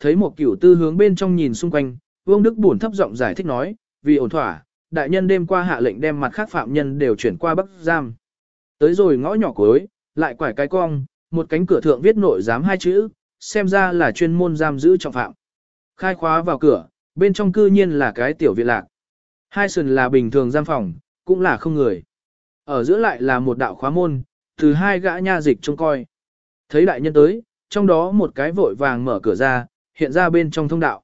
thấy một cửu tư hướng bên trong nhìn xung quanh, Vương Đức buồn thấp giọng giải thích nói, vì ổn thỏa, đại nhân đêm qua hạ lệnh đem mặt khác phạm nhân đều chuyển qua Bắc Giam. Tới rồi ngõ nhỏ cuối, lại quải cái cong, một cánh cửa thượng viết nội giám hai chữ, xem ra là chuyên môn giam giữ trọng phạm. Khai khóa vào cửa, bên trong cư nhiên là cái tiểu viện lạc. Hai sườn là bình thường giam phòng, cũng là không người. Ở giữa lại là một đạo khóa môn, từ hai gã nha dịch trông coi. Thấy đại nhân tới, trong đó một cái vội vàng mở cửa ra, hiện ra bên trong thông đạo.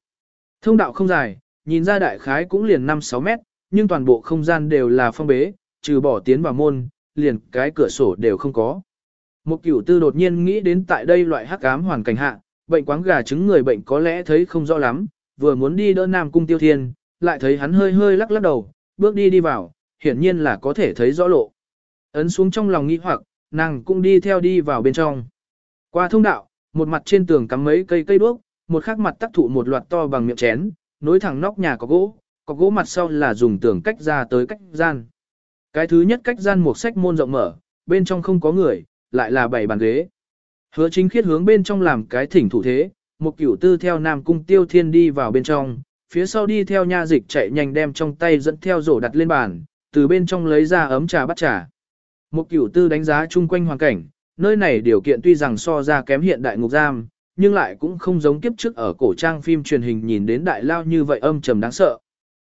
Thông đạo không dài, nhìn ra đại khái cũng liền 5-6 mét, nhưng toàn bộ không gian đều là phong bế, trừ bỏ tiến vào môn, liền cái cửa sổ đều không có. Một cửu tư đột nhiên nghĩ đến tại đây loại hắc ám hoàn cảnh hạ, bệnh quáng gà trứng người bệnh có lẽ thấy không rõ lắm, vừa muốn đi đỡ Nam Cung Tiêu Thiên, lại thấy hắn hơi hơi lắc lắc đầu, bước đi đi vào, hiển nhiên là có thể thấy rõ lộ. Ấn xuống trong lòng nghi hoặc, nàng cũng đi theo đi vào bên trong. Qua thông đạo, một mặt trên tường cắm mấy cây cây đuốc, một khắc mặt tác thụ một loạt to bằng miệng chén, nối thẳng nóc nhà có gỗ, có gỗ mặt sau là dùng tường cách ra tới cách gian. Cái thứ nhất cách gian một sách môn rộng mở, bên trong không có người, lại là bảy bàn ghế. Hứa chính khiết hướng bên trong làm cái thỉnh thủ thế, một cửu tư theo Nam Cung Tiêu Thiên đi vào bên trong, phía sau đi theo nha dịch chạy nhanh đem trong tay dẫn theo rổ đặt lên bàn, từ bên trong lấy ra ấm trà bắt trà. Một cửu tư đánh giá chung quanh hoàn cảnh, nơi này điều kiện tuy rằng so ra kém hiện đại ngục giam, nhưng lại cũng không giống kiếp trước ở cổ trang phim truyền hình nhìn đến đại lao như vậy âm trầm đáng sợ.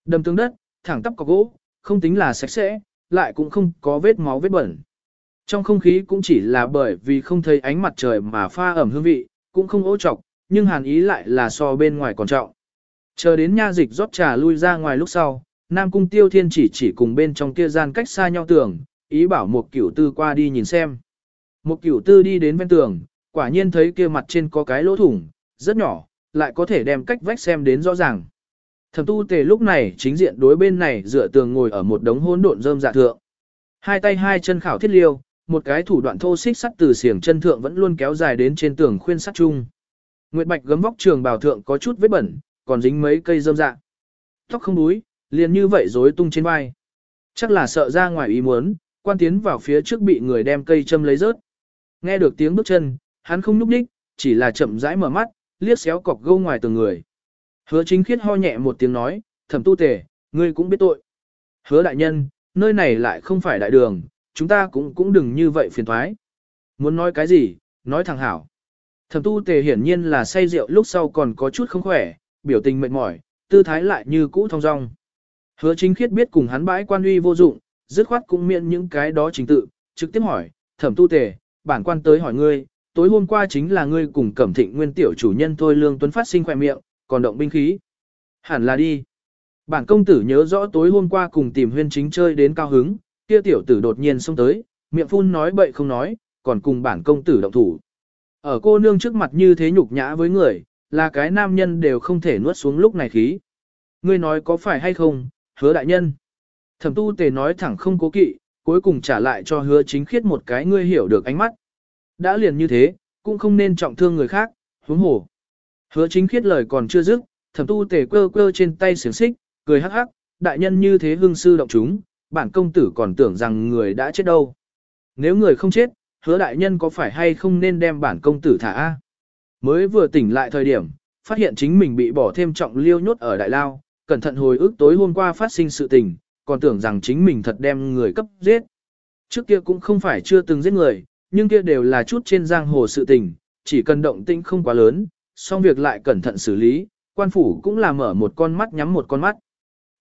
Đầm tương đất, thẳng tắp có gỗ, không tính là sạch sẽ, lại cũng không có vết máu vết bẩn. Trong không khí cũng chỉ là bởi vì không thấy ánh mặt trời mà pha ẩm hương vị, cũng không ố trọc, nhưng hàn ý lại là so bên ngoài còn trọng. Chờ đến nha dịch rót trà lui ra ngoài lúc sau, Nam Cung Tiêu Thiên chỉ chỉ cùng bên trong kia gian cách xa nhau tường, ý bảo một cửu tư qua đi nhìn xem. Một cửu tư đi đến bên tường, quả nhiên thấy kia mặt trên có cái lỗ thủng, rất nhỏ, lại có thể đem cách vách xem đến rõ ràng. Thẩm tu tề lúc này chính diện đối bên này dựa tường ngồi ở một đống hỗn độn rơm dạ thượng. Hai tay hai chân khảo thiết liêu, một cái thủ đoạn thô xích sắt từ xiềng chân thượng vẫn luôn kéo dài đến trên tường khuyên sắt chung. Nguyệt Bạch gấm vóc trường bào thượng có chút vết bẩn, còn dính mấy cây rơm dạ. Tóc không đuối, liền như vậy rối tung trên vai. Chắc là sợ ra ngoài ý muốn, quan tiến vào phía trước bị người đem cây châm lấy rớt. Nghe được tiếng bước chân, hắn không nhúc đích, chỉ là chậm rãi mở mắt, liếc xéo cọc gâu ngoài từng người. Hứa chính khiết ho nhẹ một tiếng nói, thẩm tu tề, ngươi cũng biết tội. Hứa đại nhân, nơi này lại không phải đại đường, chúng ta cũng cũng đừng như vậy phiền thoái. Muốn nói cái gì, nói thẳng hảo. Thẩm tu tề hiển nhiên là say rượu lúc sau còn có chút không khỏe, biểu tình mệt mỏi, tư thái lại như cũ thong dong. Hứa chính khiết biết cùng hắn bãi quan uy vô dụng, dứt khoát cũng miễn những cái đó chính tự, trực tiếp hỏi, thẩm tu tề, bản quan tới hỏi ngươi, tối hôm qua chính là ngươi cùng cẩm thịnh nguyên tiểu chủ nhân thôi lương tuấn phát sinh khỏe miệng, còn động binh khí. Hẳn là đi. Bản công tử nhớ rõ tối hôm qua cùng tìm huyên chính chơi đến cao hứng, kia tiểu tử đột nhiên xông tới, miệng phun nói bậy không nói, còn cùng bản công tử động thủ. Ở cô nương trước mặt như thế nhục nhã với người, là cái nam nhân đều không thể nuốt xuống lúc này khí. Ngươi nói có phải hay không, hứa đại nhân. Thẩm tu tề nói thẳng không cố kỵ, cuối cùng trả lại cho hứa chính khiết một cái ngươi hiểu được ánh mắt. Đã liền như thế, cũng không nên trọng thương người khác, huống hổ. Hứa chính khiết lời còn chưa dứt, thẩm tu tề quơ quơ trên tay xiềng xích, cười hắc hắc, đại nhân như thế hương sư động chúng, bản công tử còn tưởng rằng người đã chết đâu. Nếu người không chết, hứa đại nhân có phải hay không nên đem bản công tử thả A? Mới vừa tỉnh lại thời điểm, phát hiện chính mình bị bỏ thêm trọng liêu nhốt ở đại lao, cẩn thận hồi ức tối hôm qua phát sinh sự tình, còn tưởng rằng chính mình thật đem người cấp giết. Trước kia cũng không phải chưa từng giết người, nhưng kia đều là chút trên giang hồ sự tình, chỉ cần động tĩnh không quá lớn, xong việc lại cẩn thận xử lý, quan phủ cũng là mở một con mắt nhắm một con mắt.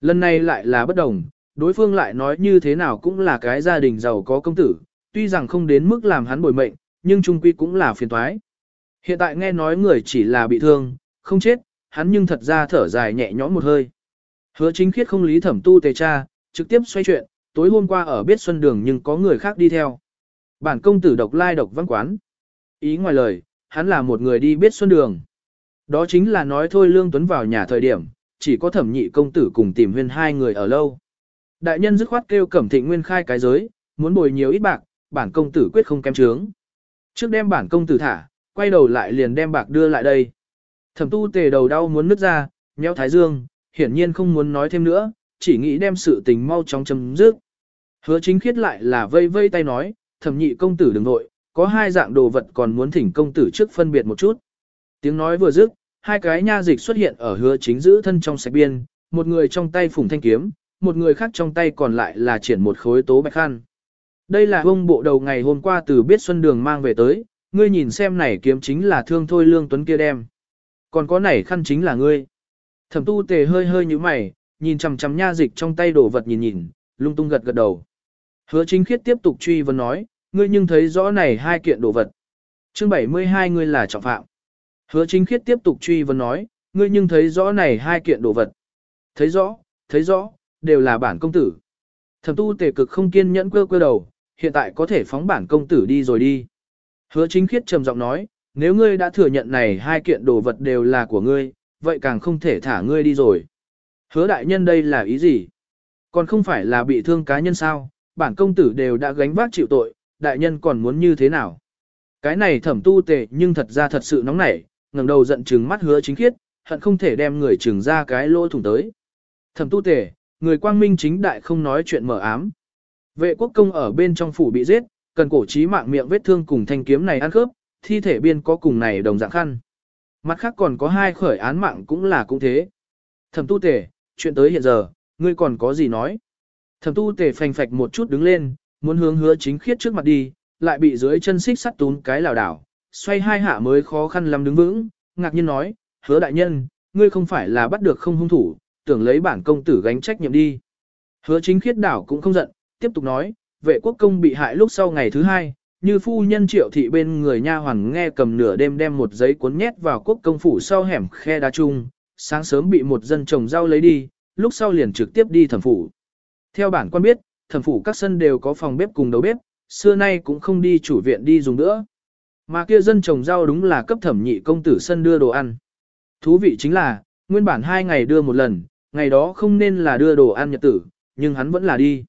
Lần này lại là bất đồng, đối phương lại nói như thế nào cũng là cái gia đình giàu có công tử, tuy rằng không đến mức làm hắn bồi mệnh, nhưng trung quy cũng là phiền toái. Hiện tại nghe nói người chỉ là bị thương, không chết, hắn nhưng thật ra thở dài nhẹ nhõm một hơi. Hứa chính khiết không lý thẩm tu tề cha, trực tiếp xoay chuyện, tối hôm qua ở biết xuân đường nhưng có người khác đi theo. Bản công tử độc lai độc văn quán. Ý ngoài lời, hắn là một người đi biết xuân đường. Đó chính là nói thôi Lương Tuấn vào nhà thời điểm, chỉ có thẩm nhị công tử cùng tìm huyên hai người ở lâu. Đại nhân dứt khoát kêu cẩm thịnh nguyên khai cái giới, muốn bồi nhiều ít bạc, bản công tử quyết không kém trướng. Trước đem bản công tử thả, quay đầu lại liền đem bạc đưa lại đây. Thẩm tu tề đầu đau muốn nứt ra, nhéo thái dương, hiển nhiên không muốn nói thêm nữa, chỉ nghĩ đem sự tình mau chóng chấm dứt. Hứa chính khiết lại là vây vây tay nói, thẩm nhị công tử đừng nội, có hai dạng đồ vật còn muốn thỉnh công tử trước phân biệt một chút. Tiếng nói vừa dứt, hai cái nha dịch xuất hiện ở hứa chính giữ thân trong sạch biên, một người trong tay phủng thanh kiếm, một người khác trong tay còn lại là triển một khối tố bạch khăn. Đây là ông bộ đầu ngày hôm qua từ biết xuân đường mang về tới, ngươi nhìn xem này kiếm chính là thương thôi lương tuấn kia đem. Còn có này khăn chính là ngươi. Thẩm tu tề hơi hơi như mày, nhìn chằm chằm nha dịch trong tay đồ vật nhìn nhìn, lung tung gật gật đầu. Hứa chính khiết tiếp tục truy vấn nói, ngươi nhưng thấy rõ này hai kiện đồ vật. Chương 72 ngươi là trọng phạm. Hứa chính khiết tiếp tục truy vấn nói, ngươi nhưng thấy rõ này hai kiện đồ vật. Thấy rõ, thấy rõ, đều là bản công tử. Thẩm tu tề cực không kiên nhẫn quơ quơ đầu, hiện tại có thể phóng bản công tử đi rồi đi. Hứa chính khiết trầm giọng nói, nếu ngươi đã thừa nhận này hai kiện đồ vật đều là của ngươi, vậy càng không thể thả ngươi đi rồi. Hứa đại nhân đây là ý gì? Còn không phải là bị thương cá nhân sao, bản công tử đều đã gánh vác chịu tội, đại nhân còn muốn như thế nào? Cái này thẩm tu tệ nhưng thật ra thật sự nóng nảy, ngẩng đầu giận trừng mắt hứa chính khiết, hận không thể đem người trừng ra cái lỗ thủng tới. Thẩm tu tệ, người quang minh chính đại không nói chuyện mở ám. Vệ quốc công ở bên trong phủ bị giết, cần cổ trí mạng miệng vết thương cùng thanh kiếm này ăn khớp, thi thể biên có cùng này đồng dạng khăn. Mặt khác còn có hai khởi án mạng cũng là cũng thế. Thẩm tu tề, chuyện tới hiện giờ, ngươi còn có gì nói? Thẩm tu tể phành phạch một chút đứng lên, muốn hướng hứa chính khiết trước mặt đi, lại bị dưới chân xích sắt tún cái lảo đảo, xoay hai hạ mới khó khăn lắm đứng vững, ngạc nhiên nói, hứa đại nhân, ngươi không phải là bắt được không hung thủ, tưởng lấy bản công tử gánh trách nhiệm đi. Hứa chính khiết đảo cũng không giận, tiếp tục nói, vệ quốc công bị hại lúc sau ngày thứ hai, như phu nhân triệu thị bên người nha hoàn nghe cầm nửa đêm đem một giấy cuốn nhét vào quốc công phủ sau hẻm khe đá chung, sáng sớm bị một dân trồng rau lấy đi, lúc sau liền trực tiếp đi thẩm phủ. Theo bản quan biết, thẩm phủ các sân đều có phòng bếp cùng đầu bếp, xưa nay cũng không đi chủ viện đi dùng nữa. Mà kia dân trồng rau đúng là cấp thẩm nhị công tử sân đưa đồ ăn. Thú vị chính là, nguyên bản hai ngày đưa một lần, ngày đó không nên là đưa đồ ăn nhật tử, nhưng hắn vẫn là đi.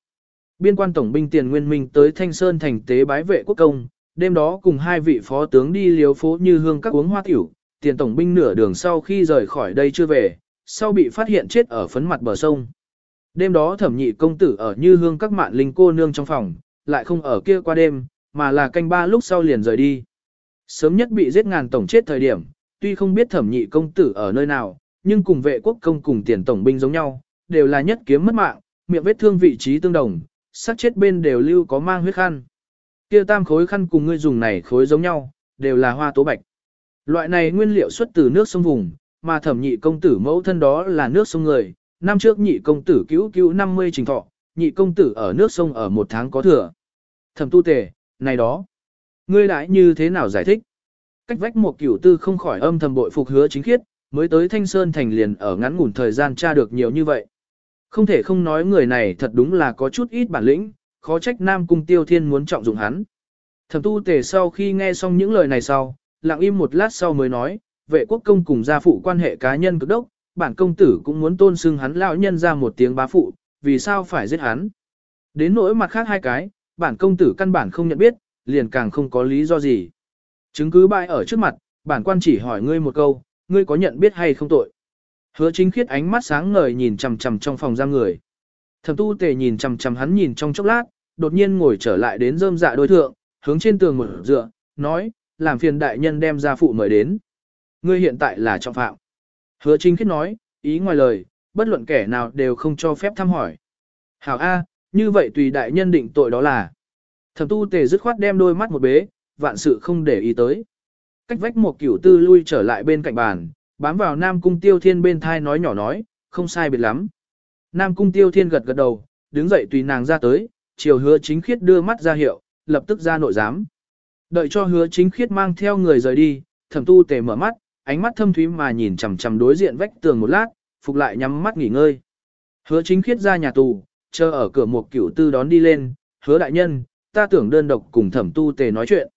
Biên quan tổng binh tiền nguyên minh tới Thanh Sơn thành tế bái vệ quốc công, đêm đó cùng hai vị phó tướng đi liếu phố như hương các uống hoa tiểu, tiền tổng binh nửa đường sau khi rời khỏi đây chưa về, sau bị phát hiện chết ở phấn mặt bờ sông. Đêm đó thẩm nhị công tử ở như hương các mạn linh cô nương trong phòng, lại không ở kia qua đêm, mà là canh ba lúc sau liền rời đi. Sớm nhất bị giết ngàn tổng chết thời điểm, tuy không biết thẩm nhị công tử ở nơi nào, nhưng cùng vệ quốc công cùng tiền tổng binh giống nhau, đều là nhất kiếm mất mạng, miệng vết thương vị trí tương đồng, xác chết bên đều lưu có mang huyết khăn. Kia tam khối khăn cùng ngươi dùng này khối giống nhau, đều là hoa tố bạch. Loại này nguyên liệu xuất từ nước sông vùng, mà thẩm nhị công tử mẫu thân đó là nước sông người. Năm trước nhị công tử cứu cứu 50 trình thọ, nhị công tử ở nước sông ở một tháng có thừa. Thẩm tu tề, này đó. Ngươi đãi như thế nào giải thích? Cách vách một cửu tư không khỏi âm thầm bội phục hứa chính khiết, mới tới Thanh Sơn thành liền ở ngắn ngủn thời gian tra được nhiều như vậy. Không thể không nói người này thật đúng là có chút ít bản lĩnh, khó trách Nam Cung Tiêu Thiên muốn trọng dụng hắn. Thẩm tu tề sau khi nghe xong những lời này sau, lặng im một lát sau mới nói, vệ quốc công cùng gia phụ quan hệ cá nhân cực đốc, bản công tử cũng muốn tôn xưng hắn lão nhân ra một tiếng bá phụ, vì sao phải giết hắn. Đến nỗi mặt khác hai cái, bản công tử căn bản không nhận biết, liền càng không có lý do gì. Chứng cứ bại ở trước mặt, bản quan chỉ hỏi ngươi một câu, ngươi có nhận biết hay không tội. Hứa chính khiết ánh mắt sáng ngời nhìn chằm chằm trong phòng giam người. Thẩm tu tề nhìn chằm chằm hắn nhìn trong chốc lát, đột nhiên ngồi trở lại đến rơm dạ đối thượng, hướng trên tường một dựa, nói, làm phiền đại nhân đem gia phụ mời đến. Ngươi hiện tại là trọng phạm. Hứa chính khiết nói, ý ngoài lời, bất luận kẻ nào đều không cho phép thăm hỏi. Hảo A, như vậy tùy đại nhân định tội đó là. Thẩm tu tề dứt khoát đem đôi mắt một bế, vạn sự không để ý tới. Cách vách một cửu tư lui trở lại bên cạnh bàn, bám vào Nam Cung Tiêu Thiên bên thai nói nhỏ nói, không sai biệt lắm. Nam Cung Tiêu Thiên gật gật đầu, đứng dậy tùy nàng ra tới, chiều hứa chính khiết đưa mắt ra hiệu, lập tức ra nội giám. Đợi cho hứa chính khiết mang theo người rời đi, thẩm tu tề mở mắt, ánh mắt thâm thúy mà nhìn chằm chằm đối diện vách tường một lát, phục lại nhắm mắt nghỉ ngơi. Hứa chính khiết ra nhà tù, chờ ở cửa một cửu tư đón đi lên, hứa đại nhân, ta tưởng đơn độc cùng thẩm tu tề nói chuyện.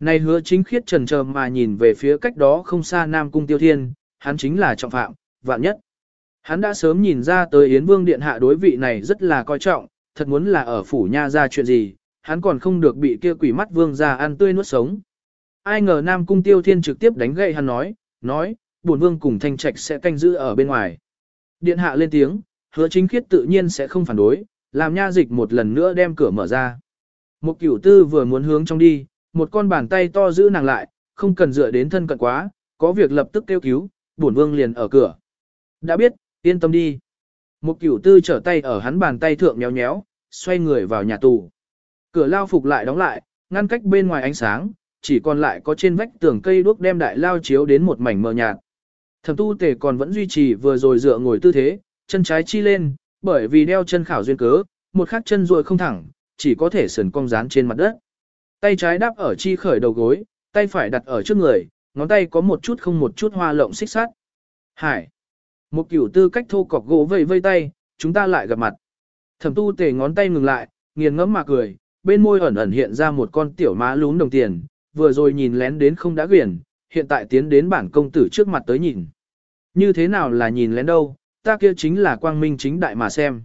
Này hứa chính khiết trần chờ mà nhìn về phía cách đó không xa Nam Cung Tiêu Thiên, hắn chính là trọng phạm, vạn nhất. Hắn đã sớm nhìn ra tới Yến Vương Điện Hạ đối vị này rất là coi trọng, thật muốn là ở phủ nha ra chuyện gì, hắn còn không được bị kia quỷ mắt vương ra ăn tươi nuốt sống. Ai ngờ Nam Cung Tiêu Thiên trực tiếp đánh gậy hắn nói, nói, bổn vương cùng thanh trạch sẽ canh giữ ở bên ngoài. Điện Hạ lên tiếng, hứa chính khiết tự nhiên sẽ không phản đối, làm nha dịch một lần nữa đem cửa mở ra. Một cửu tư vừa muốn hướng trong đi, một con bàn tay to giữ nàng lại, không cần dựa đến thân cận quá, có việc lập tức kêu cứu, bổn vương liền ở cửa. Đã biết, yên tâm đi. Một cửu tư trở tay ở hắn bàn tay thượng nhéo nhéo, xoay người vào nhà tù. Cửa lao phục lại đóng lại, ngăn cách bên ngoài ánh sáng, chỉ còn lại có trên vách tường cây đuốc đem đại lao chiếu đến một mảnh mờ nhạt. Thẩm tu tề còn vẫn duy trì vừa rồi dựa ngồi tư thế, chân trái chi lên, bởi vì đeo chân khảo duyên cớ, một khắc chân ruồi không thẳng, chỉ có thể sườn cong dán trên mặt đất. Tay trái đáp ở chi khởi đầu gối, tay phải đặt ở trước người, ngón tay có một chút không một chút hoa lộng xích sát. Hải. Một kiểu tư cách thô cọc gỗ vây vây tay, chúng ta lại gặp mặt. Thẩm tu tề ngón tay ngừng lại, nghiền ngẫm mà cười, bên môi ẩn ẩn hiện ra một con tiểu má lún đồng tiền, vừa rồi nhìn lén đến không đã quyển, hiện tại tiến đến bản công tử trước mặt tới nhìn. Như thế nào là nhìn lén đâu, ta kia chính là quang minh chính đại mà xem.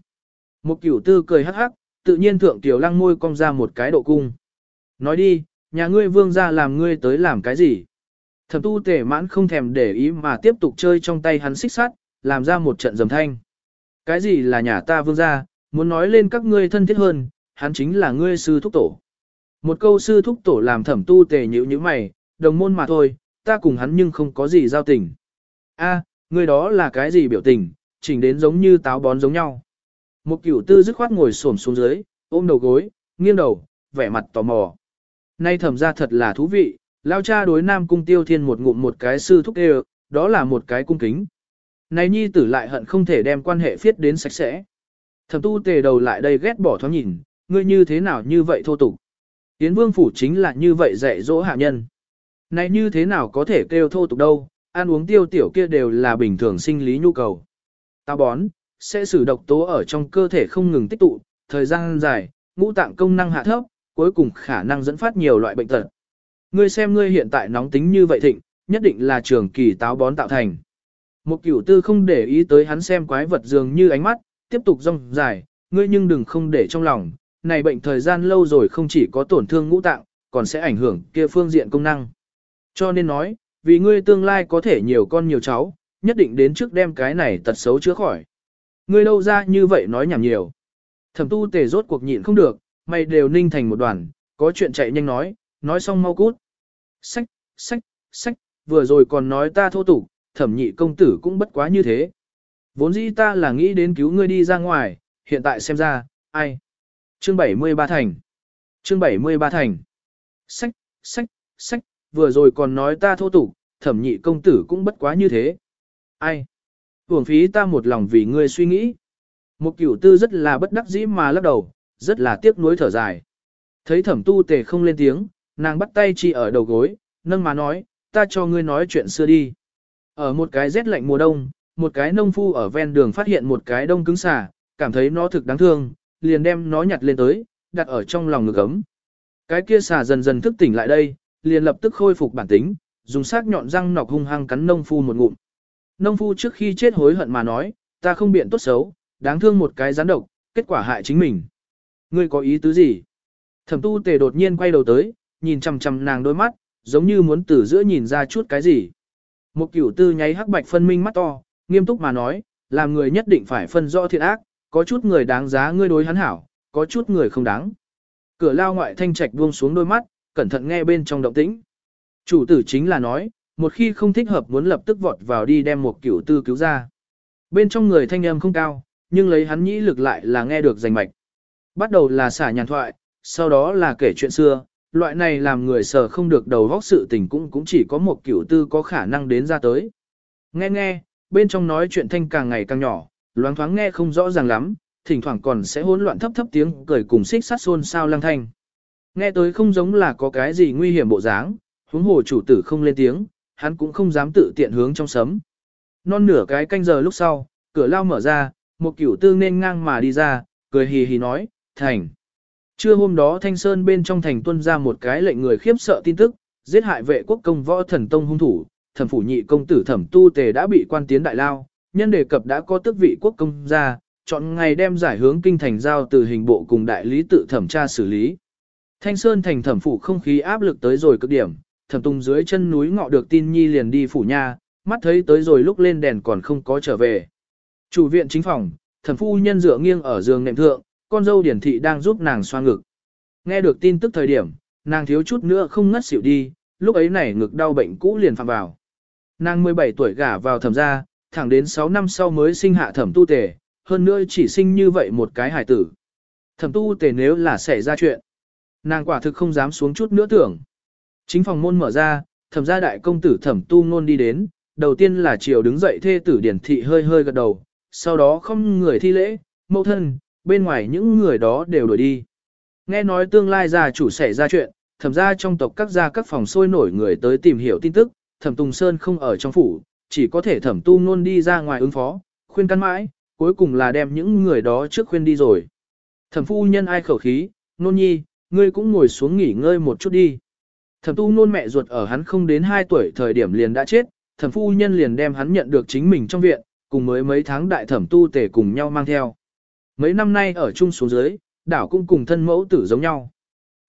Một cửu tư cười hắc hắc, tự nhiên thượng tiểu lăng môi cong ra một cái độ cung. Nói đi, nhà ngươi vương ra làm ngươi tới làm cái gì? Thẩm tu tể mãn không thèm để ý mà tiếp tục chơi trong tay hắn xích sắt, làm ra một trận dầm thanh. Cái gì là nhà ta vương ra, muốn nói lên các ngươi thân thiết hơn, hắn chính là ngươi sư thúc tổ. Một câu sư thúc tổ làm thẩm tu tề nhữ như mày, đồng môn mà thôi, ta cùng hắn nhưng không có gì giao tình. A, người đó là cái gì biểu tình, chỉnh đến giống như táo bón giống nhau. Một cửu tư dứt khoát ngồi xổm xuống dưới, ôm đầu gối, nghiêng đầu, vẻ mặt tò mò. Nay thẩm ra thật là thú vị, lao cha đối nam cung tiêu thiên một ngụm một cái sư thúc đều, đó là một cái cung kính. Này nhi tử lại hận không thể đem quan hệ phiết đến sạch sẽ. Thẩm tu tề đầu lại đây ghét bỏ thoáng nhìn, ngươi như thế nào như vậy thô tục. Yến vương phủ chính là như vậy dạy dỗ hạ nhân. Này như thế nào có thể kêu thô tục đâu, ăn uống tiêu tiểu kia đều là bình thường sinh lý nhu cầu. Táo bón, sẽ xử độc tố ở trong cơ thể không ngừng tích tụ, thời gian dài, ngũ tạng công năng hạ thấp, cuối cùng khả năng dẫn phát nhiều loại bệnh tật. Ngươi xem ngươi hiện tại nóng tính như vậy thịnh, nhất định là trường kỳ táo bón tạo thành. Một cửu tư không để ý tới hắn xem quái vật dường như ánh mắt, tiếp tục rong dài, ngươi nhưng đừng không để trong lòng, này bệnh thời gian lâu rồi không chỉ có tổn thương ngũ tạng, còn sẽ ảnh hưởng kia phương diện công năng. Cho nên nói, vì ngươi tương lai có thể nhiều con nhiều cháu, nhất định đến trước đem cái này tật xấu chữa khỏi. Ngươi đâu ra như vậy nói nhảm nhiều. Thẩm tu tề rốt cuộc nhịn không được, mày đều ninh thành một đoàn, có chuyện chạy nhanh nói, nói xong mau cút. Sách, sách, sách, vừa rồi còn nói ta thô tục, thẩm nhị công tử cũng bất quá như thế. Vốn dĩ ta là nghĩ đến cứu ngươi đi ra ngoài, hiện tại xem ra, ai. Chương 73 thành. Chương 73 thành. Sách, sách, sách, vừa rồi còn nói ta thô tục, thẩm nhị công tử cũng bất quá như thế. Ai? Hưởng phí ta một lòng vì ngươi suy nghĩ. Một cửu tư rất là bất đắc dĩ mà lắc đầu, rất là tiếc nuối thở dài. Thấy thẩm tu tề không lên tiếng, nàng bắt tay chi ở đầu gối, nâng má nói, ta cho ngươi nói chuyện xưa đi. Ở một cái rét lạnh mùa đông, một cái nông phu ở ven đường phát hiện một cái đông cứng xà, cảm thấy nó thực đáng thương, liền đem nó nhặt lên tới, đặt ở trong lòng ngực ấm. Cái kia xà dần dần thức tỉnh lại đây, liền lập tức khôi phục bản tính, dùng sắc nhọn răng nọc hung hăng cắn nông phu một ngụm. Nông phu trước khi chết hối hận mà nói, ta không biện tốt xấu, đáng thương một cái gián độc, kết quả hại chính mình. Ngươi có ý tứ gì? Thẩm tu tề đột nhiên quay đầu tới, nhìn chằm chằm nàng đôi mắt, giống như muốn từ giữa nhìn ra chút cái gì. Một cửu tư nháy hắc bạch phân minh mắt to, nghiêm túc mà nói, làm người nhất định phải phân rõ thiện ác, có chút người đáng giá ngươi đối hắn hảo, có chút người không đáng. Cửa lao ngoại thanh trạch buông xuống đôi mắt, cẩn thận nghe bên trong động tĩnh. Chủ tử chính là nói, một khi không thích hợp muốn lập tức vọt vào đi đem một cửu tư cứu ra. Bên trong người thanh âm không cao, nhưng lấy hắn nhĩ lực lại là nghe được rành mạch. Bắt đầu là xả nhàn thoại, sau đó là kể chuyện xưa, loại này làm người sợ không được đầu góc sự tình cũng cũng chỉ có một cửu tư có khả năng đến ra tới. Nghe nghe, bên trong nói chuyện thanh càng ngày càng nhỏ, loáng thoáng nghe không rõ ràng lắm, thỉnh thoảng còn sẽ hỗn loạn thấp thấp tiếng cười cùng xích sát xôn sao lang thanh. Nghe tới không giống là có cái gì nguy hiểm bộ dáng, huống hồ chủ tử không lên tiếng, hắn cũng không dám tự tiện hướng trong sấm. Non nửa cái canh giờ lúc sau, cửa lao mở ra, một cửu tư nên ngang mà đi ra, cười hì hì nói, thành. Trưa hôm đó Thanh Sơn bên trong thành tuân ra một cái lệnh người khiếp sợ tin tức, giết hại vệ quốc công võ thần tông hung thủ, thẩm phủ nhị công tử thẩm tu tề đã bị quan tiến đại lao, nhân đề cập đã có tước vị quốc công gia, chọn ngày đem giải hướng kinh thành giao từ hình bộ cùng đại lý tự thẩm tra xử lý. Thanh Sơn thành thẩm phủ không khí áp lực tới rồi cực điểm, thẩm tung dưới chân núi ngọ được tin nhi liền đi phủ nha, mắt thấy tới rồi lúc lên đèn còn không có trở về. Chủ viện chính phòng, thẩm phu nhân dựa nghiêng ở giường nệm thượng, con dâu điển thị đang giúp nàng xoa ngực. Nghe được tin tức thời điểm, nàng thiếu chút nữa không ngất xỉu đi, lúc ấy này ngực đau bệnh cũ liền phạm vào. Nàng 17 tuổi gả vào thẩm gia, thẳng đến 6 năm sau mới sinh hạ thẩm tu tề, hơn nữa chỉ sinh như vậy một cái hải tử. Thẩm tu tề nếu là xảy ra chuyện, nàng quả thực không dám xuống chút nữa tưởng. Chính phòng môn mở ra, thẩm gia đại công tử thẩm tu ngôn đi đến, đầu tiên là chiều đứng dậy thê tử điển thị hơi hơi gật đầu, sau đó không người thi lễ, mẫu thân, bên ngoài những người đó đều đuổi đi. Nghe nói tương lai gia chủ xảy ra chuyện, thẩm gia trong tộc các gia các phòng sôi nổi người tới tìm hiểu tin tức, thẩm Tùng Sơn không ở trong phủ, chỉ có thể thẩm tu nôn đi ra ngoài ứng phó, khuyên căn mãi, cuối cùng là đem những người đó trước khuyên đi rồi. Thẩm phu nhân ai khẩu khí, nôn nhi, ngươi cũng ngồi xuống nghỉ ngơi một chút đi. Thẩm tu nôn mẹ ruột ở hắn không đến 2 tuổi thời điểm liền đã chết, thẩm phu nhân liền đem hắn nhận được chính mình trong viện, cùng mới mấy tháng đại thẩm tu tể cùng nhau mang theo. Mấy năm nay ở chung xuống dưới, đảo cũng cùng thân mẫu tử giống nhau.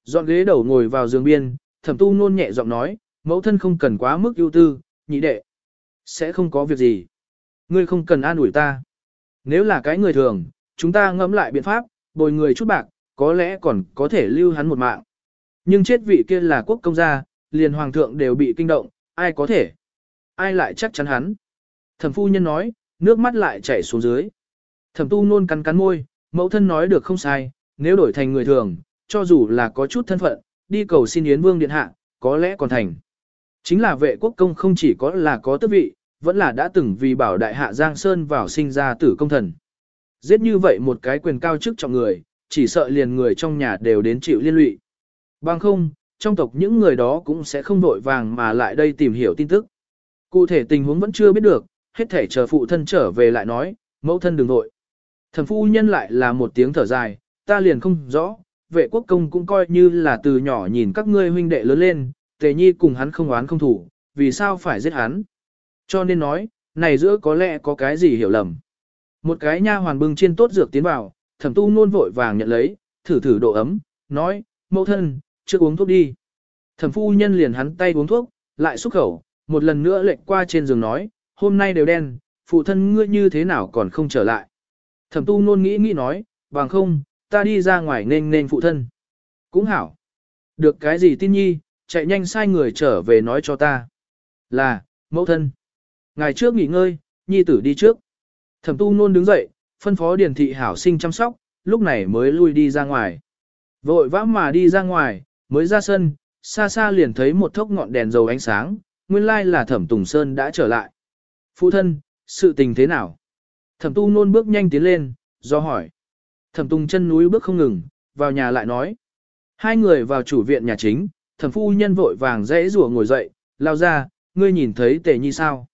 Dọn ghế đầu ngồi vào giường biên, thẩm tu nôn nhẹ giọng nói, mẫu thân không cần quá mức ưu tư, nhị đệ. Sẽ không có việc gì. Ngươi không cần an ủi ta. Nếu là cái người thường, chúng ta ngẫm lại biện pháp, bồi người chút bạc, có lẽ còn có thể lưu hắn một mạng. Nhưng chết vị kia là quốc công gia, liền hoàng thượng đều bị kinh động, ai có thể? Ai lại chắc chắn hắn? Thẩm phu nhân nói, nước mắt lại chảy xuống dưới. Thẩm tu nôn cắn cắn môi, mẫu thân nói được không sai, nếu đổi thành người thường, cho dù là có chút thân phận, đi cầu xin Yến Vương Điện Hạ, có lẽ còn thành. Chính là vệ quốc công không chỉ có là có tước vị, vẫn là đã từng vì bảo đại hạ Giang Sơn vào sinh ra tử công thần. Giết như vậy một cái quyền cao chức trọng người, chỉ sợ liền người trong nhà đều đến chịu liên lụy. Bằng không, trong tộc những người đó cũng sẽ không vội vàng mà lại đây tìm hiểu tin tức. Cụ thể tình huống vẫn chưa biết được, hết thể chờ phụ thân trở về lại nói, mẫu thân đừng vội. Thần phu nhân lại là một tiếng thở dài, ta liền không rõ, vệ quốc công cũng coi như là từ nhỏ nhìn các ngươi huynh đệ lớn lên, tề nhi cùng hắn không oán không thủ, vì sao phải giết hắn. Cho nên nói, này giữa có lẽ có cái gì hiểu lầm. Một cái nha hoàn bưng trên tốt dược tiến vào, thẩm tu nôn vội vàng nhận lấy, thử thử độ ấm, nói, mẫu thân, chưa uống thuốc đi. Thẩm phu nhân liền hắn tay uống thuốc, lại xúc khẩu, một lần nữa lệnh qua trên giường nói, hôm nay đều đen, phụ thân ngươi như thế nào còn không trở lại. Thẩm tu nôn nghĩ nghĩ nói, bằng không, ta đi ra ngoài nên nên phụ thân. Cũng hảo. Được cái gì tin nhi, chạy nhanh sai người trở về nói cho ta. Là, mẫu thân. Ngày trước nghỉ ngơi, nhi tử đi trước. Thẩm tu nôn đứng dậy, phân phó điền thị hảo sinh chăm sóc, lúc này mới lui đi ra ngoài. Vội vã mà đi ra ngoài, mới ra sân, xa xa liền thấy một thốc ngọn đèn dầu ánh sáng, nguyên lai là thẩm Tùng Sơn đã trở lại. Phụ thân, sự tình thế nào? Thẩm tu nôn bước nhanh tiến lên, do hỏi. Thẩm Tùng chân núi bước không ngừng, vào nhà lại nói. Hai người vào chủ viện nhà chính, thẩm phu nhân vội vàng dễ rủa ngồi dậy, lao ra, ngươi nhìn thấy tề nhi sao?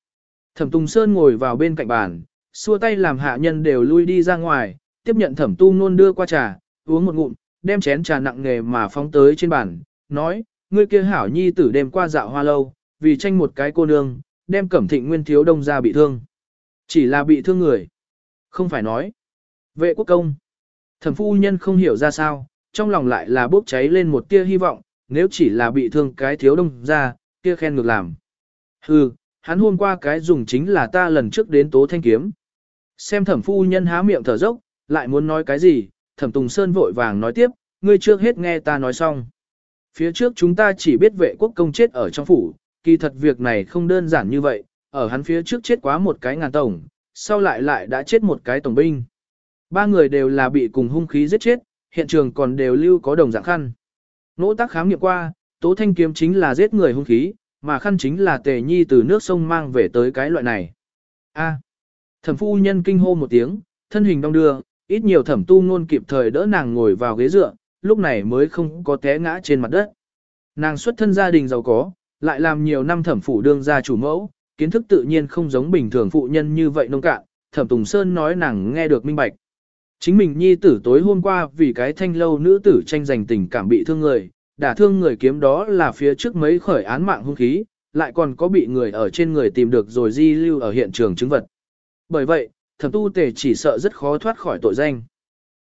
Thẩm Tùng Sơn ngồi vào bên cạnh bàn, xua tay làm hạ nhân đều lui đi ra ngoài, tiếp nhận thẩm tu nôn đưa qua trà, uống một ngụm, đem chén trà nặng nghề mà phóng tới trên bàn, nói, ngươi kia hảo nhi tử đêm qua dạo hoa lâu, vì tranh một cái cô nương, đem cẩm thịnh nguyên thiếu đông ra bị thương. Chỉ là bị thương người. Không phải nói. Vệ quốc công. Thẩm phu nhân không hiểu ra sao, trong lòng lại là bốc cháy lên một tia hy vọng, nếu chỉ là bị thương cái thiếu đông ra, kia khen ngược làm. Hừ, hắn hôm qua cái dùng chính là ta lần trước đến tố thanh kiếm. Xem thẩm phu nhân há miệng thở dốc, lại muốn nói cái gì, thẩm Tùng Sơn vội vàng nói tiếp, ngươi trước hết nghe ta nói xong. Phía trước chúng ta chỉ biết vệ quốc công chết ở trong phủ, kỳ thật việc này không đơn giản như vậy, ở hắn phía trước chết quá một cái ngàn tổng, sau lại lại đã chết một cái tổng binh. Ba người đều là bị cùng hung khí giết chết, hiện trường còn đều lưu có đồng dạng khăn. Nỗ tác khám nghiệm qua, tố thanh kiếm chính là giết người hung khí, mà khăn chính là tề nhi từ nước sông mang về tới cái loại này. A. thẩm phu nhân kinh hô một tiếng, thân hình đong đưa, ít nhiều thẩm tu ngôn kịp thời đỡ nàng ngồi vào ghế dựa, lúc này mới không có té ngã trên mặt đất. Nàng xuất thân gia đình giàu có, lại làm nhiều năm thẩm phủ đương gia chủ mẫu, kiến thức tự nhiên không giống bình thường phụ nhân như vậy nông cạn, thẩm Tùng Sơn nói nàng nghe được minh bạch. Chính mình nhi tử tối hôm qua vì cái thanh lâu nữ tử tranh giành tình cảm bị thương người, đả thương người kiếm đó là phía trước mấy khởi án mạng hung khí, lại còn có bị người ở trên người tìm được rồi di lưu ở hiện trường chứng vật. Bởi vậy, thẩm tu tề chỉ sợ rất khó thoát khỏi tội danh.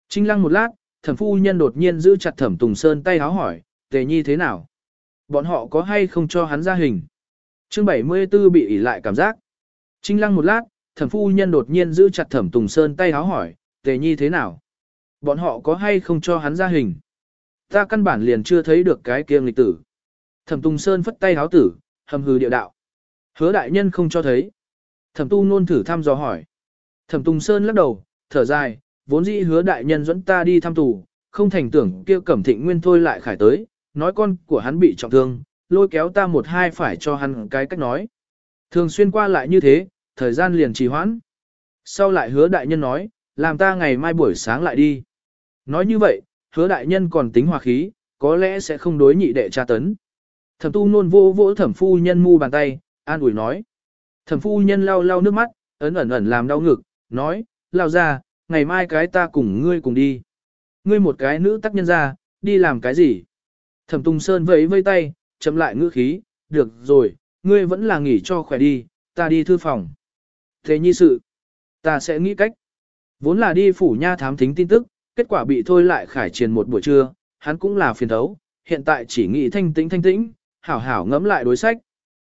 Trinh lăng một lát, thẩm phu nhân đột nhiên giữ chặt thẩm Tùng Sơn tay háo hỏi, tề nhi thế nào? Bọn họ có hay không cho hắn ra hình? Chương 74 bị ỉ lại cảm giác. Trinh lăng một lát, thẩm phu nhân đột nhiên giữ chặt thẩm Tùng Sơn tay háo hỏi, tề nhi thế nào? Bọn họ có hay không cho hắn ra hình? Ta căn bản liền chưa thấy được cái kia nghịch tử. Thẩm Tùng Sơn phất tay háo tử, hầm hừ điệu đạo. Hứa đại nhân không cho thấy. Thẩm tu nôn thử thăm dò hỏi. Thẩm Tùng Sơn lắc đầu, thở dài, vốn dĩ hứa đại nhân dẫn ta đi thăm tù, không thành tưởng kia cẩm thịnh nguyên thôi lại khải tới, nói con của hắn bị trọng thương, lôi kéo ta một hai phải cho hắn cái cách nói. Thường xuyên qua lại như thế, thời gian liền trì hoãn. Sau lại hứa đại nhân nói, làm ta ngày mai buổi sáng lại đi. Nói như vậy, hứa đại nhân còn tính hòa khí, có lẽ sẽ không đối nhị đệ tra tấn. Thẩm tu nôn vô vỗ thẩm phu nhân mu bàn tay, an ủi nói. Thẩm phu nhân lau lau nước mắt, ấn ẩn ẩn làm đau ngực, nói, lao ra, ngày mai cái ta cùng ngươi cùng đi. Ngươi một cái nữ tác nhân ra, đi làm cái gì? Thẩm tung Sơn vẫy vây tay, chậm lại ngữ khí, được rồi, ngươi vẫn là nghỉ cho khỏe đi, ta đi thư phòng. Thế nhi sự, ta sẽ nghĩ cách. Vốn là đi phủ nha thám thính tin tức, kết quả bị thôi lại khải triền một buổi trưa, hắn cũng là phiền thấu, hiện tại chỉ nghĩ thanh tĩnh thanh tĩnh, hảo hảo ngẫm lại đối sách.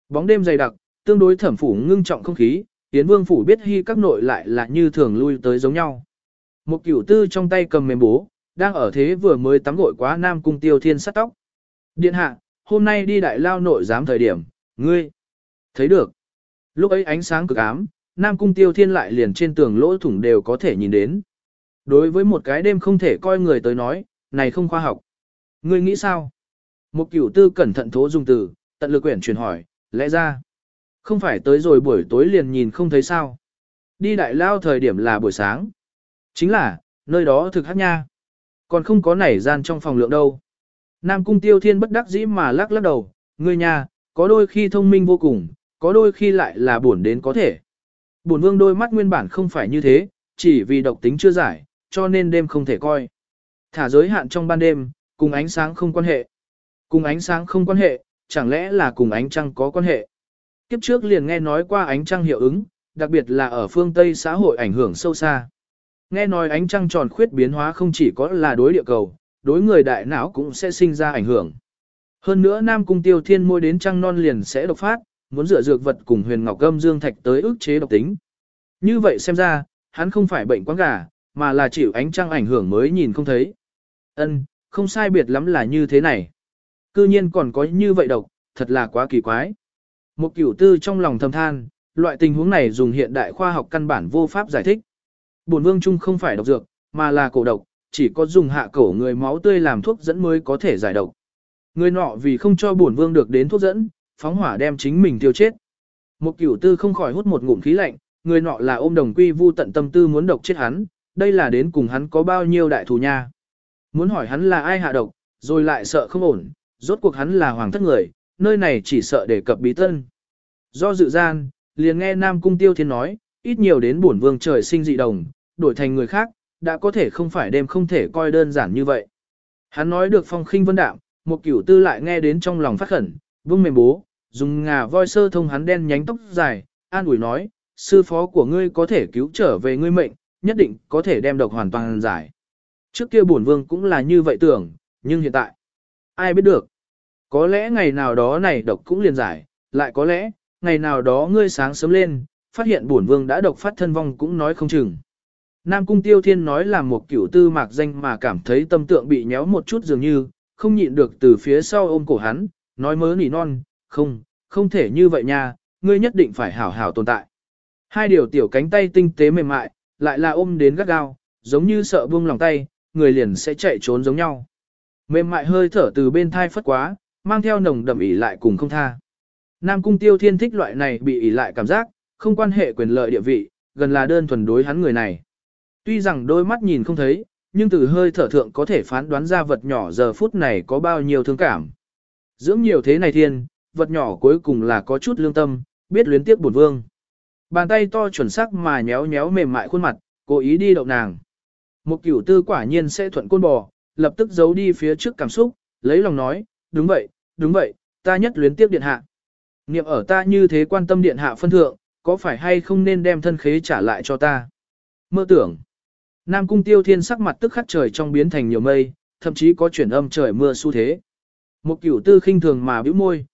Bóng đêm dày đặc, tương đối thẩm phủ ngưng trọng không khí, Yến Vương phủ biết hy các nội lại là như thường lui tới giống nhau. Một cửu tư trong tay cầm mềm bố, đang ở thế vừa mới tắm gội quá Nam Cung Tiêu Thiên sắt tóc. Điện hạ, hôm nay đi đại lao nội giám thời điểm, ngươi, thấy được. Lúc ấy ánh sáng cực ám, Nam Cung Tiêu Thiên lại liền trên tường lỗ thủng đều có thể nhìn đến. Đối với một cái đêm không thể coi người tới nói, này không khoa học. Ngươi nghĩ sao? Một cửu tư cẩn thận thố dùng từ, tận lực quyển truyền hỏi, lẽ ra. Không phải tới rồi buổi tối liền nhìn không thấy sao. Đi đại lao thời điểm là buổi sáng. Chính là, nơi đó thực hát nha. Còn không có nảy gian trong phòng lượng đâu. Nam cung tiêu thiên bất đắc dĩ mà lắc lắc đầu, ngươi nha, có đôi khi thông minh vô cùng, có đôi khi lại là buồn đến có thể. Bổn vương đôi mắt nguyên bản không phải như thế, chỉ vì độc tính chưa giải, cho nên đêm không thể coi. Thả giới hạn trong ban đêm, cùng ánh sáng không quan hệ. Cùng ánh sáng không quan hệ, chẳng lẽ là cùng ánh trăng có quan hệ. Kiếp trước liền nghe nói qua ánh trăng hiệu ứng, đặc biệt là ở phương Tây xã hội ảnh hưởng sâu xa. Nghe nói ánh trăng tròn khuyết biến hóa không chỉ có là đối địa cầu, đối người đại não cũng sẽ sinh ra ảnh hưởng. Hơn nữa Nam Cung Tiêu Thiên môi đến trăng non liền sẽ độc phát, muốn dựa dược vật cùng huyền ngọc gâm dương thạch tới ức chế độc tính. Như vậy xem ra, hắn không phải bệnh quáng gà, mà là chịu ánh trăng ảnh hưởng mới nhìn không thấy. Ân, không sai biệt lắm là như thế này. Cư nhiên còn có như vậy độc, thật là quá kỳ quái. Một cửu tư trong lòng thầm than, loại tình huống này dùng hiện đại khoa học căn bản vô pháp giải thích. Bổn vương trung không phải độc dược, mà là cổ độc, chỉ có dùng hạ cổ người máu tươi làm thuốc dẫn mới có thể giải độc. Người nọ vì không cho bổn vương được đến thuốc dẫn, phóng hỏa đem chính mình tiêu chết. Một cửu tư không khỏi hút một ngụm khí lạnh, người nọ là ôm đồng quy vu tận tâm tư muốn độc chết hắn, đây là đến cùng hắn có bao nhiêu đại thù nha. Muốn hỏi hắn là ai hạ độc, rồi lại sợ không ổn, rốt cuộc hắn là hoàng thất người, nơi này chỉ sợ để cập bí tân. Do dự gian, liền nghe Nam Cung Tiêu Thiên nói, ít nhiều đến bổn vương trời sinh dị đồng, đổi thành người khác, đã có thể không phải đêm không thể coi đơn giản như vậy. Hắn nói được phong khinh vân đạm, một cửu tư lại nghe đến trong lòng phát khẩn, vương mềm bố, dùng ngà voi sơ thông hắn đen nhánh tóc dài, an ủi nói, sư phó của ngươi có thể cứu trở về ngươi mệnh, nhất định có thể đem độc hoàn toàn giải. Trước kia bổn vương cũng là như vậy tưởng, nhưng hiện tại, ai biết được. Có lẽ ngày nào đó này độc cũng liền giải, lại có lẽ, ngày nào đó ngươi sáng sớm lên, phát hiện bổn vương đã độc phát thân vong cũng nói không chừng. Nam Cung Tiêu Thiên nói là một kiểu tư mạc danh mà cảm thấy tâm tượng bị nhéo một chút dường như, không nhịn được từ phía sau ôm cổ hắn, nói mớ nỉ non, không, không thể như vậy nha, ngươi nhất định phải hảo hảo tồn tại. Hai điều tiểu cánh tay tinh tế mềm mại, lại là ôm đến gắt gao, giống như sợ buông lòng tay, người liền sẽ chạy trốn giống nhau. Mềm mại hơi thở từ bên thai phất quá, mang theo nồng đậm ỉ lại cùng không tha. Nam Cung Tiêu Thiên thích loại này bị ỉ lại cảm giác, không quan hệ quyền lợi địa vị, gần là đơn thuần đối hắn người này. Tuy rằng đôi mắt nhìn không thấy, nhưng từ hơi thở thượng có thể phán đoán ra vật nhỏ giờ phút này có bao nhiêu thương cảm. Dưỡng nhiều thế này thiên, vật nhỏ cuối cùng là có chút lương tâm, biết luyến tiếc buồn vương. Bàn tay to chuẩn xác mà nhéo nhéo mềm mại khuôn mặt, cố ý đi động nàng. Một cửu tư quả nhiên sẽ thuận côn bò, lập tức giấu đi phía trước cảm xúc, lấy lòng nói, đúng vậy, đúng vậy, ta nhất luyến tiếc điện hạ. Niệm ở ta như thế quan tâm điện hạ phân thượng, có phải hay không nên đem thân khế trả lại cho ta? Mơ tưởng. Nam cung tiêu thiên sắc mặt tức khắc trời trong biến thành nhiều mây, thậm chí có chuyển âm trời mưa xu thế. Một cửu tư khinh thường mà bĩu môi,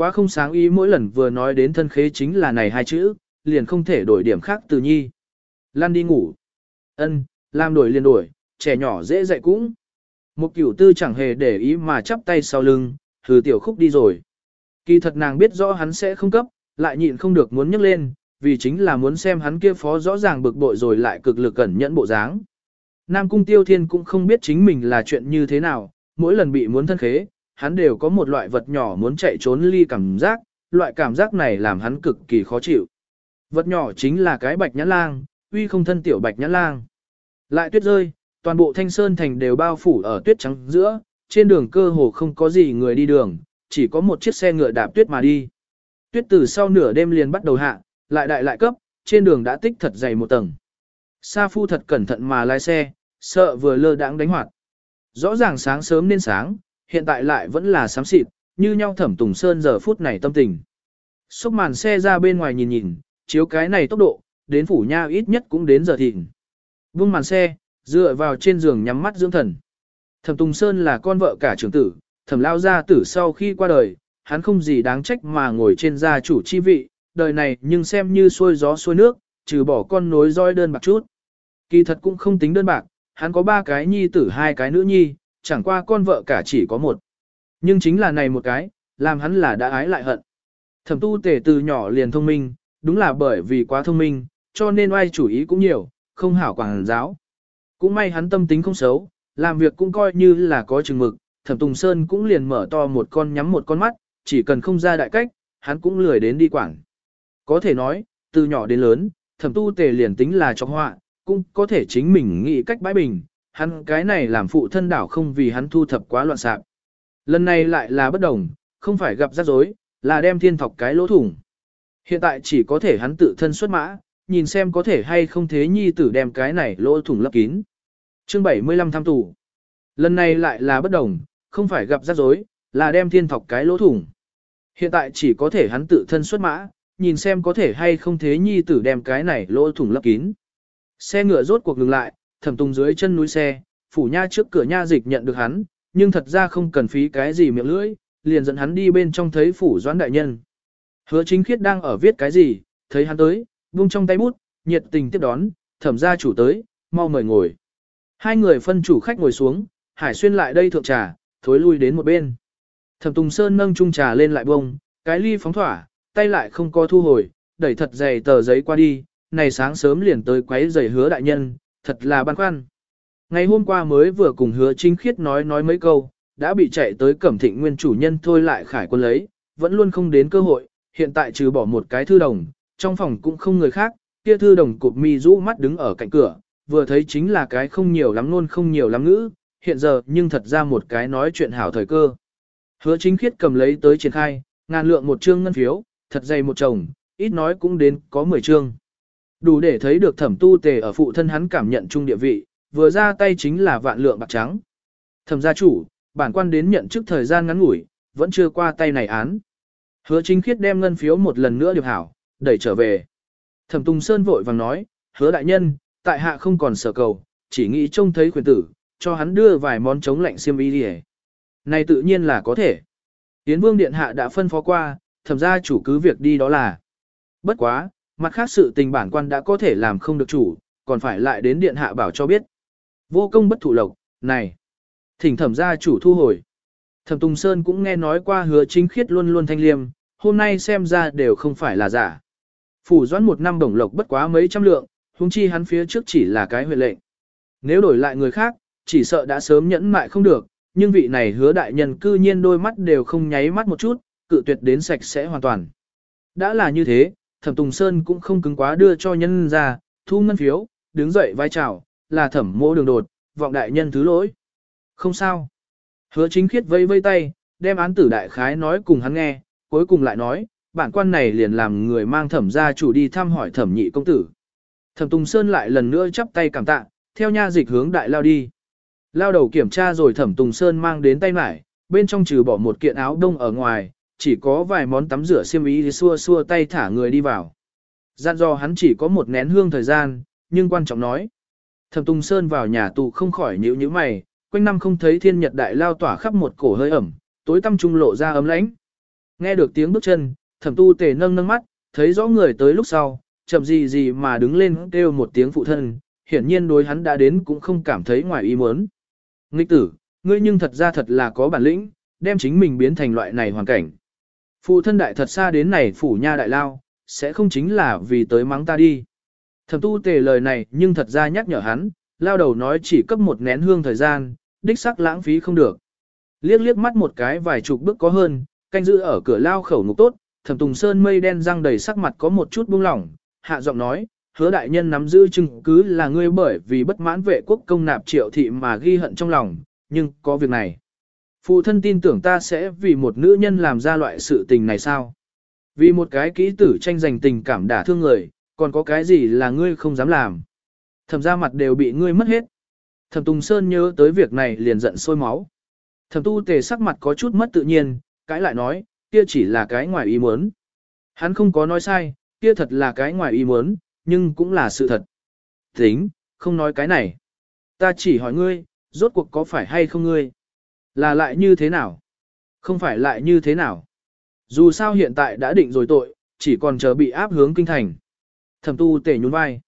quá không sáng ý mỗi lần vừa nói đến thân khế chính là này hai chữ, liền không thể đổi điểm khác từ nhi. Lan đi ngủ. Ân, làm đổi liền đổi, trẻ nhỏ dễ dạy cũng. Một cửu tư chẳng hề để ý mà chắp tay sau lưng, thử tiểu khúc đi rồi. Kỳ thật nàng biết rõ hắn sẽ không cấp, lại nhịn không được muốn nhấc lên, vì chính là muốn xem hắn kia phó rõ ràng bực bội rồi lại cực lực cẩn nhẫn bộ dáng. Nam Cung Tiêu Thiên cũng không biết chính mình là chuyện như thế nào, mỗi lần bị muốn thân khế, hắn đều có một loại vật nhỏ muốn chạy trốn ly cảm giác, loại cảm giác này làm hắn cực kỳ khó chịu. Vật nhỏ chính là cái bạch nhãn lang, uy không thân tiểu bạch nhãn lang. Lại tuyết rơi, toàn bộ thanh sơn thành đều bao phủ ở tuyết trắng giữa, trên đường cơ hồ không có gì người đi đường, chỉ có một chiếc xe ngựa đạp tuyết mà đi. Tuyết từ sau nửa đêm liền bắt đầu hạ, lại đại lại cấp, trên đường đã tích thật dày một tầng. Sa phu thật cẩn thận mà lái xe, sợ vừa lơ đãng đánh hoạt. Rõ ràng sáng sớm nên sáng, hiện tại lại vẫn là sám xịt, như nhau thẩm tùng sơn giờ phút này tâm tình. Xúc màn xe ra bên ngoài nhìn nhìn, chiếu cái này tốc độ, đến phủ nha ít nhất cũng đến giờ thịnh. Vung màn xe, dựa vào trên giường nhắm mắt dưỡng thần. Thẩm Tùng Sơn là con vợ cả trưởng tử, thẩm lao gia tử sau khi qua đời, hắn không gì đáng trách mà ngồi trên gia chủ chi vị, đời này nhưng xem như xuôi gió xuôi nước, trừ bỏ con nối roi đơn bạc chút. Kỳ thật cũng không tính đơn bạc, hắn có ba cái nhi tử hai cái nữ nhi, chẳng qua con vợ cả chỉ có một. Nhưng chính là này một cái, làm hắn là đã ái lại hận. Thẩm tu tể từ nhỏ liền thông minh, đúng là bởi vì quá thông minh, cho nên oai chủ ý cũng nhiều, không hảo quảng giáo. Cũng may hắn tâm tính không xấu, làm việc cũng coi như là có chừng mực, thẩm Tùng Sơn cũng liền mở to một con nhắm một con mắt, chỉ cần không ra đại cách, hắn cũng lười đến đi quảng. Có thể nói, từ nhỏ đến lớn, thẩm tu tề liền tính là cho họa, cũng có thể chính mình nghĩ cách bãi bình, hắn cái này làm phụ thân đảo không vì hắn thu thập quá loạn sạc. Lần này lại là bất đồng, không phải gặp rắc rối, là đem thiên thọc cái lỗ thủng. Hiện tại chỉ có thể hắn tự thân xuất mã, nhìn xem có thể hay không thế nhi tử đem cái này lỗ thủng lấp kín. Chương 75 tham tù. Lần này lại là bất đồng, không phải gặp rắc rối, là đem thiên thọc cái lỗ thủng. Hiện tại chỉ có thể hắn tự thân xuất mã, nhìn xem có thể hay không thế nhi tử đem cái này lỗ thủng lấp kín. Xe ngựa rốt cuộc ngừng lại, thẩm tùng dưới chân núi xe, phủ nha trước cửa nha dịch nhận được hắn, nhưng thật ra không cần phí cái gì miệng lưỡi, liền dẫn hắn đi bên trong thấy phủ doãn đại nhân. Hứa chính khiết đang ở viết cái gì, thấy hắn tới, vung trong tay bút, nhiệt tình tiếp đón, thẩm gia chủ tới, mau mời ngồi. Hai người phân chủ khách ngồi xuống, hải xuyên lại đây thượng trà, thối lui đến một bên. Thẩm Tùng Sơn nâng chung trà lên lại bông, cái ly phóng thỏa, tay lại không có thu hồi, đẩy thật dày tờ giấy qua đi, này sáng sớm liền tới quấy giày hứa đại nhân, thật là băn khoăn. Ngày hôm qua mới vừa cùng hứa chính khiết nói nói mấy câu, đã bị chạy tới cẩm thịnh nguyên chủ nhân thôi lại khải quân lấy, vẫn luôn không đến cơ hội, hiện tại trừ bỏ một cái thư đồng, trong phòng cũng không người khác, kia thư đồng cụp mi rũ mắt đứng ở cạnh cửa, vừa thấy chính là cái không nhiều lắm luôn không nhiều lắm ngữ, hiện giờ nhưng thật ra một cái nói chuyện hảo thời cơ. Hứa chính khiết cầm lấy tới triển khai, ngàn lượng một trương ngân phiếu, thật dày một chồng, ít nói cũng đến có 10 trương. Đủ để thấy được thẩm tu tề ở phụ thân hắn cảm nhận chung địa vị, vừa ra tay chính là vạn lượng bạc trắng. Thẩm gia chủ, bản quan đến nhận chức thời gian ngắn ngủi, vẫn chưa qua tay này án. Hứa chính khiết đem ngân phiếu một lần nữa điều hảo, đẩy trở về. Thẩm Tùng Sơn vội vàng nói, hứa đại nhân, tại hạ không còn sở cầu, chỉ nghĩ trông thấy quyền tử, cho hắn đưa vài món chống lạnh xiêm y đi Này tự nhiên là có thể. Tiến vương điện hạ đã phân phó qua, thẩm gia chủ cứ việc đi đó là. Bất quá, mặt khác sự tình bản quan đã có thể làm không được chủ, còn phải lại đến điện hạ bảo cho biết. Vô công bất thủ lộc, này. Thỉnh thẩm gia chủ thu hồi. Thẩm Tùng Sơn cũng nghe nói qua hứa chính khiết luôn luôn thanh liêm, hôm nay xem ra đều không phải là giả. Phủ doãn một năm đồng lộc bất quá mấy trăm lượng, huống chi hắn phía trước chỉ là cái huệ lệnh. Nếu đổi lại người khác, chỉ sợ đã sớm nhẫn mại không được, nhưng vị này hứa đại nhân cư nhiên đôi mắt đều không nháy mắt một chút, cự tuyệt đến sạch sẽ hoàn toàn. Đã là như thế, thẩm Tùng Sơn cũng không cứng quá đưa cho nhân ra, thu ngân phiếu, đứng dậy vai chào, là thẩm mô đường đột, vọng đại nhân thứ lỗi. Không sao. Hứa chính khiết vây vây tay, đem án tử đại khái nói cùng hắn nghe, cuối cùng lại nói, bản quan này liền làm người mang thẩm gia chủ đi thăm hỏi thẩm nhị công tử. Thẩm Tùng Sơn lại lần nữa chắp tay cảm tạ, theo nha dịch hướng đại lao đi. Lao đầu kiểm tra rồi thẩm Tùng Sơn mang đến tay mải, bên trong trừ bỏ một kiện áo đông ở ngoài, chỉ có vài món tắm rửa xiêm y thì xua xua tay thả người đi vào. Gian do hắn chỉ có một nén hương thời gian, nhưng quan trọng nói. Thẩm Tùng Sơn vào nhà tù không khỏi nhíu nhíu mày, quanh năm không thấy thiên nhật đại lao tỏa khắp một cổ hơi ẩm, tối tăm trung lộ ra ấm lãnh. Nghe được tiếng bước chân, thẩm tu tề nâng nâng mắt, thấy rõ người tới lúc sau, chậm gì gì mà đứng lên kêu một tiếng phụ thân, hiển nhiên đối hắn đã đến cũng không cảm thấy ngoài ý muốn. Nghịch tử, ngươi nhưng thật ra thật là có bản lĩnh, đem chính mình biến thành loại này hoàn cảnh. Phụ thân đại thật xa đến này phủ nha đại lao, sẽ không chính là vì tới mắng ta đi. Thẩm tu tề lời này nhưng thật ra nhắc nhở hắn, lao đầu nói chỉ cấp một nén hương thời gian, đích sắc lãng phí không được. Liếc liếc mắt một cái vài chục bước có hơn, canh giữ ở cửa lao khẩu ngục tốt, thẩm tùng sơn mây đen răng đầy sắc mặt có một chút buông lỏng, hạ giọng nói, hứa đại nhân nắm giữ chứng cứ là ngươi bởi vì bất mãn vệ quốc công nạp triệu thị mà ghi hận trong lòng, nhưng có việc này. Phụ thân tin tưởng ta sẽ vì một nữ nhân làm ra loại sự tình này sao? Vì một cái kỹ tử tranh giành tình cảm đả thương người, còn có cái gì là ngươi không dám làm? Thẩm ra mặt đều bị ngươi mất hết. Thẩm Tùng Sơn nhớ tới việc này liền giận sôi máu. Thẩm tu tề sắc mặt có chút mất tự nhiên, cãi lại nói, kia chỉ là cái ngoài ý muốn. Hắn không có nói sai, kia thật là cái ngoài ý muốn, nhưng cũng là sự thật. Tính, không nói cái này. Ta chỉ hỏi ngươi, rốt cuộc có phải hay không ngươi? Là lại như thế nào? Không phải lại như thế nào? Dù sao hiện tại đã định rồi tội, chỉ còn chờ bị áp hướng kinh thành. Thẩm tu tể nhún vai.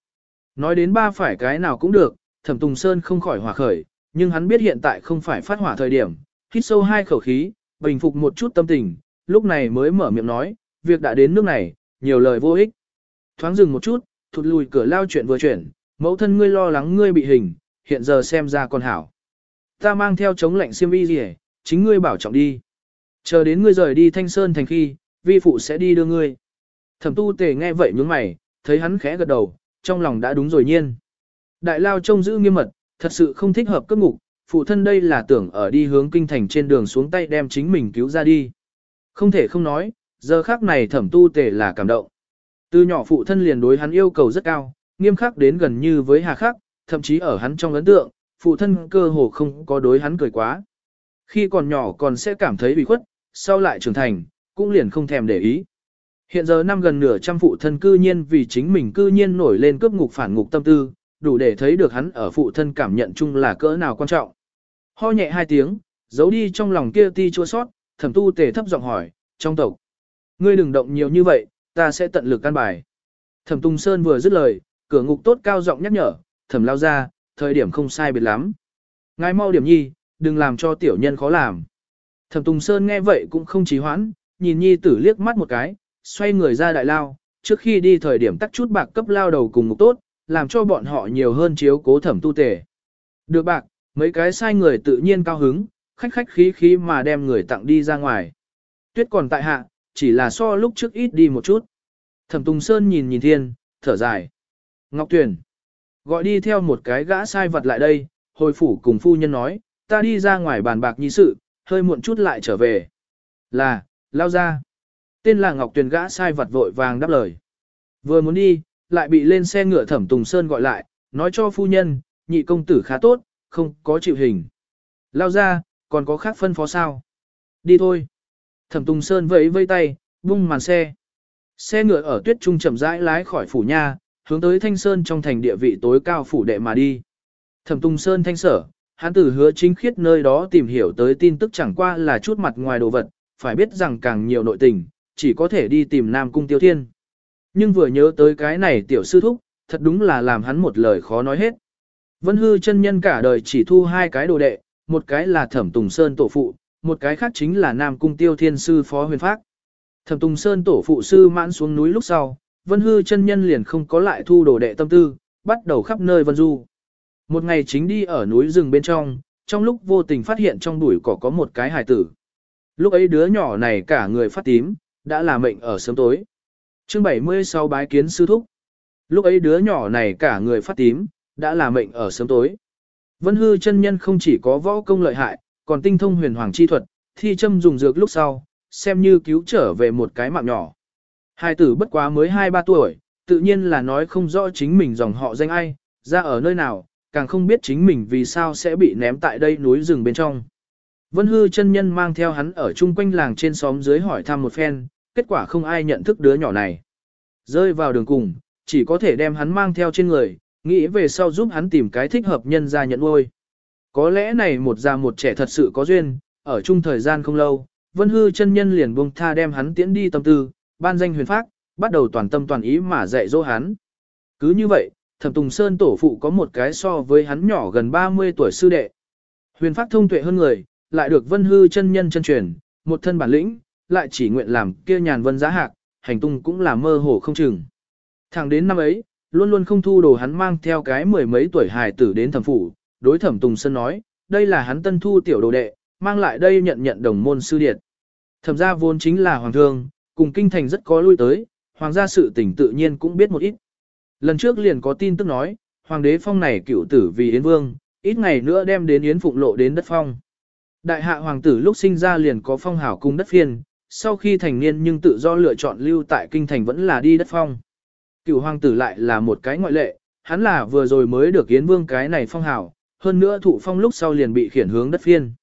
Nói đến ba phải cái nào cũng được, thẩm tùng sơn không khỏi hỏa khởi, nhưng hắn biết hiện tại không phải phát hỏa thời điểm. Hít sâu hai khẩu khí, bình phục một chút tâm tình, lúc này mới mở miệng nói, việc đã đến nước này, nhiều lời vô ích. Thoáng dừng một chút, thụt lùi cửa lao chuyện vừa chuyển, mẫu thân ngươi lo lắng ngươi bị hình, hiện giờ xem ra còn hảo. Ta mang theo chống lạnh xiêm y gì chính ngươi bảo trọng đi. Chờ đến ngươi rời đi thanh sơn thành khi, vi phụ sẽ đi đưa ngươi. Thẩm tu tề nghe vậy nhướng mày, thấy hắn khẽ gật đầu, trong lòng đã đúng rồi nhiên. Đại lao trông giữ nghiêm mật, thật sự không thích hợp cấp ngục, phụ thân đây là tưởng ở đi hướng kinh thành trên đường xuống tay đem chính mình cứu ra đi. Không thể không nói, giờ khác này thẩm tu tề là cảm động. Từ nhỏ phụ thân liền đối hắn yêu cầu rất cao, nghiêm khắc đến gần như với hà khắc, thậm chí ở hắn trong ấn tượng, phụ thân cơ hồ không có đối hắn cười quá. Khi còn nhỏ còn sẽ cảm thấy bị khuất, sau lại trưởng thành, cũng liền không thèm để ý. Hiện giờ năm gần nửa trăm phụ thân cư nhiên vì chính mình cư nhiên nổi lên cướp ngục phản ngục tâm tư, đủ để thấy được hắn ở phụ thân cảm nhận chung là cỡ nào quan trọng. Ho nhẹ hai tiếng, giấu đi trong lòng kia ti chua sót, thẩm tu tề thấp giọng hỏi, trong tộc. Ngươi đừng động nhiều như vậy, ta sẽ tận lực căn bài. Thẩm Tùng Sơn vừa dứt lời, cửa ngục tốt cao giọng nhắc nhở, thẩm lao ra, thời điểm không sai biệt lắm. Ngài mau điểm nhi, đừng làm cho tiểu nhân khó làm. Thẩm Tùng Sơn nghe vậy cũng không trì hoãn, nhìn nhi tử liếc mắt một cái, xoay người ra đại lao, trước khi đi thời điểm tắt chút bạc cấp lao đầu cùng ngục tốt, làm cho bọn họ nhiều hơn chiếu cố thẩm tu tề. Được bạc, mấy cái sai người tự nhiên cao hứng, khách khách khí khí mà đem người tặng đi ra ngoài. Tuyết còn tại hạ, chỉ là so lúc trước ít đi một chút. Thẩm Tùng Sơn nhìn nhìn thiên, thở dài. Ngọc Tuyền. Gọi đi theo một cái gã sai vật lại đây, hồi phủ cùng phu nhân nói, ta đi ra ngoài bàn bạc nhi sự, hơi muộn chút lại trở về. Là, lao ra. Tên là Ngọc Tuyền gã sai vật vội vàng đáp lời. Vừa muốn đi, lại bị lên xe ngựa thẩm Tùng Sơn gọi lại, nói cho phu nhân, nhị công tử khá tốt, không có chịu hình. Lao ra, còn có khác phân phó sao? Đi thôi. Thẩm Tùng Sơn vẫy vây tay, bung màn xe. Xe ngựa ở tuyết trung chậm rãi lái khỏi phủ nha, hướng tới Thanh Sơn trong thành địa vị tối cao phủ đệ mà đi. Thẩm Tùng Sơn thanh sở, hắn tử hứa chính khiết nơi đó tìm hiểu tới tin tức chẳng qua là chút mặt ngoài đồ vật, phải biết rằng càng nhiều nội tình, chỉ có thể đi tìm Nam Cung Tiêu Thiên. Nhưng vừa nhớ tới cái này tiểu sư thúc, thật đúng là làm hắn một lời khó nói hết. Vân hư chân nhân cả đời chỉ thu hai cái đồ đệ, một cái là Thẩm Tùng Sơn tổ phụ, một cái khác chính là Nam Cung Tiêu Thiên Sư Phó Huyền Phác. Thẩm Tùng Sơn tổ phụ sư mãn xuống núi lúc sau, Vân Hư chân nhân liền không có lại thu đồ đệ tâm tư, bắt đầu khắp nơi vân du. Một ngày chính đi ở núi rừng bên trong, trong lúc vô tình phát hiện trong bụi cỏ có một cái hài tử. Lúc ấy đứa nhỏ này cả người phát tím, đã là mệnh ở sớm tối. Chương 76 bái kiến sư thúc. Lúc ấy đứa nhỏ này cả người phát tím, đã là mệnh ở sớm tối. Vân hư chân nhân không chỉ có võ công lợi hại, còn tinh thông huyền hoàng chi thuật, thi châm dùng dược lúc sau, xem như cứu trở về một cái mạng nhỏ. Hai tử bất quá mới 2-3 tuổi, tự nhiên là nói không rõ chính mình dòng họ danh ai, ra ở nơi nào, càng không biết chính mình vì sao sẽ bị ném tại đây núi rừng bên trong. Vân hư chân nhân mang theo hắn ở chung quanh làng trên xóm dưới hỏi thăm một phen, kết quả không ai nhận thức đứa nhỏ này. Rơi vào đường cùng, chỉ có thể đem hắn mang theo trên người, nghĩ về sau giúp hắn tìm cái thích hợp nhân ra nhận nuôi. Có lẽ này một già một trẻ thật sự có duyên, ở chung thời gian không lâu, Vân Hư chân nhân liền buông tha đem hắn tiễn đi tâm tư, ban danh huyền phác, bắt đầu toàn tâm toàn ý mà dạy dỗ hắn. Cứ như vậy, Thẩm Tùng Sơn tổ phụ có một cái so với hắn nhỏ gần 30 tuổi sư đệ. Huyền phác thông tuệ hơn người, lại được Vân Hư chân nhân chân truyền, một thân bản lĩnh, lại chỉ nguyện làm kia nhàn vân giá hạc, hành tung cũng là mơ hồ không chừng. Thẳng đến năm ấy, luôn luôn không thu đồ hắn mang theo cái mười mấy tuổi hài tử đến thẩm phủ, đối thẩm Tùng Sơn nói, đây là hắn tân thu tiểu đồ đệ, mang lại đây nhận nhận đồng môn sư điệt. Thẩm gia vốn chính là hoàng thương, cùng kinh thành rất có lui tới, hoàng gia sự tình tự nhiên cũng biết một ít. Lần trước liền có tin tức nói, hoàng đế phong này cựu tử vì Yến Vương, ít ngày nữa đem đến Yến Phụng lộ đến đất phong. Đại hạ hoàng tử lúc sinh ra liền có phong hảo cung đất phiên, sau khi thành niên nhưng tự do lựa chọn lưu tại kinh thành vẫn là đi đất phong. Cựu hoàng tử lại là một cái ngoại lệ, hắn là vừa rồi mới được Yến Vương cái này phong hảo, hơn nữa thụ phong lúc sau liền bị khiển hướng đất phiên.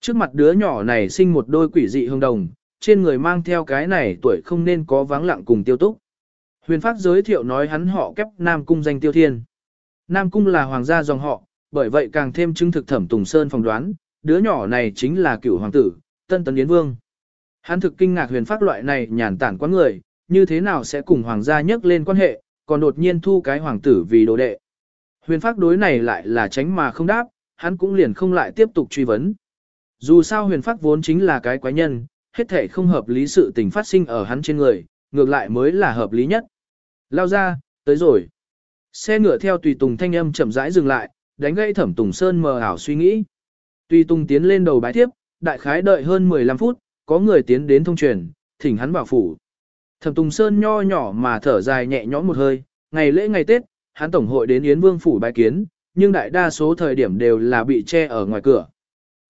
Trước mặt đứa nhỏ này sinh một đôi quỷ dị hương đồng, trên người mang theo cái này tuổi không nên có vắng lặng cùng tiêu túc. Huyền Pháp giới thiệu nói hắn họ kép Nam Cung danh tiêu thiên. Nam Cung là hoàng gia dòng họ, bởi vậy càng thêm chứng thực thẩm Tùng Sơn phỏng đoán, đứa nhỏ này chính là cựu hoàng tử, Tân Tấn Yến Vương. Hắn thực kinh ngạc huyền pháp loại này nhàn tản quá người, như thế nào sẽ cùng hoàng gia nhắc lên quan hệ, còn đột nhiên thu cái hoàng tử vì đồ đệ. Huyền pháp đối này lại là tránh mà không đáp, hắn cũng liền không lại tiếp tục truy vấn. Dù sao huyền pháp vốn chính là cái quái nhân, hết thể không hợp lý sự tình phát sinh ở hắn trên người, ngược lại mới là hợp lý nhất. Lao ra, tới rồi. Xe ngựa theo tùy tùng thanh âm chậm rãi dừng lại, đánh gây thẩm tùng sơn mờ ảo suy nghĩ. Tùy tùng tiến lên đầu bái tiếp, đại khái đợi hơn 15 phút, có người tiến đến thông truyền, thỉnh hắn vào phủ. Thẩm tùng sơn nho nhỏ mà thở dài nhẹ nhõm một hơi, ngày lễ ngày Tết, hắn tổng hội đến Yến Vương phủ bái kiến, nhưng đại đa số thời điểm đều là bị che ở ngoài cửa.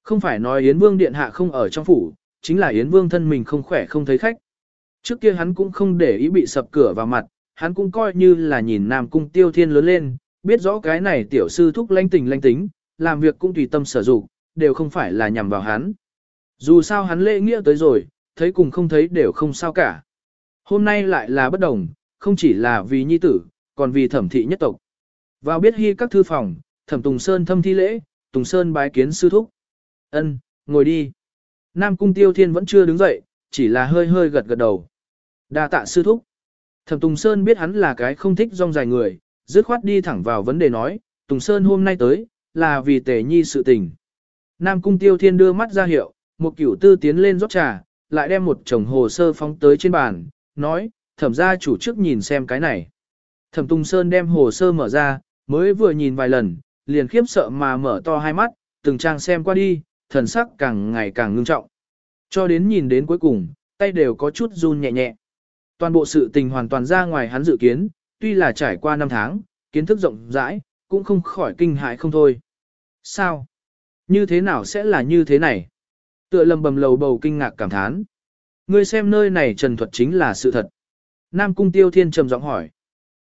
Không phải nói Yến Vương điện hạ không ở trong phủ, chính là Yến Vương thân mình không khỏe không thấy khách. Trước kia hắn cũng không để ý bị sập cửa vào mặt, hắn cũng coi như là nhìn Nam Cung Tiêu Thiên lớn lên, biết rõ cái này tiểu sư thúc lanh tình lanh tính, làm việc cũng tùy tâm sở dụng, đều không phải là nhằm vào hắn. Dù sao hắn lễ nghĩa tới rồi, thấy cùng không thấy đều không sao cả. Hôm nay lại là bất đồng, không chỉ là vì nhi tử, còn vì thẩm thị nhất tộc. Vào biết hy các thư phòng, thẩm Tùng Sơn thâm thi lễ, Tùng Sơn bái kiến sư thúc. Ân, ngồi đi. Nam Cung Tiêu Thiên vẫn chưa đứng dậy, chỉ là hơi hơi gật gật đầu. Đa tạ sư thúc. Thẩm Tùng Sơn biết hắn là cái không thích rong dài người, dứt khoát đi thẳng vào vấn đề nói, Tùng Sơn hôm nay tới, là vì tề nhi sự tình. Nam Cung Tiêu Thiên đưa mắt ra hiệu, một cửu tư tiến lên rót trà, lại đem một chồng hồ sơ phóng tới trên bàn, nói, thẩm gia chủ trước nhìn xem cái này. Thẩm Tùng Sơn đem hồ sơ mở ra, mới vừa nhìn vài lần, liền khiếp sợ mà mở to hai mắt, từng trang xem qua đi, thần sắc càng ngày càng ngưng trọng. Cho đến nhìn đến cuối cùng, tay đều có chút run nhẹ nhẹ. Toàn bộ sự tình hoàn toàn ra ngoài hắn dự kiến, tuy là trải qua năm tháng, kiến thức rộng rãi, cũng không khỏi kinh hại không thôi. Sao? Như thế nào sẽ là như thế này? Tựa lầm bầm lầu bầu kinh ngạc cảm thán. Ngươi xem nơi này trần thuật chính là sự thật. Nam Cung Tiêu Thiên trầm giọng hỏi.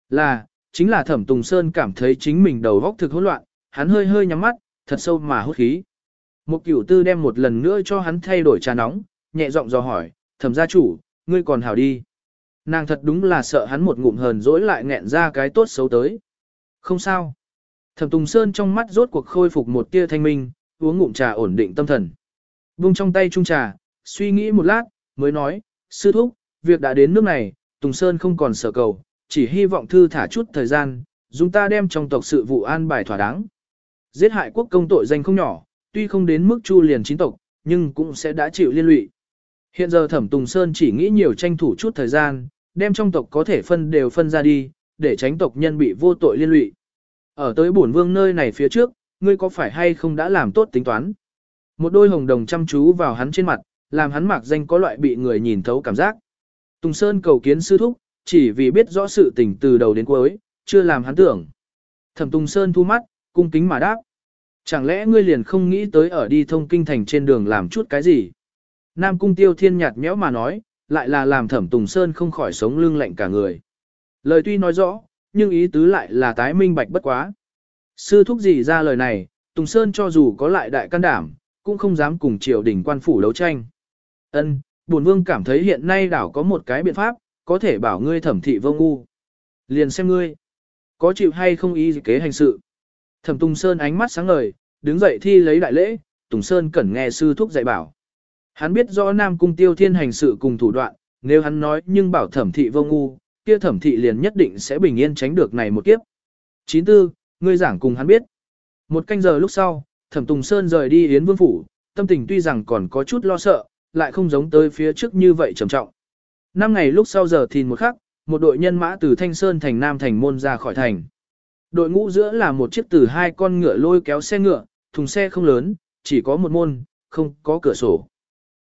Là, chính là Thẩm Tùng Sơn cảm thấy chính mình đầu góc thực hỗn loạn, hắn hơi hơi nhắm mắt, thật sâu mà hút khí. Một cửu tư đem một lần nữa cho hắn thay đổi trà nóng, nhẹ giọng dò hỏi, thẩm gia chủ, ngươi còn hảo đi. Nàng thật đúng là sợ hắn một ngụm hờn dỗi lại nghẹn ra cái tốt xấu tới. Không sao. Thẩm Tùng Sơn trong mắt rốt cuộc khôi phục một tia thanh minh, uống ngụm trà ổn định tâm thần. vung trong tay chung trà, suy nghĩ một lát, mới nói, sư thúc, việc đã đến nước này, Tùng Sơn không còn sợ cầu, chỉ hy vọng thư thả chút thời gian, chúng ta đem trong tộc sự vụ an bài thỏa đáng. Giết hại quốc công tội danh không nhỏ, tuy không đến mức chu liền chính tộc, nhưng cũng sẽ đã chịu liên lụy. Hiện giờ Thẩm Tùng Sơn chỉ nghĩ nhiều tranh thủ chút thời gian, đem trong tộc có thể phân đều phân ra đi, để tránh tộc nhân bị vô tội liên lụy. Ở tới bổn vương nơi này phía trước, ngươi có phải hay không đã làm tốt tính toán? Một đôi hồng đồng chăm chú vào hắn trên mặt, làm hắn mạc danh có loại bị người nhìn thấu cảm giác. Tùng Sơn cầu kiến sư thúc, chỉ vì biết rõ sự tình từ đầu đến cuối, chưa làm hắn tưởng. Thẩm Tùng Sơn thu mắt, cung kính mà đáp. Chẳng lẽ ngươi liền không nghĩ tới ở đi thông kinh thành trên đường làm chút cái gì? Nam Cung Tiêu Thiên nhạt nhẽo mà nói, lại là làm Thẩm Tùng Sơn không khỏi sống lưng lạnh cả người. Lời tuy nói rõ, nhưng ý tứ lại là tái minh bạch bất quá. Sư thúc gì ra lời này, Tùng Sơn cho dù có lại đại can đảm, cũng không dám cùng triều đình quan phủ đấu tranh. Ân, bổn vương cảm thấy hiện nay đảo có một cái biện pháp, có thể bảo ngươi thẩm thị vô ngu. Liền xem ngươi, có chịu hay không ý kế hành sự. Thẩm Tùng Sơn ánh mắt sáng ngời, đứng dậy thi lấy đại lễ, Tùng Sơn cẩn nghe sư thúc dạy bảo. Hắn biết rõ Nam Cung Tiêu Thiên hành sự cùng thủ đoạn, nếu hắn nói nhưng bảo thẩm thị vô ngu, kia thẩm thị liền nhất định sẽ bình yên tránh được này một kiếp. 94, ngươi giảng cùng hắn biết. Một canh giờ lúc sau, thẩm Tùng Sơn rời đi Yến Vương Phủ, tâm tình tuy rằng còn có chút lo sợ, lại không giống tới phía trước như vậy trầm trọng. Năm ngày lúc sau giờ thìn một khắc, một đội nhân mã từ Thanh Sơn thành Nam thành môn ra khỏi thành. Đội ngũ giữa là một chiếc từ hai con ngựa lôi kéo xe ngựa, thùng xe không lớn, chỉ có một môn, không có cửa sổ.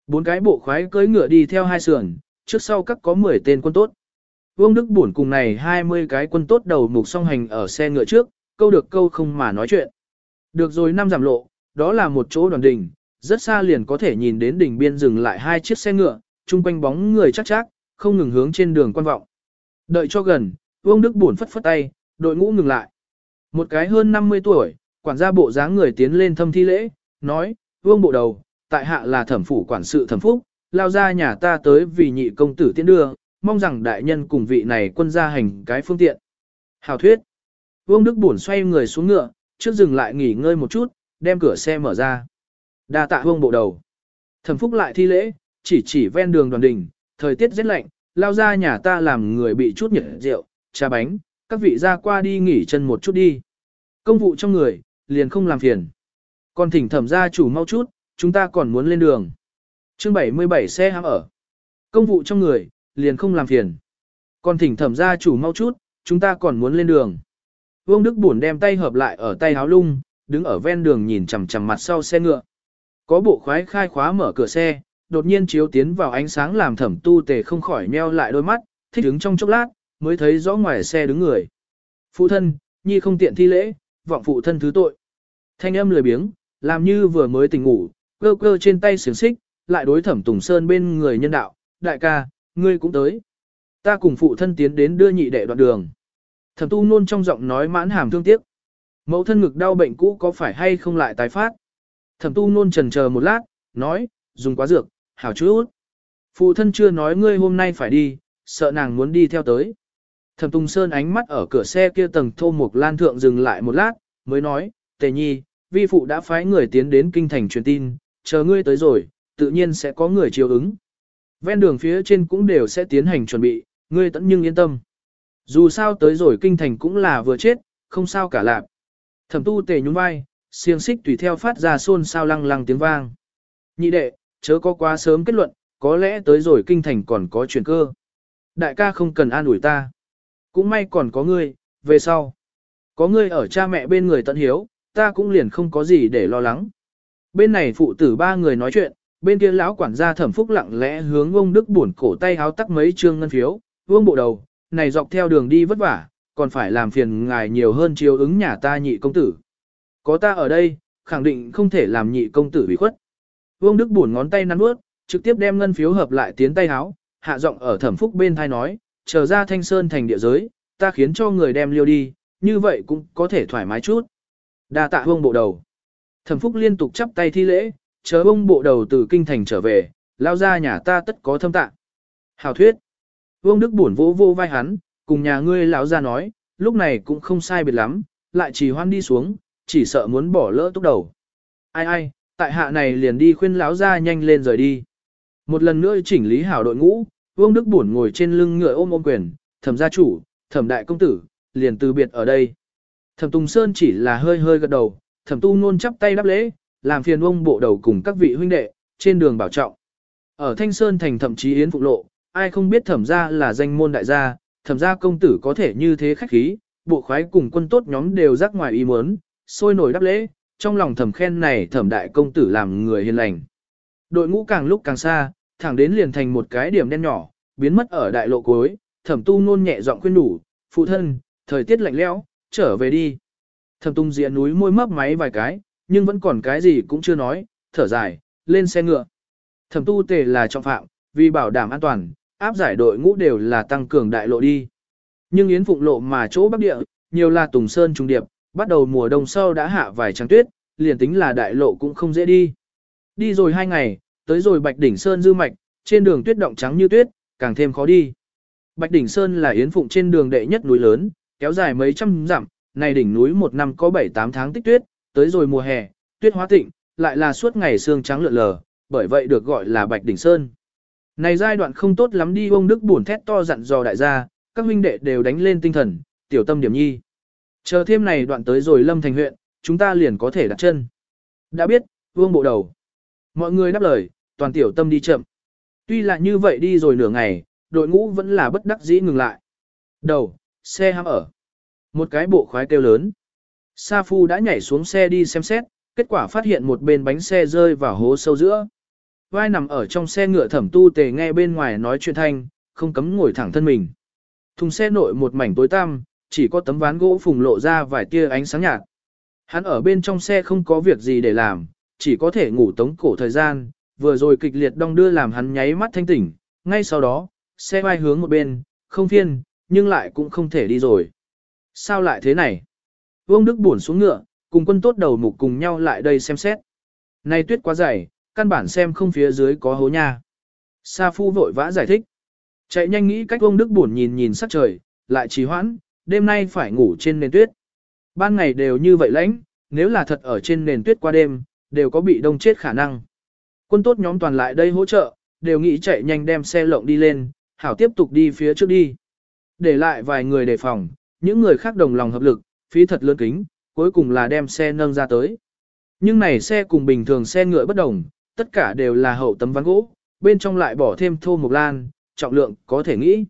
Bốn cái bộ khoái cưỡi ngựa đi theo hai sườn, trước sau các có 10 tên quân tốt. Vương Đức Bổn cùng này 20 cái quân tốt đầu mục song hành ở xe ngựa trước, câu được câu không mà nói chuyện. Được rồi năm giảm lộ, đó là một chỗ đoàn đình, rất xa liền có thể nhìn đến đỉnh biên dừng lại hai chiếc xe ngựa, chung quanh bóng người chắc chắc, không ngừng hướng trên đường quan vọng. Đợi cho gần, Vương Đức Bổn phất phất tay, đội ngũ ngừng lại. Một cái hơn 50 tuổi, quản gia bộ dáng người tiến lên thâm thi lễ, nói, Vương bộ đầu, tại hạ là thẩm phủ quản sự thẩm phúc, lao ra nhà ta tới vì nhị công tử tiến đưa, mong rằng đại nhân cùng vị này quân gia hành cái phương tiện. Hào thuyết. Vương Đức Bổn xoay người xuống ngựa, trước dừng lại nghỉ ngơi một chút, đem cửa xe mở ra. Đa tạ Vương bộ đầu. Thẩm Phúc lại thi lễ, chỉ chỉ ven đường đoàn đình, thời tiết rất lạnh, lao ra nhà ta làm người bị chút nhiệt rượu, trà bánh, các vị ra qua đi nghỉ chân một chút đi. Công vụ trong người, liền không làm phiền. Còn thỉnh thẩm gia chủ mau chút, chúng ta còn muốn lên đường. Chương 77 xe hãm ở. Công vụ trong người, liền không làm phiền. Còn thỉnh thẩm gia chủ mau chút, chúng ta còn muốn lên đường. Vương Đức Bổn đem tay hợp lại ở tay háo lung, đứng ở ven đường nhìn chằm chằm mặt sau xe ngựa. Có bộ khoái khai khóa mở cửa xe, đột nhiên chiếu tiến vào ánh sáng làm thẩm tu tề không khỏi meo lại đôi mắt, thích đứng trong chốc lát, mới thấy rõ ngoài xe đứng người. Phụ thân, nhi không tiện thi lễ, vọng phụ thân thứ tội. Thanh âm lười biếng, làm như vừa mới tỉnh ngủ, cơ cơ trên tay xiềng xích, lại đối thẩm Tùng Sơn bên người nhân đạo, đại ca, ngươi cũng tới. Ta cùng phụ thân tiến đến đưa nhị đệ đoạn đường. Thẩm tu nôn trong giọng nói mãn hàm thương tiếc. Mẫu thân ngực đau bệnh cũ có phải hay không lại tái phát? Thẩm tu nôn trần chờ một lát, nói, dùng quá dược, hảo chút. Phụ thân chưa nói ngươi hôm nay phải đi, sợ nàng muốn đi theo tới. Thẩm Tùng Sơn ánh mắt ở cửa xe kia tầng thô mục lan thượng dừng lại một lát, mới nói, tề nhi, vi phụ đã phái người tiến đến kinh thành truyền tin, chờ ngươi tới rồi, tự nhiên sẽ có người chiều ứng. Ven đường phía trên cũng đều sẽ tiến hành chuẩn bị, ngươi tận nhưng yên tâm. Dù sao tới rồi kinh thành cũng là vừa chết, không sao cả lạc. Thẩm tu tề nhún vai, xiềng xích tùy theo phát ra xôn xao lăng lăng tiếng vang. Nhị đệ, chớ có quá sớm kết luận, có lẽ tới rồi kinh thành còn có chuyện cơ. Đại ca không cần an ủi ta. Cũng may còn có ngươi, về sau. Có ngươi ở cha mẹ bên người tận hiếu, ta cũng liền không có gì để lo lắng. Bên này phụ tử ba người nói chuyện, bên kia lão quản gia thẩm phúc lặng lẽ hướng ông Đức buồn cổ tay háo tắc mấy trương ngân phiếu, vương bộ đầu, này dọc theo đường đi vất vả, còn phải làm phiền ngài nhiều hơn chiếu ứng nhà ta nhị công tử. Có ta ở đây, khẳng định không thể làm nhị công tử bị khuất. Vương Đức buồn ngón tay nắn bước, trực tiếp đem ngân phiếu hợp lại tiến tay háo, hạ giọng ở thẩm phúc bên thai nói, chờ ra thanh sơn thành địa giới, ta khiến cho người đem liêu đi, như vậy cũng có thể thoải mái chút. Đa tạ vương bộ đầu. Thẩm phúc liên tục chắp tay thi lễ, chờ ông bộ đầu từ kinh thành trở về, lao ra nhà ta tất có thâm tạ. Hào thuyết. Vương Đức buồn vô vô vai hắn, cùng nhà ngươi lão ra nói, lúc này cũng không sai biệt lắm, lại chỉ hoan đi xuống, chỉ sợ muốn bỏ lỡ túc đầu. Ai ai, tại hạ này liền đi khuyên lão ra nhanh lên rời đi. Một lần nữa chỉnh lý hảo đội ngũ, Vương Đức buồn ngồi trên lưng ngựa ôm ôm quyền, thẩm gia chủ, thẩm đại công tử, liền từ biệt ở đây. Thẩm Tùng Sơn chỉ là hơi hơi gật đầu, thẩm tu nôn chắp tay đáp lễ, làm phiền ông bộ đầu cùng các vị huynh đệ, trên đường bảo trọng. Ở Thanh Sơn thành thậm chí Yến Phục Lộ, ai không biết thẩm gia là danh môn đại gia, thẩm gia công tử có thể như thế khách khí, bộ khoái cùng quân tốt nhóm đều rắc ngoài ý muốn, sôi nổi đáp lễ, trong lòng thẩm khen này thẩm đại công tử làm người hiền lành. Đội ngũ càng lúc càng xa, thẳng đến liền thành một cái điểm đen nhỏ, biến mất ở đại lộ cuối, thẩm tu nôn nhẹ giọng khuyên đủ, phụ thân, thời tiết lạnh lẽo, trở về đi. Thẩm tung diện núi môi mấp máy vài cái, nhưng vẫn còn cái gì cũng chưa nói, thở dài, lên xe ngựa. Thẩm tu tề là trọng phạm, vì bảo đảm an toàn, áp giải đội ngũ đều là tăng cường đại lộ đi. Nhưng Yến Phụng lộ mà chỗ bắc địa, nhiều là Tùng Sơn trung điệp, bắt đầu mùa đông sâu đã hạ vài trắng tuyết, liền tính là đại lộ cũng không dễ đi. Đi rồi hai ngày, tới rồi Bạch Đỉnh Sơn dư mạch, trên đường tuyết động trắng như tuyết, càng thêm khó đi. Bạch Đỉnh Sơn là Yến Phụng trên đường đệ nhất núi lớn, kéo dài mấy trăm dặm, này đỉnh núi một năm có 7-8 tháng tích tuyết, tới rồi mùa hè, tuyết hóa tịnh, lại là suốt ngày sương trắng lượn lờ, bởi vậy được gọi là Bạch Đỉnh Sơn. Này giai đoạn không tốt lắm đi ông Đức buồn thét to dặn dò đại gia, các huynh đệ đều đánh lên tinh thần, tiểu tâm điểm nhi. Chờ thêm này đoạn tới rồi lâm thành huyện, chúng ta liền có thể đặt chân. Đã biết, vương bộ đầu. Mọi người đáp lời, toàn tiểu tâm đi chậm. Tuy là như vậy đi rồi nửa ngày, đội ngũ vẫn là bất đắc dĩ ngừng lại. Đầu, xe hãm ở. Một cái bộ khoái kêu lớn. Sa Phu đã nhảy xuống xe đi xem xét, kết quả phát hiện một bên bánh xe rơi vào hố sâu giữa. Vai nằm ở trong xe ngựa thẩm tu tề nghe bên ngoài nói chuyện thanh, không cấm ngồi thẳng thân mình. Thùng xe nội một mảnh tối tăm, chỉ có tấm ván gỗ phùng lộ ra vài tia ánh sáng nhạt. Hắn ở bên trong xe không có việc gì để làm, chỉ có thể ngủ tống cổ thời gian, vừa rồi kịch liệt đong đưa làm hắn nháy mắt thanh tỉnh, ngay sau đó, xe vai hướng một bên, không phiên, nhưng lại cũng không thể đi rồi. Sao lại thế này? Vương Đức buồn xuống ngựa, cùng quân tốt đầu mục cùng nhau lại đây xem xét. Này tuyết quá dày, căn bản xem không phía dưới có hố nha. Sa Phu vội vã giải thích. Chạy nhanh nghĩ cách Vương Đức buồn nhìn nhìn sắc trời, lại trì hoãn, đêm nay phải ngủ trên nền tuyết. Ban ngày đều như vậy lãnh, nếu là thật ở trên nền tuyết qua đêm, đều có bị đông chết khả năng. Quân tốt nhóm toàn lại đây hỗ trợ, đều nghĩ chạy nhanh đem xe lộng đi lên, hảo tiếp tục đi phía trước đi. Để lại vài người đề phòng, những người khác đồng lòng hợp lực, phí thật lớn kính, cuối cùng là đem xe nâng ra tới. Nhưng này xe cùng bình thường xe ngựa bất đồng, tất cả đều là hậu tấm ván gỗ, bên trong lại bỏ thêm thô mộc lan, trọng lượng có thể nghĩ.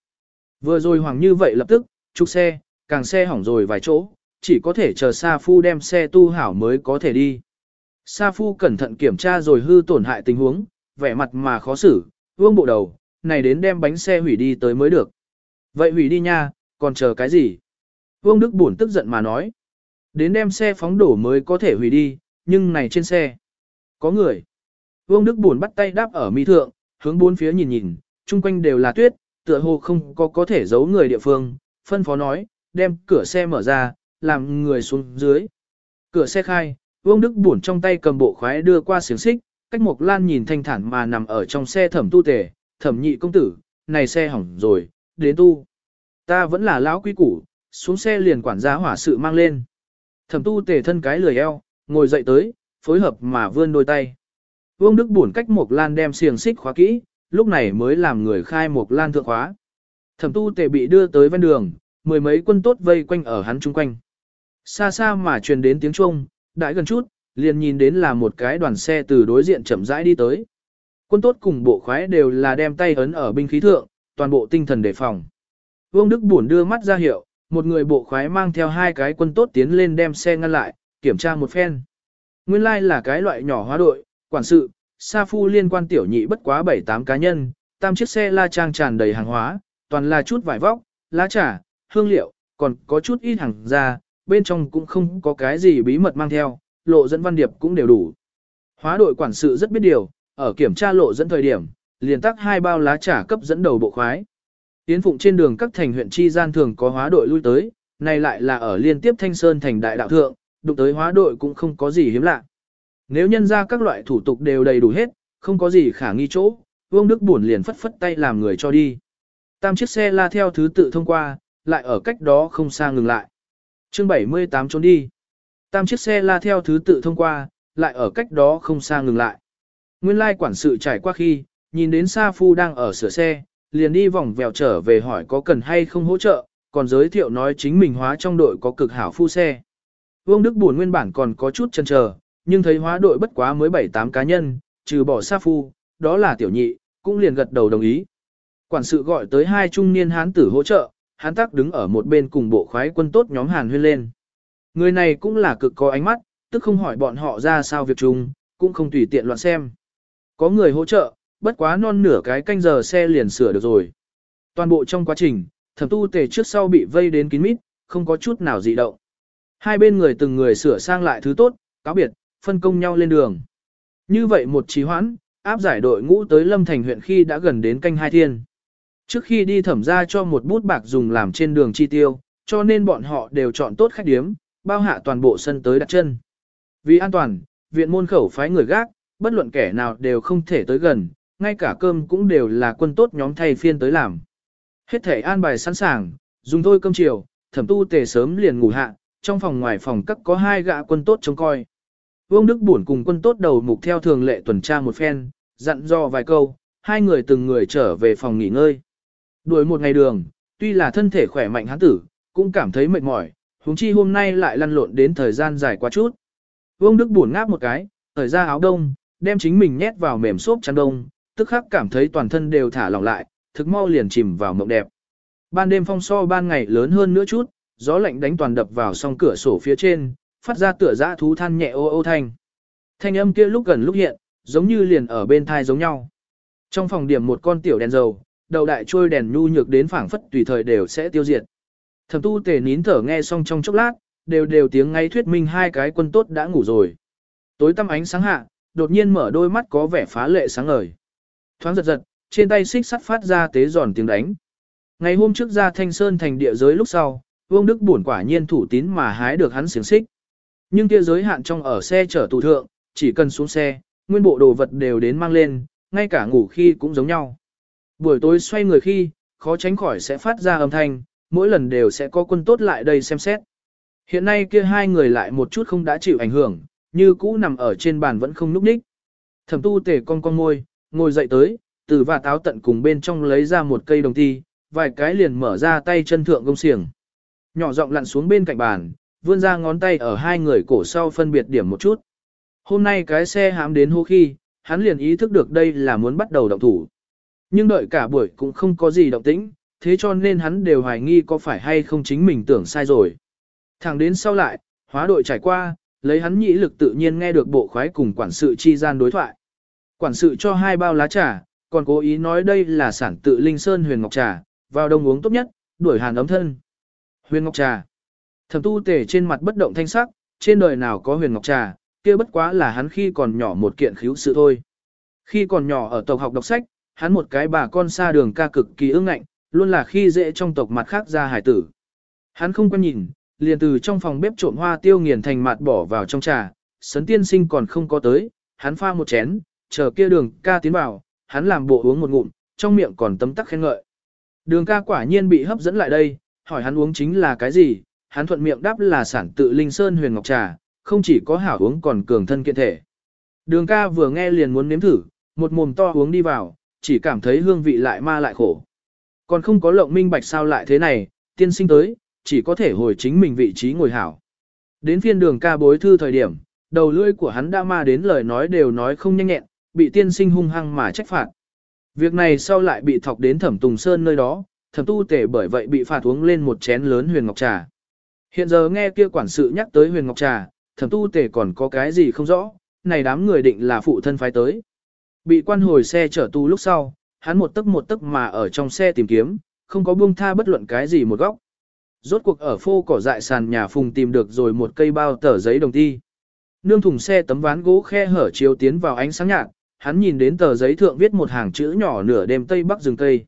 Vừa rồi hoàng như vậy lập tức, trục xe, càng xe hỏng rồi vài chỗ, chỉ có thể chờ Sa Phu đem xe tu hảo mới có thể đi. Sa Phu cẩn thận kiểm tra rồi hư tổn hại tình huống, vẻ mặt mà khó xử, vương bộ đầu, này đến đem bánh xe hủy đi tới mới được. Vậy hủy đi nha, còn chờ cái gì? Vương Đức buồn tức giận mà nói. Đến đem xe phóng đổ mới có thể hủy đi, nhưng này trên xe. Có người. Vương Đức buồn bắt tay đáp ở mi thượng, hướng bốn phía nhìn nhìn, chung quanh đều là tuyết, tựa hồ không có có thể giấu người địa phương, phân phó nói, đem cửa xe mở ra, làm người xuống dưới. Cửa xe khai, Vương Đức buồn trong tay cầm bộ khoái đưa qua xiềng xích, cách Mộc Lan nhìn thanh thản mà nằm ở trong xe thẩm tu tề, thẩm nhị công tử, này xe hỏng rồi, đến tu. Ta vẫn là lão quý củ, xuống xe liền quản gia hỏa sự mang lên. Thẩm tu tề thân cái lười eo, ngồi dậy tới, phối hợp mà vươn đôi tay. Vương Đức buồn cách Mộc Lan đem xiềng xích khóa kỹ, lúc này mới làm người khai Mộc Lan thượng khóa. Thẩm tu tề bị đưa tới ven đường, mười mấy quân tốt vây quanh ở hắn chung quanh. Xa xa mà truyền đến tiếng chuông, đãi gần chút, liền nhìn đến là một cái đoàn xe từ đối diện chậm rãi đi tới. Quân tốt cùng bộ khoái đều là đem tay ấn ở binh khí thượng, toàn bộ tinh thần đề phòng. Vương Đức buồn đưa mắt ra hiệu, một người bộ khoái mang theo hai cái quân tốt tiến lên đem xe ngăn lại, kiểm tra một phen. Nguyên lai like là cái loại nhỏ hóa đội, quản sự, sa phu liên quan tiểu nhị bất quá 7-8 cá nhân, tam chiếc xe la trang tràn đầy hàng hóa, toàn là chút vải vóc, lá trà, hương liệu, còn có chút ít hàng ra, bên trong cũng không có cái gì bí mật mang theo, lộ dẫn văn điệp cũng đều đủ. Hóa đội quản sự rất biết điều, ở kiểm tra lộ dẫn thời điểm, liền tắc hai bao lá trà cấp dẫn đầu bộ khoái. Tiến phụng trên đường các thành huyện chi gian thường có hóa đội lui tới, này lại là ở liên tiếp thanh sơn thành đại đạo thượng, đụng tới hóa đội cũng không có gì hiếm lạ. Nếu nhân ra các loại thủ tục đều đầy đủ hết, không có gì khả nghi chỗ, Vương Đức buồn liền phất phất tay làm người cho đi. Tam chiếc xe la theo thứ tự thông qua, lại ở cách đó không xa ngừng lại chương 78 trốn đi. Tam chiếc xe la theo thứ tự thông qua, lại ở cách đó không xa ngừng lại. Nguyên lai quản sự trải qua khi, nhìn đến Sa Phu đang ở sửa xe, liền đi vòng vèo trở về hỏi có cần hay không hỗ trợ, còn giới thiệu nói chính mình hóa trong đội có cực hảo phu xe. Vương Đức buồn nguyên bản còn có chút chần chờ, nhưng thấy hóa đội bất quá mới 7-8 cá nhân, trừ bỏ Sa Phu, đó là tiểu nhị, cũng liền gật đầu đồng ý. Quản sự gọi tới hai trung niên hán tử hỗ trợ, hán tắc đứng ở một bên cùng bộ khoái quân tốt nhóm hàn huyên lên. Người này cũng là cực có ánh mắt, tức không hỏi bọn họ ra sao việc chung, cũng không tùy tiện loạn xem. Có người hỗ trợ, bất quá non nửa cái canh giờ xe liền sửa được rồi. Toàn bộ trong quá trình, thẩm tu tề trước sau bị vây đến kín mít, không có chút nào dị động. Hai bên người từng người sửa sang lại thứ tốt, cáo biệt, phân công nhau lên đường. Như vậy một trí hoãn, áp giải đội ngũ tới Lâm Thành huyện khi đã gần đến canh hai thiên. Trước khi đi thẩm ra cho một bút bạc dùng làm trên đường chi tiêu, cho nên bọn họ đều chọn tốt khách điếm, bao hạ toàn bộ sân tới đặt chân. Vì an toàn, viện môn khẩu phái người gác, bất luận kẻ nào đều không thể tới gần, ngay cả cơm cũng đều là quân tốt nhóm thay phiên tới làm. Hết thể an bài sẵn sàng, dùng thôi cơm chiều, thẩm tu tề sớm liền ngủ hạ, trong phòng ngoài phòng các có hai gã quân tốt trông coi. Vương Đức buồn cùng quân tốt đầu mục theo thường lệ tuần tra một phen, dặn dò vài câu, hai người từng người trở về phòng nghỉ ngơi. Đuổi một ngày đường, tuy là thân thể khỏe mạnh hắn tử, cũng cảm thấy mệt mỏi, huống chi hôm nay lại lăn lộn đến thời gian dài quá chút. Vương Đức buồn ngáp một cái, thời ra áo đông, đem chính mình nhét vào mềm xốp chăn đông, tức khắc cảm thấy toàn thân đều thả lỏng lại, thực mau liền chìm vào mộng đẹp. Ban đêm phong so ban ngày lớn hơn nữa chút, gió lạnh đánh toàn đập vào song cửa sổ phía trên, phát ra tựa dã thú than nhẹ ô ô thanh. Thanh âm kia lúc gần lúc hiện, giống như liền ở bên thai giống nhau. Trong phòng điểm một con tiểu đèn dầu, đầu đại trôi đèn nhu nhược đến phảng phất tùy thời đều sẽ tiêu diệt. Thẩm tu tề nín thở nghe xong trong chốc lát, đều đều tiếng ngay thuyết minh hai cái quân tốt đã ngủ rồi. Tối tăm ánh sáng hạ, đột nhiên mở đôi mắt có vẻ phá lệ sáng ngời. Thoáng giật giật, trên tay xích sắt phát ra tế giòn tiếng đánh. Ngày hôm trước ra Thanh Sơn thành địa giới lúc sau, Vương Đức buồn quả nhiên thủ tín mà hái được hắn xiềng xích. Nhưng kia giới hạn trong ở xe chở tù thượng, chỉ cần xuống xe, nguyên bộ đồ vật đều đến mang lên, ngay cả ngủ khi cũng giống nhau. Buổi tối xoay người khi, khó tránh khỏi sẽ phát ra âm thanh, mỗi lần đều sẽ có quân tốt lại đây xem xét. Hiện nay kia hai người lại một chút không đã chịu ảnh hưởng, như cũ nằm ở trên bàn vẫn không núp ních. Thẩm tu tề con con môi, ngồi dậy tới, từ và táo tận cùng bên trong lấy ra một cây đồng ti, vài cái liền mở ra tay chân thượng công xiềng. Nhỏ giọng lặn xuống bên cạnh bàn, vươn ra ngón tay ở hai người cổ sau phân biệt điểm một chút. Hôm nay cái xe hám đến hô khi, hắn liền ý thức được đây là muốn bắt đầu động thủ. Nhưng đợi cả buổi cũng không có gì động tĩnh, thế cho nên hắn đều hoài nghi có phải hay không chính mình tưởng sai rồi. Thẳng đến sau lại, hóa đội trải qua, lấy hắn nhĩ lực tự nhiên nghe được bộ khoái cùng quản sự chi gian đối thoại. Quản sự cho hai bao lá trà, còn cố ý nói đây là sản tự Linh Sơn huyền ngọc trà, vào đông uống tốt nhất, đuổi hàn ấm thân. Huyền ngọc trà. Thẩm tu tể trên mặt bất động thanh sắc, trên đời nào có huyền ngọc trà, kia bất quá là hắn khi còn nhỏ một kiện khíu sự thôi. Khi còn nhỏ ở tộc học đọc sách, hắn một cái bà con xa đường ca cực kỳ ương ngạnh, luôn là khi dễ trong tộc mặt khác ra hải tử. Hắn không quan nhìn, liền từ trong phòng bếp trộn hoa tiêu nghiền thành mạt bỏ vào trong trà, sấn tiên sinh còn không có tới, hắn pha một chén, chờ kia đường ca tiến vào, hắn làm bộ uống một ngụm, trong miệng còn tấm tắc khen ngợi. Đường ca quả nhiên bị hấp dẫn lại đây, hỏi hắn uống chính là cái gì, hắn thuận miệng đáp là sản tự linh sơn huyền ngọc trà, không chỉ có hảo uống còn cường thân kiện thể. Đường ca vừa nghe liền muốn nếm thử, một mồm to uống đi vào, chỉ cảm thấy hương vị lại ma lại khổ. Còn không có lộng minh bạch sao lại thế này, tiên sinh tới, chỉ có thể hồi chính mình vị trí ngồi hảo. Đến phiên đường ca bối thư thời điểm, đầu lưỡi của hắn đã ma đến lời nói đều nói không nhanh nhẹn, bị tiên sinh hung hăng mà trách phạt. Việc này sau lại bị thọc đến thẩm Tùng Sơn nơi đó, thẩm tu tể bởi vậy bị phạt uống lên một chén lớn huyền ngọc trà. Hiện giờ nghe kia quản sự nhắc tới huyền ngọc trà, thẩm tu tể còn có cái gì không rõ, này đám người định là phụ thân phái tới. Bị quan hồi xe chở tù lúc sau, hắn một tấc một tấc mà ở trong xe tìm kiếm, không có buông tha bất luận cái gì một góc. Rốt cuộc ở phô cỏ dại sàn nhà phùng tìm được rồi một cây bao tờ giấy đồng ti. Nương thùng xe tấm ván gỗ khe hở chiếu tiến vào ánh sáng nhạt, hắn nhìn đến tờ giấy thượng viết một hàng chữ nhỏ nửa đêm tây bắc rừng tây.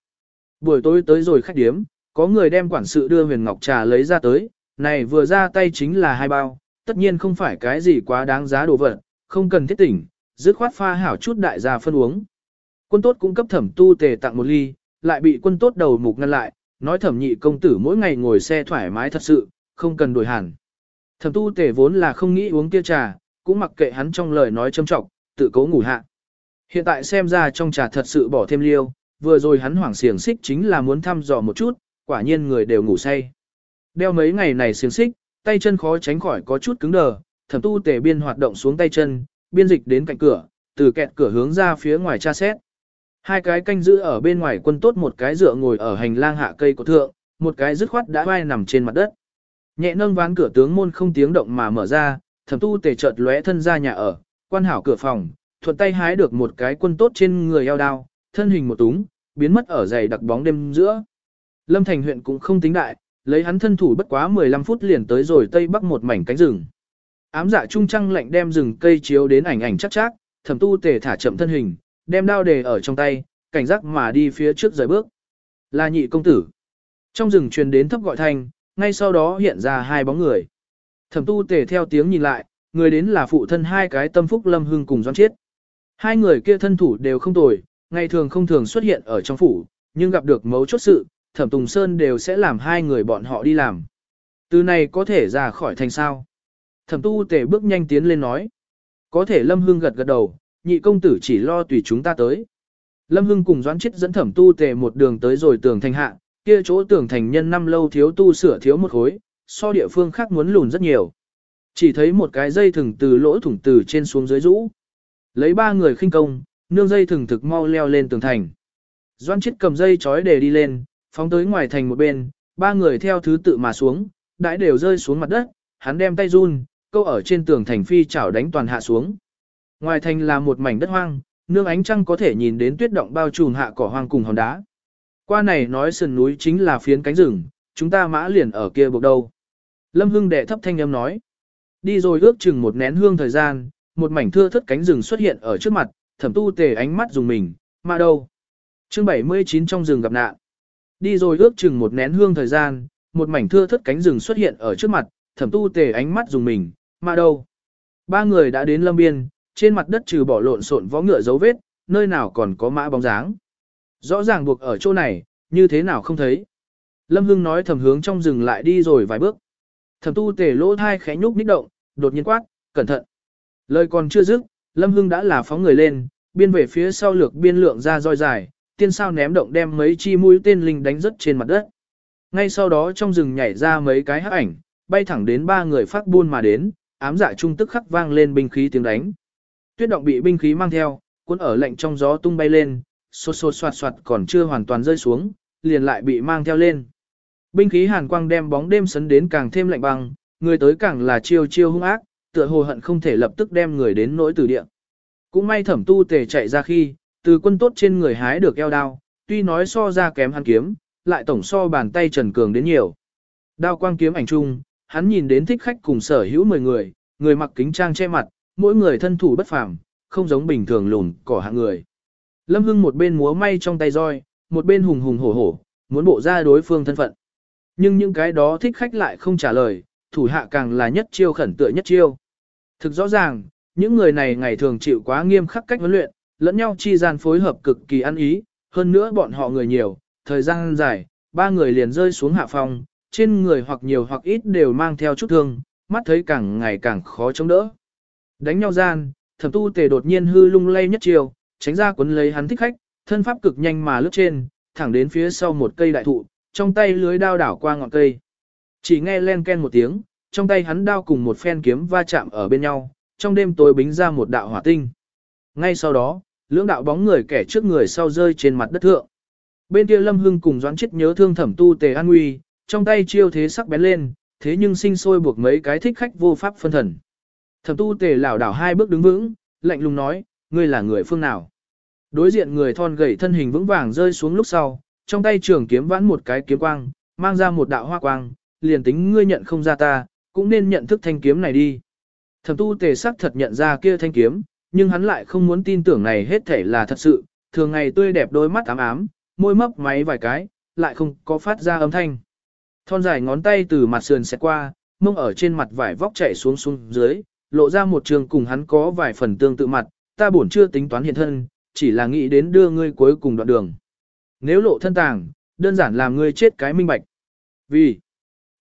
Buổi tối tới rồi khách điếm, có người đem quản sự đưa huyền ngọc trà lấy ra tới, này vừa ra tay chính là hai bao, tất nhiên không phải cái gì quá đáng giá đồ vật, không cần thiết tỉnh, dứt khoát pha hảo chút đại gia phân uống. Quân tốt cũng cấp thẩm tu tề tặng một ly, lại bị quân tốt đầu mục ngăn lại, nói thẩm nhị công tử mỗi ngày ngồi xe thoải mái thật sự, không cần đổi hẳn. Thẩm tu tề vốn là không nghĩ uống kia trà, cũng mặc kệ hắn trong lời nói châm trọng, tự cố ngủ hạ. Hiện tại xem ra trong trà thật sự bỏ thêm liêu, vừa rồi hắn hoảng xiềng xích chính là muốn thăm dò một chút, quả nhiên người đều ngủ say. Đeo mấy ngày này xiềng xích, tay chân khó tránh khỏi có chút cứng đờ, thẩm tu tề biên hoạt động xuống tay chân, biên dịch đến cạnh cửa, từ kẹt cửa hướng ra phía ngoài tra xét. Hai cái canh giữ ở bên ngoài quân tốt một cái dựa ngồi ở hành lang hạ cây của thượng, một cái dứt khoát đã vai nằm trên mặt đất. Nhẹ nâng ván cửa tướng môn không tiếng động mà mở ra, thẩm tu tề chợt lóe thân ra nhà ở, quan hảo cửa phòng, thuận tay hái được một cái quân tốt trên người eo đao, thân hình một túng, biến mất ở dày đặc bóng đêm giữa. Lâm Thành huyện cũng không tính đại, lấy hắn thân thủ bất quá 15 phút liền tới rồi tây bắc một mảnh cánh rừng. Ám dạ trung trăng lạnh đem rừng cây chiếu đến ảnh ảnh chắc chắc, thẩm tu tề thả chậm thân hình, đem đao đề ở trong tay, cảnh giác mà đi phía trước rời bước. Là nhị công tử. Trong rừng truyền đến thấp gọi thanh, ngay sau đó hiện ra hai bóng người. Thẩm tu tề theo tiếng nhìn lại, người đến là phụ thân hai cái tâm phúc lâm hưng cùng doan chiết. Hai người kia thân thủ đều không tồi, ngày thường không thường xuất hiện ở trong phủ, nhưng gặp được mấu chốt sự, thẩm Tùng Sơn đều sẽ làm hai người bọn họ đi làm. Từ này có thể ra khỏi thành sao. Thẩm tu tề bước nhanh tiến lên nói. Có thể Lâm Hưng gật gật đầu, nhị công tử chỉ lo tùy chúng ta tới. Lâm Hưng cùng Doãn Chết dẫn thẩm tu tề một đường tới rồi tường thành hạ, kia chỗ tường thành nhân năm lâu thiếu tu sửa thiếu một khối, so địa phương khác muốn lùn rất nhiều. Chỉ thấy một cái dây thừng từ lỗ thủng từ trên xuống dưới rũ. Lấy ba người khinh công, nương dây thừng thực mau leo lên tường thành. Doan chết cầm dây chói để đi lên, phóng tới ngoài thành một bên, ba người theo thứ tự mà xuống, đãi đều rơi xuống mặt đất, hắn đem tay run, câu ở trên tường thành phi chảo đánh toàn hạ xuống. Ngoài thành là một mảnh đất hoang, nương ánh trăng có thể nhìn đến tuyết động bao trùm hạ cỏ hoang cùng hòn đá. Qua này nói sườn núi chính là phiến cánh rừng, chúng ta mã liền ở kia buộc đâu. Lâm Hưng đệ thấp thanh âm nói. Đi rồi ước chừng một nén hương thời gian, một mảnh thưa thất cánh rừng xuất hiện ở trước mặt, thẩm tu tề ánh mắt dùng mình, mà đâu. chương 79 trong rừng gặp nạn. Đi rồi ước chừng một nén hương thời gian, một mảnh thưa thất cánh rừng xuất hiện ở trước mặt, thẩm tu tề ánh mắt dùng mình, mà đâu. Ba người đã đến lâm biên, trên mặt đất trừ bỏ lộn xộn vó ngựa dấu vết, nơi nào còn có mã bóng dáng. Rõ ràng buộc ở chỗ này, như thế nào không thấy. Lâm Hưng nói thầm hướng trong rừng lại đi rồi vài bước. Thẩm tu tề lỗ thai khẽ nhúc nhích động, đột nhiên quát, cẩn thận. Lời còn chưa dứt, Lâm Hưng đã là phóng người lên, biên về phía sau lược biên lượng ra roi dài, tiên sao ném động đem mấy chi mũi tên linh đánh rất trên mặt đất. Ngay sau đó trong rừng nhảy ra mấy cái hắc ảnh, bay thẳng đến ba người phát buôn mà đến, ám dạ trung tức khắc vang lên binh khí tiếng đánh. Tuyết động bị binh khí mang theo, cuốn ở lạnh trong gió tung bay lên, xô xô xoạt xoạt còn chưa hoàn toàn rơi xuống, liền lại bị mang theo lên. Binh khí hàn quang đem bóng đêm sấn đến càng thêm lạnh băng, người tới càng là chiêu chiêu hung ác, tựa hồ hận không thể lập tức đem người đến nỗi tử địa. Cũng may thẩm tu tề chạy ra khi, từ quân tốt trên người hái được eo đao, tuy nói so ra kém hắn kiếm, lại tổng so bàn tay Trần Cường đến nhiều. Đao quang kiếm ảnh chung, hắn nhìn đến thích khách cùng sở hữu 10 người, người mặc kính trang che mặt, mỗi người thân thủ bất phàm, không giống bình thường lùn cỏ hạng người. Lâm Hưng một bên múa may trong tay roi, một bên hùng hùng hổ hổ, muốn bộ ra đối phương thân phận. Nhưng những cái đó thích khách lại không trả lời, thủ hạ càng là nhất chiêu khẩn tựa nhất chiêu. Thực rõ ràng, những người này ngày thường chịu quá nghiêm khắc cách huấn luyện, lẫn nhau chi gian phối hợp cực kỳ ăn ý, hơn nữa bọn họ người nhiều, thời gian dài, ba người liền rơi xuống hạ phòng, trên người hoặc nhiều hoặc ít đều mang theo chút thương, mắt thấy càng ngày càng khó chống đỡ. Đánh nhau gian, thẩm tu tề đột nhiên hư lung lay nhất chiều, tránh ra quấn lấy hắn thích khách, thân pháp cực nhanh mà lướt trên, thẳng đến phía sau một cây đại thụ, trong tay lưới đao đảo qua ngọn cây. Chỉ nghe len ken một tiếng, trong tay hắn đao cùng một phen kiếm va chạm ở bên nhau, trong đêm tối bính ra một đạo hỏa tinh. Ngay sau đó, lưỡng đạo bóng người kẻ trước người sau rơi trên mặt đất thượng. Bên kia Lâm Hưng cùng Doãn Chết nhớ thương thẩm tu tề an nguy, trong tay chiêu thế sắc bén lên, thế nhưng sinh sôi buộc mấy cái thích khách vô pháp phân thần. Thẩm tu tề lảo đảo hai bước đứng vững, lạnh lùng nói, ngươi là người phương nào? Đối diện người thon gầy thân hình vững vàng rơi xuống lúc sau, trong tay trường kiếm vãn một cái kiếm quang, mang ra một đạo hoa quang, liền tính ngươi nhận không ra ta, cũng nên nhận thức thanh kiếm này đi. Thẩm tu tề sắc thật nhận ra kia thanh kiếm, nhưng hắn lại không muốn tin tưởng này hết thể là thật sự, thường ngày tươi đẹp đôi mắt ám ám, môi mấp máy vài cái, lại không có phát ra âm thanh. Thon dài ngón tay từ mặt sườn xẹt qua, mông ở trên mặt vải vóc chảy xuống xuống dưới, lộ ra một trường cùng hắn có vài phần tương tự mặt, ta bổn chưa tính toán hiện thân, chỉ là nghĩ đến đưa ngươi cuối cùng đoạn đường. Nếu lộ thân tàng, đơn giản làm ngươi chết cái minh bạch. Vì?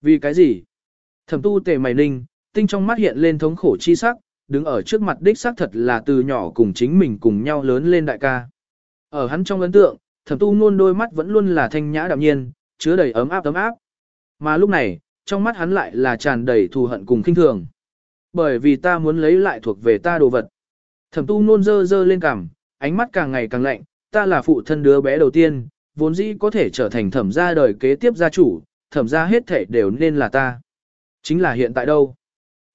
Vì cái gì? Thẩm tu tề mày ninh, tinh trong mắt hiện lên thống khổ chi sắc, đứng ở trước mặt đích xác thật là từ nhỏ cùng chính mình cùng nhau lớn lên đại ca. Ở hắn trong ấn tượng, thẩm tu luôn đôi mắt vẫn luôn là thanh nhã đạm nhiên, chứa đầy ấm áp ấm áp. Mà lúc này, trong mắt hắn lại là tràn đầy thù hận cùng kinh thường. Bởi vì ta muốn lấy lại thuộc về ta đồ vật. Thẩm tu nôn dơ dơ lên cằm, ánh mắt càng ngày càng lạnh, ta là phụ thân đứa bé đầu tiên, vốn dĩ có thể trở thành thẩm gia đời kế tiếp gia chủ, thẩm gia hết thể đều nên là ta. Chính là hiện tại đâu?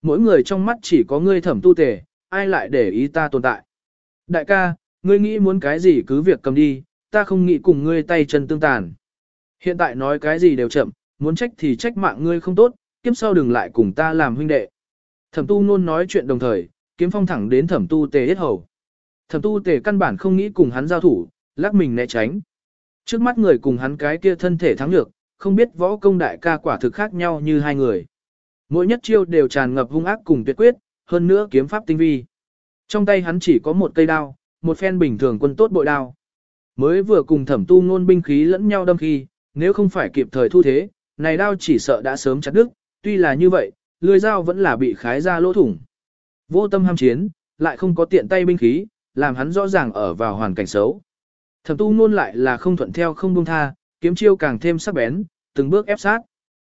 Mỗi người trong mắt chỉ có ngươi thẩm tu tề, ai lại để ý ta tồn tại. Đại ca, ngươi nghĩ muốn cái gì cứ việc cầm đi, ta không nghĩ cùng ngươi tay chân tương tàn. Hiện tại nói cái gì đều chậm, muốn trách thì trách mạng ngươi không tốt, kiếp sau đừng lại cùng ta làm huynh đệ. Thẩm tu nôn nói chuyện đồng thời, kiếm phong thẳng đến thẩm tu tề hết hầu. Thẩm tu tề căn bản không nghĩ cùng hắn giao thủ, lắc mình né tránh. Trước mắt người cùng hắn cái kia thân thể thắng được, không biết võ công đại ca quả thực khác nhau như hai người. Mỗi nhất chiêu đều tràn ngập hung ác cùng tuyệt quyết, hơn nữa kiếm pháp tinh vi. Trong tay hắn chỉ có một cây đao, một phen bình thường quân tốt bội đao. Mới vừa cùng thẩm tu ngôn binh khí lẫn nhau đâm khi, nếu không phải kịp thời thu thế, này đao chỉ sợ đã sớm chặt đứt, tuy là như vậy, lưỡi dao vẫn là bị khái ra lỗ thủng. Vô tâm ham chiến, lại không có tiện tay binh khí, làm hắn rõ ràng ở vào hoàn cảnh xấu. Thẩm tu nôn lại là không thuận theo không buông tha, kiếm chiêu càng thêm sắc bén, từng bước ép sát.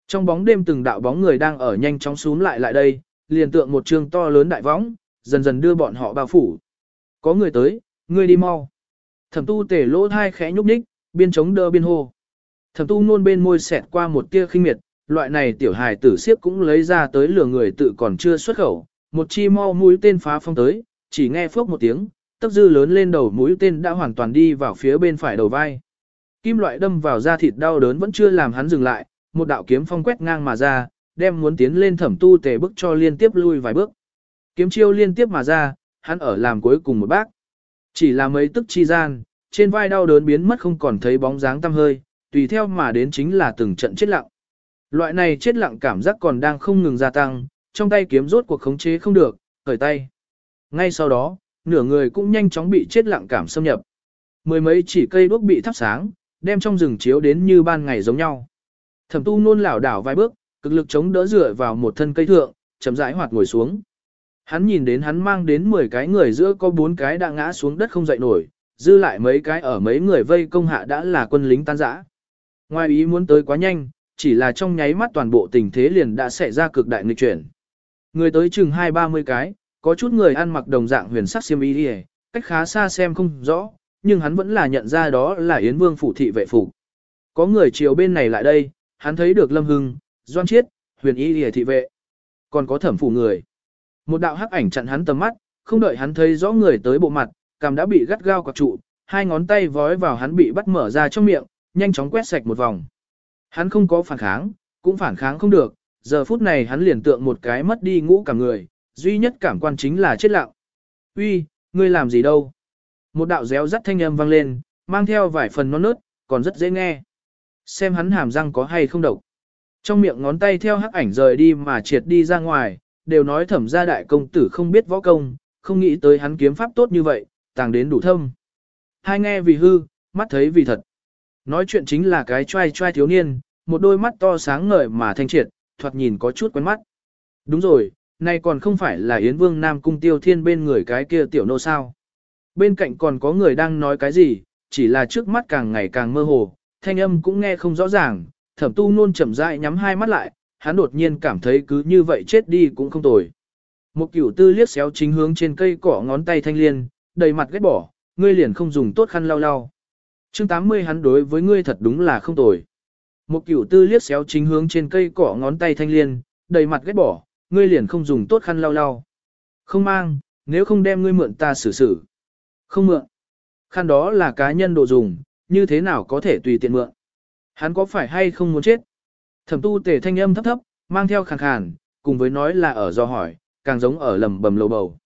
Trong bóng đêm từng đạo bóng người đang ở nhanh chóng xuống lại lại đây, liền tượng một trường to lớn đại võng, dần dần đưa bọn họ bao phủ. Có người tới, ngươi đi mau. Thẩm tu tể lỗ thai khẽ nhúc nhích, biên chống đỡ biên hô. Thẩm tu nôn bên môi xẹt qua một tia khinh miệt, loại này tiểu hài tử siếp cũng lấy ra tới lửa người tự còn chưa xuất khẩu, một chi mau mũi tên phá phong tới, chỉ nghe phước một tiếng, tấp dư lớn lên đầu mũi tên đã hoàn toàn đi vào phía bên phải đầu vai. Kim loại đâm vào da thịt đau đớn vẫn chưa làm hắn dừng lại, một đạo kiếm phong quét ngang mà ra, đem muốn tiến lên thẩm tu tề bức cho liên tiếp lui vài bước. Kiếm chiêu liên tiếp mà ra, hắn ở làm cuối cùng một bác. Chỉ là mấy tức chi gian, trên vai đau đớn biến mất không còn thấy bóng dáng tăm hơi, tùy theo mà đến chính là từng trận chết lặng. Loại này chết lặng cảm giác còn đang không ngừng gia tăng, trong tay kiếm rốt cuộc khống chế không được, khởi tay. Ngay sau đó, nửa người cũng nhanh chóng bị chết lặng cảm xâm nhập. Mười mấy chỉ cây đuốc bị thắp sáng, đem trong rừng chiếu đến như ban ngày giống nhau. Thẩm tu nôn lảo đảo vài bước, cực lực chống đỡ dựa vào một thân cây thượng, chậm rãi hoạt ngồi xuống. Hắn nhìn đến hắn mang đến 10 cái người giữa có 4 cái đã ngã xuống đất không dậy nổi, dư lại mấy cái ở mấy người vây công hạ đã là quân lính tan rã. Ngoài ý muốn tới quá nhanh, chỉ là trong nháy mắt toàn bộ tình thế liền đã xảy ra cực đại nghịch chuyển. Người tới chừng 2-30 cái, có chút người ăn mặc đồng dạng huyền sắc xiêm y đi cách khá xa xem không rõ, nhưng hắn vẫn là nhận ra đó là Yến Vương phủ thị vệ phủ. Có người chiều bên này lại đây, hắn thấy được Lâm Hưng, Doan Chiết, huyền y đi thị vệ. Còn có thẩm phủ người. Một đạo hắc ảnh chặn hắn tầm mắt, không đợi hắn thấy rõ người tới bộ mặt, cằm đã bị gắt gao quạt trụ, hai ngón tay vói vào hắn bị bắt mở ra trong miệng, nhanh chóng quét sạch một vòng. Hắn không có phản kháng, cũng phản kháng không được, giờ phút này hắn liền tượng một cái mất đi ngũ cả người, duy nhất cảm quan chính là chết lặng. Uy, ngươi làm gì đâu? Một đạo réo rắt thanh âm vang lên, mang theo vài phần non nớt, còn rất dễ nghe. Xem hắn hàm răng có hay không độc. Trong miệng ngón tay theo hắc ảnh rời đi mà triệt đi ra ngoài, đều nói thẩm gia đại công tử không biết võ công, không nghĩ tới hắn kiếm pháp tốt như vậy, tàng đến đủ thâm. Hai nghe vì hư, mắt thấy vì thật. Nói chuyện chính là cái trai trai thiếu niên, một đôi mắt to sáng ngời mà thanh triệt, thoạt nhìn có chút quen mắt. Đúng rồi, nay còn không phải là Yến Vương Nam Cung Tiêu Thiên bên người cái kia tiểu nô sao. Bên cạnh còn có người đang nói cái gì, chỉ là trước mắt càng ngày càng mơ hồ, thanh âm cũng nghe không rõ ràng, thẩm tu nôn chậm rãi nhắm hai mắt lại, hắn đột nhiên cảm thấy cứ như vậy chết đi cũng không tồi. Một cửu tư liếc xéo chính hướng trên cây cỏ ngón tay thanh liên, đầy mặt ghét bỏ, ngươi liền không dùng tốt khăn lau lau. Chương 80 hắn đối với ngươi thật đúng là không tồi. Một cửu tư liếc xéo chính hướng trên cây cỏ ngón tay thanh liên, đầy mặt ghét bỏ, ngươi liền không dùng tốt khăn lau lau. Không mang, nếu không đem ngươi mượn ta xử xử. Không mượn. Khăn đó là cá nhân đồ dùng, như thế nào có thể tùy tiện mượn. Hắn có phải hay không muốn chết? Thẩm tu tề thanh âm thấp thấp, mang theo khàn khàn, cùng với nói là ở do hỏi, càng giống ở lầm bầm lầu bầu.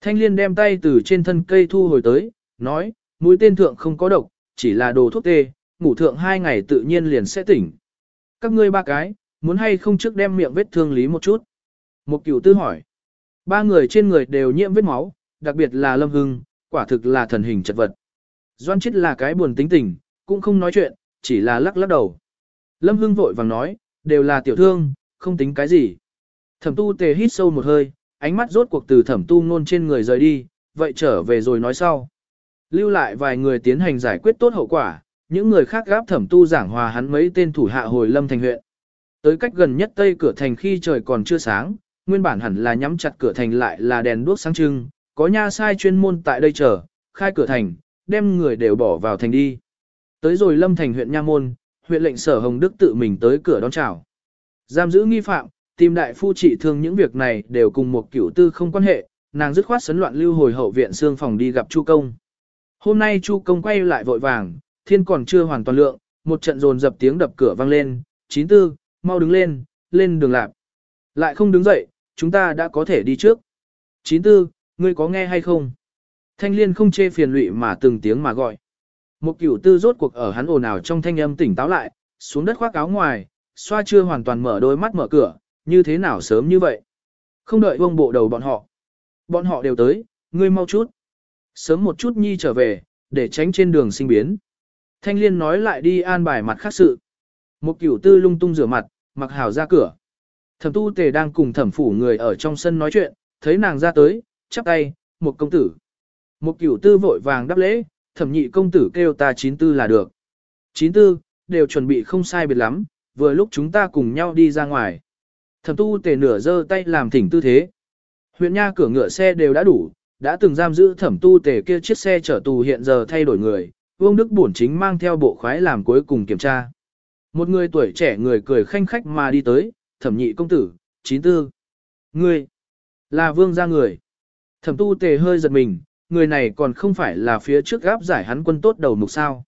Thanh liên đem tay từ trên thân cây thu hồi tới, nói, mũi tên thượng không có độc, chỉ là đồ thuốc tê, ngủ thượng hai ngày tự nhiên liền sẽ tỉnh. Các ngươi ba cái, muốn hay không trước đem miệng vết thương lý một chút? Một cửu tư hỏi. Ba người trên người đều nhiễm vết máu, đặc biệt là Lâm Hưng, quả thực là thần hình chật vật. Doan chết là cái buồn tính tình, cũng không nói chuyện, chỉ là lắc lắc đầu. Lâm Hưng vội vàng nói, đều là tiểu thương, không tính cái gì. Thẩm tu tề hít sâu một hơi, ánh mắt rốt cuộc từ thẩm tu nôn trên người rời đi, vậy trở về rồi nói sau. Lưu lại vài người tiến hành giải quyết tốt hậu quả, những người khác gáp thẩm tu giảng hòa hắn mấy tên thủ hạ hồi lâm thành huyện. Tới cách gần nhất tây cửa thành khi trời còn chưa sáng, nguyên bản hẳn là nhắm chặt cửa thành lại là đèn đuốc sáng trưng, có nha sai chuyên môn tại đây chờ, khai cửa thành, đem người đều bỏ vào thành đi. Tới rồi lâm thành huyện Nha Môn, huyện lệnh sở Hồng Đức tự mình tới cửa đón chào. Giam giữ nghi phạm, tìm đại phu trị thương những việc này đều cùng một cửu tư không quan hệ, nàng dứt khoát sấn loạn lưu hồi hậu viện xương phòng đi gặp Chu Công. Hôm nay Chu Công quay lại vội vàng, thiên còn chưa hoàn toàn lượng, một trận dồn dập tiếng đập cửa vang lên, chín tư, mau đứng lên, lên đường lạp. Lại không đứng dậy, chúng ta đã có thể đi trước. Chín tư, ngươi có nghe hay không? Thanh liên không chê phiền lụy mà từng tiếng mà gọi. Một cửu tư rốt cuộc ở hắn ồn ào trong thanh âm tỉnh táo lại, xuống đất khoác áo ngoài, xoa chưa hoàn toàn mở đôi mắt mở cửa, như thế nào sớm như vậy. Không đợi vông bộ đầu bọn họ. Bọn họ đều tới, ngươi mau chút. Sớm một chút nhi trở về, để tránh trên đường sinh biến. Thanh liên nói lại đi an bài mặt khác sự. Một cửu tư lung tung rửa mặt, mặc hào ra cửa. Thẩm tu tề đang cùng thẩm phủ người ở trong sân nói chuyện, thấy nàng ra tới, chắp tay, một công tử. Một cửu tư vội vàng đáp lễ, thẩm nhị công tử kêu ta chín tư là được. Chín tư, đều chuẩn bị không sai biệt lắm, vừa lúc chúng ta cùng nhau đi ra ngoài. Thẩm tu tề nửa giơ tay làm thỉnh tư thế. Huyện nha cửa ngựa xe đều đã đủ, đã từng giam giữ thẩm tu tề kia chiếc xe chở tù hiện giờ thay đổi người, Vương Đức Bổn chính mang theo bộ khoái làm cuối cùng kiểm tra. Một người tuổi trẻ người cười khanh khách mà đi tới, thẩm nhị công tử, chín tư. Ngươi, là vương gia người. Thẩm tu tề hơi giật mình, người này còn không phải là phía trước gáp giải hắn quân tốt đầu mục sao.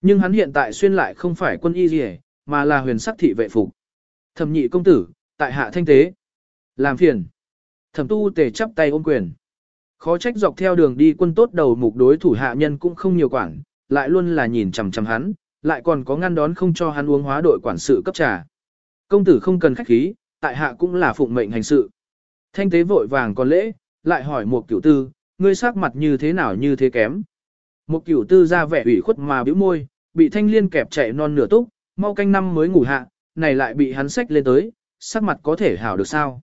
Nhưng hắn hiện tại xuyên lại không phải quân y gì, mà là huyền sắc thị vệ phục. Thẩm nhị công tử, tại hạ thanh tế. Làm phiền. Thẩm tu tề chắp tay ôm quyền. Khó trách dọc theo đường đi quân tốt đầu mục đối thủ hạ nhân cũng không nhiều quản, lại luôn là nhìn chằm chằm hắn, lại còn có ngăn đón không cho hắn uống hóa đội quản sự cấp trà. Công tử không cần khách khí, tại hạ cũng là phụng mệnh hành sự. Thanh tế vội vàng còn lễ, lại hỏi một cửu tư, ngươi sắc mặt như thế nào như thế kém. Một cửu tư ra vẻ ủy khuất mà bĩu môi, bị thanh liên kẹp chạy non nửa túc, mau canh năm mới ngủ hạ, này lại bị hắn xách lên tới, sắc mặt có thể hảo được sao.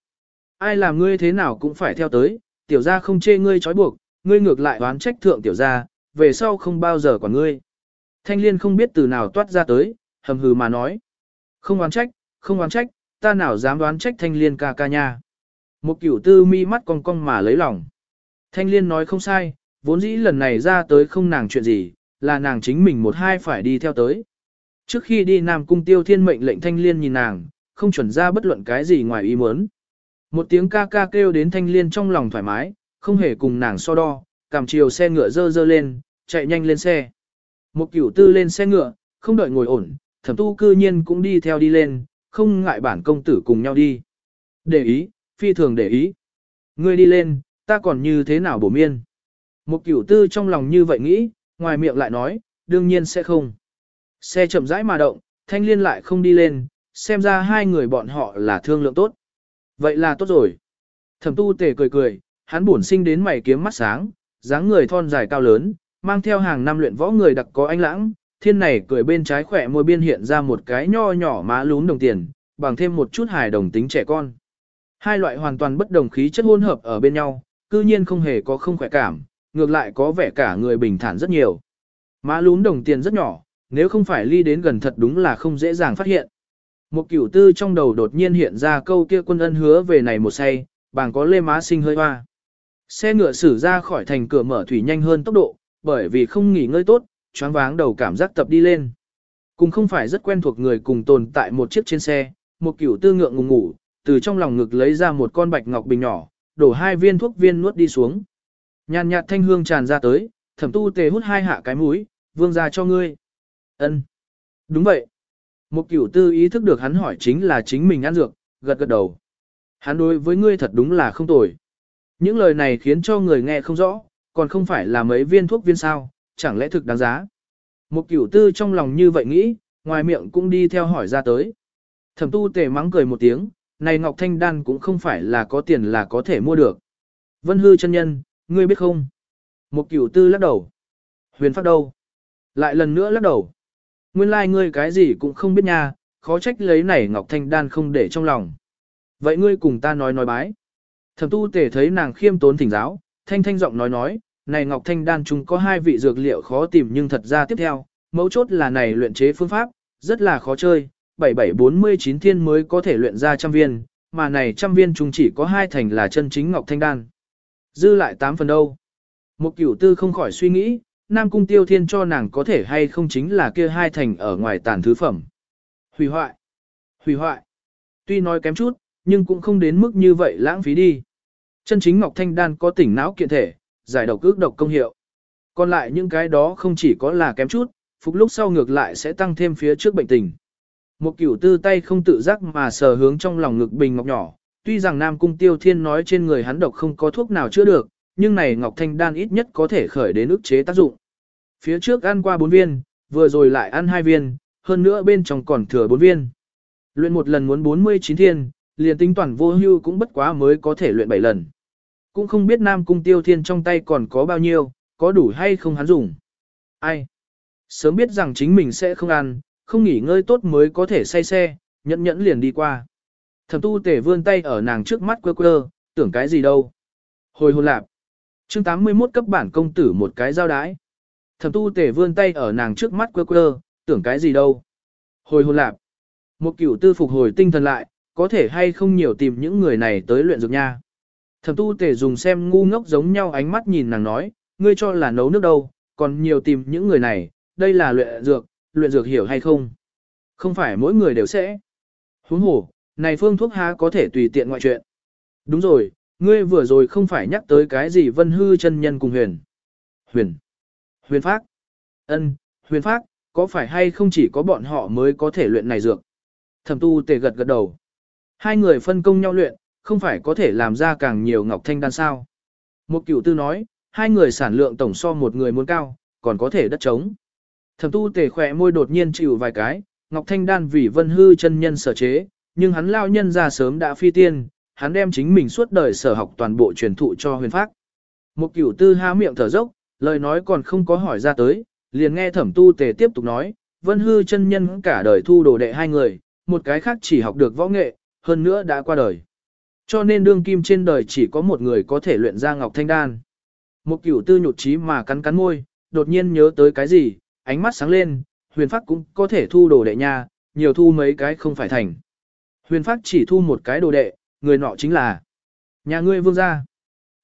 Ai làm ngươi thế nào cũng phải theo tới, tiểu gia không chê ngươi trói buộc, ngươi ngược lại oán trách thượng tiểu gia, về sau không bao giờ quản ngươi. Thanh liên không biết từ nào toát ra tới, hầm hừ mà nói. Không oán trách, không oán trách, ta nào dám đoán trách thanh liên ca ca nha. Một cửu tư mi mắt cong cong mà lấy lòng. Thanh liên nói không sai, vốn dĩ lần này ra tới không nàng chuyện gì, là nàng chính mình một hai phải đi theo tới. Trước khi đi Nam Cung Tiêu Thiên mệnh lệnh Thanh Liên nhìn nàng, không chuẩn ra bất luận cái gì ngoài ý muốn. Một tiếng ca ca kêu đến Thanh Liên trong lòng thoải mái, không hề cùng nàng so đo, cảm chiều xe ngựa dơ dơ lên, chạy nhanh lên xe. Một cửu tư lên xe ngựa, không đợi ngồi ổn, thẩm tu cư nhiên cũng đi theo đi lên, không ngại bản công tử cùng nhau đi. Để ý, phi thường để ý. Ngươi đi lên, ta còn như thế nào bổ miên. Một cửu tư trong lòng như vậy nghĩ, ngoài miệng lại nói, đương nhiên sẽ không. Xe chậm rãi mà động, thanh liên lại không đi lên, xem ra hai người bọn họ là thương lượng tốt. Vậy là tốt rồi. Thẩm tu tề cười cười, hắn bổn sinh đến mày kiếm mắt sáng, dáng người thon dài cao lớn, mang theo hàng năm luyện võ người đặc có anh lãng, thiên này cười bên trái khỏe môi biên hiện ra một cái nho nhỏ má lún đồng tiền, bằng thêm một chút hài đồng tính trẻ con. Hai loại hoàn toàn bất đồng khí chất hỗn hợp ở bên nhau, cư nhiên không hề có không khỏe cảm, ngược lại có vẻ cả người bình thản rất nhiều. Má lún đồng tiền rất nhỏ, nếu không phải ly đến gần thật đúng là không dễ dàng phát hiện. Một cửu tư trong đầu đột nhiên hiện ra câu kia quân ân hứa về này một say, bàng có lê má sinh hơi hoa. Xe ngựa xử ra khỏi thành cửa mở thủy nhanh hơn tốc độ, bởi vì không nghỉ ngơi tốt, choáng váng đầu cảm giác tập đi lên. Cùng không phải rất quen thuộc người cùng tồn tại một chiếc trên xe, một cửu tư ngượng ngùng ngủ, từ trong lòng ngực lấy ra một con bạch ngọc bình nhỏ, đổ hai viên thuốc viên nuốt đi xuống. Nhàn nhạt thanh hương tràn ra tới, thẩm tu tề hút hai hạ cái mũi, vương ra cho ngươi. ân Đúng vậy. Một cửu tư ý thức được hắn hỏi chính là chính mình ăn dược, gật gật đầu. Hắn đối với ngươi thật đúng là không tồi. Những lời này khiến cho người nghe không rõ, còn không phải là mấy viên thuốc viên sao, chẳng lẽ thực đáng giá. Một cửu tư trong lòng như vậy nghĩ, ngoài miệng cũng đi theo hỏi ra tới. Thẩm tu tề mắng cười một tiếng, này Ngọc Thanh Đan cũng không phải là có tiền là có thể mua được. Vân hư chân nhân, ngươi biết không? Một cửu tư lắc đầu. Huyền Pháp đâu? Lại lần nữa lắc đầu. Nguyên lai like ngươi cái gì cũng không biết nha, khó trách lấy này Ngọc Thanh Đan không để trong lòng. Vậy ngươi cùng ta nói nói bái. Thẩm tu tề thấy nàng khiêm tốn thỉnh giáo, thanh thanh giọng nói nói, này Ngọc Thanh Đan chúng có hai vị dược liệu khó tìm nhưng thật ra tiếp theo, mấu chốt là này luyện chế phương pháp, rất là khó chơi, 7749 thiên mới có thể luyện ra trăm viên, mà này trăm viên chúng chỉ có hai thành là chân chính Ngọc Thanh Đan. Dư lại tám phần đâu. Một cửu tư không khỏi suy nghĩ, Nam Cung Tiêu Thiên cho nàng có thể hay không chính là kia hai thành ở ngoài tàn thứ phẩm. Hủy hoại. Hủy hoại. Tuy nói kém chút, nhưng cũng không đến mức như vậy lãng phí đi. Chân chính Ngọc Thanh Đan có tỉnh não kiện thể, giải độc ước độc công hiệu. Còn lại những cái đó không chỉ có là kém chút, phục lúc sau ngược lại sẽ tăng thêm phía trước bệnh tình. Một kiểu tư tay không tự giác mà sờ hướng trong lòng ngực bình ngọc nhỏ, tuy rằng Nam Cung Tiêu Thiên nói trên người hắn độc không có thuốc nào chữa được, nhưng này Ngọc Thanh Đan ít nhất có thể khởi đến ức chế tác dụng. Phía trước ăn qua 4 viên, vừa rồi lại ăn 2 viên, hơn nữa bên trong còn thừa 4 viên. Luyện một lần muốn 49 thiên, liền tính toàn vô hưu cũng bất quá mới có thể luyện 7 lần. Cũng không biết Nam Cung Tiêu Thiên trong tay còn có bao nhiêu, có đủ hay không hắn dùng. Ai? Sớm biết rằng chính mình sẽ không ăn, không nghỉ ngơi tốt mới có thể say xe, nhẫn nhẫn liền đi qua. Thẩm tu tể vươn tay ở nàng trước mắt quơ quơ, tưởng cái gì đâu. Hồi hồn lạp chương 81 cấp bản công tử một cái giao đái. Thẩm tu tể vươn tay ở nàng trước mắt quơ quơ, tưởng cái gì đâu. Hồi hồn lạp. Một cửu tư phục hồi tinh thần lại, có thể hay không nhiều tìm những người này tới luyện dược nha. Thẩm tu tể dùng xem ngu ngốc giống nhau ánh mắt nhìn nàng nói, ngươi cho là nấu nước đâu, còn nhiều tìm những người này, đây là luyện dược, luyện dược hiểu hay không? Không phải mỗi người đều sẽ. Huống hồ, này phương thuốc há có thể tùy tiện ngoại chuyện. Đúng rồi, ngươi vừa rồi không phải nhắc tới cái gì vân hư chân nhân cùng huyền. Huyền. Huyền phác. ân, huyền phác, có phải hay không chỉ có bọn họ mới có thể luyện này dược? Thẩm tu tề gật gật đầu. Hai người phân công nhau luyện, không phải có thể làm ra càng nhiều ngọc thanh đan sao. Một cửu tư nói, hai người sản lượng tổng so một người muốn cao, còn có thể đất trống. Thẩm tu tề khỏe môi đột nhiên chịu vài cái, ngọc thanh đan vì vân hư chân nhân sở chế, nhưng hắn lao nhân ra sớm đã phi tiên, hắn đem chính mình suốt đời sở học toàn bộ truyền thụ cho huyền phác. Một cửu tư há miệng thở dốc, lời nói còn không có hỏi ra tới, liền nghe thẩm tu tề tiếp tục nói, vân hư chân nhân cả đời thu đồ đệ hai người, một cái khác chỉ học được võ nghệ, hơn nữa đã qua đời. Cho nên đương kim trên đời chỉ có một người có thể luyện ra ngọc thanh đan. Một cửu tư nhụt chí mà cắn cắn môi, đột nhiên nhớ tới cái gì, ánh mắt sáng lên, huyền Phác cũng có thể thu đồ đệ nha, nhiều thu mấy cái không phải thành. Huyền Phác chỉ thu một cái đồ đệ, người nọ chính là nhà ngươi vương gia.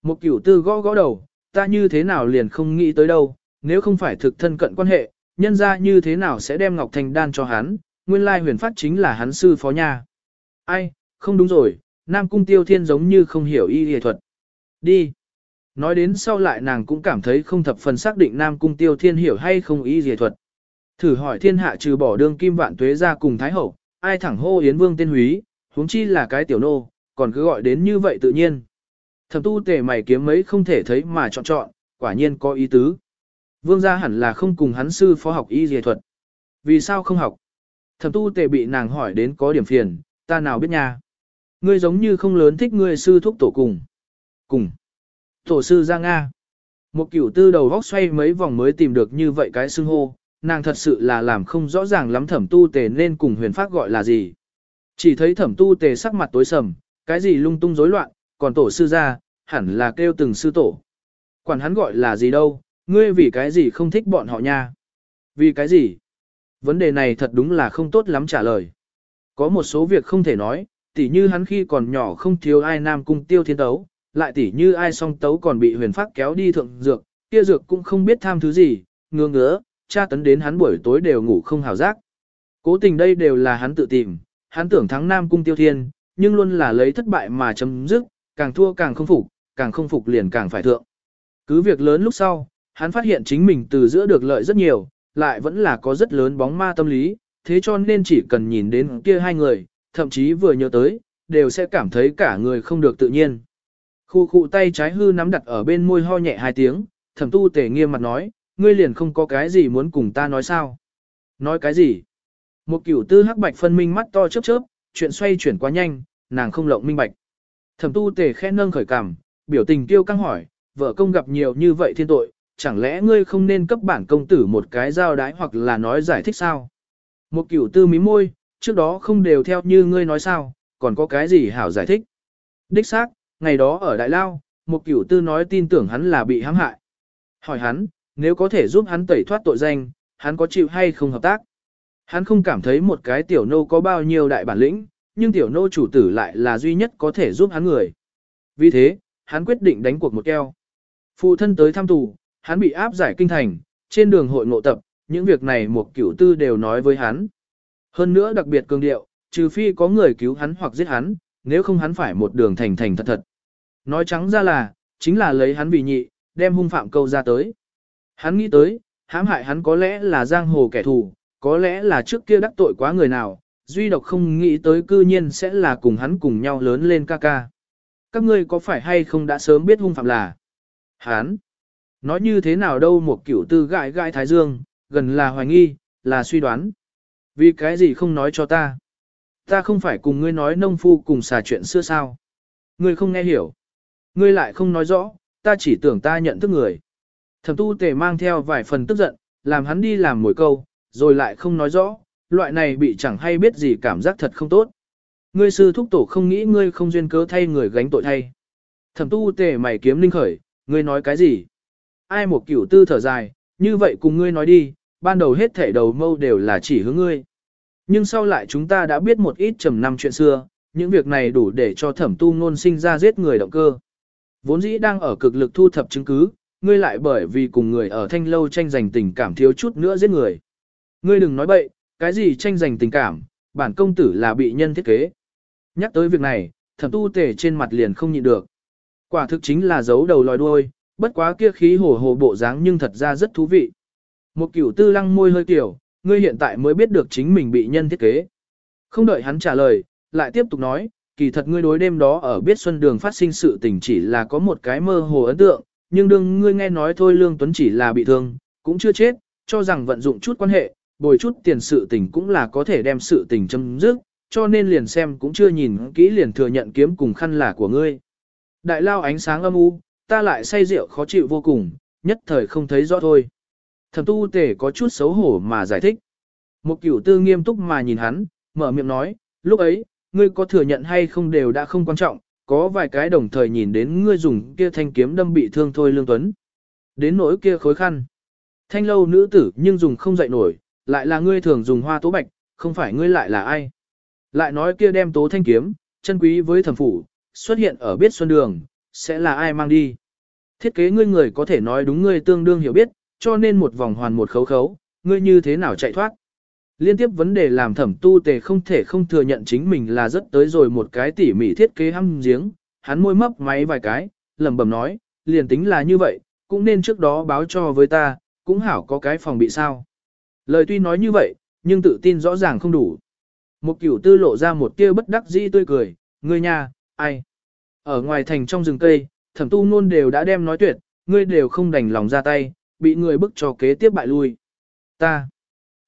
Một cửu tư gõ gõ đầu, ta như thế nào liền không nghĩ tới đâu, nếu không phải thực thân cận quan hệ, nhân ra như thế nào sẽ đem Ngọc Thành đan cho hắn, nguyên lai huyền phát chính là hắn sư phó nhà Ai, không đúng rồi, Nam Cung Tiêu Thiên giống như không hiểu y y thuật. Đi. Nói đến sau lại nàng cũng cảm thấy không thập phần xác định Nam Cung Tiêu Thiên hiểu hay không y y thuật. Thử hỏi thiên hạ trừ bỏ đương kim vạn tuế ra cùng Thái Hậu, ai thẳng hô Yến Vương tên húy, huống chi là cái tiểu nô, còn cứ gọi đến như vậy tự nhiên. Thẩm tu tề mày kiếm mấy không thể thấy mà chọn chọn, quả nhiên có ý tứ. Vương gia hẳn là không cùng hắn sư phó học y dề thuật. Vì sao không học? Thẩm tu tề bị nàng hỏi đến có điểm phiền, ta nào biết nha. Ngươi giống như không lớn thích ngươi sư thúc tổ cùng. Cùng. Tổ sư ra Nga. Một cửu tư đầu vóc xoay mấy vòng mới tìm được như vậy cái xưng hô, nàng thật sự là làm không rõ ràng lắm thẩm tu tề nên cùng huyền pháp gọi là gì. Chỉ thấy thẩm tu tề sắc mặt tối sầm, cái gì lung tung rối loạn, còn tổ sư ra, hẳn là kêu từng sư tổ. Quản hắn gọi là gì đâu, ngươi vì cái gì không thích bọn họ nha. Vì cái gì? Vấn đề này thật đúng là không tốt lắm trả lời. Có một số việc không thể nói, tỉ như hắn khi còn nhỏ không thiếu ai nam cung tiêu thiên tấu, lại tỉ như ai song tấu còn bị huyền phát kéo đi thượng dược, kia dược cũng không biết tham thứ gì, ngứa ngứa, cha tấn đến hắn buổi tối đều ngủ không hào giác. Cố tình đây đều là hắn tự tìm, hắn tưởng thắng nam cung tiêu thiên, nhưng luôn là lấy thất bại mà chấm dứt, càng thua càng không phục, càng không phục liền càng phải thượng. Cứ việc lớn lúc sau, hắn phát hiện chính mình từ giữa được lợi rất nhiều, lại vẫn là có rất lớn bóng ma tâm lý, thế cho nên chỉ cần nhìn đến kia hai người, thậm chí vừa nhớ tới, đều sẽ cảm thấy cả người không được tự nhiên. Khu khu tay trái hư nắm đặt ở bên môi ho nhẹ hai tiếng, thẩm tu tể nghiêm mặt nói, ngươi liền không có cái gì muốn cùng ta nói sao. Nói cái gì? Một kiểu tư hắc bạch phân minh mắt to chớp chớp, chuyện xoay chuyển quá nhanh, nàng không lộng minh bạch. Thẩm tu tề khẽ nâng khởi cằm, biểu tình tiêu căng hỏi, vợ công gặp nhiều như vậy thiên tội, chẳng lẽ ngươi không nên cấp bản công tử một cái giao đái hoặc là nói giải thích sao? Một cửu tư mí môi, trước đó không đều theo như ngươi nói sao, còn có cái gì hảo giải thích? Đích xác, ngày đó ở Đại Lao, một cửu tư nói tin tưởng hắn là bị hãm hại. Hỏi hắn, nếu có thể giúp hắn tẩy thoát tội danh, hắn có chịu hay không hợp tác? Hắn không cảm thấy một cái tiểu nô có bao nhiêu đại bản lĩnh, nhưng tiểu nô chủ tử lại là duy nhất có thể giúp hắn người. Vì thế, hắn quyết định đánh cuộc một keo. Phụ thân tới thăm tù, hắn bị áp giải kinh thành, trên đường hội ngộ tập, những việc này một cửu tư đều nói với hắn. Hơn nữa đặc biệt cường điệu, trừ phi có người cứu hắn hoặc giết hắn, nếu không hắn phải một đường thành thành thật thật. Nói trắng ra là, chính là lấy hắn vì nhị, đem hung phạm câu ra tới. Hắn nghĩ tới, hãm hại hắn có lẽ là giang hồ kẻ thù, có lẽ là trước kia đắc tội quá người nào, duy độc không nghĩ tới cư nhiên sẽ là cùng hắn cùng nhau lớn lên ca ca. Các ngươi có phải hay không đã sớm biết hung phạm là? Hắn! Nói như thế nào đâu một kiểu tư gãi gãi thái dương, gần là hoài nghi, là suy đoán. Vì cái gì không nói cho ta? Ta không phải cùng ngươi nói nông phu cùng xà chuyện xưa sao? Ngươi không nghe hiểu. Ngươi lại không nói rõ, ta chỉ tưởng ta nhận thức người. Thẩm tu tề mang theo vài phần tức giận, làm hắn đi làm mồi câu, rồi lại không nói rõ, loại này bị chẳng hay biết gì cảm giác thật không tốt. Ngươi sư thúc tổ không nghĩ ngươi không duyên cớ thay người gánh tội thay. Thẩm tu tề mày kiếm linh khởi, ngươi nói cái gì? Ai một kiểu tư thở dài, như vậy cùng ngươi nói đi, ban đầu hết thể đầu mâu đều là chỉ hướng ngươi. Nhưng sau lại chúng ta đã biết một ít trầm năm chuyện xưa, những việc này đủ để cho thẩm tu ngôn sinh ra giết người động cơ. Vốn dĩ đang ở cực lực thu thập chứng cứ, ngươi lại bởi vì cùng người ở thanh lâu tranh giành tình cảm thiếu chút nữa giết người. Ngươi đừng nói bậy, cái gì tranh giành tình cảm, bản công tử là bị nhân thiết kế. Nhắc tới việc này, thẩm tu tề trên mặt liền không nhịn được. Quả thực chính là giấu đầu lòi đuôi, bất quá kia khí hồ hồ bộ dáng nhưng thật ra rất thú vị. Một cửu tư lăng môi hơi kiểu, ngươi hiện tại mới biết được chính mình bị nhân thiết kế. Không đợi hắn trả lời, lại tiếp tục nói, kỳ thật ngươi đối đêm đó ở biết xuân đường phát sinh sự tình chỉ là có một cái mơ hồ ấn tượng, nhưng đương ngươi nghe nói thôi Lương Tuấn chỉ là bị thương, cũng chưa chết, cho rằng vận dụng chút quan hệ, bồi chút tiền sự tình cũng là có thể đem sự tình chấm dứt, cho nên liền xem cũng chưa nhìn kỹ liền thừa nhận kiếm cùng khăn là của ngươi. Đại lao ánh sáng âm u, ta lại say rượu khó chịu vô cùng, nhất thời không thấy rõ thôi. Thẩm tu tể có chút xấu hổ mà giải thích. Một cửu tư nghiêm túc mà nhìn hắn, mở miệng nói, lúc ấy, ngươi có thừa nhận hay không đều đã không quan trọng, có vài cái đồng thời nhìn đến ngươi dùng kia thanh kiếm đâm bị thương thôi Lương Tuấn. Đến nỗi kia khối khăn. Thanh lâu nữ tử nhưng dùng không dậy nổi, lại là ngươi thường dùng hoa tố bạch, không phải ngươi lại là ai. Lại nói kia đem tố thanh kiếm, chân quý với thẩm phủ, xuất hiện ở biết xuân đường, sẽ là ai mang đi. Thiết kế ngươi người có thể nói đúng ngươi tương đương hiểu biết, cho nên một vòng hoàn một khấu khấu, ngươi như thế nào chạy thoát. Liên tiếp vấn đề làm thẩm tu tề không thể không thừa nhận chính mình là rất tới rồi một cái tỉ mỉ thiết kế hăm giếng, hắn môi mấp máy vài cái, lẩm bẩm nói, liền tính là như vậy, cũng nên trước đó báo cho với ta, cũng hảo có cái phòng bị sao. Lời tuy nói như vậy, nhưng tự tin rõ ràng không đủ. Một cửu tư lộ ra một tia bất đắc dĩ tươi cười, ngươi nha, ai. Ở ngoài thành trong rừng cây, thẩm tu nôn đều đã đem nói tuyệt, ngươi đều không đành lòng ra tay, bị người bức cho kế tiếp bại lui. Ta,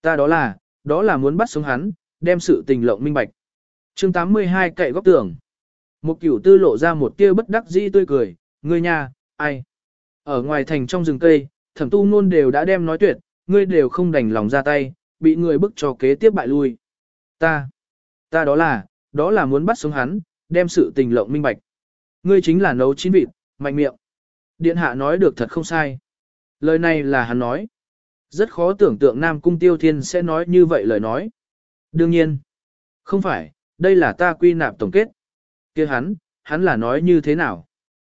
ta đó là, đó là muốn bắt sống hắn, đem sự tình lộng minh bạch. chương 82 cậy góc tường. Một cửu tư lộ ra một tia bất đắc dĩ tươi cười, ngươi nha, ai. Ở ngoài thành trong rừng cây, thẩm tu nôn đều đã đem nói tuyệt, ngươi đều không đành lòng ra tay, bị người bức cho kế tiếp bại lui. Ta, ta đó là, đó là muốn bắt sống hắn, đem sự tình lộng minh bạch. Ngươi chính là nấu chín vịt, mạnh miệng. Điện hạ nói được thật không sai. Lời này là hắn nói. Rất khó tưởng tượng Nam Cung Tiêu Thiên sẽ nói như vậy lời nói. Đương nhiên. Không phải, đây là ta quy nạp tổng kết. kia hắn, hắn là nói như thế nào?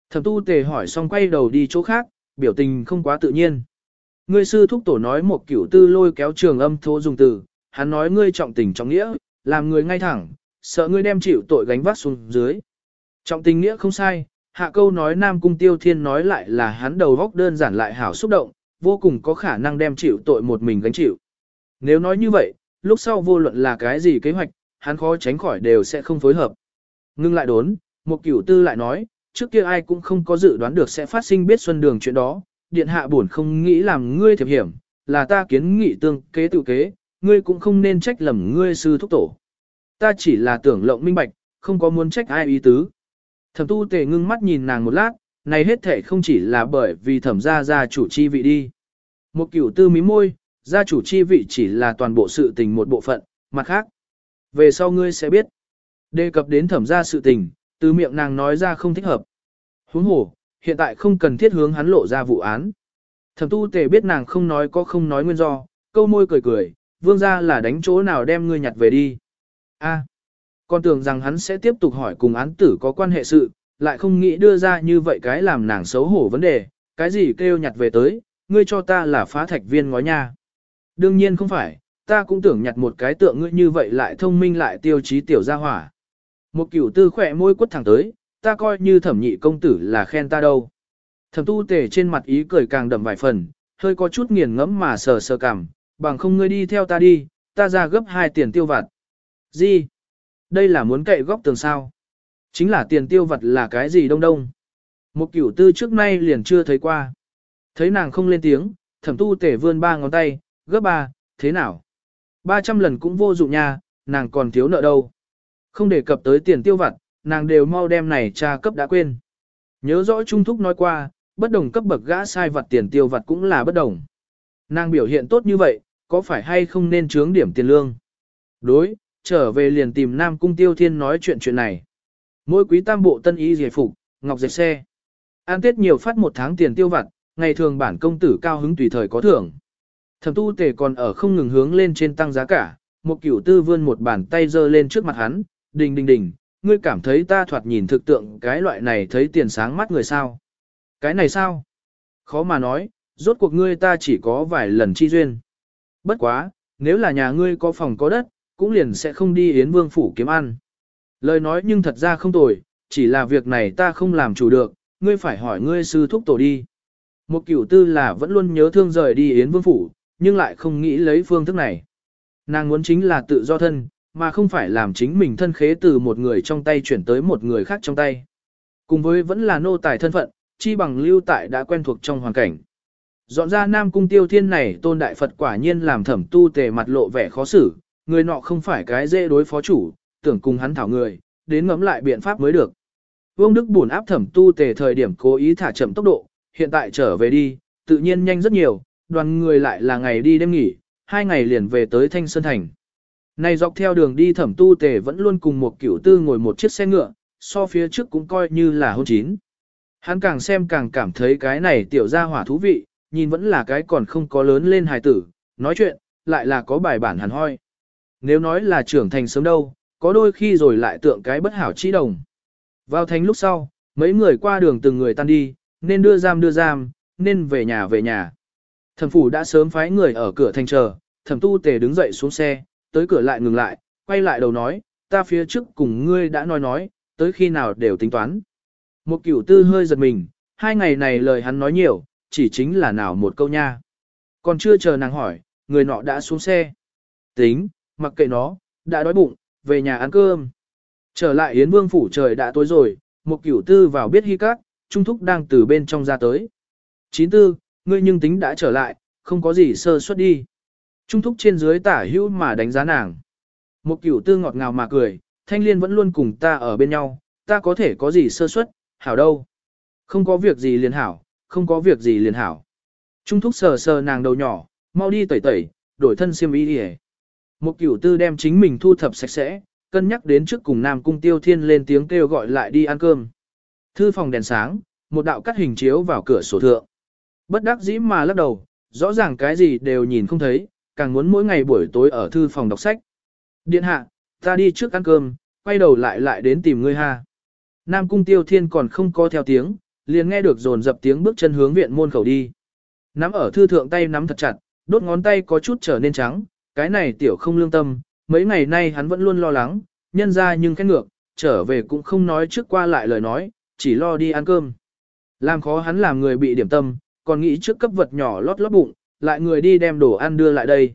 Thẩm tu tề hỏi xong quay đầu đi chỗ khác, biểu tình không quá tự nhiên. Ngươi sư thúc tổ nói một kiểu tư lôi kéo trường âm thô dùng từ, hắn nói ngươi trọng tình trọng nghĩa, làm người ngay thẳng, sợ ngươi đem chịu tội gánh vác xuống dưới. Trọng tình nghĩa không sai, hạ câu nói Nam Cung Tiêu Thiên nói lại là hắn đầu góc đơn giản lại hảo xúc động, vô cùng có khả năng đem chịu tội một mình gánh chịu. Nếu nói như vậy, lúc sau vô luận là cái gì kế hoạch, hắn khó tránh khỏi đều sẽ không phối hợp. Ngưng lại đốn, một cửu tư lại nói, trước kia ai cũng không có dự đoán được sẽ phát sinh biết xuân đường chuyện đó, điện hạ buồn không nghĩ làm ngươi thiệp hiểm, là ta kiến nghị tương kế tự kế, ngươi cũng không nên trách lầm ngươi sư thúc tổ. Ta chỉ là tưởng lộng minh bạch, không có muốn trách ai ý tứ. Thẩm tu tề ngưng mắt nhìn nàng một lát, này hết thể không chỉ là bởi vì thẩm gia gia chủ chi vị đi. Một cửu tư mí môi, gia chủ chi vị chỉ là toàn bộ sự tình một bộ phận, mặt khác. Về sau ngươi sẽ biết. Đề cập đến thẩm gia sự tình, từ miệng nàng nói ra không thích hợp. Huống hồ, hiện tại không cần thiết hướng hắn lộ ra vụ án. Thẩm tu tề biết nàng không nói có không nói nguyên do, câu môi cười cười, vương gia là đánh chỗ nào đem ngươi nhặt về đi. A, con tưởng rằng hắn sẽ tiếp tục hỏi cùng án tử có quan hệ sự, lại không nghĩ đưa ra như vậy cái làm nàng xấu hổ vấn đề, cái gì kêu nhặt về tới, ngươi cho ta là phá thạch viên ngói nha. Đương nhiên không phải, ta cũng tưởng nhặt một cái tượng ngươi như vậy lại thông minh lại tiêu chí tiểu gia hỏa. Một cửu tư khỏe môi quất thẳng tới, ta coi như thẩm nhị công tử là khen ta đâu. Thẩm tu tề trên mặt ý cười càng đậm vài phần, hơi có chút nghiền ngẫm mà sờ sờ cảm, bằng không ngươi đi theo ta đi, ta ra gấp hai tiền tiêu vặt. Gì? Đây là muốn cậy góc tường sao? Chính là tiền tiêu vặt là cái gì đông đông. Một cửu tư trước nay liền chưa thấy qua. Thấy nàng không lên tiếng, thẩm tu tể vươn ba ngón tay, gấp ba, thế nào? Ba trăm lần cũng vô dụng nha, nàng còn thiếu nợ đâu. Không đề cập tới tiền tiêu vặt, nàng đều mau đem này tra cấp đã quên. Nhớ rõ Trung Thúc nói qua, bất đồng cấp bậc gã sai vặt tiền tiêu vặt cũng là bất đồng. Nàng biểu hiện tốt như vậy, có phải hay không nên trướng điểm tiền lương? Đối, trở về liền tìm Nam Cung Tiêu Thiên nói chuyện chuyện này. Mỗi quý tam bộ tân y giải phục, ngọc dệt xe. An Tết nhiều phát một tháng tiền tiêu vặt, ngày thường bản công tử cao hứng tùy thời có thưởng. Thẩm tu tề còn ở không ngừng hướng lên trên tăng giá cả, một cửu tư vươn một bàn tay giơ lên trước mặt hắn, đình đình đình, ngươi cảm thấy ta thoạt nhìn thực tượng cái loại này thấy tiền sáng mắt người sao. Cái này sao? Khó mà nói, rốt cuộc ngươi ta chỉ có vài lần chi duyên. Bất quá, nếu là nhà ngươi có phòng có đất, cũng liền sẽ không đi Yến Vương Phủ kiếm ăn. Lời nói nhưng thật ra không tồi, chỉ là việc này ta không làm chủ được, ngươi phải hỏi ngươi sư thúc tổ đi. Một cửu tư là vẫn luôn nhớ thương rời đi Yến Vương Phủ, nhưng lại không nghĩ lấy phương thức này. Nàng muốn chính là tự do thân, mà không phải làm chính mình thân khế từ một người trong tay chuyển tới một người khác trong tay. Cùng với vẫn là nô tài thân phận, chi bằng lưu tại đã quen thuộc trong hoàn cảnh. Dọn ra Nam Cung Tiêu Thiên này tôn đại Phật quả nhiên làm thẩm tu tề mặt lộ vẻ khó xử, người nọ không phải cái dễ đối phó chủ, tưởng cùng hắn thảo người, đến ngẫm lại biện pháp mới được. Vương Đức buồn áp thẩm tu tề thời điểm cố ý thả chậm tốc độ, hiện tại trở về đi, tự nhiên nhanh rất nhiều, đoàn người lại là ngày đi đêm nghỉ, hai ngày liền về tới Thanh Sơn Thành. Này dọc theo đường đi thẩm tu tề vẫn luôn cùng một cửu tư ngồi một chiếc xe ngựa, so phía trước cũng coi như là hôn chín. Hắn càng xem càng cảm thấy cái này tiểu gia hỏa thú vị, nhìn vẫn là cái còn không có lớn lên hài tử, nói chuyện, lại là có bài bản hẳn hoi. Nếu nói là trưởng thành sớm đâu, có đôi khi rồi lại tượng cái bất hảo chi đồng. Vào thành lúc sau, mấy người qua đường từng người tan đi, nên đưa giam đưa giam, nên về nhà về nhà. Thẩm phủ đã sớm phái người ở cửa thành chờ, thẩm tu tề đứng dậy xuống xe, tới cửa lại ngừng lại, quay lại đầu nói, ta phía trước cùng ngươi đã nói nói, tới khi nào đều tính toán. Một cửu tư hơi giật mình, hai ngày này lời hắn nói nhiều, chỉ chính là nào một câu nha. Còn chưa chờ nàng hỏi, người nọ đã xuống xe. Tính, mặc kệ nó, đã đói bụng, về nhà ăn cơm. Trở lại Yến Vương phủ trời đã tối rồi, một cửu tư vào biết hy cát, Trung Thúc đang từ bên trong ra tới. Chín tư, ngươi nhưng tính đã trở lại, không có gì sơ suất đi. Trung Thúc trên dưới tả hữu mà đánh giá nàng. Một cửu tư ngọt ngào mà cười, thanh liên vẫn luôn cùng ta ở bên nhau, ta có thể có gì sơ suất, hảo đâu. Không có việc gì liền hảo, không có việc gì liền hảo. Trung Thúc sờ sờ nàng đầu nhỏ, mau đi tẩy tẩy, đổi thân xiêm y đi Một cửu tư đem chính mình thu thập sạch sẽ, cân nhắc đến trước cùng Nam Cung Tiêu Thiên lên tiếng kêu gọi lại đi ăn cơm. Thư phòng đèn sáng, một đạo cắt hình chiếu vào cửa sổ thượng. Bất đắc dĩ mà lắc đầu, rõ ràng cái gì đều nhìn không thấy, càng muốn mỗi ngày buổi tối ở thư phòng đọc sách. Điện hạ, ta đi trước ăn cơm, quay đầu lại lại đến tìm ngươi ha. Nam Cung Tiêu Thiên còn không có theo tiếng, liền nghe được dồn dập tiếng bước chân hướng viện môn khẩu đi. Nắm ở thư thượng tay nắm thật chặt, đốt ngón tay có chút trở nên trắng, cái này tiểu không lương tâm, mấy ngày nay hắn vẫn luôn lo lắng, nhân ra nhưng cái ngược, trở về cũng không nói trước qua lại lời nói, chỉ lo đi ăn cơm. Làm khó hắn làm người bị điểm tâm, còn nghĩ trước cấp vật nhỏ lót lót bụng, lại người đi đem đồ ăn đưa lại đây.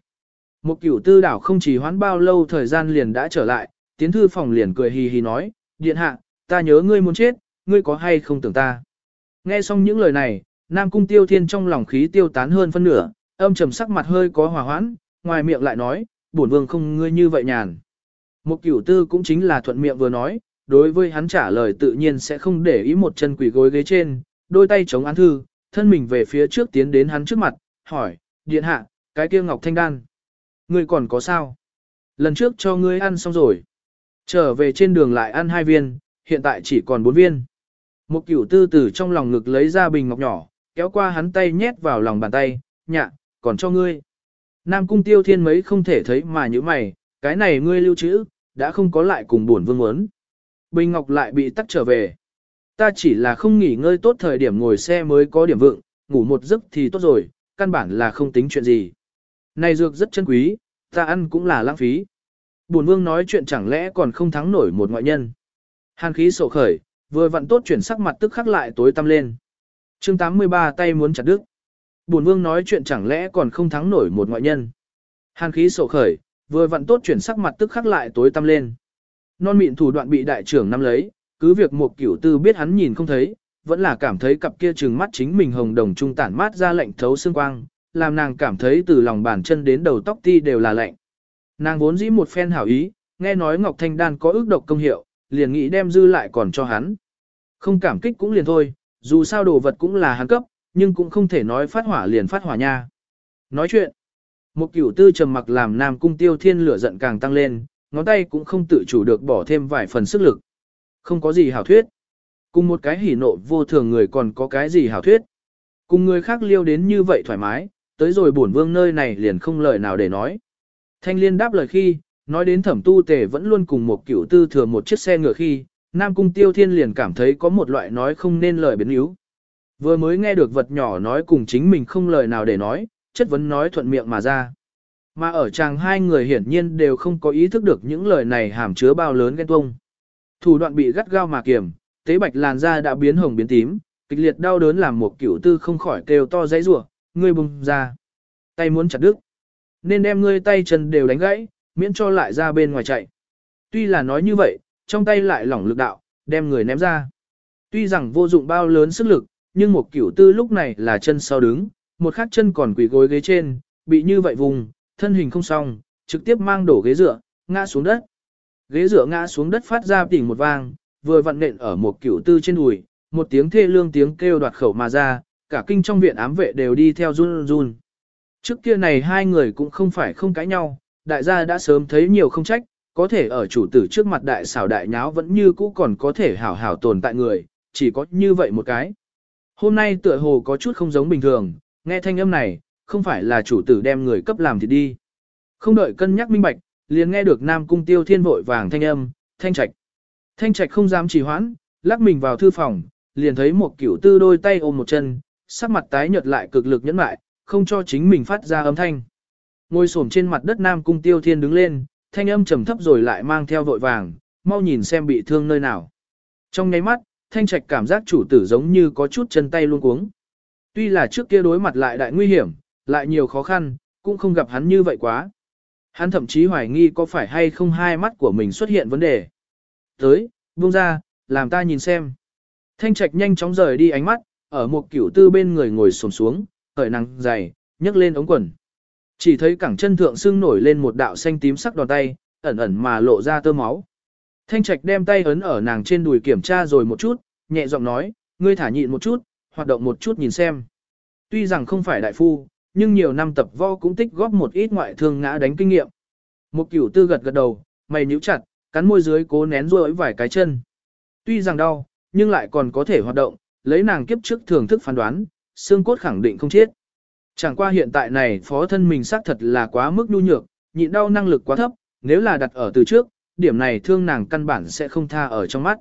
Một cửu tư đảo không chỉ hoán bao lâu thời gian liền đã trở lại, tiến thư phòng liền cười hì hì nói, điện hạ, ta nhớ ngươi muốn chết, ngươi có hay không tưởng ta. Nghe xong những lời này, Nam Cung Tiêu Thiên trong lòng khí tiêu tán hơn phân nửa, âm trầm sắc mặt hơi có hòa hoãn, ngoài miệng lại nói, bổn vương không ngươi như vậy nhàn. Một cửu tư cũng chính là thuận miệng vừa nói, đối với hắn trả lời tự nhiên sẽ không để ý một chân quỷ gối ghế trên, đôi tay chống án thư, thân mình về phía trước tiến đến hắn trước mặt, hỏi, điện hạ, cái kia ngọc thanh đan. Ngươi còn có sao? Lần trước cho ngươi ăn xong rồi. Trở về trên đường lại ăn hai viên, hiện tại chỉ còn bốn viên. Một cửu tư từ trong lòng ngực lấy ra bình ngọc nhỏ, kéo qua hắn tay nhét vào lòng bàn tay, nhạ, còn cho ngươi. Nam cung tiêu thiên mấy không thể thấy mà như mày, cái này ngươi lưu trữ, đã không có lại cùng buồn vương muốn. Bình ngọc lại bị tắt trở về. Ta chỉ là không nghỉ ngơi tốt thời điểm ngồi xe mới có điểm vượng, ngủ một giấc thì tốt rồi, căn bản là không tính chuyện gì. Này dược rất chân quý, ta ăn cũng là lãng phí. Bổn vương nói chuyện chẳng lẽ còn không thắng nổi một ngoại nhân. Hàn khí sổ khởi, vừa vặn tốt chuyển sắc mặt tức khắc lại tối tăm lên. chương 83 tay muốn chặt đứt. Bổn vương nói chuyện chẳng lẽ còn không thắng nổi một ngoại nhân. Hàn khí sổ khởi, vừa vặn tốt chuyển sắc mặt tức khắc lại tối tăm lên. Non mịn thủ đoạn bị đại trưởng nắm lấy, cứ việc một cửu tư biết hắn nhìn không thấy, vẫn là cảm thấy cặp kia trừng mắt chính mình hồng đồng trung tản mát ra lạnh thấu xương quang, làm nàng cảm thấy từ lòng bàn chân đến đầu tóc ti đều là lạnh. Nàng vốn dĩ một phen hảo ý, nghe nói Ngọc Thanh Đan có ước độc công hiệu, liền nghĩ đem dư lại còn cho hắn. Không cảm kích cũng liền thôi, dù sao đồ vật cũng là hắn cấp, nhưng cũng không thể nói phát hỏa liền phát hỏa nha. Nói chuyện, một cửu tư trầm mặc làm nam cung tiêu thiên lửa giận càng tăng lên, ngón tay cũng không tự chủ được bỏ thêm vài phần sức lực. Không có gì hảo thuyết. Cùng một cái hỉ nộ vô thường người còn có cái gì hảo thuyết. Cùng người khác liêu đến như vậy thoải mái, tới rồi bổn vương nơi này liền không lời nào để nói. Thanh liên đáp lời khi, nói đến thẩm tu tề vẫn luôn cùng một cựu tư thừa một chiếc xe ngựa khi, Nam Cung Tiêu Thiên liền cảm thấy có một loại nói không nên lời biến yếu. Vừa mới nghe được vật nhỏ nói cùng chính mình không lời nào để nói, chất vấn nói thuận miệng mà ra. Mà ở chàng hai người hiển nhiên đều không có ý thức được những lời này hàm chứa bao lớn ghen tuông. Thủ đoạn bị gắt gao mà kiểm, tế bạch làn da đã biến hồng biến tím, kịch liệt đau đớn làm một cửu tư không khỏi kêu to dãy rủa, ngươi bùng ra. Tay muốn chặt đứt. Nên đem ngươi tay chân đều đánh gãy, miễn cho lại ra bên ngoài chạy. Tuy là nói như vậy, trong tay lại lỏng lực đạo, đem người ném ra. Tuy rằng vô dụng bao lớn sức lực, nhưng một cửu tư lúc này là chân sau đứng, một khác chân còn quỳ gối ghế trên, bị như vậy vùng, thân hình không xong, trực tiếp mang đổ ghế dựa, ngã xuống đất. Ghế dựa ngã xuống đất phát ra tỉnh một vang, vừa vặn nện ở một cửu tư trên đùi, một tiếng thê lương tiếng kêu đoạt khẩu mà ra, cả kinh trong viện ám vệ đều đi theo run run. Trước kia này hai người cũng không phải không cãi nhau, đại gia đã sớm thấy nhiều không trách, có thể ở chủ tử trước mặt đại xảo đại nháo vẫn như cũ còn có thể hảo hảo tồn tại người, chỉ có như vậy một cái. Hôm nay tựa hồ có chút không giống bình thường, nghe thanh âm này, không phải là chủ tử đem người cấp làm thì đi. Không đợi cân nhắc minh bạch, liền nghe được Nam Cung Tiêu Thiên vội vàng thanh âm, thanh trạch. Thanh trạch không dám trì hoãn, lắc mình vào thư phòng, liền thấy một cửu tư đôi tay ôm một chân, sắc mặt tái nhợt lại cực lực nhẫn mại, không cho chính mình phát ra âm thanh. Ngồi xổm trên mặt đất Nam Cung Tiêu Thiên đứng lên, thanh âm trầm thấp rồi lại mang theo vội vàng, mau nhìn xem bị thương nơi nào. Trong nháy mắt, thanh trạch cảm giác chủ tử giống như có chút chân tay luôn cuống. Tuy là trước kia đối mặt lại đại nguy hiểm, lại nhiều khó khăn, cũng không gặp hắn như vậy quá. Hắn thậm chí hoài nghi có phải hay không hai mắt của mình xuất hiện vấn đề. Tới, buông ra, làm ta nhìn xem. Thanh trạch nhanh chóng rời đi ánh mắt, ở một kiểu tư bên người ngồi xổm xuống, khởi nắng dày, nhấc lên ống quần. Chỉ thấy cẳng chân thượng xương nổi lên một đạo xanh tím sắc đòn tay, ẩn ẩn mà lộ ra tơ máu. Thanh trạch đem tay ấn ở nàng trên đùi kiểm tra rồi một chút, nhẹ giọng nói, ngươi thả nhịn một chút, hoạt động một chút nhìn xem. Tuy rằng không phải đại phu, nhưng nhiều năm tập võ cũng tích góp một ít ngoại thương ngã đánh kinh nghiệm. Một cửu tư gật gật đầu, mày nhíu chặt, cắn môi dưới cố nén rối vài cái chân. Tuy rằng đau, nhưng lại còn có thể hoạt động, lấy nàng kiếp trước thưởng thức phán đoán, xương cốt khẳng định không chết. Chẳng qua hiện tại này phó thân mình xác thật là quá mức nhu nhược, nhịn đau năng lực quá thấp, nếu là đặt ở từ trước, điểm này thương nàng căn bản sẽ không tha ở trong mắt.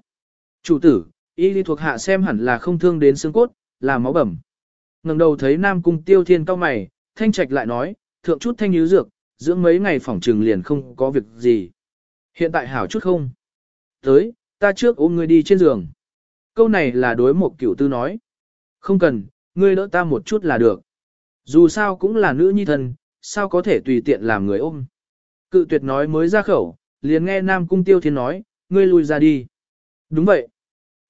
Chủ tử, y lý thuộc hạ xem hẳn là không thương đến xương cốt, là máu bẩm. ngẩng đầu thấy Nam Cung Tiêu Thiên cao mày, thanh trạch lại nói, thượng chút thanh nhứ dược, dưỡng mấy ngày phỏng trừng liền không có việc gì. Hiện tại hảo chút không? Tới, ta trước ôm ngươi đi trên giường. Câu này là đối một cửu tư nói. Không cần, ngươi đỡ ta một chút là được. Dù sao cũng là nữ nhi thần sao có thể tùy tiện làm người ôm. Cự tuyệt nói mới ra khẩu, liền nghe Nam Cung Tiêu Thiên nói, ngươi lui ra đi. Đúng vậy.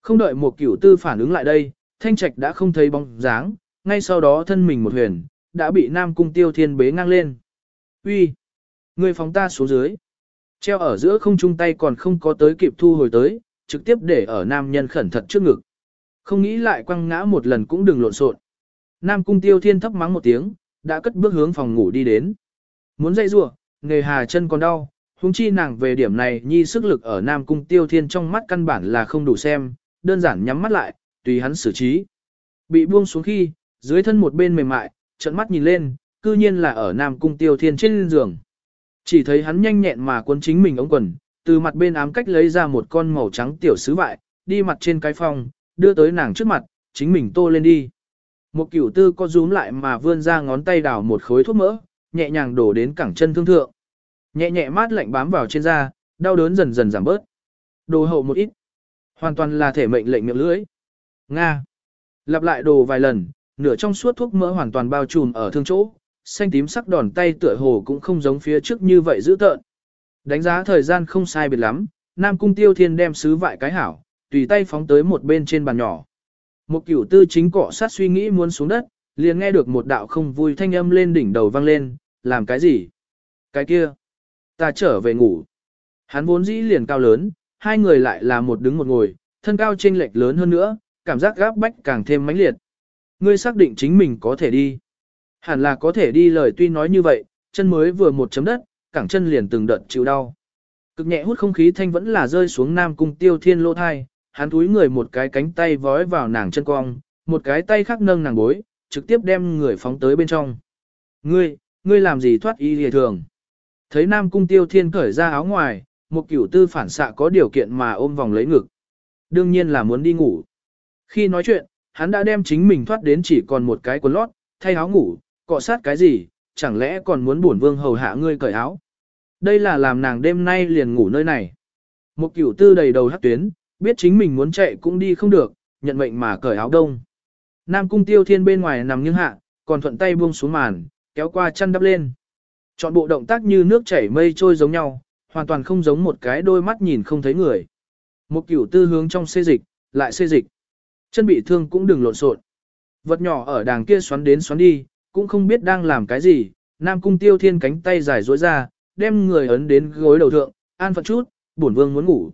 Không đợi một cửu tư phản ứng lại đây, Thanh Trạch đã không thấy bóng dáng, ngay sau đó thân mình một huyền, đã bị Nam Cung Tiêu Thiên bế ngang lên. Uy, Ngươi phóng ta xuống dưới. Treo ở giữa không chung tay còn không có tới kịp thu hồi tới, trực tiếp để ở nam nhân khẩn thật trước ngực. Không nghĩ lại quăng ngã một lần cũng đừng lộn xộn. Nam cung tiêu thiên thấp mắng một tiếng, đã cất bước hướng phòng ngủ đi đến. Muốn dậy rủa, nghề hà chân còn đau, huống chi nàng về điểm này nhi sức lực ở Nam cung tiêu thiên trong mắt căn bản là không đủ xem, đơn giản nhắm mắt lại, tùy hắn xử trí. Bị buông xuống khi, dưới thân một bên mềm mại, trận mắt nhìn lên, cư nhiên là ở Nam cung tiêu thiên trên giường. Chỉ thấy hắn nhanh nhẹn mà quân chính mình ống quần, từ mặt bên ám cách lấy ra một con màu trắng tiểu sứ vại, đi mặt trên cái phòng, đưa tới nàng trước mặt, chính mình tô lên đi. Một cửu tư có rúm lại mà vươn ra ngón tay đào một khối thuốc mỡ, nhẹ nhàng đổ đến cẳng chân thương thượng. Nhẹ nhẹ mát lạnh bám vào trên da, đau đớn dần dần giảm bớt. Đồ hậu một ít. Hoàn toàn là thể mệnh lệnh miệng lưỡi. Nga. Lặp lại đồ vài lần, nửa trong suốt thuốc mỡ hoàn toàn bao trùm ở thương chỗ, xanh tím sắc đòn tay tựa hồ cũng không giống phía trước như vậy dữ tợn. Đánh giá thời gian không sai biệt lắm, Nam Cung Tiêu Thiên đem sứ vại cái hảo, tùy tay phóng tới một bên trên bàn nhỏ. Một cửu tư chính cọ sát suy nghĩ muốn xuống đất, liền nghe được một đạo không vui thanh âm lên đỉnh đầu vang lên, làm cái gì? Cái kia, ta trở về ngủ. Hắn vốn dĩ liền cao lớn, hai người lại là một đứng một ngồi, thân cao chênh lệch lớn hơn nữa, cảm giác gáp bách càng thêm mãnh liệt. Ngươi xác định chính mình có thể đi. Hẳn là có thể đi lời tuy nói như vậy, chân mới vừa một chấm đất, cẳng chân liền từng đợt chịu đau. Cực nhẹ hút không khí thanh vẫn là rơi xuống nam cung tiêu thiên lô thai, hắn túi người một cái cánh tay vói vào nàng chân cong, một cái tay khác nâng nàng bối, trực tiếp đem người phóng tới bên trong. Ngươi, ngươi làm gì thoát y lìa thường? Thấy Nam Cung Tiêu Thiên cởi ra áo ngoài, một cửu tư phản xạ có điều kiện mà ôm vòng lấy ngực. Đương nhiên là muốn đi ngủ. Khi nói chuyện, hắn đã đem chính mình thoát đến chỉ còn một cái quần lót, thay áo ngủ, cọ sát cái gì, chẳng lẽ còn muốn bổn vương hầu hạ ngươi cởi áo. Đây là làm nàng đêm nay liền ngủ nơi này. Một cửu tư đầy đầu hắc tuyến, biết chính mình muốn chạy cũng đi không được, nhận mệnh mà cởi áo đông. Nam cung tiêu thiên bên ngoài nằm nghiêng hạ, còn thuận tay buông xuống màn, kéo qua chân đắp lên. Chọn bộ động tác như nước chảy mây trôi giống nhau, hoàn toàn không giống một cái đôi mắt nhìn không thấy người. Một cửu tư hướng trong xê dịch, lại xê dịch. Chân bị thương cũng đừng lộn xộn. Vật nhỏ ở đàng kia xoắn đến xoắn đi, cũng không biết đang làm cái gì. Nam cung tiêu thiên cánh tay dài duỗi ra, đem người ấn đến gối đầu thượng, an phận chút, bổn vương muốn ngủ.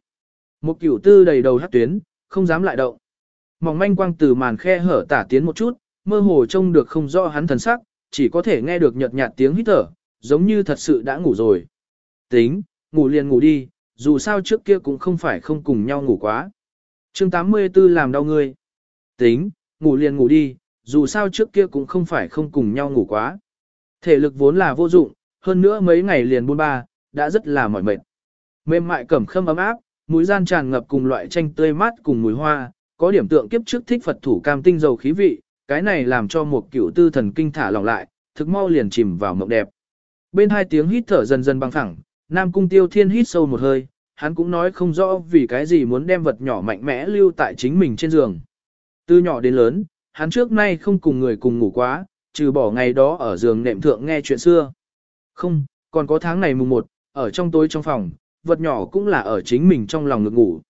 Một cửu tư đầy đầu hắt tuyến, không dám lại động. Mỏng manh quang từ màn khe hở tả tiến một chút, mơ hồ trông được không rõ hắn thần sắc, chỉ có thể nghe được nhợt nhạt tiếng hít thở, giống như thật sự đã ngủ rồi. Tính, ngủ liền ngủ đi, dù sao trước kia cũng không phải không cùng nhau ngủ quá. chương 84 làm đau ngươi. Tính, ngủ liền ngủ đi, dù sao trước kia cũng không phải không cùng nhau ngủ quá. Thể lực vốn là vô dụng, hơn nữa mấy ngày liền buôn ba, đã rất là mỏi mệt. Mềm mại cẩm khâm ấm áp, mũi gian tràn ngập cùng loại chanh tươi mát cùng mùi hoa, có điểm tượng kiếp trước thích Phật thủ cam tinh dầu khí vị, cái này làm cho một cựu tư thần kinh thả lỏng lại, thực mau liền chìm vào mộng đẹp. Bên hai tiếng hít thở dần dần băng phẳng, Nam Cung Tiêu Thiên hít sâu một hơi, hắn cũng nói không rõ vì cái gì muốn đem vật nhỏ mạnh mẽ lưu tại chính mình trên giường. Từ nhỏ đến lớn, hắn trước nay không cùng người cùng ngủ quá, trừ bỏ ngày đó ở giường nệm thượng nghe chuyện xưa. Không, còn có tháng này mùng một, ở trong tối trong phòng, vật nhỏ cũng là ở chính mình trong lòng ngực ngủ.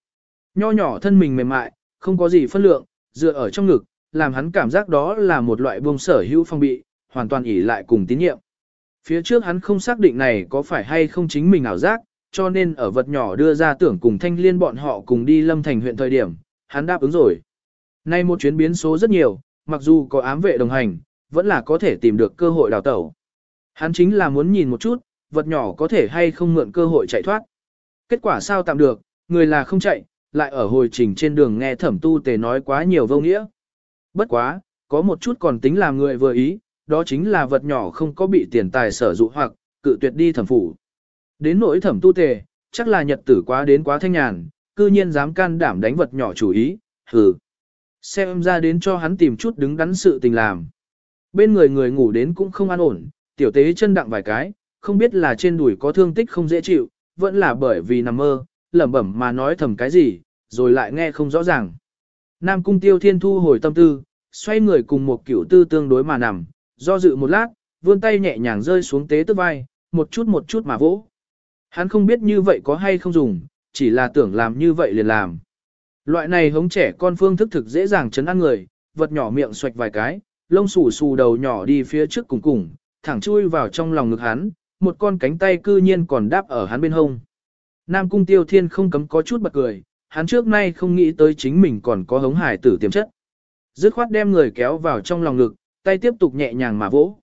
Nho nhỏ thân mình mềm mại, không có gì phân lượng, dựa ở trong ngực, làm hắn cảm giác đó là một loại buông sở hữu phong bị, hoàn toàn ỉ lại cùng tín nhiệm. Phía trước hắn không xác định này có phải hay không chính mình ảo giác, cho nên ở vật nhỏ đưa ra tưởng cùng thanh liên bọn họ cùng đi lâm thành huyện thời điểm, hắn đáp ứng rồi. Nay một chuyến biến số rất nhiều, mặc dù có ám vệ đồng hành, vẫn là có thể tìm được cơ hội đào tẩu. Hắn chính là muốn nhìn một chút, vật nhỏ có thể hay không mượn cơ hội chạy thoát. Kết quả sao tạm được, người là không chạy, lại ở hồi trình trên đường nghe thẩm tu tề nói quá nhiều vô nghĩa. Bất quá, có một chút còn tính làm người vừa ý, đó chính là vật nhỏ không có bị tiền tài sở dụ hoặc, cự tuyệt đi thẩm phủ. Đến nỗi thẩm tu tề, chắc là nhật tử quá đến quá thanh nhàn, cư nhiên dám can đảm đánh vật nhỏ chủ ý, hừ. Xem ra đến cho hắn tìm chút đứng đắn sự tình làm. Bên người người ngủ đến cũng không an ổn, tiểu tế chân đặng vài cái, không biết là trên đùi có thương tích không dễ chịu, vẫn là bởi vì nằm mơ, lẩm bẩm mà nói thầm cái gì, rồi lại nghe không rõ ràng. Nam cung tiêu thiên thu hồi tâm tư, xoay người cùng một kiểu tư tương đối mà nằm, do dự một lát, vươn tay nhẹ nhàng rơi xuống tế tức vai, một chút một chút mà vỗ. Hắn không biết như vậy có hay không dùng, chỉ là tưởng làm như vậy liền làm. Loại này hống trẻ con phương thức thực dễ dàng chấn ăn người, vật nhỏ miệng xoạch vài cái, lông xù xù đầu nhỏ đi phía trước cùng cùng, thẳng chui vào trong lòng ngực hắn, một con cánh tay cư nhiên còn đáp ở hắn bên hông. Nam cung tiêu thiên không cấm có chút bật cười, hắn trước nay không nghĩ tới chính mình còn có hống hải tử tiềm chất. Dứt khoát đem người kéo vào trong lòng ngực, tay tiếp tục nhẹ nhàng mà vỗ.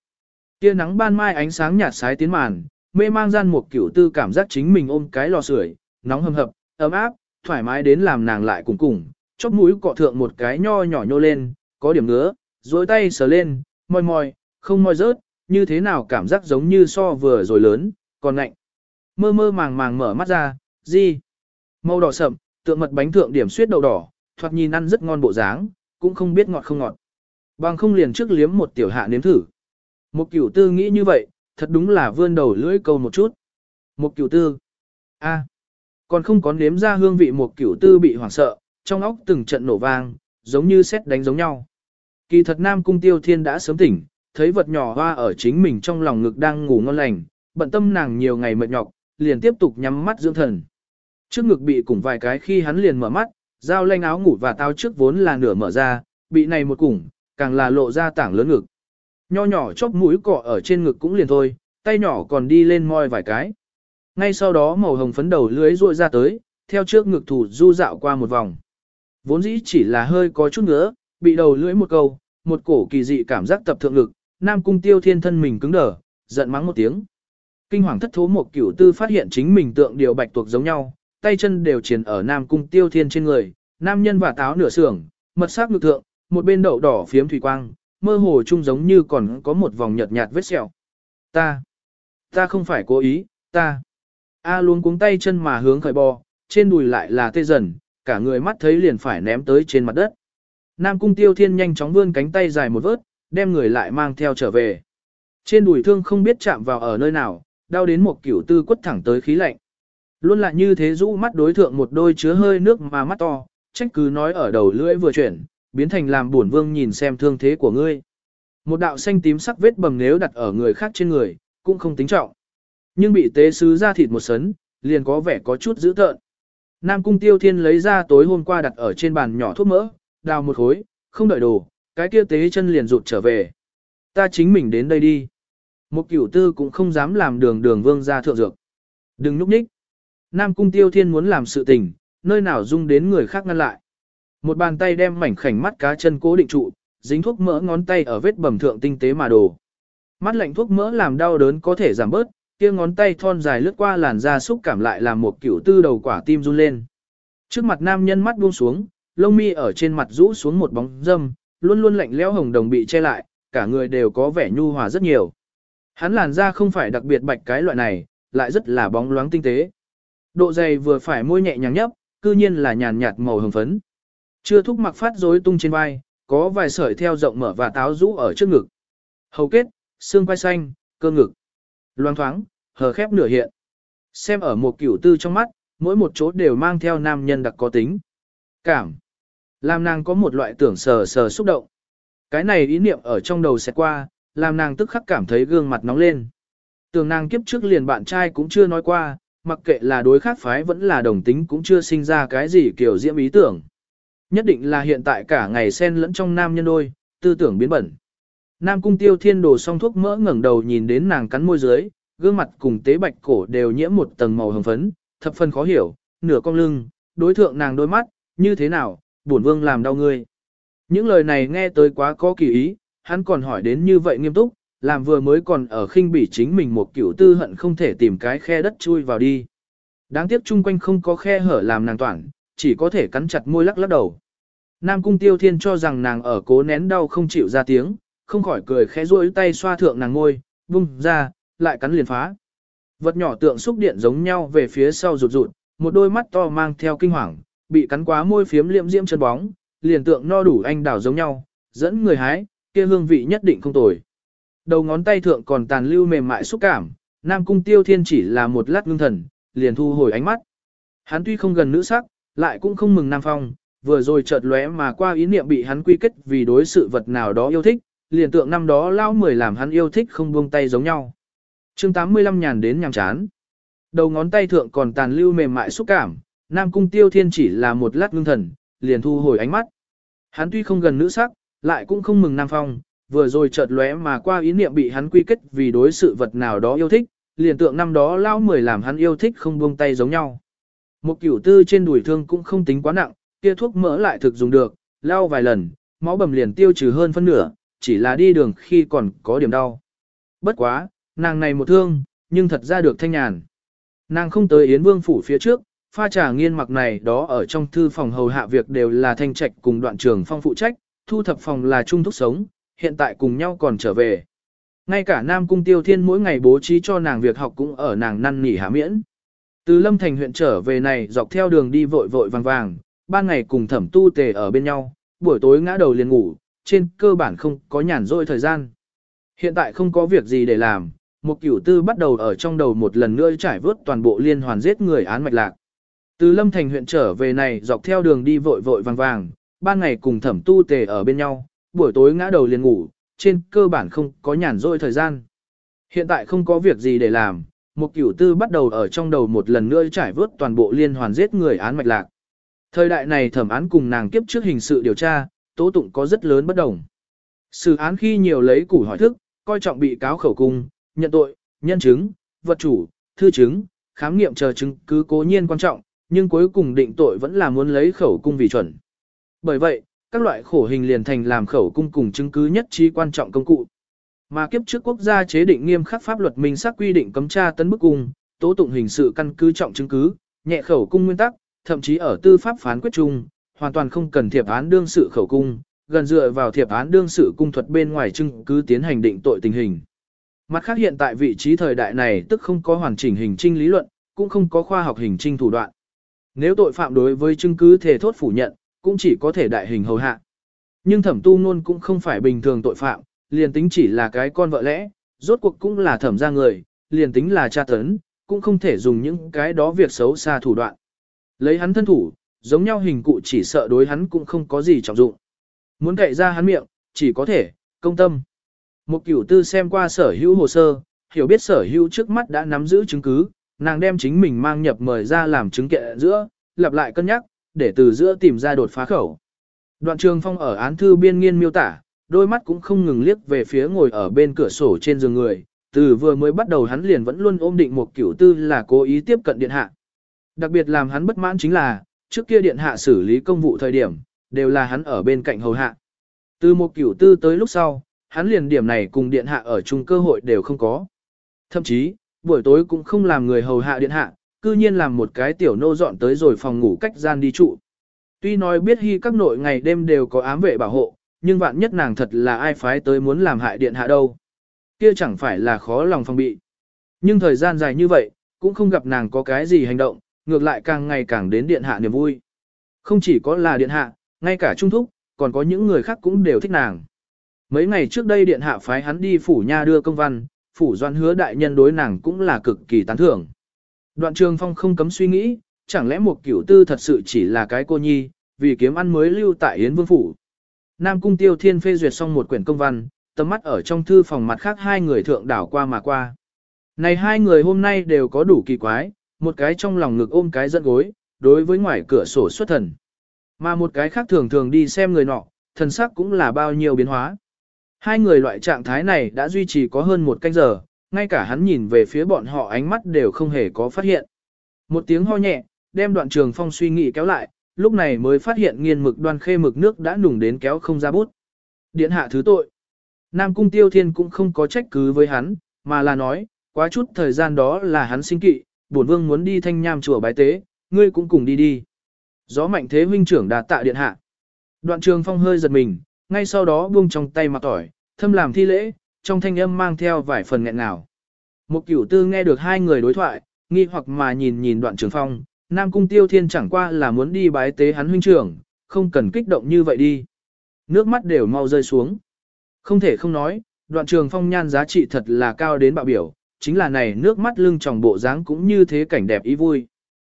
Tia nắng ban mai ánh sáng nhạt sái tiến màn, mê mang gian một kiểu tư cảm giác chính mình ôm cái lò sưởi, nóng hầm hập, ấm áp, thoải mái đến làm nàng lại cùng cùng, chóp mũi cọ thượng một cái nho nhỏ nhô lên, có điểm ngứa, dối tay sờ lên, mòi mòi, không mòi rớt, như thế nào cảm giác giống như so vừa rồi lớn, còn ngạnh. Mơ mơ màng màng mở mắt ra, gì? Màu đỏ sậm, tượng mật bánh thượng điểm suyết đậu đỏ, thoạt nhìn ăn rất ngon bộ dáng, cũng không biết ngọt không ngọt. Bằng không liền trước liếm một tiểu hạ nếm thử. Một cửu tư nghĩ như vậy, thật đúng là vươn đầu lưỡi câu một chút. Một cửu tư. a còn không có nếm ra hương vị một cửu tư bị hoảng sợ, trong óc từng trận nổ vang, giống như xét đánh giống nhau. Kỳ thật Nam Cung Tiêu Thiên đã sớm tỉnh, thấy vật nhỏ hoa ở chính mình trong lòng ngực đang ngủ ngon lành, bận tâm nàng nhiều ngày mệt nhọc, liền tiếp tục nhắm mắt dưỡng thần. Trước ngực bị cùng vài cái khi hắn liền mở mắt, dao lanh áo ngủ và tao trước vốn là nửa mở ra, bị này một củng, càng là lộ ra tảng lớn ngực. Nho nhỏ chóp mũi cọ ở trên ngực cũng liền thôi, tay nhỏ còn đi lên moi vài cái. Ngay sau đó màu hồng phấn đầu lưới ruội ra tới, theo trước ngực thủ du dạo qua một vòng. Vốn dĩ chỉ là hơi có chút nữa, bị đầu lưỡi một câu, một cổ kỳ dị cảm giác tập thượng lực, Nam Cung Tiêu Thiên thân mình cứng đờ, giận mắng một tiếng. Kinh hoàng thất thố một cửu tư phát hiện chính mình tượng điều bạch tuộc giống nhau, tay chân đều triển ở Nam Cung Tiêu Thiên trên người, nam nhân và táo nửa sưởng, mật sắc ngực thượng, một bên đậu đỏ phiếm thủy quang, mơ hồ chung giống như còn có một vòng nhợt nhạt vết sẹo. Ta, ta không phải cố ý, Ta. A luôn cuống tay chân mà hướng khởi bò, trên đùi lại là tê dần, cả người mắt thấy liền phải ném tới trên mặt đất. Nam cung tiêu thiên nhanh chóng vươn cánh tay dài một vớt, đem người lại mang theo trở về. Trên đùi thương không biết chạm vào ở nơi nào, đau đến một kiểu tư quất thẳng tới khí lạnh. Luôn là như thế rũ mắt đối thượng một đôi chứa hơi nước mà mắt to, trách cứ nói ở đầu lưỡi vừa chuyển, biến thành làm buồn vương nhìn xem thương thế của ngươi. Một đạo xanh tím sắc vết bầm nếu đặt ở người khác trên người, cũng không tính trọng. Nhưng bị tế sứ ra thịt một sấn, liền có vẻ có chút dữ tợn. Nam cung tiêu thiên lấy ra tối hôm qua đặt ở trên bàn nhỏ thuốc mỡ, đào một khối, không đợi đồ, cái kia tế chân liền rụt trở về. Ta chính mình đến đây đi. Một cửu tư cũng không dám làm đường đường vương ra thượng dược. Đừng núp nhích. Nam cung tiêu thiên muốn làm sự tình, nơi nào dung đến người khác ngăn lại. Một bàn tay đem mảnh khảnh mắt cá chân cố định trụ, dính thuốc mỡ ngón tay ở vết bầm thượng tinh tế mà đồ. Mắt lạnh thuốc mỡ làm đau đớn có thể giảm bớt, kia ngón tay thon dài lướt qua làn da xúc cảm lại làm một kiểu tư đầu quả tim run lên. Trước mặt nam nhân mắt buông xuống, lông mi ở trên mặt rũ xuống một bóng dâm, luôn luôn lạnh lẽo hồng đồng bị che lại, cả người đều có vẻ nhu hòa rất nhiều. Hắn làn da không phải đặc biệt bạch cái loại này, lại rất là bóng loáng tinh tế. Độ dày vừa phải môi nhẹ nhàng nhấp, cư nhiên là nhàn nhạt màu hồng phấn. Chưa thúc mặc phát rối tung trên vai, có vài sợi theo rộng mở và táo rũ ở trước ngực. Hầu kết, xương vai xanh, cơ ngực. Loang thoáng, hờ khép nửa hiện. Xem ở một kiểu tư trong mắt, mỗi một chỗ đều mang theo nam nhân đặc có tính. Cảm. Làm nàng có một loại tưởng sờ sờ xúc động. Cái này ý niệm ở trong đầu sẽ qua, làm nàng tức khắc cảm thấy gương mặt nóng lên. Tưởng nàng kiếp trước liền bạn trai cũng chưa nói qua, mặc kệ là đối khác phái vẫn là đồng tính cũng chưa sinh ra cái gì kiểu diễm ý tưởng. Nhất định là hiện tại cả ngày xen lẫn trong nam nhân đôi, tư tưởng biến bẩn. Nam cung tiêu thiên đổ xong thuốc mỡ ngẩng đầu nhìn đến nàng cắn môi dưới, gương mặt cùng tế bạch cổ đều nhiễm một tầng màu hồng phấn, thập phần khó hiểu, nửa cong lưng, đối thượng nàng đôi mắt, như thế nào, bổn vương làm đau ngươi. Những lời này nghe tới quá có kỳ ý, hắn còn hỏi đến như vậy nghiêm túc, làm vừa mới còn ở khinh bỉ chính mình một kiểu tư hận không thể tìm cái khe đất chui vào đi. Đáng tiếc chung quanh không có khe hở làm nàng toản, chỉ có thể cắn chặt môi lắc lắc đầu. Nam cung tiêu thiên cho rằng nàng ở cố nén đau không chịu ra tiếng, không khỏi cười khẽ rôi tay xoa thượng nàng ngôi, vung ra, lại cắn liền phá. Vật nhỏ tượng xúc điện giống nhau về phía sau rụt rụt, một đôi mắt to mang theo kinh hoàng, bị cắn quá môi phiếm liệm diễm chân bóng, liền tượng no đủ anh đảo giống nhau, dẫn người hái, kia hương vị nhất định không tồi. Đầu ngón tay thượng còn tàn lưu mềm mại xúc cảm, Nam Cung Tiêu Thiên chỉ là một lát ngưng thần, liền thu hồi ánh mắt. Hắn tuy không gần nữ sắc, lại cũng không mừng Nam Phong, vừa rồi chợt lóe mà qua ý niệm bị hắn quy kết vì đối sự vật nào đó yêu thích, liền tượng năm đó lao mười làm hắn yêu thích không buông tay giống nhau. chương 85 nhàn đến nhàm chán. Đầu ngón tay thượng còn tàn lưu mềm mại xúc cảm, Nam Cung Tiêu Thiên chỉ là một lát ngưng thần, liền thu hồi ánh mắt. Hắn tuy không gần nữ sắc, lại cũng không mừng Nam Phong, vừa rồi chợt lóe mà qua ý niệm bị hắn quy kết vì đối sự vật nào đó yêu thích, liền tượng năm đó lao mười làm hắn yêu thích không buông tay giống nhau. Một kiểu tư trên đùi thương cũng không tính quá nặng, kia thuốc mỡ lại thực dùng được, lao vài lần, máu bầm liền tiêu trừ hơn phân nửa, chỉ là đi đường khi còn có điểm đau. Bất quá, nàng này một thương, nhưng thật ra được thanh nhàn. Nàng không tới Yến Vương phủ phía trước, pha trà nghiên mặc này đó ở trong thư phòng hầu hạ việc đều là thanh trạch cùng đoạn trường phong phụ trách, thu thập phòng là trung thúc sống, hiện tại cùng nhau còn trở về. Ngay cả Nam Cung Tiêu Thiên mỗi ngày bố trí cho nàng việc học cũng ở nàng năn nỉ hạ miễn. Từ Lâm Thành huyện trở về này dọc theo đường đi vội vội vàng vàng, ban ngày cùng thẩm tu tề ở bên nhau, buổi tối ngã đầu liền ngủ, trên cơ bản không có nhàn rỗi thời gian. Hiện tại không có việc gì để làm, một cửu tư bắt đầu ở trong đầu một lần nữa trải vớt toàn bộ liên hoàn giết người án mạch lạc. Từ Lâm Thành huyện trở về này dọc theo đường đi vội vội vàng vàng, ban ngày cùng thẩm tu tề ở bên nhau, buổi tối ngã đầu liền ngủ, trên cơ bản không có nhàn rỗi thời gian. Hiện tại không có việc gì để làm, một cửu tư bắt đầu ở trong đầu một lần nữa trải vớt toàn bộ liên hoàn giết người án mạch lạc. Thời đại này thẩm án cùng nàng kiếp trước hình sự điều tra, tố tụng có rất lớn bất đồng. Sự án khi nhiều lấy củ hỏi thức, coi trọng bị cáo khẩu cung, nhận tội, nhân chứng, vật chủ, thư chứng, khám nghiệm chờ chứng cứ cố nhiên quan trọng, nhưng cuối cùng định tội vẫn là muốn lấy khẩu cung vì chuẩn. Bởi vậy, các loại khổ hình liền thành làm khẩu cung cùng chứng cứ nhất trí quan trọng công cụ. Mà kiếp trước quốc gia chế định nghiêm khắc pháp luật minh xác quy định cấm tra tấn bức cung, tố tụng hình sự căn cứ trọng chứng cứ, nhẹ khẩu cung nguyên tắc, thậm chí ở tư pháp phán quyết chung, hoàn toàn không cần thiệp án đương sự khẩu cung, gần dựa vào thiệp án đương sự cung thuật bên ngoài chứng cứ tiến hành định tội tình hình. Mặt khác hiện tại vị trí thời đại này tức không có hoàn chỉnh hình trinh lý luận, cũng không có khoa học hình trinh thủ đoạn. Nếu tội phạm đối với chứng cứ thể thốt phủ nhận, cũng chỉ có thể đại hình hầu hạ. Nhưng thẩm tu ngôn cũng không phải bình thường tội phạm, liền tính chỉ là cái con vợ lẽ, rốt cuộc cũng là thẩm ra người, liền tính là cha tấn, cũng không thể dùng những cái đó việc xấu xa thủ đoạn. Lấy hắn thân thủ, giống nhau hình cụ chỉ sợ đối hắn cũng không có gì trọng dụng. Muốn cậy ra hắn miệng, chỉ có thể, công tâm. Một cửu tư xem qua sở hữu hồ sơ, hiểu biết sở hữu trước mắt đã nắm giữ chứng cứ, nàng đem chính mình mang nhập mời ra làm chứng kệ giữa, lặp lại cân nhắc, để từ giữa tìm ra đột phá khẩu. Đoạn trường phong ở án thư biên nghiên miêu tả, đôi mắt cũng không ngừng liếc về phía ngồi ở bên cửa sổ trên giường người, từ vừa mới bắt đầu hắn liền vẫn luôn ôm định một cửu tư là cố ý tiếp cận điện hạ. Đặc biệt làm hắn bất mãn chính là, trước kia điện hạ xử lý công vụ thời điểm, đều là hắn ở bên cạnh hầu hạ. Từ một cửu tư tới lúc sau, hắn liền điểm này cùng điện hạ ở chung cơ hội đều không có. Thậm chí, buổi tối cũng không làm người hầu hạ điện hạ, cư nhiên làm một cái tiểu nô dọn tới rồi phòng ngủ cách gian đi trụ. Tuy nói biết hy các nội ngày đêm đều có ám vệ bảo hộ, nhưng vạn nhất nàng thật là ai phái tới muốn làm hại điện hạ đâu. Kia chẳng phải là khó lòng phòng bị. Nhưng thời gian dài như vậy, cũng không gặp nàng có cái gì hành động, ngược lại càng ngày càng đến điện hạ niềm vui. Không chỉ có là điện hạ, ngay cả trung thúc, còn có những người khác cũng đều thích nàng. Mấy ngày trước đây điện hạ phái hắn đi phủ nha đưa công văn, phủ doan hứa đại nhân đối nàng cũng là cực kỳ tán thưởng. Đoạn trường phong không cấm suy nghĩ, chẳng lẽ một cửu tư thật sự chỉ là cái cô nhi, vì kiếm ăn mới lưu tại Yến Vương Phủ. Nam Cung Tiêu Thiên phê duyệt xong một quyển công văn, tầm mắt ở trong thư phòng mặt khác hai người thượng đảo qua mà qua. Này hai người hôm nay đều có đủ kỳ quái, một cái trong lòng ngực ôm cái dẫn gối, đối với ngoài cửa sổ xuất thần. Mà một cái khác thường thường đi xem người nọ, thần sắc cũng là bao nhiêu biến hóa. Hai người loại trạng thái này đã duy trì có hơn một canh giờ, ngay cả hắn nhìn về phía bọn họ ánh mắt đều không hề có phát hiện. Một tiếng ho nhẹ, đem đoạn trường phong suy nghĩ kéo lại, lúc này mới phát hiện nghiên mực đoan khê mực nước đã nùng đến kéo không ra bút. Điện hạ thứ tội. Nam cung tiêu thiên cũng không có trách cứ với hắn, mà là nói, quá chút thời gian đó là hắn sinh kỵ, bổn vương muốn đi thanh nham chùa bái tế, ngươi cũng cùng đi đi. Gió mạnh thế huynh trưởng đạt tạ điện hạ. Đoạn trường phong hơi giật mình, ngay sau đó buông trong tay mặt tỏi, thâm làm thi lễ, trong thanh âm mang theo vài phần nghẹn ngào. Một cửu tư nghe được hai người đối thoại, nghi hoặc mà nhìn nhìn đoạn trường phong, Nam Cung Tiêu Thiên chẳng qua là muốn đi bái tế hắn huynh trưởng, không cần kích động như vậy đi. Nước mắt đều mau rơi xuống. Không thể không nói, đoạn trường phong nhan giá trị thật là cao đến bạo biểu, chính là này nước mắt lưng tròng bộ dáng cũng như thế cảnh đẹp ý vui.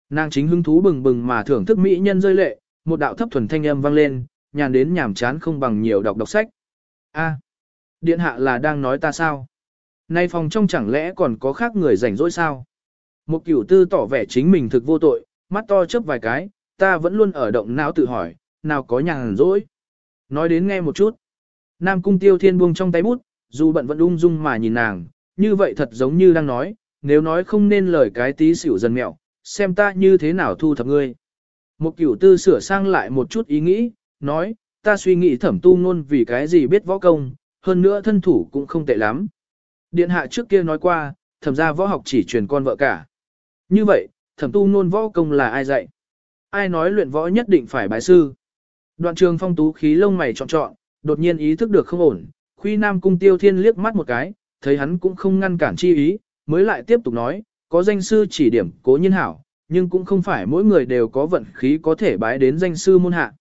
Nàng chính hứng thú bừng bừng mà thưởng thức mỹ nhân rơi lệ, một đạo thấp thuần thanh âm vang lên, nhàn đến nhàm chán không bằng nhiều đọc đọc sách. A, điện hạ là đang nói ta sao? Nay phòng trong chẳng lẽ còn có khác người rảnh rỗi sao? Một cửu tư tỏ vẻ chính mình thực vô tội, mắt to chớp vài cái, ta vẫn luôn ở động não tự hỏi, nào có nhàn rỗi. Nói đến nghe một chút. Nam cung tiêu thiên buông trong tay bút, dù bận vẫn ung dung mà nhìn nàng, như vậy thật giống như đang nói, nếu nói không nên lời cái tí xỉu dần mẹo, xem ta như thế nào thu thập ngươi. Một cửu tư sửa sang lại một chút ý nghĩ, nói, ta suy nghĩ thẩm tu ngôn vì cái gì biết võ công, hơn nữa thân thủ cũng không tệ lắm. Điện hạ trước kia nói qua, thẩm ra võ học chỉ truyền con vợ cả. Như vậy, thẩm tu nôn võ công là ai dạy? Ai nói luyện võ nhất định phải bái sư? Đoạn trường phong tú khí lông mày trọn trọn, đột nhiên ý thức được không ổn, khuy nam cung tiêu thiên liếc mắt một cái, thấy hắn cũng không ngăn cản chi ý, mới lại tiếp tục nói, có danh sư chỉ điểm cố nhiên hảo, nhưng cũng không phải mỗi người đều có vận khí có thể bái đến danh sư môn hạ.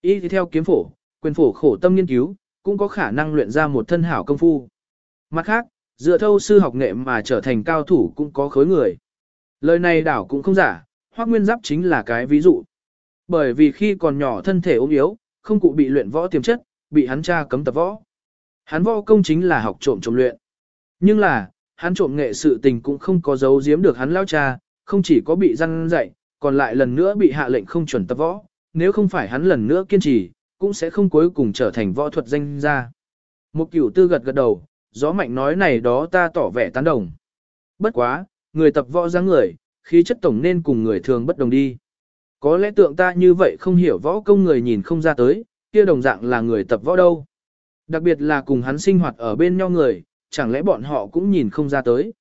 Y thì theo kiếm phổ, quyền phổ khổ tâm nghiên cứu, cũng có khả năng luyện ra một thân hảo công phu. Mặt khác, dựa thâu sư học nghệ mà trở thành cao thủ cũng có khối người. Lời này đảo cũng không giả, Hoắc Nguyên Giáp chính là cái ví dụ. Bởi vì khi còn nhỏ thân thể ốm yếu, không cụ bị luyện võ tiềm chất, bị hắn cha cấm tập võ. Hắn võ công chính là học trộm trộm luyện. Nhưng là, hắn trộm nghệ sự tình cũng không có giấu giếm được hắn lao cha, không chỉ có bị răn dạy, còn lại lần nữa bị hạ lệnh không chuẩn tập võ, nếu không phải hắn lần nữa kiên trì, cũng sẽ không cuối cùng trở thành võ thuật danh gia. Một cửu tư gật gật đầu, gió mạnh nói này đó ta tỏ vẻ tán đồng. Bất quá, người tập võ dáng người, khí chất tổng nên cùng người thường bất đồng đi. Có lẽ tượng ta như vậy không hiểu võ công người nhìn không ra tới, kia đồng dạng là người tập võ đâu. Đặc biệt là cùng hắn sinh hoạt ở bên nhau người, chẳng lẽ bọn họ cũng nhìn không ra tới.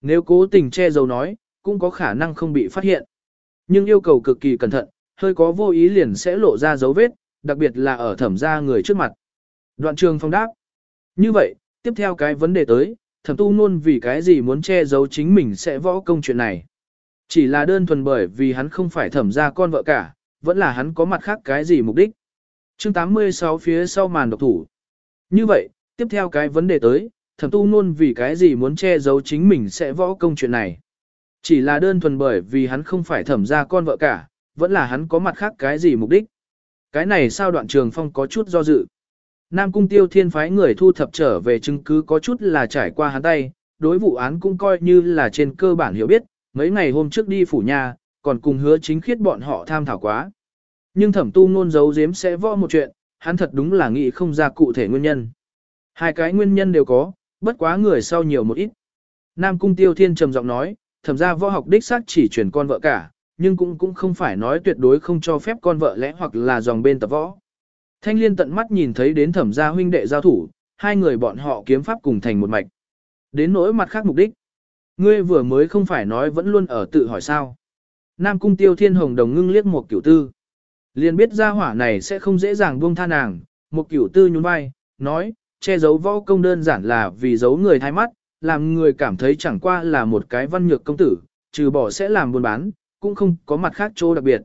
Nếu cố tình che giấu nói, cũng có khả năng không bị phát hiện. Nhưng yêu cầu cực kỳ cẩn thận, hơi có vô ý liền sẽ lộ ra dấu vết, đặc biệt là ở thẩm gia người trước mặt. Đoạn trường phong đáp. Như vậy, tiếp theo cái vấn đề tới, thẩm tu luôn vì cái gì muốn che giấu chính mình sẽ võ công chuyện này. Chỉ là đơn thuần bởi vì hắn không phải thẩm gia con vợ cả, vẫn là hắn có mặt khác cái gì mục đích. chương 86 phía sau màn độc thủ. Như vậy, tiếp theo cái vấn đề tới, thẩm tu nôn vì cái gì muốn che giấu chính mình sẽ võ công chuyện này. Chỉ là đơn thuần bởi vì hắn không phải thẩm ra con vợ cả, vẫn là hắn có mặt khác cái gì mục đích. Cái này sao đoạn trường phong có chút do dự. Nam cung tiêu thiên phái người thu thập trở về chứng cứ có chút là trải qua hắn tay, đối vụ án cũng coi như là trên cơ bản hiểu biết, mấy ngày hôm trước đi phủ nhà, còn cùng hứa chính khiết bọn họ tham thảo quá. Nhưng thẩm tu ngôn giấu giếm sẽ võ một chuyện, hắn thật đúng là nghĩ không ra cụ thể nguyên nhân. Hai cái nguyên nhân đều có, bất quá người sau nhiều một ít. Nam cung tiêu thiên trầm giọng nói, thẩm ra võ học đích xác chỉ truyền con vợ cả, nhưng cũng cũng không phải nói tuyệt đối không cho phép con vợ lẽ hoặc là dòng bên tập võ. Thanh liên tận mắt nhìn thấy đến thẩm gia huynh đệ giao thủ, hai người bọn họ kiếm pháp cùng thành một mạch. Đến nỗi mặt khác mục đích. Ngươi vừa mới không phải nói vẫn luôn ở tự hỏi sao. Nam cung tiêu thiên hồng đồng ngưng liếc một cửu tư. Liền biết gia hỏa này sẽ không dễ dàng buông tha nàng, một cửu tư nhún vai, nói, che giấu võ công đơn giản là vì giấu người thay mắt, làm người cảm thấy chẳng qua là một cái văn nhược công tử, trừ bỏ sẽ làm buôn bán, cũng không có mặt khác chỗ đặc biệt.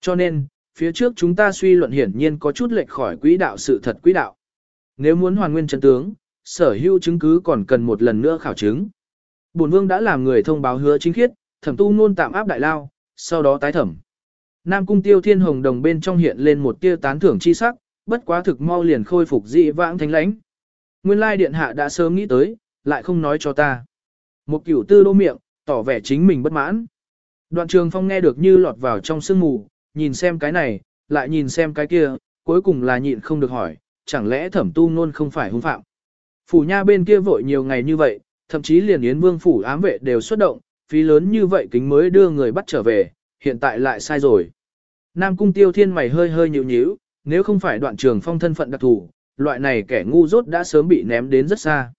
Cho nên, phía trước chúng ta suy luận hiển nhiên có chút lệch khỏi quỹ đạo sự thật quỹ đạo. Nếu muốn hoàn nguyên chân tướng, sở hữu chứng cứ còn cần một lần nữa khảo chứng. Bổn vương đã làm người thông báo hứa chính khiết, thẩm tu nôn tạm áp đại lao, sau đó tái thẩm. Nam cung tiêu thiên hồng đồng bên trong hiện lên một tia tán thưởng chi sắc, bất quá thực mau liền khôi phục dị vãng thánh lãnh. Nguyên lai điện hạ đã sớm nghĩ tới, lại không nói cho ta. Một cửu tư đô miệng, tỏ vẻ chính mình bất mãn. Đoạn trường phong nghe được như lọt vào trong sương mù, nhìn xem cái này, lại nhìn xem cái kia, cuối cùng là nhịn không được hỏi, chẳng lẽ thẩm tu nôn không phải hung phạm. Phủ nha bên kia vội nhiều ngày như vậy, thậm chí liền yến vương phủ ám vệ đều xuất động, phí lớn như vậy kính mới đưa người bắt trở về, hiện tại lại sai rồi. Nam cung tiêu thiên mày hơi hơi nhịu nhíu, nếu không phải đoạn trường phong thân phận đặc thù, loại này kẻ ngu dốt đã sớm bị ném đến rất xa.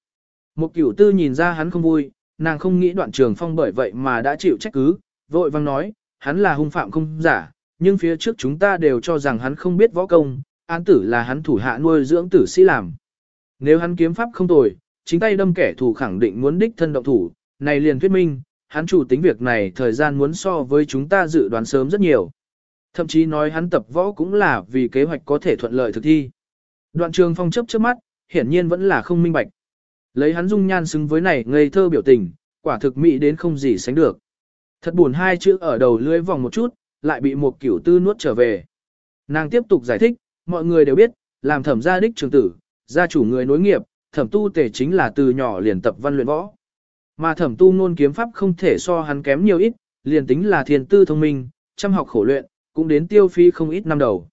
Một cửu tư nhìn ra hắn không vui, nàng không nghĩ đoạn trường phong bởi vậy mà đã chịu trách cứ, vội vang nói, hắn là hung phạm không giả, nhưng phía trước chúng ta đều cho rằng hắn không biết võ công, án tử là hắn thủ hạ nuôi dưỡng tử sĩ làm. Nếu hắn kiếm pháp không tồi, chính tay đâm kẻ thù khẳng định muốn đích thân động thủ, này liền thuyết minh, hắn chủ tính việc này thời gian muốn so với chúng ta dự đoán sớm rất nhiều. Thậm chí nói hắn tập võ cũng là vì kế hoạch có thể thuận lợi thực thi. Đoạn trường phong chấp trước mắt, hiển nhiên vẫn là không minh bạch. Lấy hắn dung nhan xứng với này ngây thơ biểu tình, quả thực mỹ đến không gì sánh được. Thật buồn hai chữ ở đầu lưỡi vòng một chút, lại bị một kiểu tư nuốt trở về. Nàng tiếp tục giải thích, mọi người đều biết, làm thẩm gia đích trường tử, gia chủ người nối nghiệp, thẩm tu tể chính là từ nhỏ liền tập văn luyện võ. Mà thẩm tu nôn kiếm pháp không thể so hắn kém nhiều ít, liền tính là thiền tư thông minh, chăm học khổ luyện, cũng đến tiêu phí không ít năm đầu.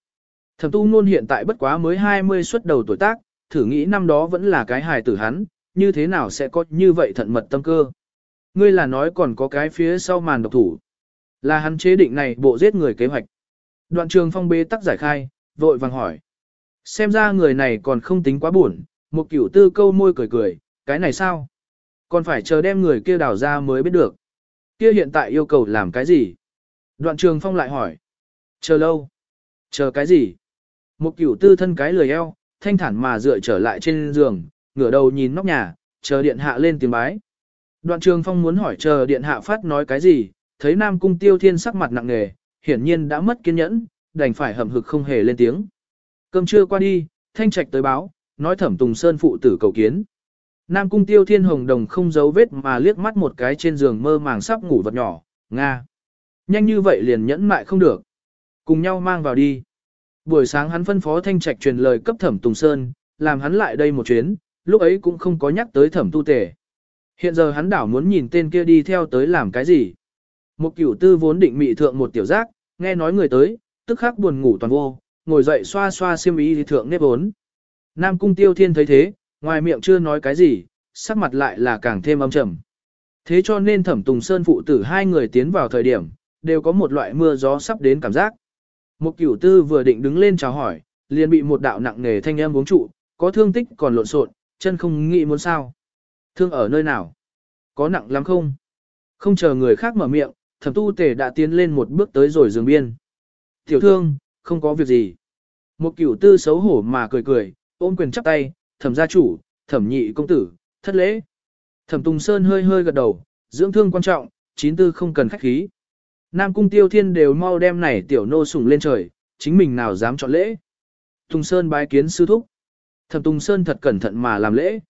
Thẩm tu nôn hiện tại bất quá mới 20 xuất đầu tuổi tác, thử nghĩ năm đó vẫn là cái hài tử hắn, như thế nào sẽ có như vậy thận mật tâm cơ. Ngươi là nói còn có cái phía sau màn độc thủ. Là hắn chế định này bộ giết người kế hoạch. Đoạn trường phong bê tắc giải khai, vội vàng hỏi. Xem ra người này còn không tính quá buồn, một kiểu tư câu môi cười cười, cái này sao? Còn phải chờ đem người kia đào ra mới biết được. Kia hiện tại yêu cầu làm cái gì? Đoạn trường phong lại hỏi. Chờ lâu. Chờ cái gì? Một kiểu tư thân cái lười eo, thanh thản mà dựa trở lại trên giường, ngửa đầu nhìn nóc nhà, chờ điện hạ lên tiếng bái. Đoạn trường phong muốn hỏi chờ điện hạ phát nói cái gì, thấy Nam Cung Tiêu Thiên sắc mặt nặng nề, hiển nhiên đã mất kiên nhẫn, đành phải hầm hực không hề lên tiếng. Cơm trưa qua đi, thanh trạch tới báo, nói thẩm Tùng Sơn phụ tử cầu kiến. Nam Cung Tiêu Thiên Hồng Đồng không giấu vết mà liếc mắt một cái trên giường mơ màng sắp ngủ vật nhỏ, Nga. Nhanh như vậy liền nhẫn mại không được. Cùng nhau mang vào đi. Buổi sáng hắn phân phó thanh trạch truyền lời cấp thẩm Tùng Sơn, làm hắn lại đây một chuyến, lúc ấy cũng không có nhắc tới thẩm tu tề. Hiện giờ hắn đảo muốn nhìn tên kia đi theo tới làm cái gì. Một cửu tư vốn định mị thượng một tiểu giác, nghe nói người tới, tức khắc buồn ngủ toàn vô, ngồi dậy xoa xoa xiêm ý thì thượng nếp vốn. Nam cung tiêu thiên thấy thế, ngoài miệng chưa nói cái gì, sắc mặt lại là càng thêm âm trầm. Thế cho nên thẩm tùng sơn phụ tử hai người tiến vào thời điểm, đều có một loại mưa gió sắp đến cảm giác. Một cửu tư vừa định đứng lên chào hỏi, liền bị một đạo nặng nề thanh âm uống trụ, có thương tích còn lộn xộn, chân không nghĩ muốn sao. Thương ở nơi nào? Có nặng lắm không? Không chờ người khác mở miệng, thẩm tu tề đã tiến lên một bước tới rồi giường biên. Tiểu thương, không có việc gì. Một cửu tư xấu hổ mà cười cười, ôm quyền chắp tay, thẩm gia chủ, thẩm nhị công tử, thất lễ. Thẩm Tùng Sơn hơi hơi gật đầu, dưỡng thương quan trọng, chín tư không cần khách khí. Nam cung tiêu thiên đều mau đem này tiểu nô sủng lên trời, chính mình nào dám chọn lễ. Tùng Sơn bái kiến sư thúc. Thẩm Tùng Sơn thật cẩn thận mà làm lễ.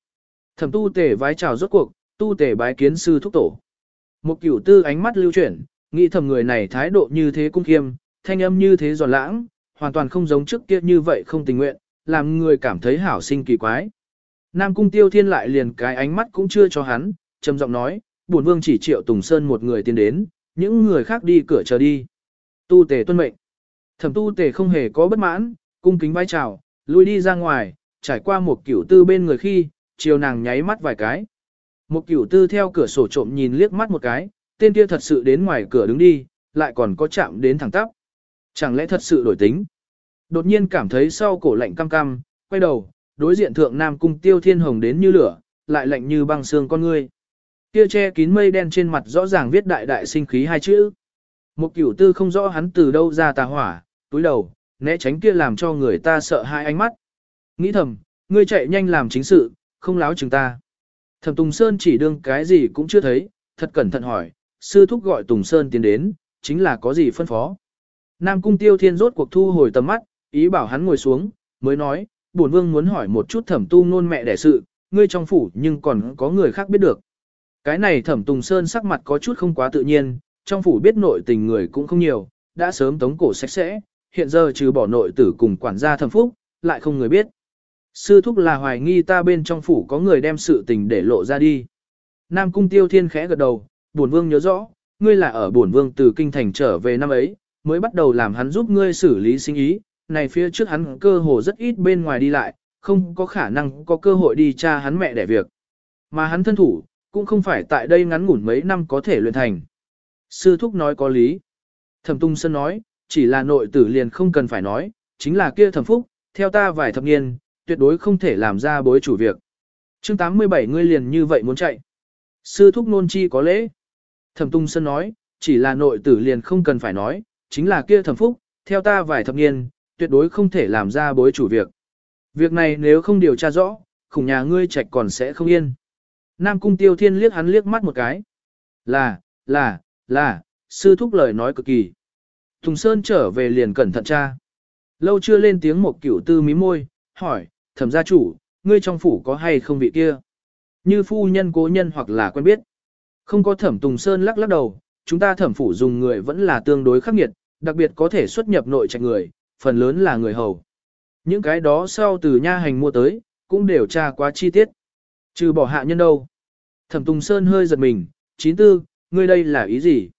Thẩm tu tể vái chào rốt cuộc, tu tể bái kiến sư thúc tổ. Một cửu tư ánh mắt lưu chuyển, nghĩ thầm người này thái độ như thế cung khiêm, thanh âm như thế giòn lãng, hoàn toàn không giống trước kia như vậy không tình nguyện, làm người cảm thấy hảo sinh kỳ quái. Nam cung tiêu thiên lại liền cái ánh mắt cũng chưa cho hắn, trầm giọng nói, buồn vương chỉ triệu Tùng Sơn một người tiến đến, những người khác đi cửa chờ đi. Tu tề tuân mệnh. Thẩm tu tề không hề có bất mãn, cung kính vai chào, lui đi ra ngoài, trải qua một cửu tư bên người khi, chiều nàng nháy mắt vài cái. Một cửu tư theo cửa sổ trộm nhìn liếc mắt một cái, tên kia thật sự đến ngoài cửa đứng đi, lại còn có chạm đến thẳng tắp. Chẳng lẽ thật sự đổi tính? Đột nhiên cảm thấy sau cổ lạnh cam cam, quay đầu, đối diện thượng nam cung tiêu thiên hồng đến như lửa, lại lạnh như băng xương con ngươi. Kia che kín mây đen trên mặt rõ ràng viết đại đại sinh khí hai chữ. Một cửu tư không rõ hắn từ đâu ra tà hỏa, túi đầu, né tránh kia làm cho người ta sợ hai ánh mắt. Nghĩ thầm, ngươi chạy nhanh làm chính sự, không láo chừng ta. Thẩm Tùng Sơn chỉ đương cái gì cũng chưa thấy, thật cẩn thận hỏi, sư thúc gọi Tùng Sơn tiến đến, chính là có gì phân phó. Nam Cung Tiêu Thiên rốt cuộc thu hồi tầm mắt, ý bảo hắn ngồi xuống, mới nói, bổn vương muốn hỏi một chút thẩm tu nôn mẹ đẻ sự, ngươi trong phủ nhưng còn có người khác biết được. Cái này thẩm Tùng Sơn sắc mặt có chút không quá tự nhiên, trong phủ biết nội tình người cũng không nhiều, đã sớm tống cổ sạch sẽ, hiện giờ trừ bỏ nội tử cùng quản gia thẩm phúc, lại không người biết. Sư thúc là hoài nghi ta bên trong phủ có người đem sự tình để lộ ra đi. Nam cung tiêu thiên khẽ gật đầu, bổn vương nhớ rõ, ngươi là ở bổn vương từ kinh thành trở về năm ấy, mới bắt đầu làm hắn giúp ngươi xử lý sinh ý, này phía trước hắn cơ hồ rất ít bên ngoài đi lại, không có khả năng có cơ hội đi tra hắn mẹ đẻ việc. Mà hắn thân thủ, cũng không phải tại đây ngắn ngủn mấy năm có thể luyện thành. Sư thúc nói có lý. Thẩm Tung Sơn nói, chỉ là nội tử liền không cần phải nói, chính là kia thẩm phúc, theo ta vài thập niên, tuyệt đối không thể làm ra bối chủ việc. chương 87 ngươi liền như vậy muốn chạy. Sư thúc nôn chi có lễ. Thẩm Tung Sơn nói, chỉ là nội tử liền không cần phải nói, chính là kia thẩm phúc, theo ta vài thập niên, tuyệt đối không thể làm ra bối chủ việc. Việc này nếu không điều tra rõ, khủng nhà ngươi trạch còn sẽ không yên. Nam cung tiêu thiên liếc hắn liếc mắt một cái. Là, là, là, sư thúc lời nói cực kỳ. Tùng Sơn trở về liền cẩn thận tra. Lâu chưa lên tiếng một cửu tư mí môi, hỏi, thẩm gia chủ, ngươi trong phủ có hay không vị kia? Như phu nhân cố nhân hoặc là quen biết. Không có thẩm Tùng Sơn lắc lắc đầu, chúng ta thẩm phủ dùng người vẫn là tương đối khắc nghiệt, đặc biệt có thể xuất nhập nội trạch người, phần lớn là người hầu. Những cái đó sau từ nha hành mua tới, cũng đều tra quá chi tiết. Trừ bỏ hạ nhân đâu. Thẩm Tùng Sơn hơi giật mình, chín tư, ngươi đây là ý gì?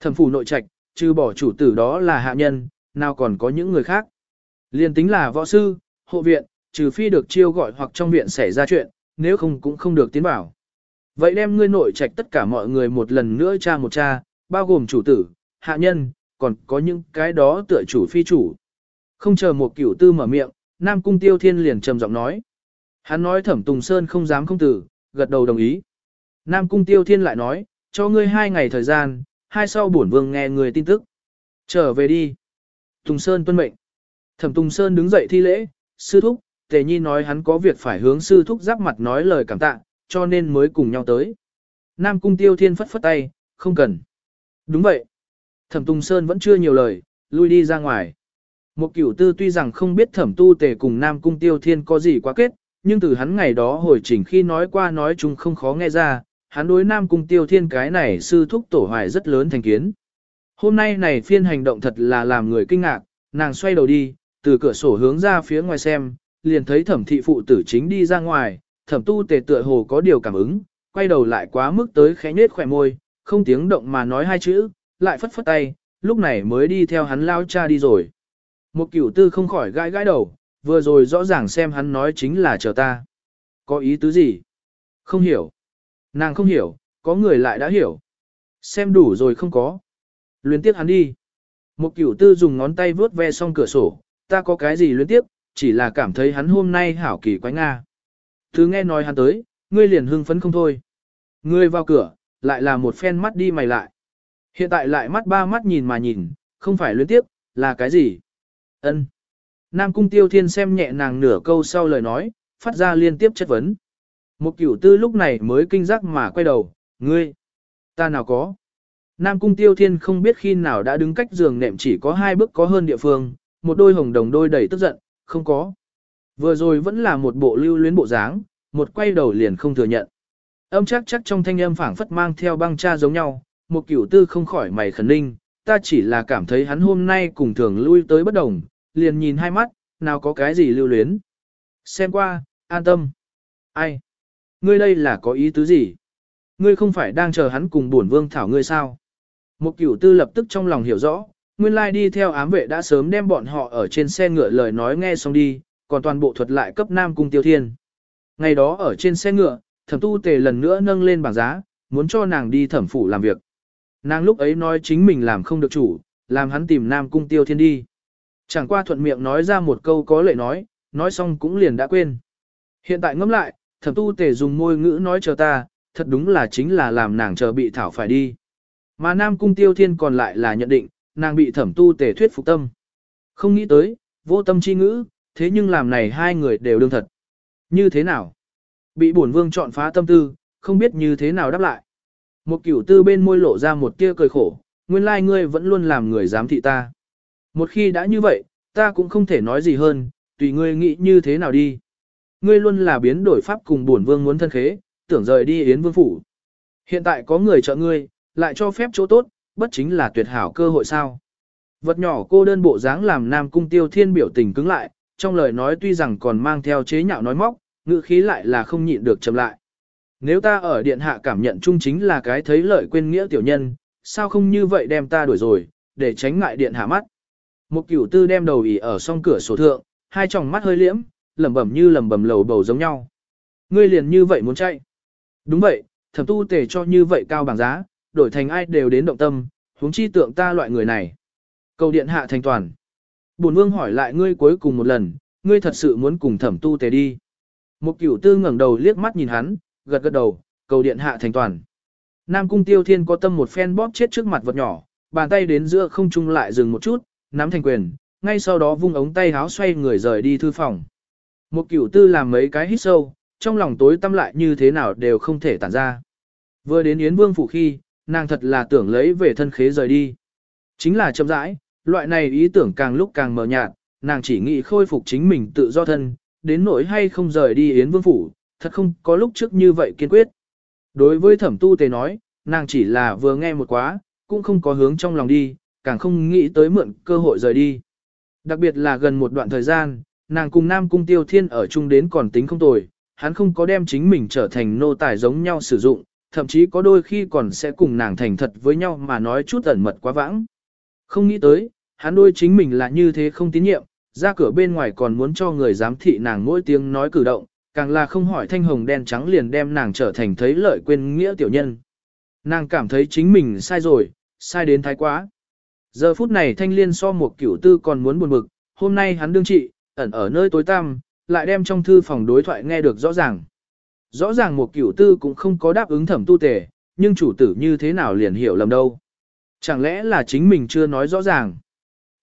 Thẩm phủ nội trạch, trừ bỏ chủ tử đó là hạ nhân, nào còn có những người khác. Liên tính là võ sư, hộ viện, trừ phi được chiêu gọi hoặc trong viện xảy ra chuyện, nếu không cũng không được tiến bảo. Vậy đem ngươi nội trạch tất cả mọi người một lần nữa tra một tra, bao gồm chủ tử, hạ nhân, còn có những cái đó tựa chủ phi chủ. Không chờ một cửu tư mở miệng, Nam Cung Tiêu Thiên liền trầm giọng nói. Hắn nói thẩm Tùng Sơn không dám không tử, gật đầu đồng ý. Nam Cung Tiêu Thiên lại nói, cho ngươi hai ngày thời gian, hai sau bổn vương nghe người tin tức. Trở về đi. Tùng Sơn tuân mệnh. Thẩm Tùng Sơn đứng dậy thi lễ, sư thúc, Tề Nhi nói hắn có việc phải hướng sư thúc giáp mặt nói lời cảm tạ, cho nên mới cùng nhau tới. Nam Cung Tiêu Thiên phất phất tay, không cần. Đúng vậy. Thẩm Tùng Sơn vẫn chưa nhiều lời, lui đi ra ngoài. Một cửu tư tuy rằng không biết thẩm tu tề cùng Nam Cung Tiêu Thiên có gì quá kết, nhưng từ hắn ngày đó hồi chỉnh khi nói qua nói chung không khó nghe ra, hắn đối Nam Cung Tiêu Thiên cái này sư thúc tổ hoài rất lớn thành kiến. Hôm nay này phiên hành động thật là làm người kinh ngạc, nàng xoay đầu đi, từ cửa sổ hướng ra phía ngoài xem, liền thấy thẩm thị phụ tử chính đi ra ngoài, thẩm tu tề tựa hồ có điều cảm ứng, quay đầu lại quá mức tới khẽ nết khỏe môi, không tiếng động mà nói hai chữ, lại phất phất tay, lúc này mới đi theo hắn lao cha đi rồi. Một cửu tư không khỏi gãi gãi đầu, vừa rồi rõ ràng xem hắn nói chính là chờ ta. Có ý tứ gì? Không hiểu. Nàng không hiểu, có người lại đã hiểu. Xem đủ rồi không có. Luyến tiếc hắn đi. Một cửu tư dùng ngón tay vướt ve xong cửa sổ, ta có cái gì luyến tiếc, chỉ là cảm thấy hắn hôm nay hảo kỳ quái Nga. Thứ nghe nói hắn tới, ngươi liền hưng phấn không thôi. Ngươi vào cửa, lại là một phen mắt đi mày lại. Hiện tại lại mắt ba mắt nhìn mà nhìn, không phải luyến tiếc, là cái gì? Ân. Nam Cung Tiêu Thiên xem nhẹ nàng nửa câu sau lời nói, phát ra liên tiếp chất vấn. Một cửu tư lúc này mới kinh giác mà quay đầu, ngươi, ta nào có. Nam cung tiêu thiên không biết khi nào đã đứng cách giường nệm chỉ có hai bước có hơn địa phương, một đôi hồng đồng đôi đầy tức giận, không có. Vừa rồi vẫn là một bộ lưu luyến bộ dáng, một quay đầu liền không thừa nhận. Âm chắc chắc trong thanh âm phảng phất mang theo băng cha giống nhau, một cửu tư không khỏi mày khẩn ninh, ta chỉ là cảm thấy hắn hôm nay cùng thường lui tới bất đồng, liền nhìn hai mắt, nào có cái gì lưu luyến. Xem qua, an tâm. Ai? Ngươi đây là có ý tứ gì? Ngươi không phải đang chờ hắn cùng bổn vương thảo ngươi sao? Một cửu tư lập tức trong lòng hiểu rõ, nguyên lai đi theo ám vệ đã sớm đem bọn họ ở trên xe ngựa lời nói nghe xong đi, còn toàn bộ thuật lại cấp nam cung tiêu thiên. Ngày đó ở trên xe ngựa, thẩm tu tề lần nữa nâng lên bảng giá, muốn cho nàng đi thẩm phủ làm việc. Nàng lúc ấy nói chính mình làm không được chủ, làm hắn tìm nam cung tiêu thiên đi. Chẳng qua thuận miệng nói ra một câu có lệ nói, nói xong cũng liền đã quên. Hiện tại ngẫm lại, thẩm tu tề dùng môi ngữ nói chờ ta, thật đúng là chính là làm nàng chờ bị thảo phải đi. Mà nam cung tiêu thiên còn lại là nhận định, nàng bị thẩm tu tề thuyết phục tâm. Không nghĩ tới, vô tâm chi ngữ, thế nhưng làm này hai người đều đương thật. Như thế nào? Bị bổn vương chọn phá tâm tư, không biết như thế nào đáp lại. Một cửu tư bên môi lộ ra một tia cười khổ, nguyên lai ngươi vẫn luôn làm người dám thị ta. Một khi đã như vậy, ta cũng không thể nói gì hơn, tùy ngươi nghĩ như thế nào đi. Ngươi luôn là biến đổi pháp cùng bổn vương muốn thân khế, tưởng rời đi yến vương phủ. Hiện tại có người trợ ngươi, lại cho phép chỗ tốt, bất chính là tuyệt hảo cơ hội sao. Vật nhỏ cô đơn bộ dáng làm nam cung tiêu thiên biểu tình cứng lại, trong lời nói tuy rằng còn mang theo chế nhạo nói móc, ngữ khí lại là không nhịn được chậm lại. Nếu ta ở điện hạ cảm nhận chung chính là cái thấy lợi quên nghĩa tiểu nhân, sao không như vậy đem ta đuổi rồi, để tránh ngại điện hạ mắt. Một cửu tư đem đầu ỉ ở song cửa sổ thượng, hai tròng mắt hơi liễm, lẩm bẩm như lẩm bẩm lầu bầu giống nhau. Ngươi liền như vậy muốn chạy. Đúng vậy, thẩm tu tề cho như vậy cao bằng giá, đổi thành ai đều đến động tâm, huống chi tượng ta loại người này. Cầu điện hạ thành toàn. Bổn vương hỏi lại ngươi cuối cùng một lần, ngươi thật sự muốn cùng thẩm tu tề đi. Một cửu tư ngẩng đầu liếc mắt nhìn hắn, gật gật đầu, cầu điện hạ thành toàn. Nam cung tiêu thiên có tâm một phen bóp chết trước mặt vật nhỏ, bàn tay đến giữa không trung lại dừng một chút, nắm thành quyền, ngay sau đó vung ống tay háo xoay người rời đi thư phòng. Một cửu tư làm mấy cái hít sâu, trong lòng tối tâm lại như thế nào đều không thể tản ra. Vừa đến Yến Vương phủ khi, nàng thật là tưởng lấy về thân khế rời đi. Chính là chậm rãi, loại này ý tưởng càng lúc càng mờ nhạt, nàng chỉ nghĩ khôi phục chính mình tự do thân, đến nỗi hay không rời đi Yến Vương phủ, thật không có lúc trước như vậy kiên quyết. Đối với thẩm tu tề nói, nàng chỉ là vừa nghe một quá, cũng không có hướng trong lòng đi, càng không nghĩ tới mượn cơ hội rời đi. Đặc biệt là gần một đoạn thời gian, nàng cùng Nam Cung Tiêu Thiên ở chung đến còn tính không tồi, hắn không có đem chính mình trở thành nô tài giống nhau sử dụng, thậm chí có đôi khi còn sẽ cùng nàng thành thật với nhau mà nói chút ẩn mật quá vãng. Không nghĩ tới, hắn đôi chính mình là như thế không tín nhiệm, ra cửa bên ngoài còn muốn cho người giám thị nàng mỗi tiếng nói cử động, càng là không hỏi thanh hồng đen trắng liền đem nàng trở thành thấy lợi quên nghĩa tiểu nhân. Nàng cảm thấy chính mình sai rồi, sai đến thái quá. Giờ phút này thanh liên so một cửu tư còn muốn buồn bực, hôm nay hắn đương trị, ẩn ở nơi tối tăm, lại đem trong thư phòng đối thoại nghe được rõ ràng. Rõ ràng một cửu tư cũng không có đáp ứng thẩm tu tề, nhưng chủ tử như thế nào liền hiểu lầm đâu. Chẳng lẽ là chính mình chưa nói rõ ràng?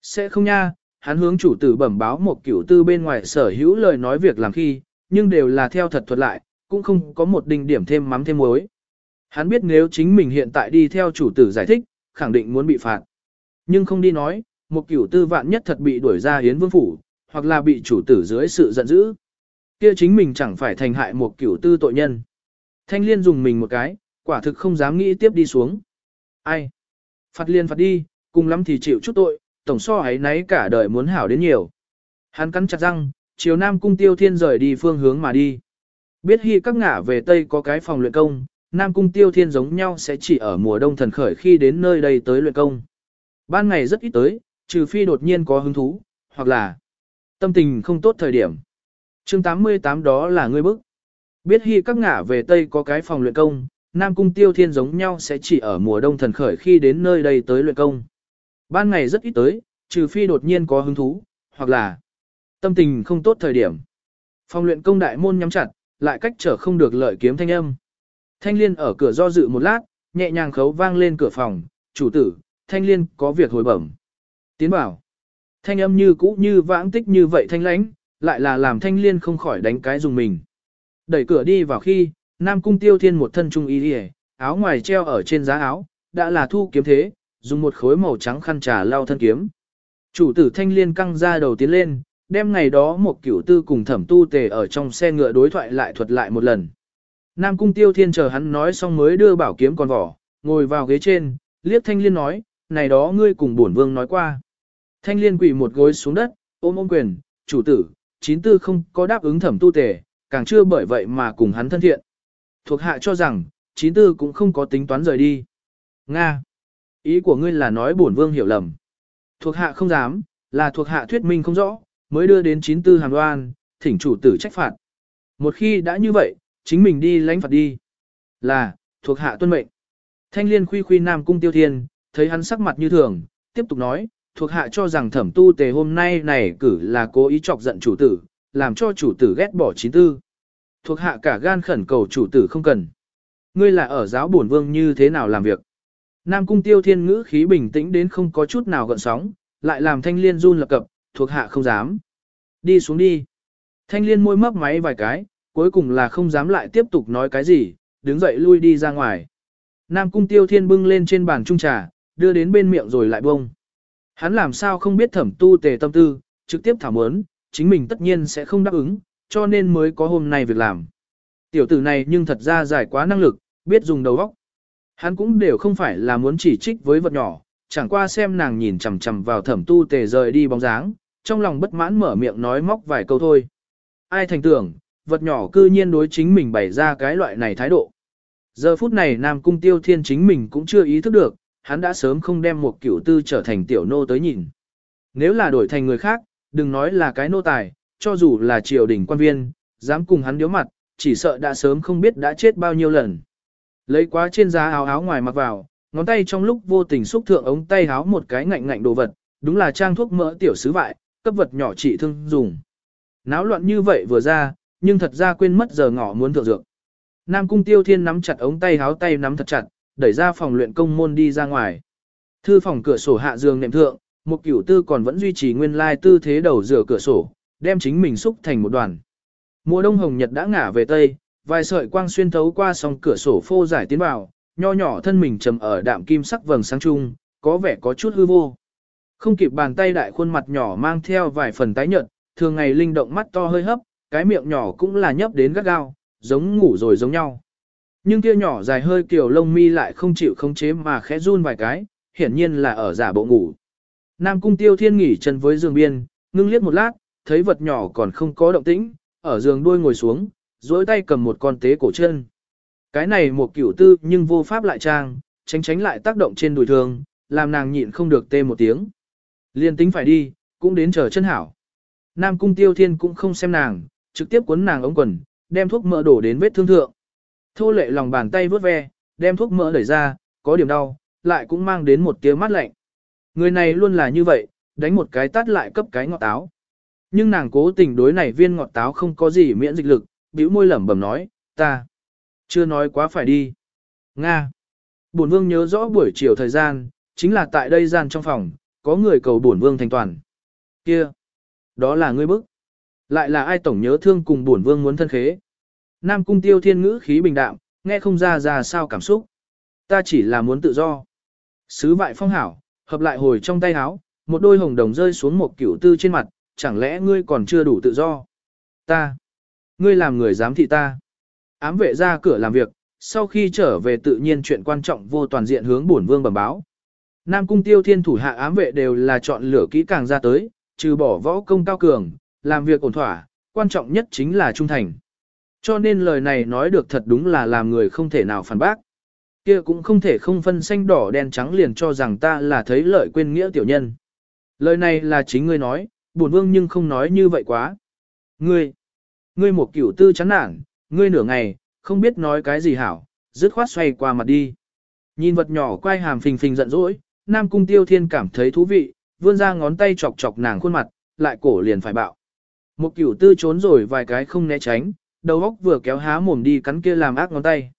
Sẽ không nha, hắn hướng chủ tử bẩm báo một cửu tư bên ngoài sở hữu lời nói việc làm khi, nhưng đều là theo thật thuật lại, cũng không có một đinh điểm thêm mắm thêm muối. Hắn biết nếu chính mình hiện tại đi theo chủ tử giải thích, khẳng định muốn bị phạt. Nhưng không đi nói, một cửu tư vạn nhất thật bị đuổi ra hiến vương phủ, hoặc là bị chủ tử dưới sự giận dữ. kia chính mình chẳng phải thành hại một cửu tư tội nhân. Thanh liên dùng mình một cái, quả thực không dám nghĩ tiếp đi xuống. Ai? Phạt liên phạt đi, cùng lắm thì chịu chút tội, tổng so ấy nấy cả đời muốn hảo đến nhiều. Hắn cắn chặt răng, chiều Nam Cung Tiêu Thiên rời đi phương hướng mà đi. Biết hy các ngả về Tây có cái phòng luyện công, Nam Cung Tiêu Thiên giống nhau sẽ chỉ ở mùa đông thần khởi khi đến nơi đây tới luyện công. Ban ngày rất ít tới, trừ phi đột nhiên có hứng thú, hoặc là tâm tình không tốt thời điểm. chương 88 đó là ngươi bức. Biết hy các ngả về Tây có cái phòng luyện công, Nam Cung Tiêu Thiên giống nhau sẽ chỉ ở mùa đông thần khởi khi đến nơi đây tới luyện công. Ban ngày rất ít tới, trừ phi đột nhiên có hứng thú, hoặc là Tâm tình không tốt thời điểm. Phòng luyện công đại môn nhắm chặt, lại cách trở không được lợi kiếm thanh âm. Thanh liên ở cửa do dự một lát, nhẹ nhàng khấu vang lên cửa phòng, chủ tử, thanh liên có việc hồi bẩm. Tiến bảo. Thanh âm như cũ như vãng tích như vậy thanh lãnh, lại là làm thanh liên không khỏi đánh cái dùng mình. Đẩy cửa đi vào khi, Nam Cung Tiêu Thiên một thân trung y đi áo ngoài treo ở trên giá áo, đã là thu kiếm thế, dùng một khối màu trắng khăn trà lau thân kiếm. Chủ tử thanh liên căng ra đầu tiến lên, đem ngày đó một cửu tư cùng thẩm tu tề ở trong xe ngựa đối thoại lại thuật lại một lần. Nam Cung Tiêu Thiên chờ hắn nói xong mới đưa bảo kiếm con vỏ, ngồi vào ghế trên, liếc thanh liên nói, này đó ngươi cùng bổn vương nói qua. Thanh liên quỳ một gối xuống đất, ôm ôm quyền, chủ tử, chín tư không có đáp ứng thẩm tu tề, càng chưa bởi vậy mà cùng hắn thân thiện. Thuộc hạ cho rằng, chín tư cũng không có tính toán rời đi. Nga. Ý của ngươi là nói bổn vương hiểu lầm. Thuộc hạ không dám, là thuộc hạ thuyết minh không rõ, mới đưa đến chín tư hàm đoan, thỉnh chủ tử trách phạt. Một khi đã như vậy, chính mình đi lãnh phạt đi. Là, thuộc hạ tuân mệnh. Thanh liên khuy khuy nam cung tiêu thiên, thấy hắn sắc mặt như thường, tiếp tục nói, thuộc hạ cho rằng thẩm tu tề hôm nay này cử là cố ý chọc giận chủ tử, làm cho chủ tử ghét bỏ chín tư. Thuộc hạ cả gan khẩn cầu chủ tử không cần. Ngươi là ở giáo bổn vương như thế nào làm việc. Nam cung tiêu thiên ngữ khí bình tĩnh đến không có chút nào gợn sóng, lại làm thanh liên run lập cập, thuộc hạ không dám. Đi xuống đi. Thanh liên môi mấp máy vài cái, cuối cùng là không dám lại tiếp tục nói cái gì, đứng dậy lui đi ra ngoài. Nam cung tiêu thiên bưng lên trên bàn trung trà, đưa đến bên miệng rồi lại bông. Hắn làm sao không biết thẩm tu tề tâm tư, trực tiếp thảo mớn, chính mình tất nhiên sẽ không đáp ứng, cho nên mới có hôm nay việc làm. Tiểu tử này nhưng thật ra giải quá năng lực, biết dùng đầu óc. Hắn cũng đều không phải là muốn chỉ trích với vật nhỏ, chẳng qua xem nàng nhìn chằm chằm vào thẩm tu tề rời đi bóng dáng, trong lòng bất mãn mở miệng nói móc vài câu thôi. Ai thành tưởng, vật nhỏ cư nhiên đối chính mình bày ra cái loại này thái độ. Giờ phút này Nam Cung Tiêu Thiên chính mình cũng chưa ý thức được, hắn đã sớm không đem một cửu tư trở thành tiểu nô tới nhìn. Nếu là đổi thành người khác, đừng nói là cái nô tài, cho dù là triều đình quan viên, dám cùng hắn điếu mặt, chỉ sợ đã sớm không biết đã chết bao nhiêu lần. Lấy quá trên giá áo áo ngoài mặc vào, ngón tay trong lúc vô tình xúc thượng ống tay áo một cái ngạnh ngạnh đồ vật, đúng là trang thuốc mỡ tiểu sứ vại, cấp vật nhỏ trị thương dùng. Náo loạn như vậy vừa ra, nhưng thật ra quên mất giờ ngọ muốn thượng dược. Nam cung tiêu thiên nắm chặt ống tay háo tay nắm thật chặt, đẩy ra phòng luyện công môn đi ra ngoài. Thư phòng cửa sổ hạ giường nệm thượng, một cửu tư còn vẫn duy trì nguyên lai tư thế đầu rửa cửa sổ, đem chính mình xúc thành một đoàn. Mùa đông hồng nhật đã ngả về tây, vài sợi quang xuyên thấu qua song cửa sổ phô giải tiến vào, nho nhỏ thân mình trầm ở đạm kim sắc vầng sáng trung, có vẻ có chút hư vô. Không kịp bàn tay đại khuôn mặt nhỏ mang theo vài phần tái nhợt, thường ngày linh động mắt to hơi hấp, cái miệng nhỏ cũng là nhấp đến gắt gao, giống ngủ rồi giống nhau. Nhưng kia nhỏ dài hơi kiểu lông mi lại không chịu khống chế mà khẽ run vài cái, hiển nhiên là ở giả bộ ngủ. Nam cung tiêu thiên nghỉ chân với giường biên, ngưng liếc một lát, thấy vật nhỏ còn không có động tĩnh, ở giường đuôi ngồi xuống, duỗi tay cầm một con tế cổ chân. Cái này một kiểu tư nhưng vô pháp lại trang, tránh tránh lại tác động trên đùi thường, làm nàng nhịn không được tê một tiếng. Liên tính phải đi, cũng đến chờ chân hảo. Nam cung tiêu thiên cũng không xem nàng, trực tiếp cuốn nàng ống quần, đem thuốc mỡ đổ đến vết thương thượng. Thô lệ lòng bàn tay vớt ve, đem thuốc mỡ đẩy ra, có điểm đau, lại cũng mang đến một tiếng mát lạnh. Người này luôn là như vậy, đánh một cái tát lại cấp cái ngọt táo. Nhưng nàng cố tình đối này viên ngọt táo không có gì miễn dịch lực, bĩu môi lẩm bẩm nói, ta chưa nói quá phải đi. Nga. Bổn vương nhớ rõ buổi chiều thời gian, chính là tại đây gian trong phòng, có người cầu bổn vương thành toàn. Kia, đó là ngươi bức. Lại là ai tổng nhớ thương cùng bổn vương muốn thân khế. Nam cung tiêu thiên ngữ khí bình đạm, nghe không ra ra sao cảm xúc. Ta chỉ là muốn tự do. Sứ vại phong hảo, hợp lại hồi trong tay áo, một đôi hồng đồng rơi xuống một cửu tư trên mặt, chẳng lẽ ngươi còn chưa đủ tự do? Ta, ngươi làm người giám thị ta. Ám vệ ra cửa làm việc, sau khi trở về tự nhiên chuyện quan trọng vô toàn diện hướng bổn vương bẩm báo. Nam cung tiêu thiên thủ hạ ám vệ đều là chọn lửa kỹ càng ra tới, trừ bỏ võ công cao cường, làm việc ổn thỏa, quan trọng nhất chính là trung thành. Cho nên lời này nói được thật đúng là làm người không thể nào phản bác. Kia cũng không thể không phân xanh đỏ đen trắng liền cho rằng ta là thấy lợi quên nghĩa tiểu nhân. Lời này là chính ngươi nói, bổn vương nhưng không nói như vậy quá. Ngươi, ngươi một cửu tư chán nản, ngươi nửa ngày, không biết nói cái gì hảo, dứt khoát xoay qua mặt đi. Nhìn vật nhỏ quay hàm phình phình giận dỗi, Nam Cung Tiêu Thiên cảm thấy thú vị, vươn ra ngón tay chọc chọc nàng khuôn mặt, lại cổ liền phải bạo. Một cửu tư trốn rồi vài cái không né tránh, đầu óc vừa kéo há mồm đi cắn kia làm ác ngón tay.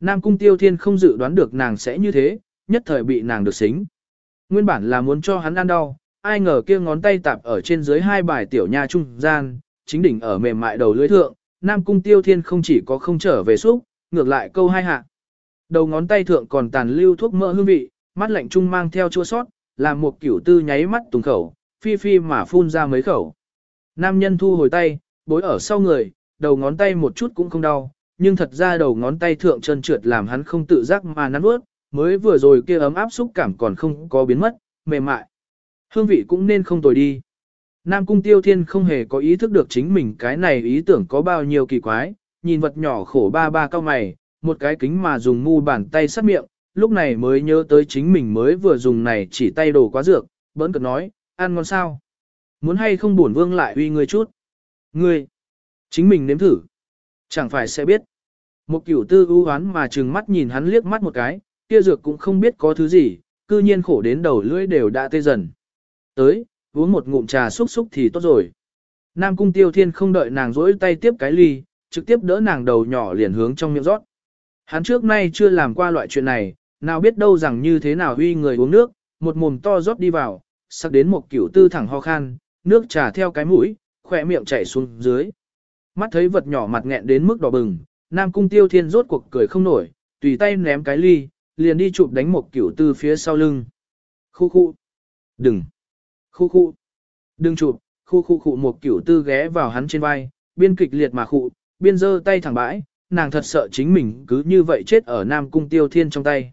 Nam Cung Tiêu Thiên không dự đoán được nàng sẽ như thế, nhất thời bị nàng được xính. Nguyên bản là muốn cho hắn ăn đau, ai ngờ kia ngón tay tạp ở trên dưới hai bài tiểu nha trung gian, chính đỉnh ở mềm mại đầu lưỡi thượng, Nam Cung Tiêu Thiên không chỉ có không trở về xúc, ngược lại câu hai hạ. Đầu ngón tay thượng còn tàn lưu thuốc mỡ hương vị, mắt lạnh trung mang theo chua sót, làm một kiểu tư nháy mắt tùng khẩu, phi phi mà phun ra mấy khẩu. Nam nhân thu hồi tay, bối ở sau người, đầu ngón tay một chút cũng không đau, nhưng thật ra đầu ngón tay thượng chân trượt làm hắn không tự giác mà nắn bước, mới vừa rồi kia ấm áp xúc cảm còn không có biến mất, mềm mại. Hương vị cũng nên không tồi đi. Nam Cung Tiêu Thiên không hề có ý thức được chính mình cái này ý tưởng có bao nhiêu kỳ quái, nhìn vật nhỏ khổ ba ba cao mày, một cái kính mà dùng mu bàn tay sát miệng, lúc này mới nhớ tới chính mình mới vừa dùng này chỉ tay đồ quá dược, bỡn cực nói, ăn ngon sao? Muốn hay không bổn vương lại uy ngươi chút? Ngươi, chính mình nếm thử. Chẳng phải sẽ biết. Một cửu tư ưu hoán mà trừng mắt nhìn hắn liếc mắt một cái, kia dược cũng không biết có thứ gì, cư nhiên khổ đến đầu lưỡi đều đã tê dần. Tới, uống một ngụm trà xúc xúc thì tốt rồi. Nam cung tiêu thiên không đợi nàng rỗi tay tiếp cái ly, trực tiếp đỡ nàng đầu nhỏ liền hướng trong miệng rót. Hắn trước nay chưa làm qua loại chuyện này, nào biết đâu rằng như thế nào huy người uống nước, một mồm to rót đi vào, sắc đến một kiểu tư thẳng ho khan, nước trà theo cái mũi, khỏe miệng chảy xuống dưới. Mắt thấy vật nhỏ mặt nghẹn đến mức đỏ bừng, Nam Cung Tiêu Thiên rốt cuộc cười không nổi, tùy tay ném cái ly, liền đi chụp đánh một kiểu tư phía sau lưng. Khu khu. Đừng. Khu khu. Đừng chụp, khu khu khu một kiểu tư ghé vào hắn trên vai, biên kịch liệt mà khụ, biên giơ tay thẳng bãi, nàng thật sợ chính mình cứ như vậy chết ở Nam Cung Tiêu Thiên trong tay.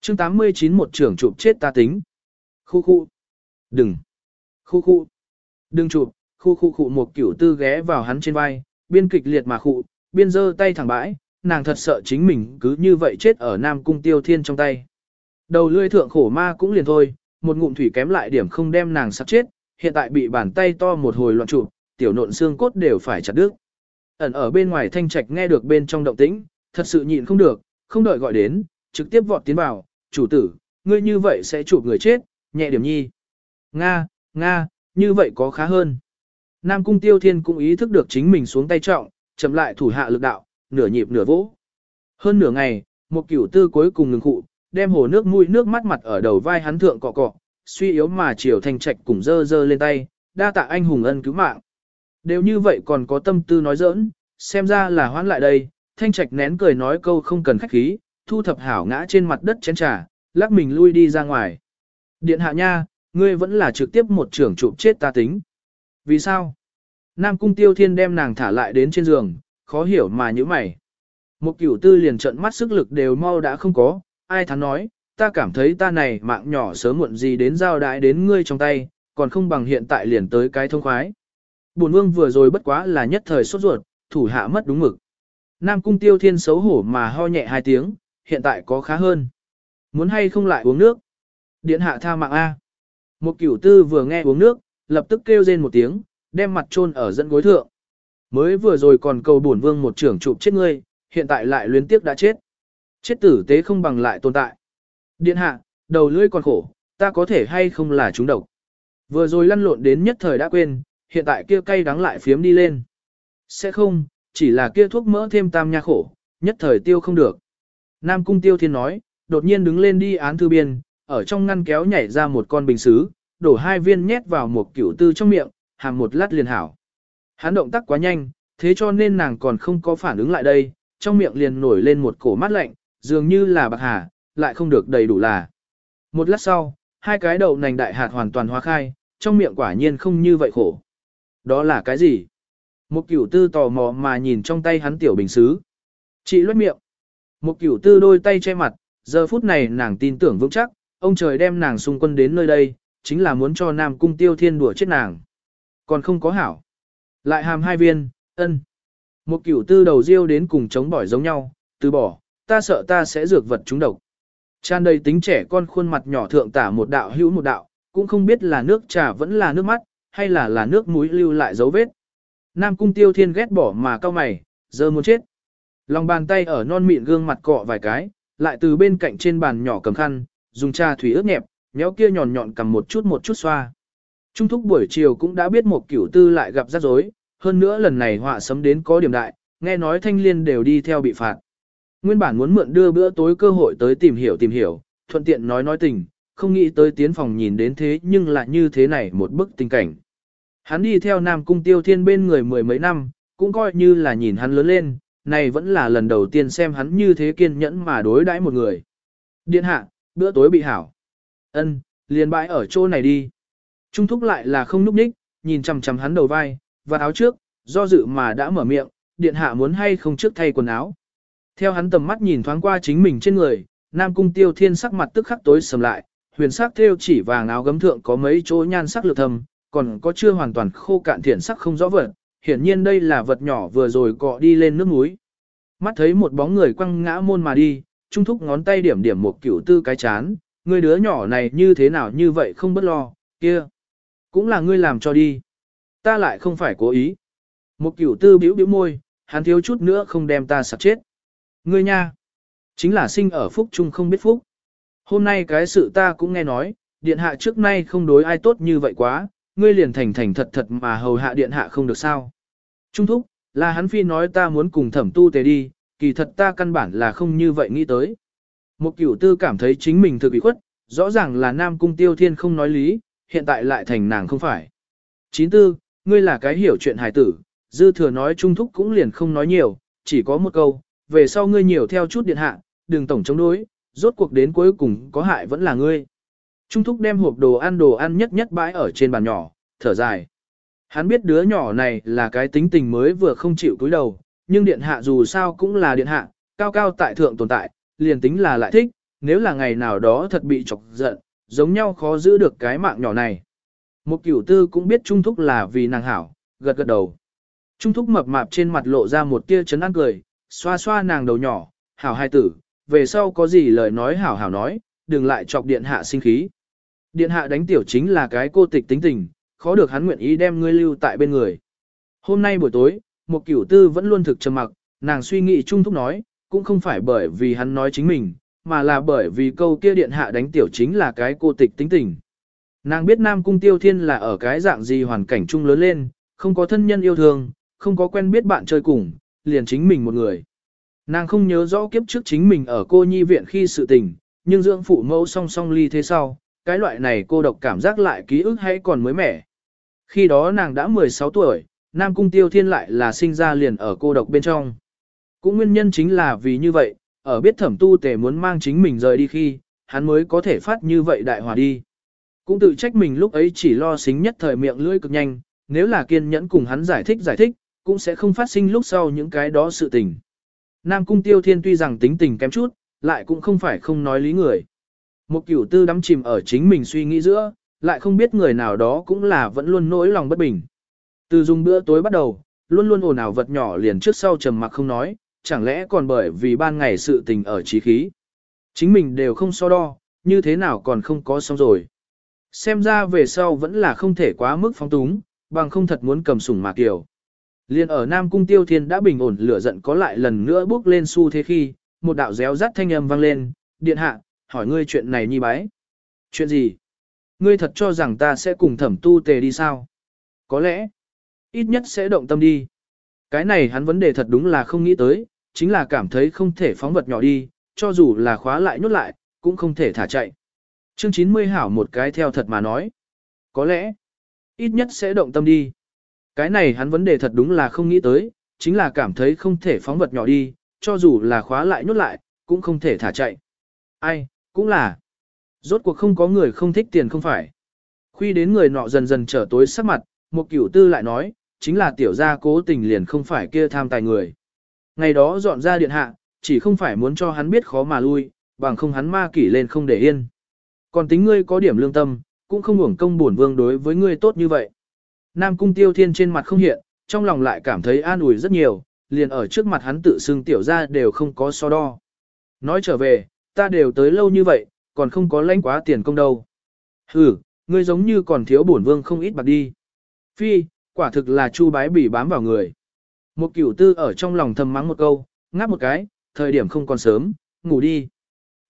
chương 89 một trưởng chụp chết ta tính. Khu khu. Đừng. Khu khu. Đừng chụp, khu khu khu một kiểu tư ghé vào hắn trên vai, biên kịch liệt mà khụ, biên giơ tay thẳng bãi, nàng thật sợ chính mình cứ như vậy chết ở Nam Cung Tiêu Thiên trong tay. Đầu lươi thượng khổ ma cũng liền thôi, một ngụm thủy kém lại điểm không đem nàng sắp chết, hiện tại bị bàn tay to một hồi loạn trụ tiểu nộn xương cốt đều phải chặt đứt. Ẩn ở bên ngoài thanh trạch nghe được bên trong động tĩnh, thật sự nhịn không được, không đợi gọi đến, trực tiếp vọt tiến vào, chủ tử, ngươi như vậy sẽ chụp người chết, nhẹ điểm nhi. Nga, Nga, như vậy có khá hơn. Nam Cung Tiêu Thiên cũng ý thức được chính mình xuống tay trọng, chậm lại thủ hạ lực đạo, nửa nhịp nửa vỗ. Hơn nửa ngày, một cửu tư cuối cùng ngừng cụ, đem hồ nước mũi nước mắt mặt ở đầu vai hắn thượng cọ cọ, suy yếu mà chiều thanh trạch cùng dơ dơ lên tay, đa tạ anh hùng ân cứu mạng. Đều như vậy còn có tâm tư nói giỡn, xem ra là hoãn lại đây, thanh trạch nén cười nói câu không cần khách khí, thu thập hảo ngã trên mặt đất chén trà, lắc mình lui đi ra ngoài. Điện hạ nha, ngươi vẫn là trực tiếp một trưởng trụ chết ta tính. Vì sao? Nam cung tiêu thiên đem nàng thả lại đến trên giường, khó hiểu mà như mày. Một cửu tư liền trận mắt sức lực đều mau đã không có, ai thắn nói, ta cảm thấy ta này mạng nhỏ sớm muộn gì đến giao đại đến ngươi trong tay, còn không bằng hiện tại liền tới cái thông khoái. Bổn vương vừa rồi bất quá là nhất thời sốt ruột, thủ hạ mất đúng mực. Nam cung tiêu thiên xấu hổ mà ho nhẹ hai tiếng, hiện tại có khá hơn. Muốn hay không lại uống nước? Điện hạ tha mạng A. Một cửu tư vừa nghe uống nước, lập tức kêu rên một tiếng, đem mặt chôn ở dẫn gối thượng. Mới vừa rồi còn cầu bổn vương một trưởng chụp chết ngươi, hiện tại lại luyến tiếc đã chết. Chết tử tế không bằng lại tồn tại. Điện hạ, đầu lưỡi còn khổ, ta có thể hay không là chúng độc. Vừa rồi lăn lộn đến nhất thời đã quên, hiện tại kia cay đắng lại phiếm đi lên. Sẽ không, chỉ là kia thuốc mỡ thêm tam nha khổ, nhất thời tiêu không được. Nam cung tiêu thiên nói, đột nhiên đứng lên đi án thư biên, ở trong ngăn kéo nhảy ra một con bình xứ, đổ hai viên nhét vào một cửu tư trong miệng, hàm một lát liền hảo. Hắn động tác quá nhanh, thế cho nên nàng còn không có phản ứng lại đây, trong miệng liền nổi lên một cổ mát lạnh, dường như là bạc hà, lại không được đầy đủ là. Một lát sau, hai cái đầu nành đại hạt hoàn toàn hóa khai, trong miệng quả nhiên không như vậy khổ. Đó là cái gì? Một cửu tư tò mò mà nhìn trong tay hắn tiểu bình xứ. Chị luét miệng. Một cửu tư đôi tay che mặt, giờ phút này nàng tin tưởng vững chắc, ông trời đem nàng xung quân đến nơi đây, chính là muốn cho Nam Cung Tiêu Thiên đùa chết nàng. Còn không có hảo. Lại hàm hai viên, ân. Một cửu tư đầu riêu đến cùng chống bỏi giống nhau, từ bỏ, ta sợ ta sẽ dược vật trúng độc. Tràn đầy tính trẻ con khuôn mặt nhỏ thượng tả một đạo hữu một đạo, cũng không biết là nước trà vẫn là nước mắt, hay là là nước muối lưu lại dấu vết. Nam cung tiêu thiên ghét bỏ mà cao mày, giờ muốn chết. Lòng bàn tay ở non mịn gương mặt cọ vài cái, lại từ bên cạnh trên bàn nhỏ cầm khăn, dùng trà thủy ướt nhẹp, nhéo kia nhọn nhọn cầm một chút một chút xoa. Trung thúc buổi chiều cũng đã biết một cửu tư lại gặp rắc rối, hơn nữa lần này họa sấm đến có điểm đại, nghe nói thanh liên đều đi theo bị phạt. Nguyên bản muốn mượn đưa bữa tối cơ hội tới tìm hiểu tìm hiểu, thuận tiện nói nói tình, không nghĩ tới tiến phòng nhìn đến thế nhưng lại như thế này một bức tình cảnh. Hắn đi theo Nam Cung Tiêu Thiên bên người mười mấy năm, cũng coi như là nhìn hắn lớn lên, này vẫn là lần đầu tiên xem hắn như thế kiên nhẫn mà đối đãi một người. Điện hạ, bữa tối bị hảo. Ân, liền bãi ở chỗ này đi. Trung thúc lại là không núp ních, nhìn chằm chằm hắn đầu vai, và áo trước, do dự mà đã mở miệng, điện hạ muốn hay không trước thay quần áo. Theo hắn tầm mắt nhìn thoáng qua chính mình trên người, Nam Cung Tiêu Thiên sắc mặt tức khắc tối sầm lại, huyền sắc thêu chỉ vàng áo gấm thượng có mấy chỗ nhan sắc lược thầm, còn có chưa hoàn toàn khô cạn thiện sắc không rõ vật, hiển nhiên đây là vật nhỏ vừa rồi cọ đi lên nước núi. Mắt thấy một bóng người quăng ngã môn mà đi, trung thúc ngón tay điểm điểm một cửu tư cái chán, người đứa nhỏ này như thế nào như vậy không bất lo, kia. Cũng là ngươi làm cho đi. Ta lại không phải cố ý. Một cửu tư biểu biểu môi, hắn thiếu chút nữa không đem ta sạc chết. Ngươi nha. Chính là sinh ở phúc chung không biết phúc. Hôm nay cái sự ta cũng nghe nói, điện hạ trước nay không đối ai tốt như vậy quá, ngươi liền thành thành thật thật mà hầu hạ điện hạ không được sao. Trung thúc, là hắn phi nói ta muốn cùng thẩm tu tề đi, kỳ thật ta căn bản là không như vậy nghĩ tới. Một cửu tư cảm thấy chính mình thực bị khuất, rõ ràng là nam cung tiêu thiên không nói lý, hiện tại lại thành nàng không phải. Chín tư, ngươi là cái hiểu chuyện hài tử, dư thừa nói trung thúc cũng liền không nói nhiều, chỉ có một câu, về sau ngươi nhiều theo chút điện hạ, đừng tổng chống đối, rốt cuộc đến cuối cùng có hại vẫn là ngươi. Trung thúc đem hộp đồ ăn đồ ăn nhất nhất bãi ở trên bàn nhỏ, thở dài. Hắn biết đứa nhỏ này là cái tính tình mới vừa không chịu cúi đầu, nhưng điện hạ dù sao cũng là điện hạ, cao cao tại thượng tồn tại, liền tính là lại thích, nếu là ngày nào đó thật bị chọc giận, giống nhau khó giữ được cái mạng nhỏ này. Một cửu tư cũng biết Trung Thúc là vì nàng hảo, gật gật đầu. Trung Thúc mập mạp trên mặt lộ ra một tia chấn an cười, xoa xoa nàng đầu nhỏ, hảo hai tử, về sau có gì lời nói hảo hảo nói, đừng lại chọc điện hạ sinh khí. Điện hạ đánh tiểu chính là cái cô tịch tính tình, khó được hắn nguyện ý đem ngươi lưu tại bên người. Hôm nay buổi tối, một cửu tư vẫn luôn thực trầm mặc, nàng suy nghĩ Trung Thúc nói, cũng không phải bởi vì hắn nói chính mình, mà là bởi vì câu kia điện hạ đánh tiểu chính là cái cô tịch tính tình. Nàng biết Nam Cung Tiêu Thiên là ở cái dạng gì hoàn cảnh chung lớn lên, không có thân nhân yêu thương, không có quen biết bạn chơi cùng, liền chính mình một người. Nàng không nhớ rõ kiếp trước chính mình ở cô nhi viện khi sự tình, nhưng dưỡng phụ mẫu song song ly thế sau, cái loại này cô độc cảm giác lại ký ức hay còn mới mẻ. Khi đó nàng đã 16 tuổi, Nam Cung Tiêu Thiên lại là sinh ra liền ở cô độc bên trong. Cũng nguyên nhân chính là vì như vậy, ở biết thẩm tu tề muốn mang chính mình rời đi khi, hắn mới có thể phát như vậy đại hòa đi. Cũng tự trách mình lúc ấy chỉ lo xính nhất thời miệng lưỡi cực nhanh, nếu là kiên nhẫn cùng hắn giải thích giải thích, cũng sẽ không phát sinh lúc sau những cái đó sự tình. Nam Cung Tiêu Thiên tuy rằng tính tình kém chút, lại cũng không phải không nói lý người. Một cửu tư đắm chìm ở chính mình suy nghĩ giữa, lại không biết người nào đó cũng là vẫn luôn nỗi lòng bất bình. Từ dùng bữa tối bắt đầu, luôn luôn ồn ào vật nhỏ liền trước sau trầm mặc không nói, chẳng lẽ còn bởi vì ban ngày sự tình ở trí khí. Chính mình đều không so đo, như thế nào còn không có xong rồi. Xem ra về sau vẫn là không thể quá mức phóng túng, bằng không thật muốn cầm sủng mà kiểu. Liên ở Nam Cung Tiêu Thiên đã bình ổn lửa giận có lại lần nữa bước lên su thế khi, một đạo réo rắt thanh âm vang lên, điện hạ, hỏi ngươi chuyện này nhi bái. Chuyện gì? Ngươi thật cho rằng ta sẽ cùng thẩm tu tề đi sao? Có lẽ, ít nhất sẽ động tâm đi. Cái này hắn vấn đề thật đúng là không nghĩ tới, chính là cảm thấy không thể phóng vật nhỏ đi, cho dù là khóa lại nhốt lại, cũng không thể thả chạy. Chương 90 hảo một cái theo thật mà nói. Có lẽ, ít nhất sẽ động tâm đi. Cái này hắn vấn đề thật đúng là không nghĩ tới, chính là cảm thấy không thể phóng vật nhỏ đi, cho dù là khóa lại nhốt lại, cũng không thể thả chạy. Ai, cũng là. Rốt cuộc không có người không thích tiền không phải. Khi đến người nọ dần dần trở tối sắc mặt, một cửu tư lại nói, chính là tiểu gia cố tình liền không phải kia tham tài người. Ngày đó dọn ra điện hạ, chỉ không phải muốn cho hắn biết khó mà lui, bằng không hắn ma kỷ lên không để yên. Còn tính ngươi có điểm lương tâm, cũng không hưởng công bổn vương đối với ngươi tốt như vậy. Nam cung tiêu thiên trên mặt không hiện, trong lòng lại cảm thấy an ủi rất nhiều, liền ở trước mặt hắn tự xưng tiểu ra đều không có so đo. Nói trở về, ta đều tới lâu như vậy, còn không có lãnh quá tiền công đâu. Ừ, ngươi giống như còn thiếu bổn vương không ít bạc đi. Phi, quả thực là chu bái bỉ bám vào người. Một cửu tư ở trong lòng thầm mắng một câu, ngáp một cái, thời điểm không còn sớm, ngủ đi.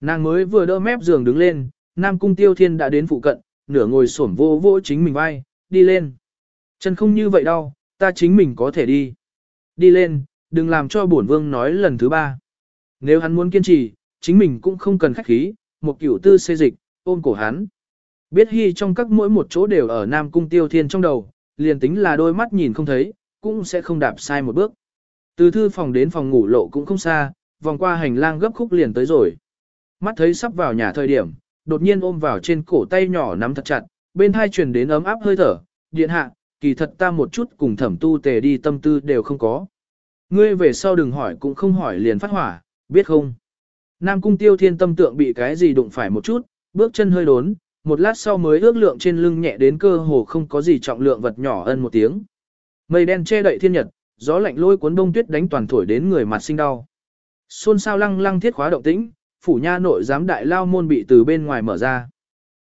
Nàng mới vừa đỡ mép giường đứng lên, Nam Cung Tiêu Thiên đã đến phụ cận, nửa ngồi xổm vô vô chính mình vai, đi lên. Chân không như vậy đâu, ta chính mình có thể đi. Đi lên, đừng làm cho bổn vương nói lần thứ ba. Nếu hắn muốn kiên trì, chính mình cũng không cần khách khí, một cửu tư xê dịch, ôm cổ hắn. Biết hy trong các mỗi một chỗ đều ở Nam Cung Tiêu Thiên trong đầu, liền tính là đôi mắt nhìn không thấy, cũng sẽ không đạp sai một bước. Từ thư phòng đến phòng ngủ lộ cũng không xa, vòng qua hành lang gấp khúc liền tới rồi. Mắt thấy sắp vào nhà thời điểm, đột nhiên ôm vào trên cổ tay nhỏ nắm thật chặt, bên hai truyền đến ấm áp hơi thở, điện hạ, kỳ thật ta một chút cùng thẩm tu tề đi tâm tư đều không có. Ngươi về sau đừng hỏi cũng không hỏi liền phát hỏa, biết không? Nam cung tiêu thiên tâm tượng bị cái gì đụng phải một chút, bước chân hơi đốn, một lát sau mới ước lượng trên lưng nhẹ đến cơ hồ không có gì trọng lượng vật nhỏ ân một tiếng. Mây đen che đậy thiên nhật, gió lạnh lôi cuốn đông tuyết đánh toàn thổi đến người mặt sinh đau. Xôn sao lăng lăng thiết khóa động tĩnh, phủ nha nội giám đại lao môn bị từ bên ngoài mở ra.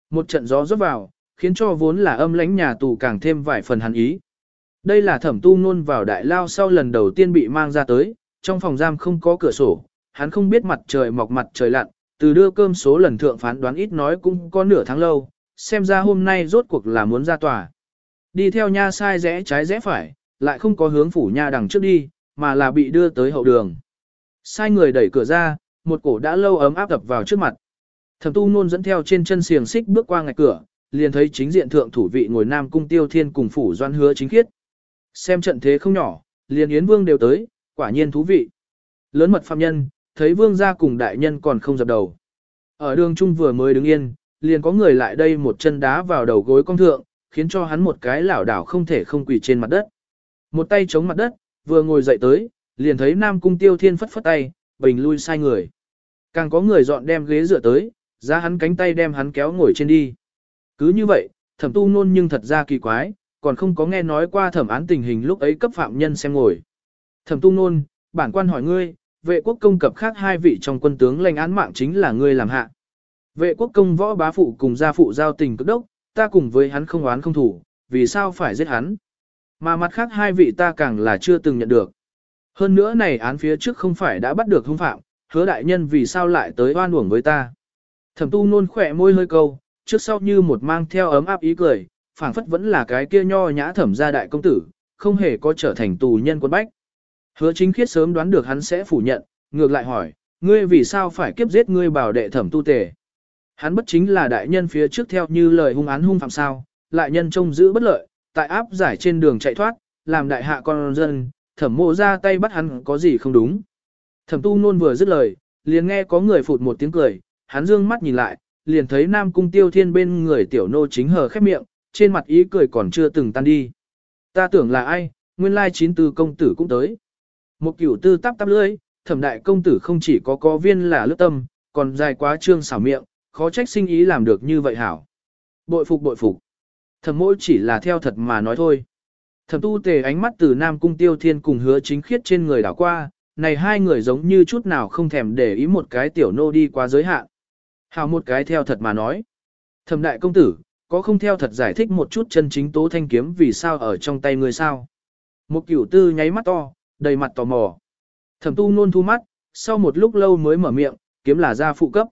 Một trận gió rớt vào, khiến cho vốn là âm lãnh nhà tù càng thêm vài phần hắn ý. Đây là thẩm tu nôn vào đại lao sau lần đầu tiên bị mang ra tới, trong phòng giam không có cửa sổ, hắn không biết mặt trời mọc mặt trời lặn, từ đưa cơm số lần thượng phán đoán ít nói cũng có nửa tháng lâu, xem ra hôm nay rốt cuộc là muốn ra tòa. Đi theo nha sai rẽ trái rẽ phải, lại không có hướng phủ nha đằng trước đi, mà là bị đưa tới hậu đường. Sai người đẩy cửa ra, một cổ đã lâu ấm áp đập vào trước mặt. Thẩm tu nôn dẫn theo trên chân xiềng xích bước qua ngạch cửa, liền thấy chính diện thượng thủ vị ngồi nam cung tiêu thiên cùng phủ doan hứa chính khiết. Xem trận thế không nhỏ, liền yến vương đều tới, quả nhiên thú vị. Lớn mật phạm nhân, thấy vương gia cùng đại nhân còn không dập đầu. Ở đường trung vừa mới đứng yên, liền có người lại đây một chân đá vào đầu gối con thượng, khiến cho hắn một cái lảo đảo không thể không quỳ trên mặt đất. Một tay chống mặt đất, vừa ngồi dậy tới, liền thấy Nam Cung Tiêu Thiên phất phất tay, bình lui sai người. Càng có người dọn đem ghế dựa tới, ra hắn cánh tay đem hắn kéo ngồi trên đi. Cứ như vậy, thẩm tu nôn nhưng thật ra kỳ quái, còn không có nghe nói qua thẩm án tình hình lúc ấy cấp phạm nhân xem ngồi. Thẩm tu nôn, bản quan hỏi ngươi, vệ quốc công cập khác hai vị trong quân tướng lãnh án mạng chính là ngươi làm hạ. Vệ quốc công võ bá phụ cùng gia phụ giao tình cực đốc, ta cùng với hắn không oán không thủ, vì sao phải giết hắn? Mà mặt khác hai vị ta càng là chưa từng nhận được. Hơn nữa này án phía trước không phải đã bắt được hung phạm, hứa đại nhân vì sao lại tới oan uổng với ta. Thẩm tu nôn khỏe môi hơi câu, trước sau như một mang theo ấm áp ý cười, phảng phất vẫn là cái kia nho nhã thẩm gia đại công tử, không hề có trở thành tù nhân quân bách. Hứa chính khiết sớm đoán được hắn sẽ phủ nhận, ngược lại hỏi, ngươi vì sao phải kiếp giết ngươi bảo đệ thẩm tu tề. Hắn bất chính là đại nhân phía trước theo như lời hung án hung phạm sao, lại nhân trông giữ bất lợi, tại áp giải trên đường chạy thoát, làm đại hạ con dân, thẩm mộ ra tay bắt hắn có gì không đúng. Thẩm tu nôn vừa dứt lời, liền nghe có người phụt một tiếng cười, hắn dương mắt nhìn lại, liền thấy nam cung tiêu thiên bên người tiểu nô chính hờ khép miệng, trên mặt ý cười còn chưa từng tan đi. Ta tưởng là ai, nguyên lai chín tư công tử cũng tới. Một cửu tư tắp tắp lưỡi, thẩm đại công tử không chỉ có có viên là lướt tâm, còn dài quá trương xảo miệng, khó trách sinh ý làm được như vậy hảo. Bội phục bội phục. Thẩm mỗi chỉ là theo thật mà nói thôi. Thẩm tu tề ánh mắt từ Nam Cung Tiêu Thiên cùng hứa chính khiết trên người đảo qua, này hai người giống như chút nào không thèm để ý một cái tiểu nô đi qua giới hạn. Hào một cái theo thật mà nói. Thẩm đại công tử, có không theo thật giải thích một chút chân chính tố thanh kiếm vì sao ở trong tay người sao. Một cửu tư nháy mắt to, đầy mặt tò mò. Thẩm tu nôn thu mắt, sau một lúc lâu mới mở miệng, kiếm là gia phụ cấp.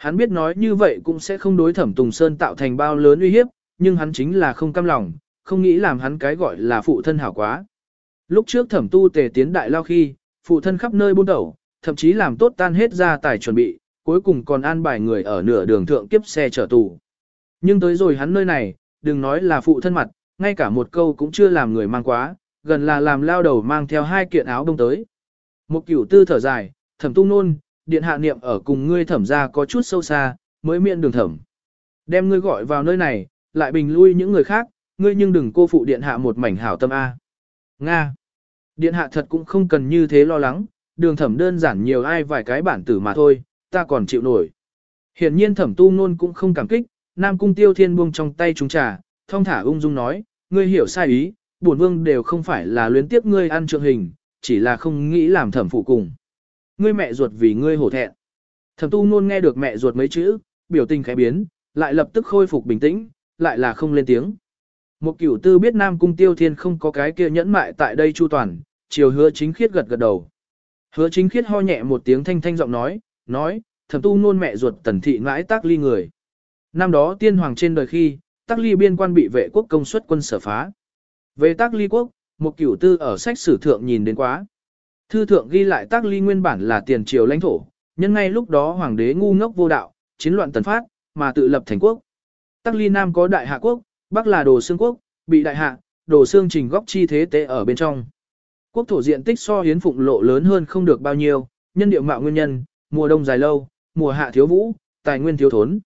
Hắn biết nói như vậy cũng sẽ không đối thẩm Tùng Sơn tạo thành bao lớn uy hiếp, nhưng hắn chính là không cam lòng, không nghĩ làm hắn cái gọi là phụ thân hảo quá. Lúc trước thẩm tu tề tiến đại lao khi, phụ thân khắp nơi buôn đầu, thậm chí làm tốt tan hết ra tài chuẩn bị, cuối cùng còn an bài người ở nửa đường thượng kiếp xe trở tù. Nhưng tới rồi hắn nơi này, đừng nói là phụ thân mặt, ngay cả một câu cũng chưa làm người mang quá, gần là làm lao đầu mang theo hai kiện áo đông tới. Một cửu tư thở dài, thẩm tu nôn, điện hạ niệm ở cùng ngươi thẩm ra có chút sâu xa, mới miệng đường thẩm. Đem ngươi gọi vào nơi này, lại bình lui những người khác, ngươi nhưng đừng cô phụ điện hạ một mảnh hảo tâm A. Nga. Điện hạ thật cũng không cần như thế lo lắng, đường thẩm đơn giản nhiều ai vài cái bản tử mà thôi, ta còn chịu nổi. Hiển nhiên thẩm tu nôn cũng không cảm kích, Nam Cung Tiêu Thiên buông trong tay chúng trà, thong thả ung dung nói, ngươi hiểu sai ý, bổn vương đều không phải là luyến tiếp ngươi ăn trượng hình, chỉ là không nghĩ làm thẩm phụ cùng. Ngươi mẹ ruột vì ngươi hổ thẹn. Thẩm tu nôn nghe được mẹ ruột mấy chữ, biểu tình khẽ biến, lại lập tức khôi phục bình tĩnh, lại là không lên tiếng. Một cửu tư biết Nam Cung Tiêu Thiên không có cái kia nhẫn mại tại đây chu toàn, chiều hứa chính khiết gật gật đầu. Hứa chính khiết ho nhẹ một tiếng thanh thanh giọng nói, nói, thẩm tu nôn mẹ ruột tần thị mãi tác ly người. Năm đó tiên hoàng trên đời khi, tác ly biên quan bị vệ quốc công suất quân sở phá. Về tác ly quốc, một cửu tư ở sách sử thượng nhìn đến quá. Thư thượng ghi lại tác ly nguyên bản là tiền triều lãnh thổ, nhân ngay lúc đó hoàng đế ngu ngốc vô đạo, chiến loạn tần phát, mà tự lập thành quốc. Tác ly nam có đại hạ quốc, bắc là đồ xương quốc, bị đại hạ, đồ xương trình góc chi thế tế ở bên trong. Quốc thổ diện tích so hiến phụng lộ lớn hơn không được bao nhiêu, nhân địa mạo nguyên nhân, mùa đông dài lâu, mùa hạ thiếu vũ, tài nguyên thiếu thốn.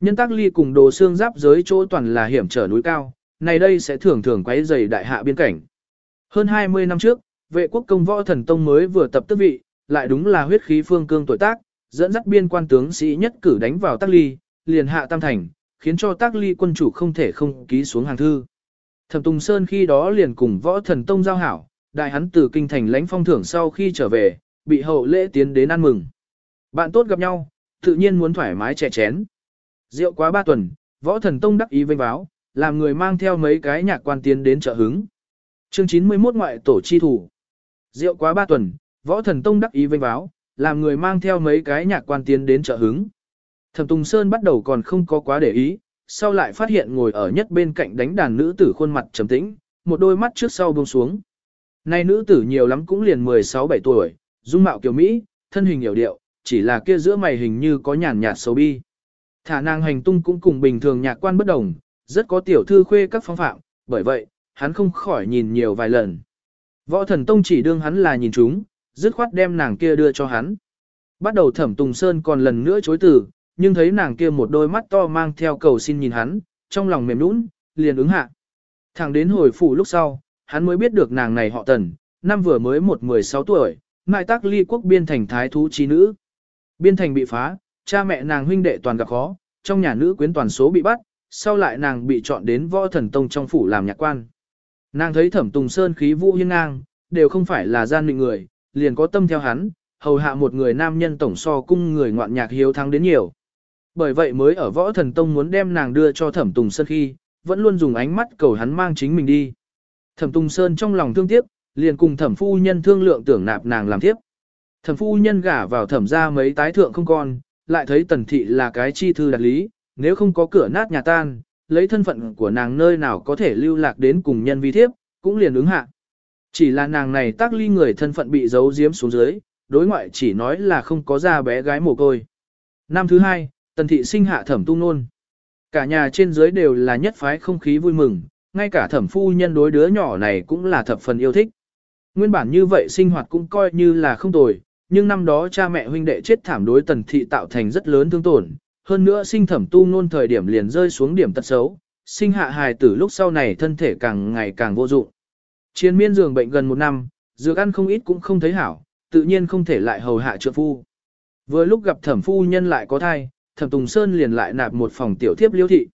Nhân tác ly cùng đồ xương giáp giới chỗ toàn là hiểm trở núi cao, này đây sẽ thường thường quấy dày đại hạ biên cảnh. Hơn 20 năm trước, vệ quốc công võ thần tông mới vừa tập tức vị, lại đúng là huyết khí phương cương tuổi tác, dẫn dắt biên quan tướng sĩ nhất cử đánh vào tác ly, liền hạ tam thành, khiến cho tác ly quân chủ không thể không ký xuống hàng thư. Thẩm Tùng Sơn khi đó liền cùng võ thần tông giao hảo, đại hắn từ kinh thành lãnh phong thưởng sau khi trở về, bị hậu lễ tiến đến ăn mừng. Bạn tốt gặp nhau, tự nhiên muốn thoải mái trẻ chén. Rượu quá ba tuần, võ thần tông đắc ý vinh báo, làm người mang theo mấy cái nhạc quan tiến đến trợ hứng. Chương 91 ngoại tổ chi thủ. Rượu quá ba tuần, võ thần tông đắc ý vinh báo, làm người mang theo mấy cái nhạc quan tiến đến chợ hứng. Thẩm Tùng Sơn bắt đầu còn không có quá để ý, sau lại phát hiện ngồi ở nhất bên cạnh đánh đàn nữ tử khuôn mặt trầm tĩnh, một đôi mắt trước sau buông xuống. Nay nữ tử nhiều lắm cũng liền 16-17 tuổi, dung mạo kiều Mỹ, thân hình hiểu điệu, chỉ là kia giữa mày hình như có nhàn nhạt xấu bi. Thả nàng hành tung cũng cùng bình thường nhạc quan bất đồng, rất có tiểu thư khuê các phong phạm, bởi vậy, hắn không khỏi nhìn nhiều vài lần. Võ thần tông chỉ đương hắn là nhìn chúng, dứt khoát đem nàng kia đưa cho hắn. Bắt đầu thẩm Tùng Sơn còn lần nữa chối từ, nhưng thấy nàng kia một đôi mắt to mang theo cầu xin nhìn hắn, trong lòng mềm nũng, liền ứng hạ. Thẳng đến hồi phủ lúc sau, hắn mới biết được nàng này họ tần, năm vừa mới một mười sáu tuổi, mại tác ly quốc biên thành thái thú trí nữ. Biên thành bị phá, cha mẹ nàng huynh đệ toàn gặp khó, trong nhà nữ quyến toàn số bị bắt, sau lại nàng bị chọn đến võ thần tông trong phủ làm nhạc quan. Nàng thấy thẩm tùng sơn khí vũ hiên ngang, đều không phải là gian mịn người, liền có tâm theo hắn, hầu hạ một người nam nhân tổng so cung người ngoạn nhạc hiếu thắng đến nhiều. Bởi vậy mới ở võ thần tông muốn đem nàng đưa cho thẩm tùng sơn khi, vẫn luôn dùng ánh mắt cầu hắn mang chính mình đi. Thẩm tùng sơn trong lòng thương tiếc, liền cùng thẩm phu nhân thương lượng tưởng nạp nàng làm tiếp. Thẩm phu nhân gả vào thẩm ra mấy tái thượng không con, lại thấy tần thị là cái chi thư đặc lý, nếu không có cửa nát nhà tan, lấy thân phận của nàng nơi nào có thể lưu lạc đến cùng nhân vi thiếp, cũng liền ứng hạ. Chỉ là nàng này tác ly người thân phận bị giấu giếm xuống dưới, đối ngoại chỉ nói là không có ra bé gái mồ côi. Năm thứ hai, tần thị sinh hạ thẩm tu nôn. Cả nhà trên dưới đều là nhất phái không khí vui mừng, ngay cả thẩm phu nhân đối đứa nhỏ này cũng là thập phần yêu thích. Nguyên bản như vậy sinh hoạt cũng coi như là không tồi, nhưng năm đó cha mẹ huynh đệ chết thảm đối tần thị tạo thành rất lớn thương tổn, hơn nữa sinh thẩm tu nôn thời điểm liền rơi xuống điểm tật xấu, sinh hạ hài tử lúc sau này thân thể càng ngày càng vô dụng. Chiến miên giường bệnh gần một năm, dược ăn không ít cũng không thấy hảo, tự nhiên không thể lại hầu hạ trượng phu. Vừa lúc gặp thẩm phu nhân lại có thai, thẩm Tùng Sơn liền lại nạp một phòng tiểu thiếp liêu thị.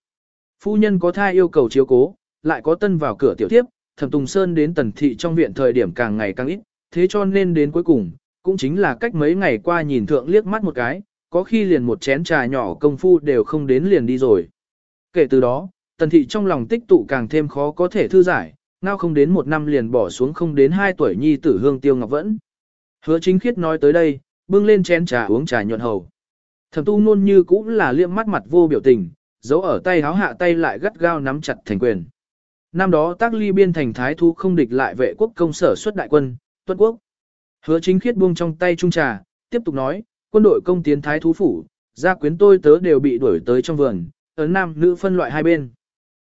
Phu nhân có thai yêu cầu chiếu cố, lại có tân vào cửa tiểu thiếp, thẩm Tùng Sơn đến tần thị trong viện thời điểm càng ngày càng ít, thế cho nên đến cuối cùng, cũng chính là cách mấy ngày qua nhìn thượng liếc mắt một cái, có khi liền một chén trà nhỏ công phu đều không đến liền đi rồi. Kể từ đó, tần thị trong lòng tích tụ càng thêm khó có thể thư giải, ngao không đến một năm liền bỏ xuống không đến hai tuổi nhi tử hương tiêu ngọc vẫn. Hứa chính khiết nói tới đây, bưng lên chén trà uống trà nhuận hầu. Thẩm tu nôn như cũng là liệm mắt mặt vô biểu tình, giấu ở tay háo hạ tay lại gắt gao nắm chặt thành quyền. Năm đó tác ly biên thành thái thu không địch lại vệ quốc công sở xuất đại quân, tuân quốc. Hứa chính khiết buông trong tay trung trà, tiếp tục nói, quân đội công tiến thái thú phủ, gia quyến tôi tớ đều bị đuổi tới trong vườn, ấn nam nữ phân loại hai bên.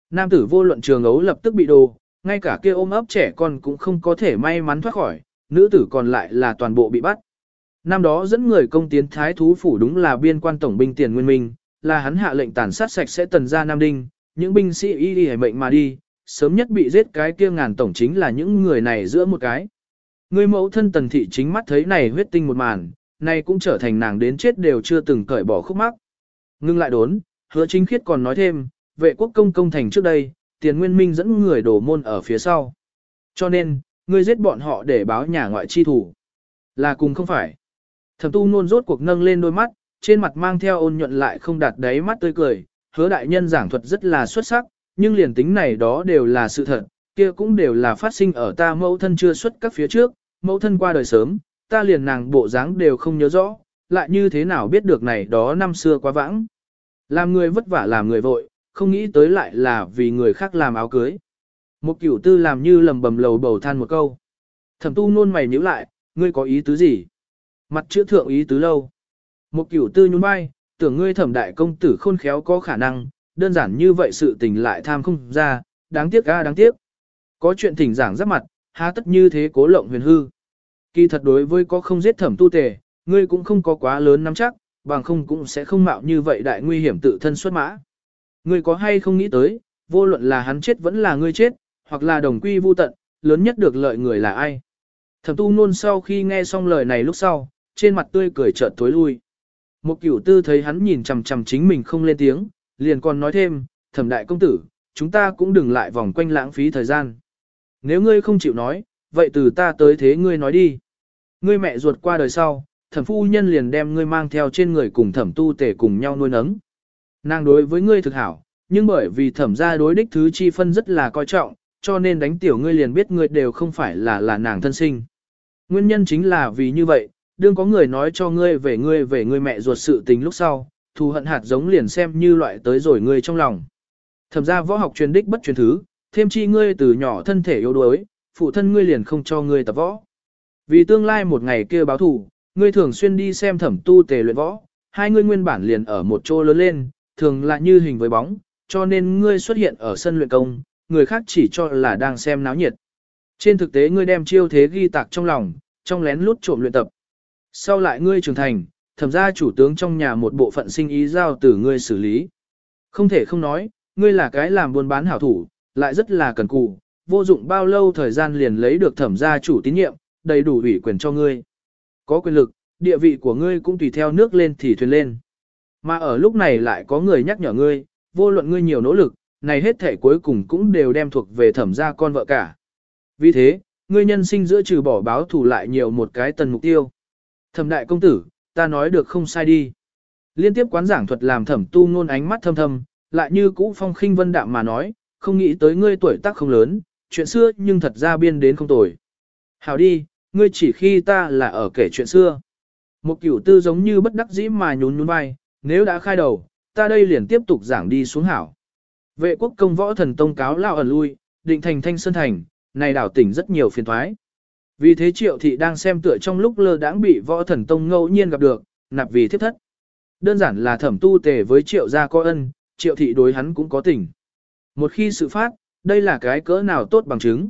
Nam tử vô luận trường ấu lập tức bị đồ, ngay cả kia ôm ấp trẻ con cũng không có thể may mắn thoát khỏi, nữ tử còn lại là toàn bộ bị bắt. Năm đó dẫn người công tiến thái thú phủ đúng là biên quan tổng binh tiền nguyên minh, là hắn hạ lệnh tàn sát sạch sẽ tần gia Nam Đinh, những binh sĩ y đi mệnh mà đi, sớm nhất bị giết cái kia ngàn tổng chính là những người này giữa một cái. Người mẫu thân tần thị chính mắt thấy này huyết tinh một màn, nay cũng trở thành nàng đến chết đều chưa từng cởi bỏ khúc mắc. Ngưng lại đốn, hứa chính khiết còn nói thêm, vệ quốc công công thành trước đây, tiền nguyên minh dẫn người đổ môn ở phía sau. Cho nên, ngươi giết bọn họ để báo nhà ngoại chi thủ. Là cùng không phải. Thẩm tu nôn rốt cuộc nâng lên đôi mắt, trên mặt mang theo ôn nhuận lại không đạt đáy mắt tươi cười, hứa đại nhân giảng thuật rất là xuất sắc, nhưng liền tính này đó đều là sự thật, kia cũng đều là phát sinh ở ta mẫu thân chưa xuất các phía trước, mẫu thân qua đời sớm, ta liền nàng bộ dáng đều không nhớ rõ, lại như thế nào biết được này đó năm xưa quá vãng. Làm người vất vả làm người vội, không nghĩ tới lại là vì người khác làm áo cưới. Một cửu tư làm như lầm bầm lầu bầu than một câu. Thẩm tu nôn mày nhíu lại, ngươi có ý tứ gì? Mặt chữa thượng ý tứ lâu. Một cửu tư nhún vai, tưởng ngươi thẩm đại công tử khôn khéo có khả năng, đơn giản như vậy sự tình lại tham không ra, đáng tiếc ga đáng tiếc. Có chuyện thỉnh giảng giáp mặt, há tất như thế cố lộng huyền hư. Kỳ thật đối với có không giết thẩm tu tề, ngươi cũng không có quá lớn nắm chắc, bằng không cũng sẽ không mạo như vậy đại nguy hiểm tự thân xuất mã. Ngươi có hay không nghĩ tới, vô luận là hắn chết vẫn là ngươi chết, hoặc là đồng quy vu tận, lớn nhất được lợi người là ai. Thẩm tu nôn sau khi nghe xong lời này lúc sau, trên mặt tươi cười chợt tối lui. Một cửu tư thấy hắn nhìn chằm chằm chính mình không lên tiếng, liền còn nói thêm, thẩm đại công tử, chúng ta cũng đừng lại vòng quanh lãng phí thời gian. Nếu ngươi không chịu nói, vậy từ ta tới thế ngươi nói đi. Ngươi mẹ ruột qua đời sau, thẩm phu nhân liền đem ngươi mang theo trên người cùng thẩm tu tể cùng nhau nuôi nấng. Nàng đối với ngươi thực hảo, nhưng bởi vì thẩm gia đối đích thứ chi phân rất là coi trọng, cho nên đánh tiểu ngươi liền biết ngươi đều không phải là là nàng thân sinh. Nguyên nhân chính là vì như vậy, đương có người nói cho ngươi về ngươi về ngươi mẹ ruột sự tình lúc sau, thù hận hạt giống liền xem như loại tới rồi ngươi trong lòng. Thẩm gia võ học truyền đích bất truyền thứ, thêm chi ngươi từ nhỏ thân thể yếu đuối, phụ thân ngươi liền không cho ngươi tập võ. Vì tương lai một ngày kia báo thù, ngươi thường xuyên đi xem thẩm tu tề luyện võ, hai ngươi nguyên bản liền ở một chỗ lớn lên, thường là như hình với bóng, cho nên ngươi xuất hiện ở sân luyện công, người khác chỉ cho là đang xem náo nhiệt. Trên thực tế ngươi đem chiêu thế ghi tạc trong lòng, trong lén lút trộm luyện tập. Sau lại ngươi trưởng thành, thẩm ra chủ tướng trong nhà một bộ phận sinh ý giao từ ngươi xử lý. Không thể không nói, ngươi là cái làm buôn bán hảo thủ, lại rất là cần cù, vô dụng bao lâu thời gian liền lấy được thẩm gia chủ tín nhiệm, đầy đủ ủy quyền cho ngươi. Có quyền lực, địa vị của ngươi cũng tùy theo nước lên thì thuyền lên. Mà ở lúc này lại có người nhắc nhở ngươi, vô luận ngươi nhiều nỗ lực, này hết thể cuối cùng cũng đều đem thuộc về thẩm gia con vợ cả. Vì thế, ngươi nhân sinh giữa trừ bỏ báo thù lại nhiều một cái tần mục tiêu. Thẩm đại công tử, ta nói được không sai đi. Liên tiếp quán giảng thuật làm thẩm tu ngôn ánh mắt thâm thâm, lại như cũ phong khinh vân đạm mà nói, không nghĩ tới ngươi tuổi tác không lớn, chuyện xưa nhưng thật ra biên đến không tồi. Hảo đi, ngươi chỉ khi ta là ở kể chuyện xưa. Một cửu tư giống như bất đắc dĩ mà nhún nhún vai, nếu đã khai đầu, ta đây liền tiếp tục giảng đi xuống hảo. Vệ quốc công võ thần tông cáo lao ẩn lui, định thành thanh sơn thành, này đảo tỉnh rất nhiều phiền thoái. Vì thế triệu thị đang xem tựa trong lúc lơ đãng bị võ thần tông ngẫu nhiên gặp được, nạp vì thiết thất. Đơn giản là thẩm tu tề với triệu gia có ân, triệu thị đối hắn cũng có tình. Một khi sự phát, đây là cái cỡ nào tốt bằng chứng.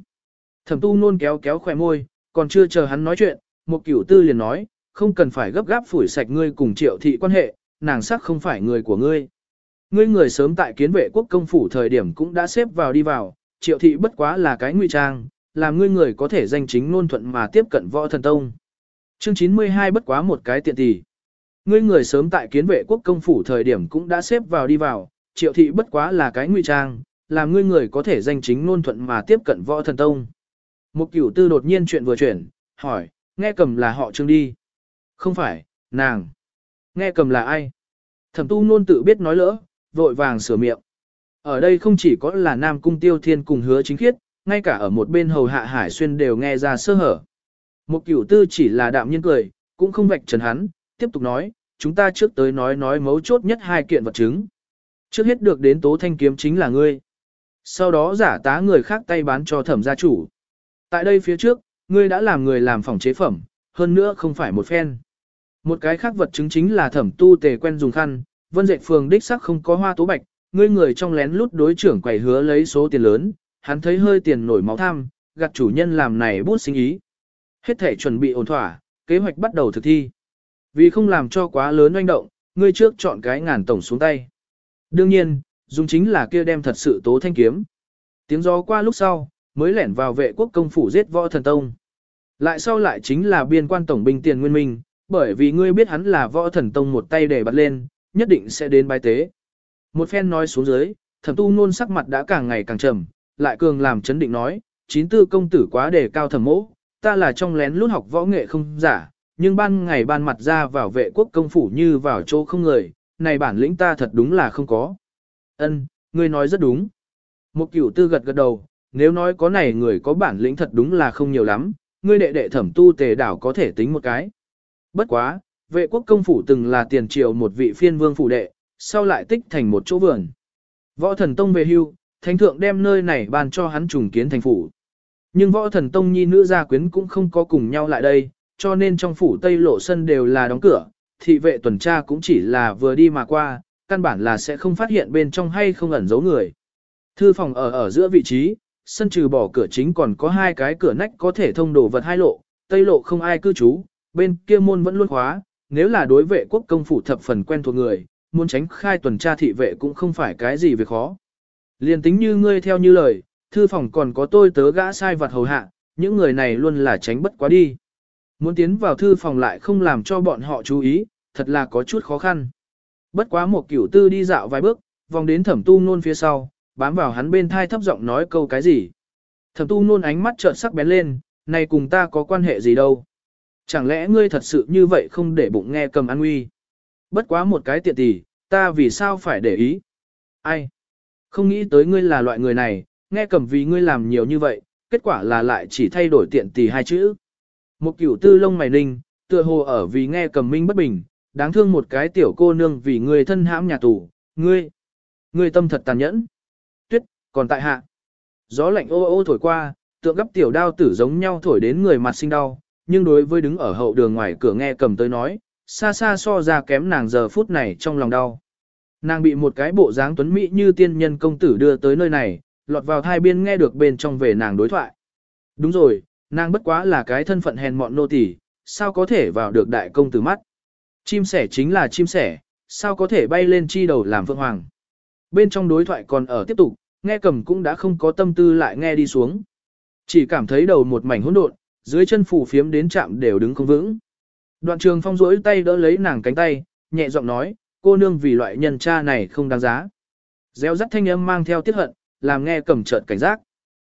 Thẩm tu nôn kéo kéo khỏe môi, còn chưa chờ hắn nói chuyện, một cửu tư liền nói, không cần phải gấp gáp phủi sạch ngươi cùng triệu thị quan hệ, nàng sắc không phải người của ngươi. Ngươi người sớm tại kiến vệ quốc công phủ thời điểm cũng đã xếp vào đi vào, triệu thị bất quá là cái nguy trang, làm ngươi người có thể danh chính ngôn thuận mà tiếp cận võ thần tông. Chương 92 bất quá một cái tiện tỷ. Ngươi người sớm tại kiến vệ quốc công phủ thời điểm cũng đã xếp vào đi vào, triệu thị bất quá là cái nguy trang, làm ngươi người có thể danh chính ngôn thuận mà tiếp cận võ thần tông. Một cửu tư đột nhiên chuyện vừa chuyển, hỏi, nghe cầm là họ trương đi. Không phải, nàng. Nghe cầm là ai? Thẩm tu nôn tự biết nói lỡ, vội vàng sửa miệng. Ở đây không chỉ có là Nam Cung Tiêu Thiên cùng hứa chính khiết, ngay cả ở một bên hầu hạ Hải Xuyên đều nghe ra sơ hở. Một cửu tư chỉ là đạm nhiên cười, cũng không vạch trần hắn, tiếp tục nói, chúng ta trước tới nói nói mấu chốt nhất hai kiện vật chứng. Trước hết được đến tố thanh kiếm chính là ngươi. Sau đó giả tá người khác tay bán cho thẩm gia chủ. Tại đây phía trước, ngươi đã làm người làm phòng chế phẩm, hơn nữa không phải một phen. Một cái khác vật chứng chính là thẩm tu tề quen dùng khăn, vân dệ phường đích sắc không có hoa tố bạch, ngươi người trong lén lút đối trưởng quầy hứa lấy số tiền lớn, hắn thấy hơi tiền nổi máu tham, gặt chủ nhân làm này bút sinh ý. Hết thể chuẩn bị ổn thỏa, kế hoạch bắt đầu thực thi. Vì không làm cho quá lớn oanh động, ngươi trước chọn cái ngàn tổng xuống tay. Đương nhiên, dùng chính là kia đem thật sự tố thanh kiếm. Tiếng gió qua lúc sau, mới lẻn vào vệ quốc công phủ giết võ thần tông. Lại sau lại chính là biên quan tổng binh tiền nguyên minh, bởi vì ngươi biết hắn là võ thần tông một tay để bật lên, nhất định sẽ đến bài tế. Một phen nói xuống dưới, thẩm tu nôn sắc mặt đã càng ngày càng trầm, lại cường làm chấn định nói, chín tư công tử quá đề cao thẩm mỗ, ta là trong lén lút học võ nghệ không giả, nhưng ban ngày ban mặt ra vào vệ quốc công phủ như vào chỗ không người, này bản lĩnh ta thật đúng là không có. Ân, ngươi nói rất đúng. Một cửu tư gật gật đầu, nếu nói có này người có bản lĩnh thật đúng là không nhiều lắm, ngươi đệ đệ thẩm tu tề đảo có thể tính một cái. Bất quá, vệ quốc công phủ từng là tiền triều một vị phiên vương phủ đệ, sau lại tích thành một chỗ vườn. Võ thần tông về hưu, thánh thượng đem nơi này ban cho hắn trùng kiến thành phủ. Nhưng võ thần tông nhi nữ gia quyến cũng không có cùng nhau lại đây, cho nên trong phủ tây lộ sân đều là đóng cửa, thị vệ tuần tra cũng chỉ là vừa đi mà qua, căn bản là sẽ không phát hiện bên trong hay không ẩn giấu người. Thư phòng ở ở giữa vị trí, sân trừ bỏ cửa chính còn có hai cái cửa nách có thể thông đồ vật hai lộ, tây lộ không ai cư trú, bên kia môn vẫn luôn khóa, nếu là đối vệ quốc công phủ thập phần quen thuộc người, muốn tránh khai tuần tra thị vệ cũng không phải cái gì việc khó. Liên tính như ngươi theo như lời, thư phòng còn có tôi tớ gã sai vật hầu hạ, những người này luôn là tránh bất quá đi. Muốn tiến vào thư phòng lại không làm cho bọn họ chú ý, thật là có chút khó khăn. Bất quá một cửu tư đi dạo vài bước, vòng đến thẩm tu nôn phía sau, bám vào hắn bên thai thấp giọng nói câu cái gì. Thẩm tu nôn ánh mắt trợn sắc bén lên, này cùng ta có quan hệ gì đâu. Chẳng lẽ ngươi thật sự như vậy không để bụng nghe cầm an nguy. Bất quá một cái tiện tỷ, ta vì sao phải để ý. Ai? Không nghĩ tới ngươi là loại người này, nghe cầm vì ngươi làm nhiều như vậy, kết quả là lại chỉ thay đổi tiện tỷ hai chữ. Một cửu tư lông mày ninh, tựa hồ ở vì nghe cầm minh bất bình, đáng thương một cái tiểu cô nương vì ngươi thân hãm nhà tù, ngươi, ngươi tâm thật tàn nhẫn. Còn tại hạ. Gió lạnh ô ô thổi qua, tượng gấp tiểu đao tử giống nhau thổi đến người mặt sinh đau, nhưng đối với đứng ở hậu đường ngoài cửa nghe cầm tới nói, xa xa so ra kém nàng giờ phút này trong lòng đau. Nàng bị một cái bộ dáng tuấn mỹ như tiên nhân công tử đưa tới nơi này, lọt vào thai biên nghe được bên trong về nàng đối thoại. Đúng rồi, nàng bất quá là cái thân phận hèn mọn nô tỳ, sao có thể vào được đại công tử mắt. Chim sẻ chính là chim sẻ, sao có thể bay lên chi đầu làm phượng hoàng. Bên trong đối thoại còn ở tiếp tục, nghe cầm cũng đã không có tâm tư lại nghe đi xuống. Chỉ cảm thấy đầu một mảnh hỗn độn, dưới chân phủ phiếm đến chạm đều đứng không vững. Đoạn trường phong rỗi tay đỡ lấy nàng cánh tay, nhẹ giọng nói, cô nương vì loại nhân cha này không đáng giá. Gieo rắt thanh âm mang theo tiết hận, làm nghe cầm trợn cảnh giác.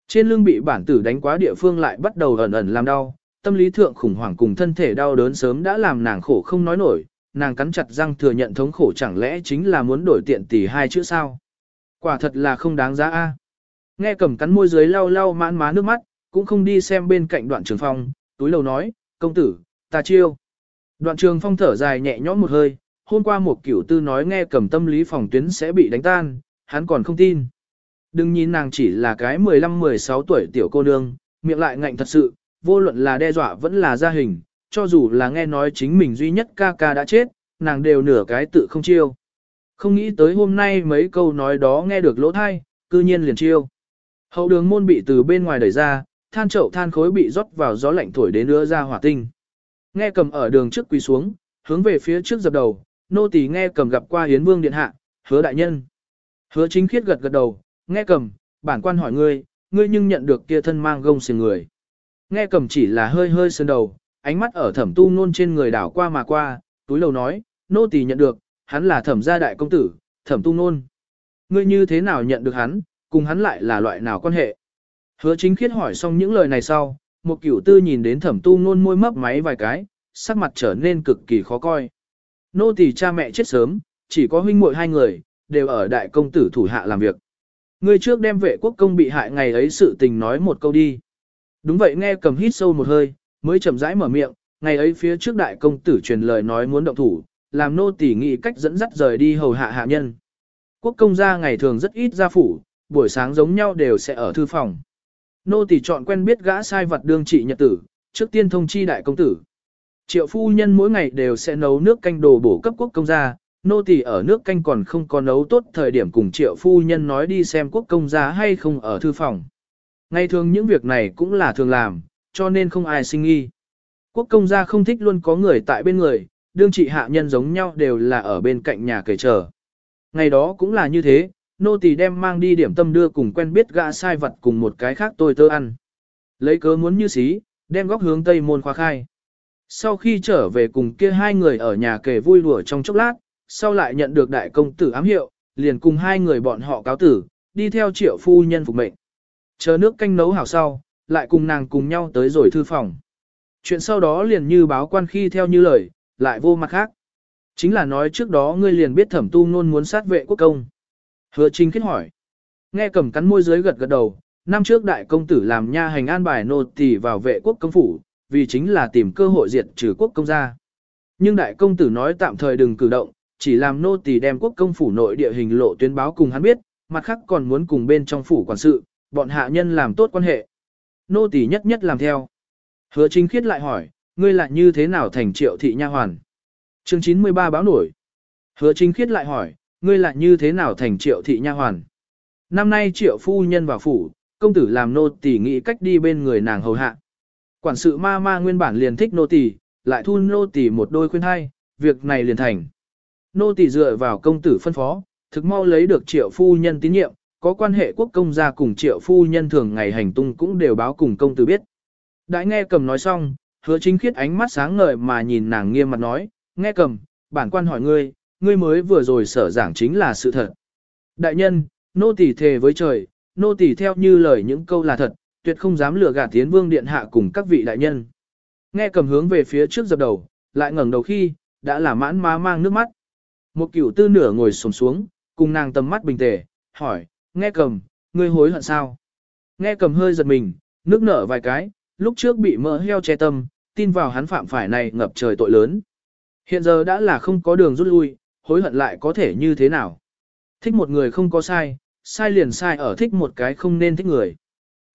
Trên lưng bị bản tử đánh quá địa phương lại bắt đầu ẩn ẩn làm đau, tâm lý thượng khủng hoảng cùng thân thể đau đớn sớm đã làm nàng khổ không nói nổi, nàng cắn chặt răng thừa nhận thống khổ chẳng lẽ chính là muốn đổi tiện tỷ hai chữ sao. Quả thật là không đáng giá a. Nghe cầm cắn môi dưới lau lau mãn má nước mắt, cũng không đi xem bên cạnh đoạn trường phong, túi lầu nói, công tử, ta chiêu. Đoạn trường phong thở dài nhẹ nhõm một hơi, hôm qua một cửu tư nói nghe cầm tâm lý phòng tuyến sẽ bị đánh tan, hắn còn không tin. Đừng nhìn nàng chỉ là cái 15-16 tuổi tiểu cô nương, miệng lại ngạnh thật sự, vô luận là đe dọa vẫn là gia hình, cho dù là nghe nói chính mình duy nhất ca ca đã chết, nàng đều nửa cái tự không chiêu. Không nghĩ tới hôm nay mấy câu nói đó nghe được lỗ thai, cư nhiên liền chiêu. Hậu đường môn bị từ bên ngoài đẩy ra, than chậu than khối bị rót vào gió lạnh thổi đến đưa ra hỏa tinh. Nghe cầm ở đường trước quỳ xuống, hướng về phía trước dập đầu, nô tỳ nghe cầm gặp qua hiến vương điện hạ, hứa đại nhân. Hứa chính khiết gật gật đầu, nghe cầm, bản quan hỏi ngươi, ngươi nhưng nhận được kia thân mang gông xiềng người. Nghe cầm chỉ là hơi hơi sơn đầu, ánh mắt ở thẩm tu nôn trên người đảo qua mà qua, túi lầu nói, nô tỳ nhận được, hắn là thẩm gia đại công tử, thẩm tu nôn. Ngươi như thế nào nhận được hắn, cùng hắn lại là loại nào quan hệ? Hứa chính khiết hỏi xong những lời này sau, một cửu tư nhìn đến thẩm tu nôn môi mấp máy vài cái, sắc mặt trở nên cực kỳ khó coi. Nô tỳ cha mẹ chết sớm, chỉ có huynh muội hai người, đều ở đại công tử thủ hạ làm việc. Ngươi trước đem vệ quốc công bị hại ngày ấy sự tình nói một câu đi. Đúng vậy nghe cầm hít sâu một hơi, mới chậm rãi mở miệng, ngày ấy phía trước đại công tử truyền lời nói muốn động thủ, làm nô tỳ nghĩ cách dẫn dắt rời đi hầu hạ hạ nhân. Quốc công gia ngày thường rất ít ra phủ, buổi sáng giống nhau đều sẽ ở thư phòng. Nô tỳ chọn quen biết gã sai vật đương trị nhật tử, trước tiên thông chi đại công tử. Triệu phu nhân mỗi ngày đều sẽ nấu nước canh đồ bổ cấp quốc công gia, nô tỳ ở nước canh còn không có nấu tốt thời điểm cùng triệu phu nhân nói đi xem quốc công gia hay không ở thư phòng. Ngày thường những việc này cũng là thường làm, cho nên không ai sinh nghi. Quốc công gia không thích luôn có người tại bên người, đương trị hạ nhân giống nhau đều là ở bên cạnh nhà kể chờ. Ngày đó cũng là như thế, nô tỳ đem mang đi điểm tâm đưa cùng quen biết gã sai vật cùng một cái khác tôi tơ ăn. Lấy cớ muốn như xí, đem góc hướng tây môn khoa khai. Sau khi trở về cùng kia hai người ở nhà kể vui đùa trong chốc lát, sau lại nhận được đại công tử ám hiệu, liền cùng hai người bọn họ cáo tử, đi theo triệu phu nhân phục mệnh. Chờ nước canh nấu hảo sau, lại cùng nàng cùng nhau tới rồi thư phòng. Chuyện sau đó liền như báo quan khi theo như lời, lại vô mặt khác. Chính là nói trước đó ngươi liền biết thẩm tu nôn muốn sát vệ quốc công. Hứa Trinh kết hỏi. Nghe cầm cắn môi dưới gật gật đầu, năm trước đại công tử làm nha hành an bài nô tỳ vào vệ quốc công phủ, vì chính là tìm cơ hội diệt trừ quốc công gia. Nhưng đại công tử nói tạm thời đừng cử động, chỉ làm nô tỳ đem quốc công phủ nội địa hình lộ tuyến báo cùng hắn biết, mặt khác còn muốn cùng bên trong phủ quản sự, bọn hạ nhân làm tốt quan hệ. Nô tỳ nhất nhất làm theo. Hứa chính khiết lại hỏi, ngươi lại như thế nào thành triệu thị nha hoàn? Chương 93 báo nổi. Hứa chính khiết lại hỏi, ngươi lại như thế nào thành triệu thị nha hoàn? Năm nay triệu phu nhân vào phủ, công tử làm nô tỳ nghĩ cách đi bên người nàng hầu hạ. Quản sự ma ma nguyên bản liền thích nô tỳ, lại thu nô tỳ một đôi khuyên hai, việc này liền thành. Nô tỳ dựa vào công tử phân phó, thực mau lấy được triệu phu nhân tín nhiệm, có quan hệ quốc công gia cùng triệu phu nhân thường ngày hành tung cũng đều báo cùng công tử biết. Đại nghe cầm nói xong, hứa chính khiết ánh mắt sáng ngời mà nhìn nàng nghiêm mặt nói, nghe cầm, bản quan hỏi ngươi, ngươi mới vừa rồi sở giảng chính là sự thật. Đại nhân, nô tỳ thề với trời, nô tỳ theo như lời những câu là thật, tuyệt không dám lừa gạt tiến vương điện hạ cùng các vị đại nhân. Nghe cầm hướng về phía trước dập đầu, lại ngẩng đầu khi, đã là mãn má mang nước mắt. Một cửu tư nửa ngồi sồm xuống, cùng nàng tầm mắt bình tề, hỏi, nghe cầm, ngươi hối hận sao? Nghe cầm hơi giật mình, nước nở vài cái, lúc trước bị mỡ heo che tâm, tin vào hắn phạm phải này ngập trời tội lớn. Hiện giờ đã là không có đường rút lui, hối hận lại có thể như thế nào? Thích một người không có sai, sai liền sai ở thích một cái không nên thích người.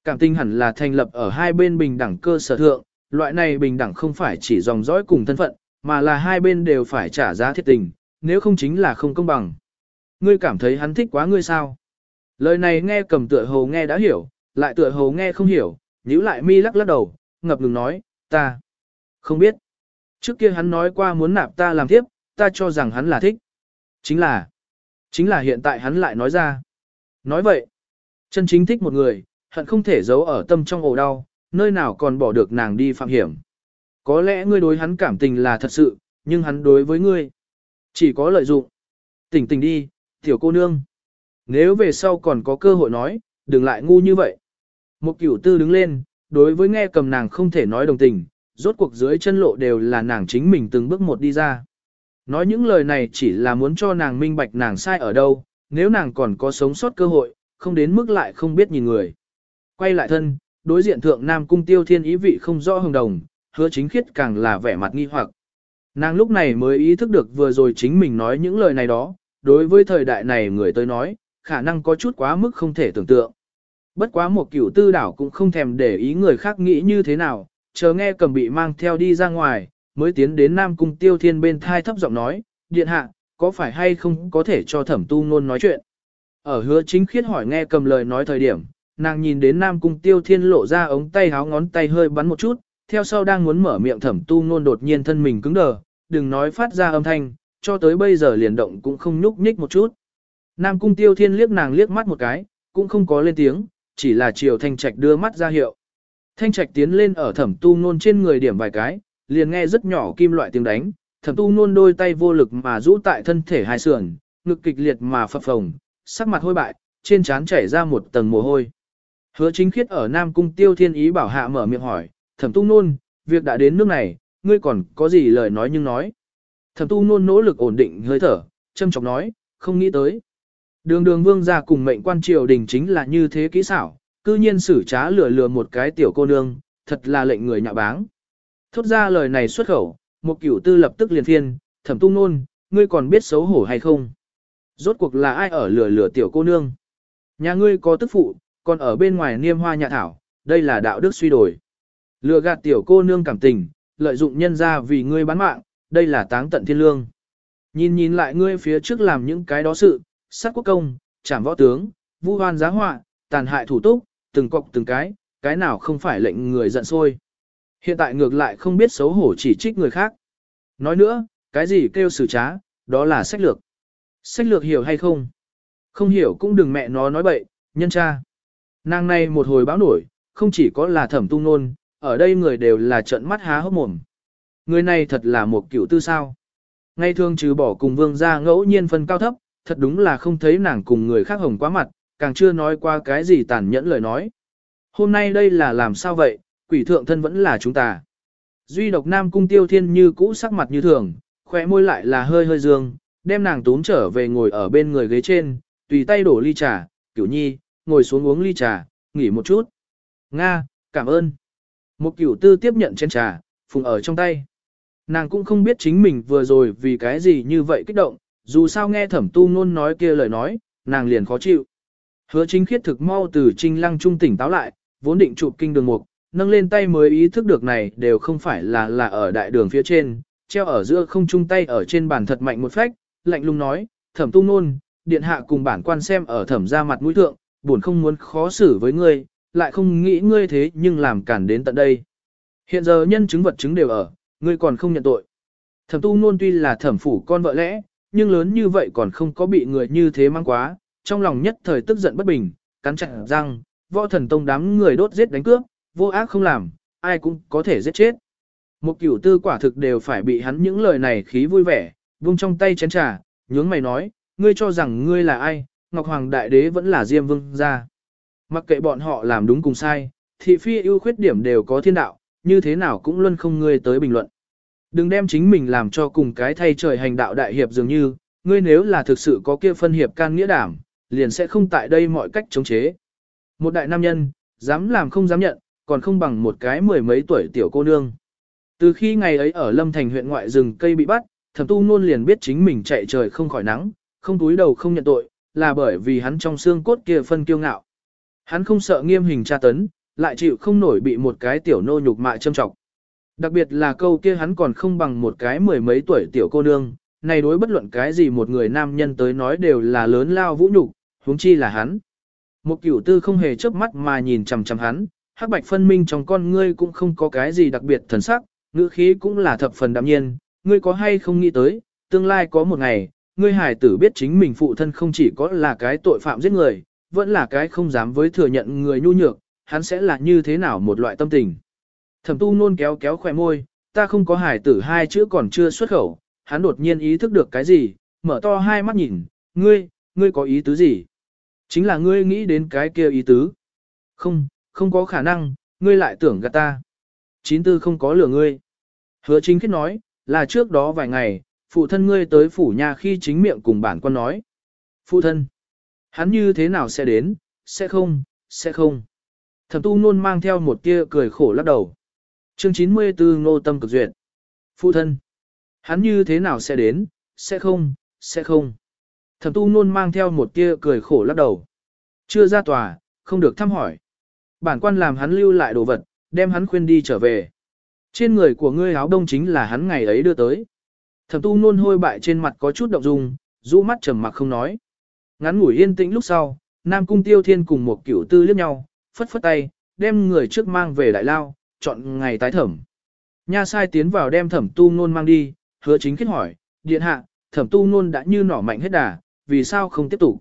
Cảm tình hẳn là thành lập ở hai bên bình đẳng cơ sở thượng, loại này bình đẳng không phải chỉ dòng dõi cùng thân phận, mà là hai bên đều phải trả giá thiết tình, nếu không chính là không công bằng. Ngươi cảm thấy hắn thích quá ngươi sao? Lời này nghe cầm tựa hồ nghe đã hiểu, lại tựa hồ nghe không hiểu, nhíu lại mi lắc lắc đầu, ngập ngừng nói, ta không biết. Trước kia hắn nói qua muốn nạp ta làm tiếp, ta cho rằng hắn là thích. Chính là, chính là hiện tại hắn lại nói ra. Nói vậy, chân chính thích một người, hận không thể giấu ở tâm trong ổ đau, nơi nào còn bỏ được nàng đi phạm hiểm. Có lẽ ngươi đối hắn cảm tình là thật sự, nhưng hắn đối với ngươi, chỉ có lợi dụng. Tỉnh tỉnh đi, tiểu cô nương. Nếu về sau còn có cơ hội nói, đừng lại ngu như vậy. Một cửu tư đứng lên, đối với nghe cầm nàng không thể nói đồng tình, rốt cuộc dưới chân lộ đều là nàng chính mình từng bước một đi ra. Nói những lời này chỉ là muốn cho nàng minh bạch nàng sai ở đâu, nếu nàng còn có sống sót cơ hội, không đến mức lại không biết nhìn người. Quay lại thân, đối diện thượng Nam Cung Tiêu Thiên ý vị không rõ hồng đồng, hứa chính khiết càng là vẻ mặt nghi hoặc. Nàng lúc này mới ý thức được vừa rồi chính mình nói những lời này đó, đối với thời đại này người tới nói, khả năng có chút quá mức không thể tưởng tượng. Bất quá một cửu tư đảo cũng không thèm để ý người khác nghĩ như thế nào, chờ nghe cầm bị mang theo đi ra ngoài, mới tiến đến Nam Cung Tiêu Thiên bên thai thấp giọng nói, điện hạ, có phải hay không có thể cho thẩm tu ngôn nói chuyện. Ở hứa chính khiết hỏi nghe cầm lời nói thời điểm, nàng nhìn đến Nam Cung Tiêu Thiên lộ ra ống tay háo ngón tay hơi bắn một chút, theo sau đang muốn mở miệng thẩm tu ngôn đột nhiên thân mình cứng đờ, đừng nói phát ra âm thanh, cho tới bây giờ liền động cũng không nhúc nhích một chút. Nam Cung Tiêu Thiên liếc nàng liếc mắt một cái, cũng không có lên tiếng, chỉ là chiều Thanh Trạch đưa mắt ra hiệu. Thanh Trạch tiến lên ở thẩm tu Nôn trên người điểm vài cái, liền nghe rất nhỏ kim loại tiếng đánh, thẩm tu Nôn đôi tay vô lực mà rũ tại thân thể hai sườn, ngực kịch liệt mà phập phồng, sắc mặt hôi bại, trên trán chảy ra một tầng mồ hôi. Hứa chính khiết ở Nam Cung Tiêu Thiên ý bảo hạ mở miệng hỏi, thẩm tu nôn, việc đã đến nước này, ngươi còn có gì lời nói nhưng nói. Thẩm tu nôn nỗ lực ổn định hơi thở, châm chọc nói, không nghĩ tới. Đường đường vương gia cùng mệnh quan triều đình chính là như thế kỹ xảo, cư nhiên xử trá lừa lừa một cái tiểu cô nương, thật là lệnh người nhạ báng. Thốt ra lời này xuất khẩu, một cửu tư lập tức liền thiên, thẩm tung nôn, ngươi còn biết xấu hổ hay không? Rốt cuộc là ai ở lừa lừa tiểu cô nương? Nhà ngươi có tức phụ, còn ở bên ngoài niêm hoa nhà thảo, đây là đạo đức suy đổi. Lừa gạt tiểu cô nương cảm tình, lợi dụng nhân ra vì ngươi bán mạng, đây là táng tận thiên lương. Nhìn nhìn lại ngươi phía trước làm những cái đó sự, sát quốc công, trảm võ tướng, vu hoan giá họa, tàn hại thủ túc, từng cọc từng cái, cái nào không phải lệnh người giận sôi. Hiện tại ngược lại không biết xấu hổ chỉ trích người khác. Nói nữa, cái gì kêu xử trá, đó là sách lược. Sách lược hiểu hay không? Không hiểu cũng đừng mẹ nó nói bậy, nhân cha. Nàng này một hồi báo nổi, không chỉ có là thẩm tung nôn, ở đây người đều là trợn mắt há hốc mồm. Người này thật là một kiểu tư sao. Ngay thường trừ bỏ cùng vương gia ngẫu nhiên phân cao thấp, thật đúng là không thấy nàng cùng người khác hồng quá mặt, càng chưa nói qua cái gì tàn nhẫn lời nói. Hôm nay đây là làm sao vậy, quỷ thượng thân vẫn là chúng ta. Duy độc nam cung tiêu thiên như cũ sắc mặt như thường, khỏe môi lại là hơi hơi dương, đem nàng tốn trở về ngồi ở bên người ghế trên, tùy tay đổ ly trà, cửu nhi, ngồi xuống uống ly trà, nghỉ một chút. Nga, cảm ơn. Một cửu tư tiếp nhận chén trà, phùng ở trong tay. Nàng cũng không biết chính mình vừa rồi vì cái gì như vậy kích động, dù sao nghe thẩm tu nôn nói kia lời nói, nàng liền khó chịu. Hứa chính khiết thực mau từ trinh lăng trung tỉnh táo lại, vốn định chụp kinh đường mục, nâng lên tay mới ý thức được này đều không phải là là ở đại đường phía trên, treo ở giữa không chung tay ở trên bàn thật mạnh một phách, lạnh lùng nói, thẩm tu nôn, điện hạ cùng bản quan xem ở thẩm ra mặt mũi thượng, buồn không muốn khó xử với ngươi, lại không nghĩ ngươi thế nhưng làm cản đến tận đây. Hiện giờ nhân chứng vật chứng đều ở, ngươi còn không nhận tội. Thẩm tu nôn tuy là thẩm phủ con vợ lẽ, nhưng lớn như vậy còn không có bị người như thế mang quá, trong lòng nhất thời tức giận bất bình, cắn chặt răng, võ thần tông đám người đốt giết đánh cướp, vô ác không làm, ai cũng có thể giết chết. Một cửu tư quả thực đều phải bị hắn những lời này khí vui vẻ, vung trong tay chén trà, nhướng mày nói, ngươi cho rằng ngươi là ai, Ngọc Hoàng Đại Đế vẫn là Diêm Vương gia. Mặc kệ bọn họ làm đúng cùng sai, thị phi ưu khuyết điểm đều có thiên đạo, như thế nào cũng luôn không ngươi tới bình luận. Đừng đem chính mình làm cho cùng cái thay trời hành đạo đại hiệp dường như, ngươi nếu là thực sự có kia phân hiệp can nghĩa đảm, liền sẽ không tại đây mọi cách chống chế. Một đại nam nhân, dám làm không dám nhận, còn không bằng một cái mười mấy tuổi tiểu cô nương. Từ khi ngày ấy ở Lâm Thành huyện ngoại rừng cây bị bắt, thẩm tu nôn liền biết chính mình chạy trời không khỏi nắng, không túi đầu không nhận tội, là bởi vì hắn trong xương cốt kia phân kiêu ngạo. Hắn không sợ nghiêm hình tra tấn, lại chịu không nổi bị một cái tiểu nô nhục mạ châm trọng. Đặc biệt là câu kia hắn còn không bằng một cái mười mấy tuổi tiểu cô nương, này đối bất luận cái gì một người nam nhân tới nói đều là lớn lao vũ nhục, huống chi là hắn. Một cửu tư không hề chớp mắt mà nhìn chằm chằm hắn, hắc bạch phân minh trong con ngươi cũng không có cái gì đặc biệt thần sắc, ngữ khí cũng là thập phần đạm nhiên, ngươi có hay không nghĩ tới, tương lai có một ngày, ngươi hải tử biết chính mình phụ thân không chỉ có là cái tội phạm giết người, vẫn là cái không dám với thừa nhận người nhu nhược, hắn sẽ là như thế nào một loại tâm tình. Thẩm tu nôn kéo kéo khỏe môi, ta không có hải tử hai chữ còn chưa xuất khẩu, hắn đột nhiên ý thức được cái gì, mở to hai mắt nhìn, ngươi, ngươi có ý tứ gì? Chính là ngươi nghĩ đến cái kia ý tứ. Không, không có khả năng, ngươi lại tưởng gạt ta. Chín tư không có lửa ngươi. Hứa chính khiết nói, là trước đó vài ngày, phụ thân ngươi tới phủ nhà khi chính miệng cùng bản quan nói. Phụ thân, hắn như thế nào sẽ đến, sẽ không, sẽ không. Thẩm tu luôn mang theo một tia cười khổ lắc đầu. Chương 94 Ngô Tâm cực duyệt. Phụ thân, hắn như thế nào sẽ đến, sẽ không, sẽ không. Thẩm tu Nôn mang theo một tia cười khổ lắc đầu. Chưa ra tòa, không được thăm hỏi. Bản quan làm hắn lưu lại đồ vật, đem hắn khuyên đi trở về. Trên người của ngươi áo đông chính là hắn ngày ấy đưa tới. Thẩm tu nôn hôi bại trên mặt có chút động dung, rũ mắt trầm mặc không nói. Ngắn ngủi yên tĩnh lúc sau, Nam Cung Tiêu Thiên cùng một cửu tư liếc nhau, phất phất tay, đem người trước mang về đại lao, chọn ngày tái thẩm. Nha sai tiến vào đem thẩm tu nôn mang đi, hứa chính kết hỏi, điện hạ, thẩm tu nôn đã như nỏ mạnh hết đà, vì sao không tiếp tục?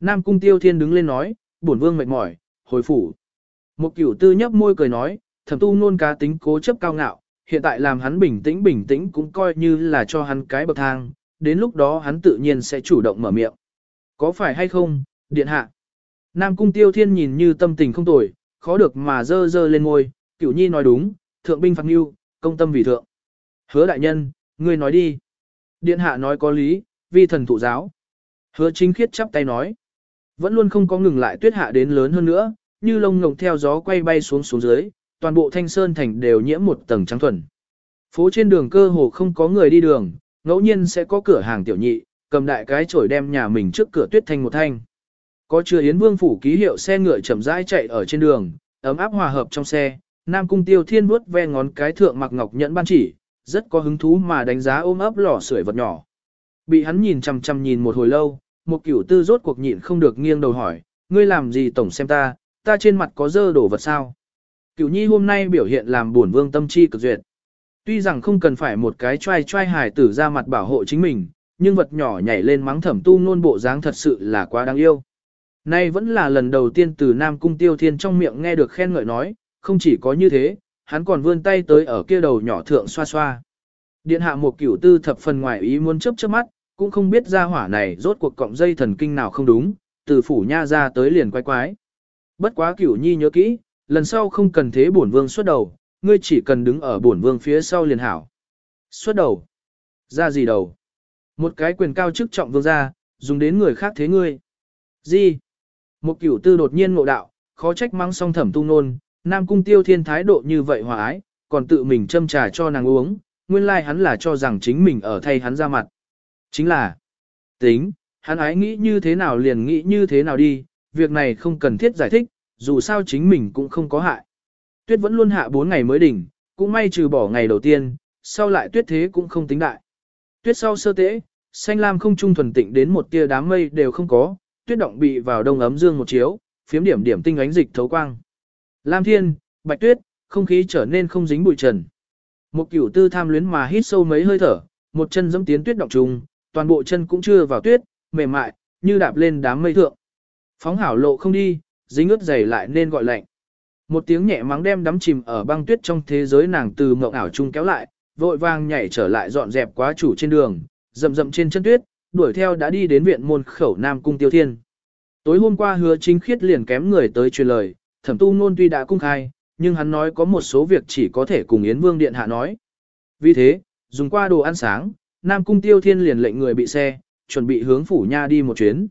Nam Cung Tiêu Thiên đứng lên nói, bổn vương mệt mỏi, hồi phủ. Một cửu tư nhấp môi cười nói, thẩm tu nôn cá tính cố chấp cao ngạo, hiện tại làm hắn bình tĩnh bình tĩnh cũng coi như là cho hắn cái bậc thang, đến lúc đó hắn tự nhiên sẽ chủ động mở miệng. Có phải hay không, điện hạ? Nam cung tiêu thiên nhìn như tâm tình không tồi, khó được mà dơ dơ lên ngôi, cửu nhi nói đúng, thượng binh phạt nghiêu, công tâm vì thượng. Hứa đại nhân, ngươi nói đi. Điện hạ nói có lý, vi thần thụ giáo. Hứa chính khiết chắp tay nói. Vẫn luôn không có ngừng lại tuyết hạ đến lớn hơn nữa, như lông ngồng theo gió quay bay xuống xuống dưới, toàn bộ thanh sơn thành đều nhiễm một tầng trắng thuần. Phố trên đường cơ hồ không có người đi đường, ngẫu nhiên sẽ có cửa hàng tiểu nhị, cầm đại cái chổi đem nhà mình trước cửa tuyết thanh một thanh. Có chưa Yến Vương phủ ký hiệu xe ngựa chậm rãi chạy ở trên đường, ấm áp hòa hợp trong xe, Nam Cung Tiêu Thiên vuốt ve ngón cái thượng mặc ngọc nhẫn ban chỉ, rất có hứng thú mà đánh giá ôm ấp lò sưởi vật nhỏ. Bị hắn nhìn chằm chằm nhìn một hồi lâu, một cửu tư rốt cuộc nhịn không được nghiêng đầu hỏi, ngươi làm gì tổng xem ta, ta trên mặt có dơ đổ vật sao? Cửu nhi hôm nay biểu hiện làm buồn vương tâm chi cực duyệt. Tuy rằng không cần phải một cái trai trai hài tử ra mặt bảo hộ chính mình, nhưng vật nhỏ nhảy lên mắng thẩm tu nôn bộ dáng thật sự là quá đáng yêu. Nay vẫn là lần đầu tiên từ Nam Cung Tiêu Thiên trong miệng nghe được khen ngợi nói, không chỉ có như thế, hắn còn vươn tay tới ở kia đầu nhỏ thượng xoa xoa. Điện hạ một cửu tư thập phần ngoài ý muốn chớp chớp mắt, cũng không biết ra hỏa này rốt cuộc cọng dây thần kinh nào không đúng, từ phủ nha ra tới liền quái quái. Bất quá cửu nhi nhớ kỹ, lần sau không cần thế bổn vương xuất đầu, ngươi chỉ cần đứng ở bổn vương phía sau liền hảo. Xuất đầu? Ra gì đầu? Một cái quyền cao chức trọng vương ra, dùng đến người khác thế ngươi. Gì? Một cửu tư đột nhiên ngộ đạo, khó trách mang song thẩm tung nôn, nam cung tiêu thiên thái độ như vậy hòa ái, còn tự mình châm trà cho nàng uống, nguyên lai like hắn là cho rằng chính mình ở thay hắn ra mặt. Chính là, tính, hắn ái nghĩ như thế nào liền nghĩ như thế nào đi, việc này không cần thiết giải thích, dù sao chính mình cũng không có hại. Tuyết vẫn luôn hạ 4 ngày mới đỉnh, cũng may trừ bỏ ngày đầu tiên, sau lại tuyết thế cũng không tính đại. Tuyết sau sơ tế, xanh lam không trung thuần tịnh đến một tia đám mây đều không có, tuyết động bị vào đông ấm dương một chiếu, phiếm điểm điểm tinh ánh dịch thấu quang. Lam thiên, bạch tuyết, không khí trở nên không dính bụi trần. Một cửu tư tham luyến mà hít sâu mấy hơi thở, một chân dẫm tiến tuyết động trùng, toàn bộ chân cũng chưa vào tuyết, mềm mại, như đạp lên đám mây thượng. Phóng hảo lộ không đi, dính ướt dày lại nên gọi lạnh. Một tiếng nhẹ mắng đem đắm chìm ở băng tuyết trong thế giới nàng từ mộng ảo chung kéo lại, vội vàng nhảy trở lại dọn dẹp quá chủ trên đường, rậm rậm trên chân tuyết, đuổi theo đã đi đến viện môn khẩu Nam Cung Tiêu Thiên. Tối hôm qua hứa chính khiết liền kém người tới truyền lời, thẩm tu nôn tuy đã cung khai, nhưng hắn nói có một số việc chỉ có thể cùng Yến Vương Điện Hạ nói. Vì thế, dùng qua đồ ăn sáng, Nam Cung Tiêu Thiên liền lệnh người bị xe, chuẩn bị hướng phủ nha đi một chuyến.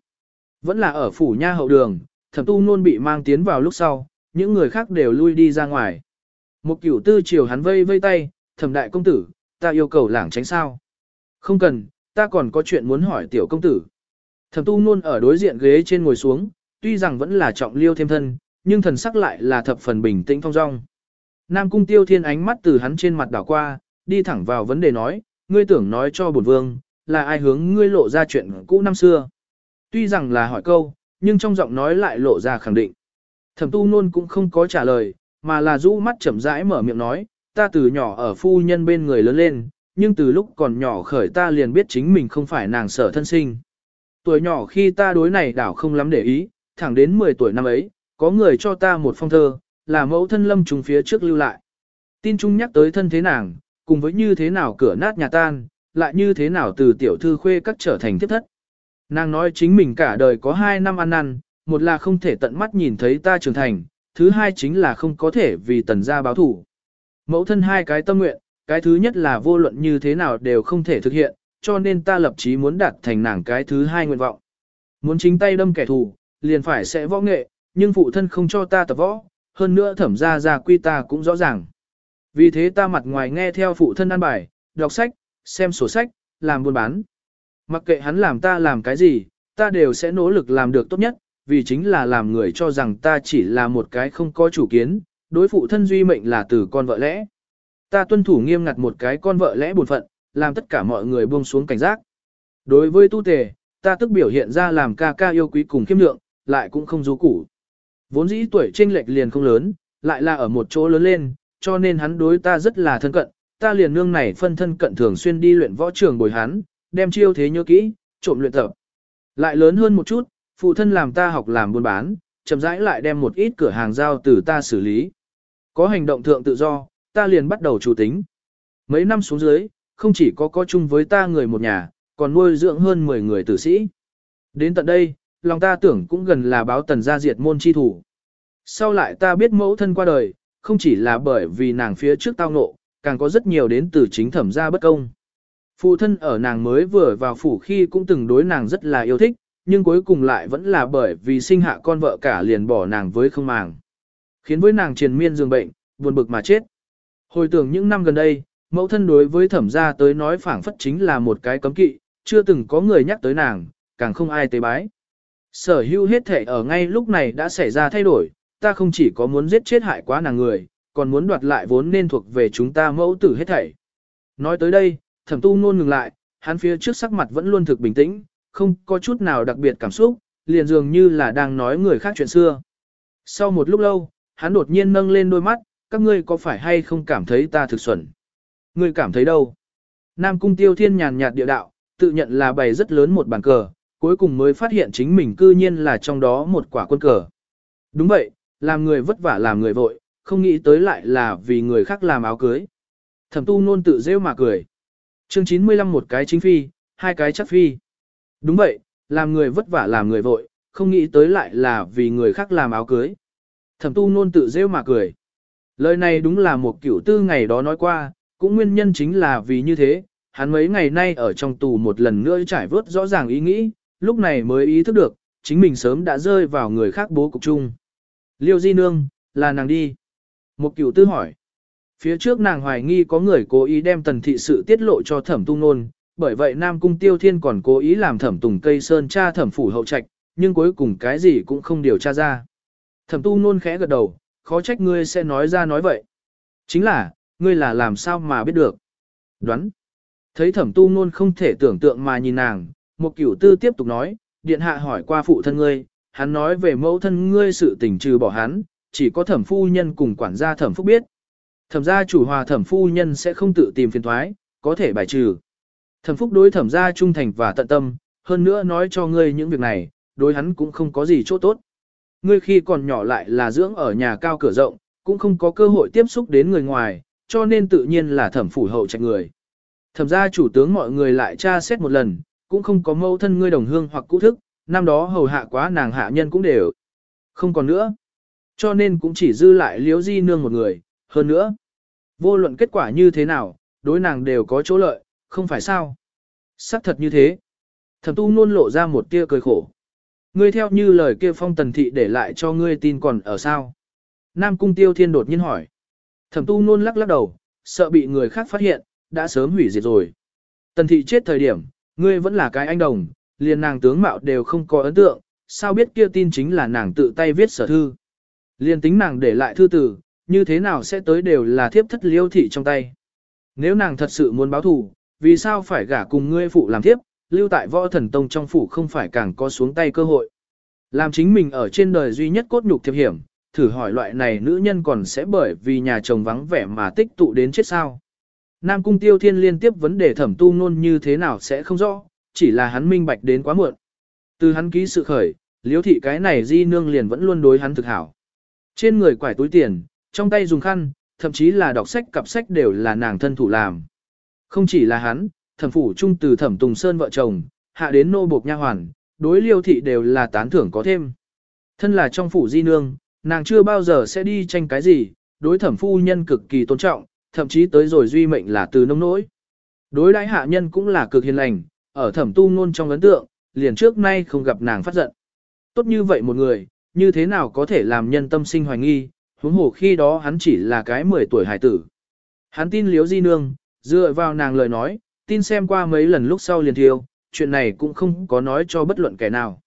Vẫn là ở phủ nha hậu đường, thẩm tu nôn bị mang tiến vào lúc sau, những người khác đều lui đi ra ngoài. Một cửu tư chiều hắn vây vây tay, thẩm đại công tử, ta yêu cầu lảng tránh sao. Không cần, ta còn có chuyện muốn hỏi tiểu công tử. Thẩm tu nôn ở đối diện ghế trên ngồi xuống, tuy rằng vẫn là trọng liêu thêm thân, nhưng thần sắc lại là thập phần bình tĩnh phong dong. Nam cung tiêu thiên ánh mắt từ hắn trên mặt đảo qua, đi thẳng vào vấn đề nói, ngươi tưởng nói cho bổn vương, là ai hướng ngươi lộ ra chuyện cũ năm xưa. Tuy rằng là hỏi câu, nhưng trong giọng nói lại lộ ra khẳng định. Thẩm tu nôn cũng không có trả lời, mà là rũ mắt chậm rãi mở miệng nói, ta từ nhỏ ở phu nhân bên người lớn lên, nhưng từ lúc còn nhỏ khởi ta liền biết chính mình không phải nàng sở thân sinh. Tuổi nhỏ khi ta đối này đảo không lắm để ý, thẳng đến 10 tuổi năm ấy, có người cho ta một phong thơ, là mẫu thân lâm trùng phía trước lưu lại. Tin chung nhắc tới thân thế nàng, cùng với như thế nào cửa nát nhà tan, lại như thế nào từ tiểu thư khuê các trở thành tiếp thất. Nàng nói chính mình cả đời có hai năm ăn năn, một là không thể tận mắt nhìn thấy ta trưởng thành, thứ hai chính là không có thể vì tần gia báo thủ. Mẫu thân hai cái tâm nguyện, cái thứ nhất là vô luận như thế nào đều không thể thực hiện, cho nên ta lập chí muốn đạt thành nàng cái thứ hai nguyện vọng. Muốn chính tay đâm kẻ thù, liền phải sẽ võ nghệ, nhưng phụ thân không cho ta tập võ, hơn nữa thẩm ra ra quy ta cũng rõ ràng. Vì thế ta mặt ngoài nghe theo phụ thân ăn bài, đọc sách, xem sổ sách, làm buôn bán. Mặc kệ hắn làm ta làm cái gì, ta đều sẽ nỗ lực làm được tốt nhất, vì chính là làm người cho rằng ta chỉ là một cái không có chủ kiến, đối phụ thân duy mệnh là từ con vợ lẽ. Ta tuân thủ nghiêm ngặt một cái con vợ lẽ bổn phận, làm tất cả mọi người buông xuống cảnh giác. Đối với tu tề, ta tức biểu hiện ra làm ca ca yêu quý cùng khiêm lượng, lại cũng không rú củ. Vốn dĩ tuổi chênh lệch liền không lớn, lại là ở một chỗ lớn lên, cho nên hắn đối ta rất là thân cận, ta liền nương này phân thân cận thường xuyên đi luyện võ trường bồi hắn, đem chiêu thế nhớ kỹ, trộm luyện tập. Lại lớn hơn một chút, phụ thân làm ta học làm buôn bán, chậm rãi lại đem một ít cửa hàng giao từ ta xử lý. Có hành động thượng tự do, ta liền bắt đầu chủ tính. Mấy năm xuống dưới, không chỉ có có chung với ta người một nhà, còn nuôi dưỡng hơn 10 người tử sĩ. Đến tận đây, lòng ta tưởng cũng gần là báo tần gia diệt môn chi thủ. Sau lại ta biết mẫu thân qua đời, không chỉ là bởi vì nàng phía trước tao ngộ, càng có rất nhiều đến từ chính thẩm gia bất công. Phụ thân ở nàng mới vừa vào phủ khi cũng từng đối nàng rất là yêu thích, nhưng cuối cùng lại vẫn là bởi vì sinh hạ con vợ cả liền bỏ nàng với không màng. Khiến với nàng triền miên dường bệnh, buồn bực mà chết. Hồi tưởng những năm gần đây, mẫu thân đối với thẩm gia tới nói phảng phất chính là một cái cấm kỵ, chưa từng có người nhắc tới nàng, càng không ai tế bái. Sở hữu hết thể ở ngay lúc này đã xảy ra thay đổi, ta không chỉ có muốn giết chết hại quá nàng người, còn muốn đoạt lại vốn nên thuộc về chúng ta mẫu tử hết thảy. Nói tới đây, thẩm tu nôn ngừng lại, hắn phía trước sắc mặt vẫn luôn thực bình tĩnh, không có chút nào đặc biệt cảm xúc, liền dường như là đang nói người khác chuyện xưa. Sau một lúc lâu, hắn đột nhiên nâng lên đôi mắt, các ngươi có phải hay không cảm thấy ta thực xuẩn? Ngươi cảm thấy đâu? Nam cung tiêu thiên nhàn nhạt địa đạo, tự nhận là bày rất lớn một bàn cờ, cuối cùng mới phát hiện chính mình cư nhiên là trong đó một quả quân cờ. Đúng vậy, làm người vất vả làm người vội, không nghĩ tới lại là vì người khác làm áo cưới. Thẩm tu nôn tự rêu mà cười. Chương 95 một cái chính phi, hai cái chắc phi. Đúng vậy, làm người vất vả làm người vội, không nghĩ tới lại là vì người khác làm áo cưới. Thẩm tu nôn tự rêu mà cười. Lời này đúng là một kiểu tư ngày đó nói qua, cũng nguyên nhân chính là vì như thế, hắn mấy ngày nay ở trong tù một lần nữa trải vớt rõ ràng ý nghĩ, lúc này mới ý thức được, chính mình sớm đã rơi vào người khác bố cục chung. Liêu Di Nương, là nàng đi. Một cửu tư hỏi. Phía trước nàng hoài nghi có người cố ý đem tần thị sự tiết lộ cho thẩm tung nôn, bởi vậy Nam Cung Tiêu Thiên còn cố ý làm thẩm tùng cây sơn tra thẩm phủ hậu trạch, nhưng cuối cùng cái gì cũng không điều tra ra. Thẩm tu nôn khẽ gật đầu, khó trách ngươi sẽ nói ra nói vậy. Chính là, ngươi là làm sao mà biết được. Đoán. Thấy thẩm tu nôn không thể tưởng tượng mà nhìn nàng, một cửu tư tiếp tục nói, điện hạ hỏi qua phụ thân ngươi, hắn nói về mẫu thân ngươi sự tình trừ bỏ hắn, chỉ có thẩm phu nhân cùng quản gia thẩm phúc biết. Thẩm gia chủ hòa thẩm phu nhân sẽ không tự tìm phiền thoái, có thể bài trừ. Thẩm phúc đối thẩm gia trung thành và tận tâm, hơn nữa nói cho ngươi những việc này, đối hắn cũng không có gì chỗ tốt. Ngươi khi còn nhỏ lại là dưỡng ở nhà cao cửa rộng, cũng không có cơ hội tiếp xúc đến người ngoài, cho nên tự nhiên là thẩm phủ hậu trạch người. Thẩm gia chủ tướng mọi người lại tra xét một lần, cũng không có mâu thân ngươi đồng hương hoặc cũ thức, năm đó hầu hạ quá nàng hạ nhân cũng đều. Không còn nữa. Cho nên cũng chỉ dư lại liếu di nương một người, hơn nữa. Vô luận kết quả như thế nào, đối nàng đều có chỗ lợi, không phải sao. xác thật như thế. Thẩm tu luôn lộ ra một tia cười khổ. Ngươi theo như lời kia phong tần thị để lại cho ngươi tin còn ở sao? Nam cung tiêu thiên đột nhiên hỏi. Thẩm tu luôn lắc lắc đầu, sợ bị người khác phát hiện, đã sớm hủy diệt rồi. Tần thị chết thời điểm, ngươi vẫn là cái anh đồng, liền nàng tướng mạo đều không có ấn tượng, sao biết kia tin chính là nàng tự tay viết sở thư. Liền tính nàng để lại thư tử, như thế nào sẽ tới đều là thiếp thất liêu thị trong tay. Nếu nàng thật sự muốn báo thù, vì sao phải gả cùng ngươi phụ làm thiếp, lưu tại võ thần tông trong phủ không phải càng có xuống tay cơ hội. Làm chính mình ở trên đời duy nhất cốt nhục thiệp hiểm, thử hỏi loại này nữ nhân còn sẽ bởi vì nhà chồng vắng vẻ mà tích tụ đến chết sao. Nam cung tiêu thiên liên tiếp vấn đề thẩm tu nôn như thế nào sẽ không rõ, chỉ là hắn minh bạch đến quá muộn. Từ hắn ký sự khởi, liếu thị cái này di nương liền vẫn luôn đối hắn thực hảo. Trên người quải túi tiền, trong tay dùng khăn, thậm chí là đọc sách cặp sách đều là nàng thân thủ làm. Không chỉ là hắn, thẩm phủ trung từ thẩm Tùng Sơn vợ chồng, hạ đến nô buộc nha hoàn, đối liêu thị đều là tán thưởng có thêm. Thân là trong phủ di nương, nàng chưa bao giờ sẽ đi tranh cái gì, đối thẩm phu nhân cực kỳ tôn trọng, thậm chí tới rồi duy mệnh là từ nông nỗi. Đối đãi hạ nhân cũng là cực hiền lành, ở thẩm tu ngôn trong ấn tượng, liền trước nay không gặp nàng phát giận. Tốt như vậy một người, như thế nào có thể làm nhân tâm sinh hoài nghi, huống hồ khi đó hắn chỉ là cái 10 tuổi hải tử. Hắn tin liếu di nương, dựa vào nàng lời nói, tin xem qua mấy lần lúc sau liền thiêu, chuyện này cũng không có nói cho bất luận kẻ nào.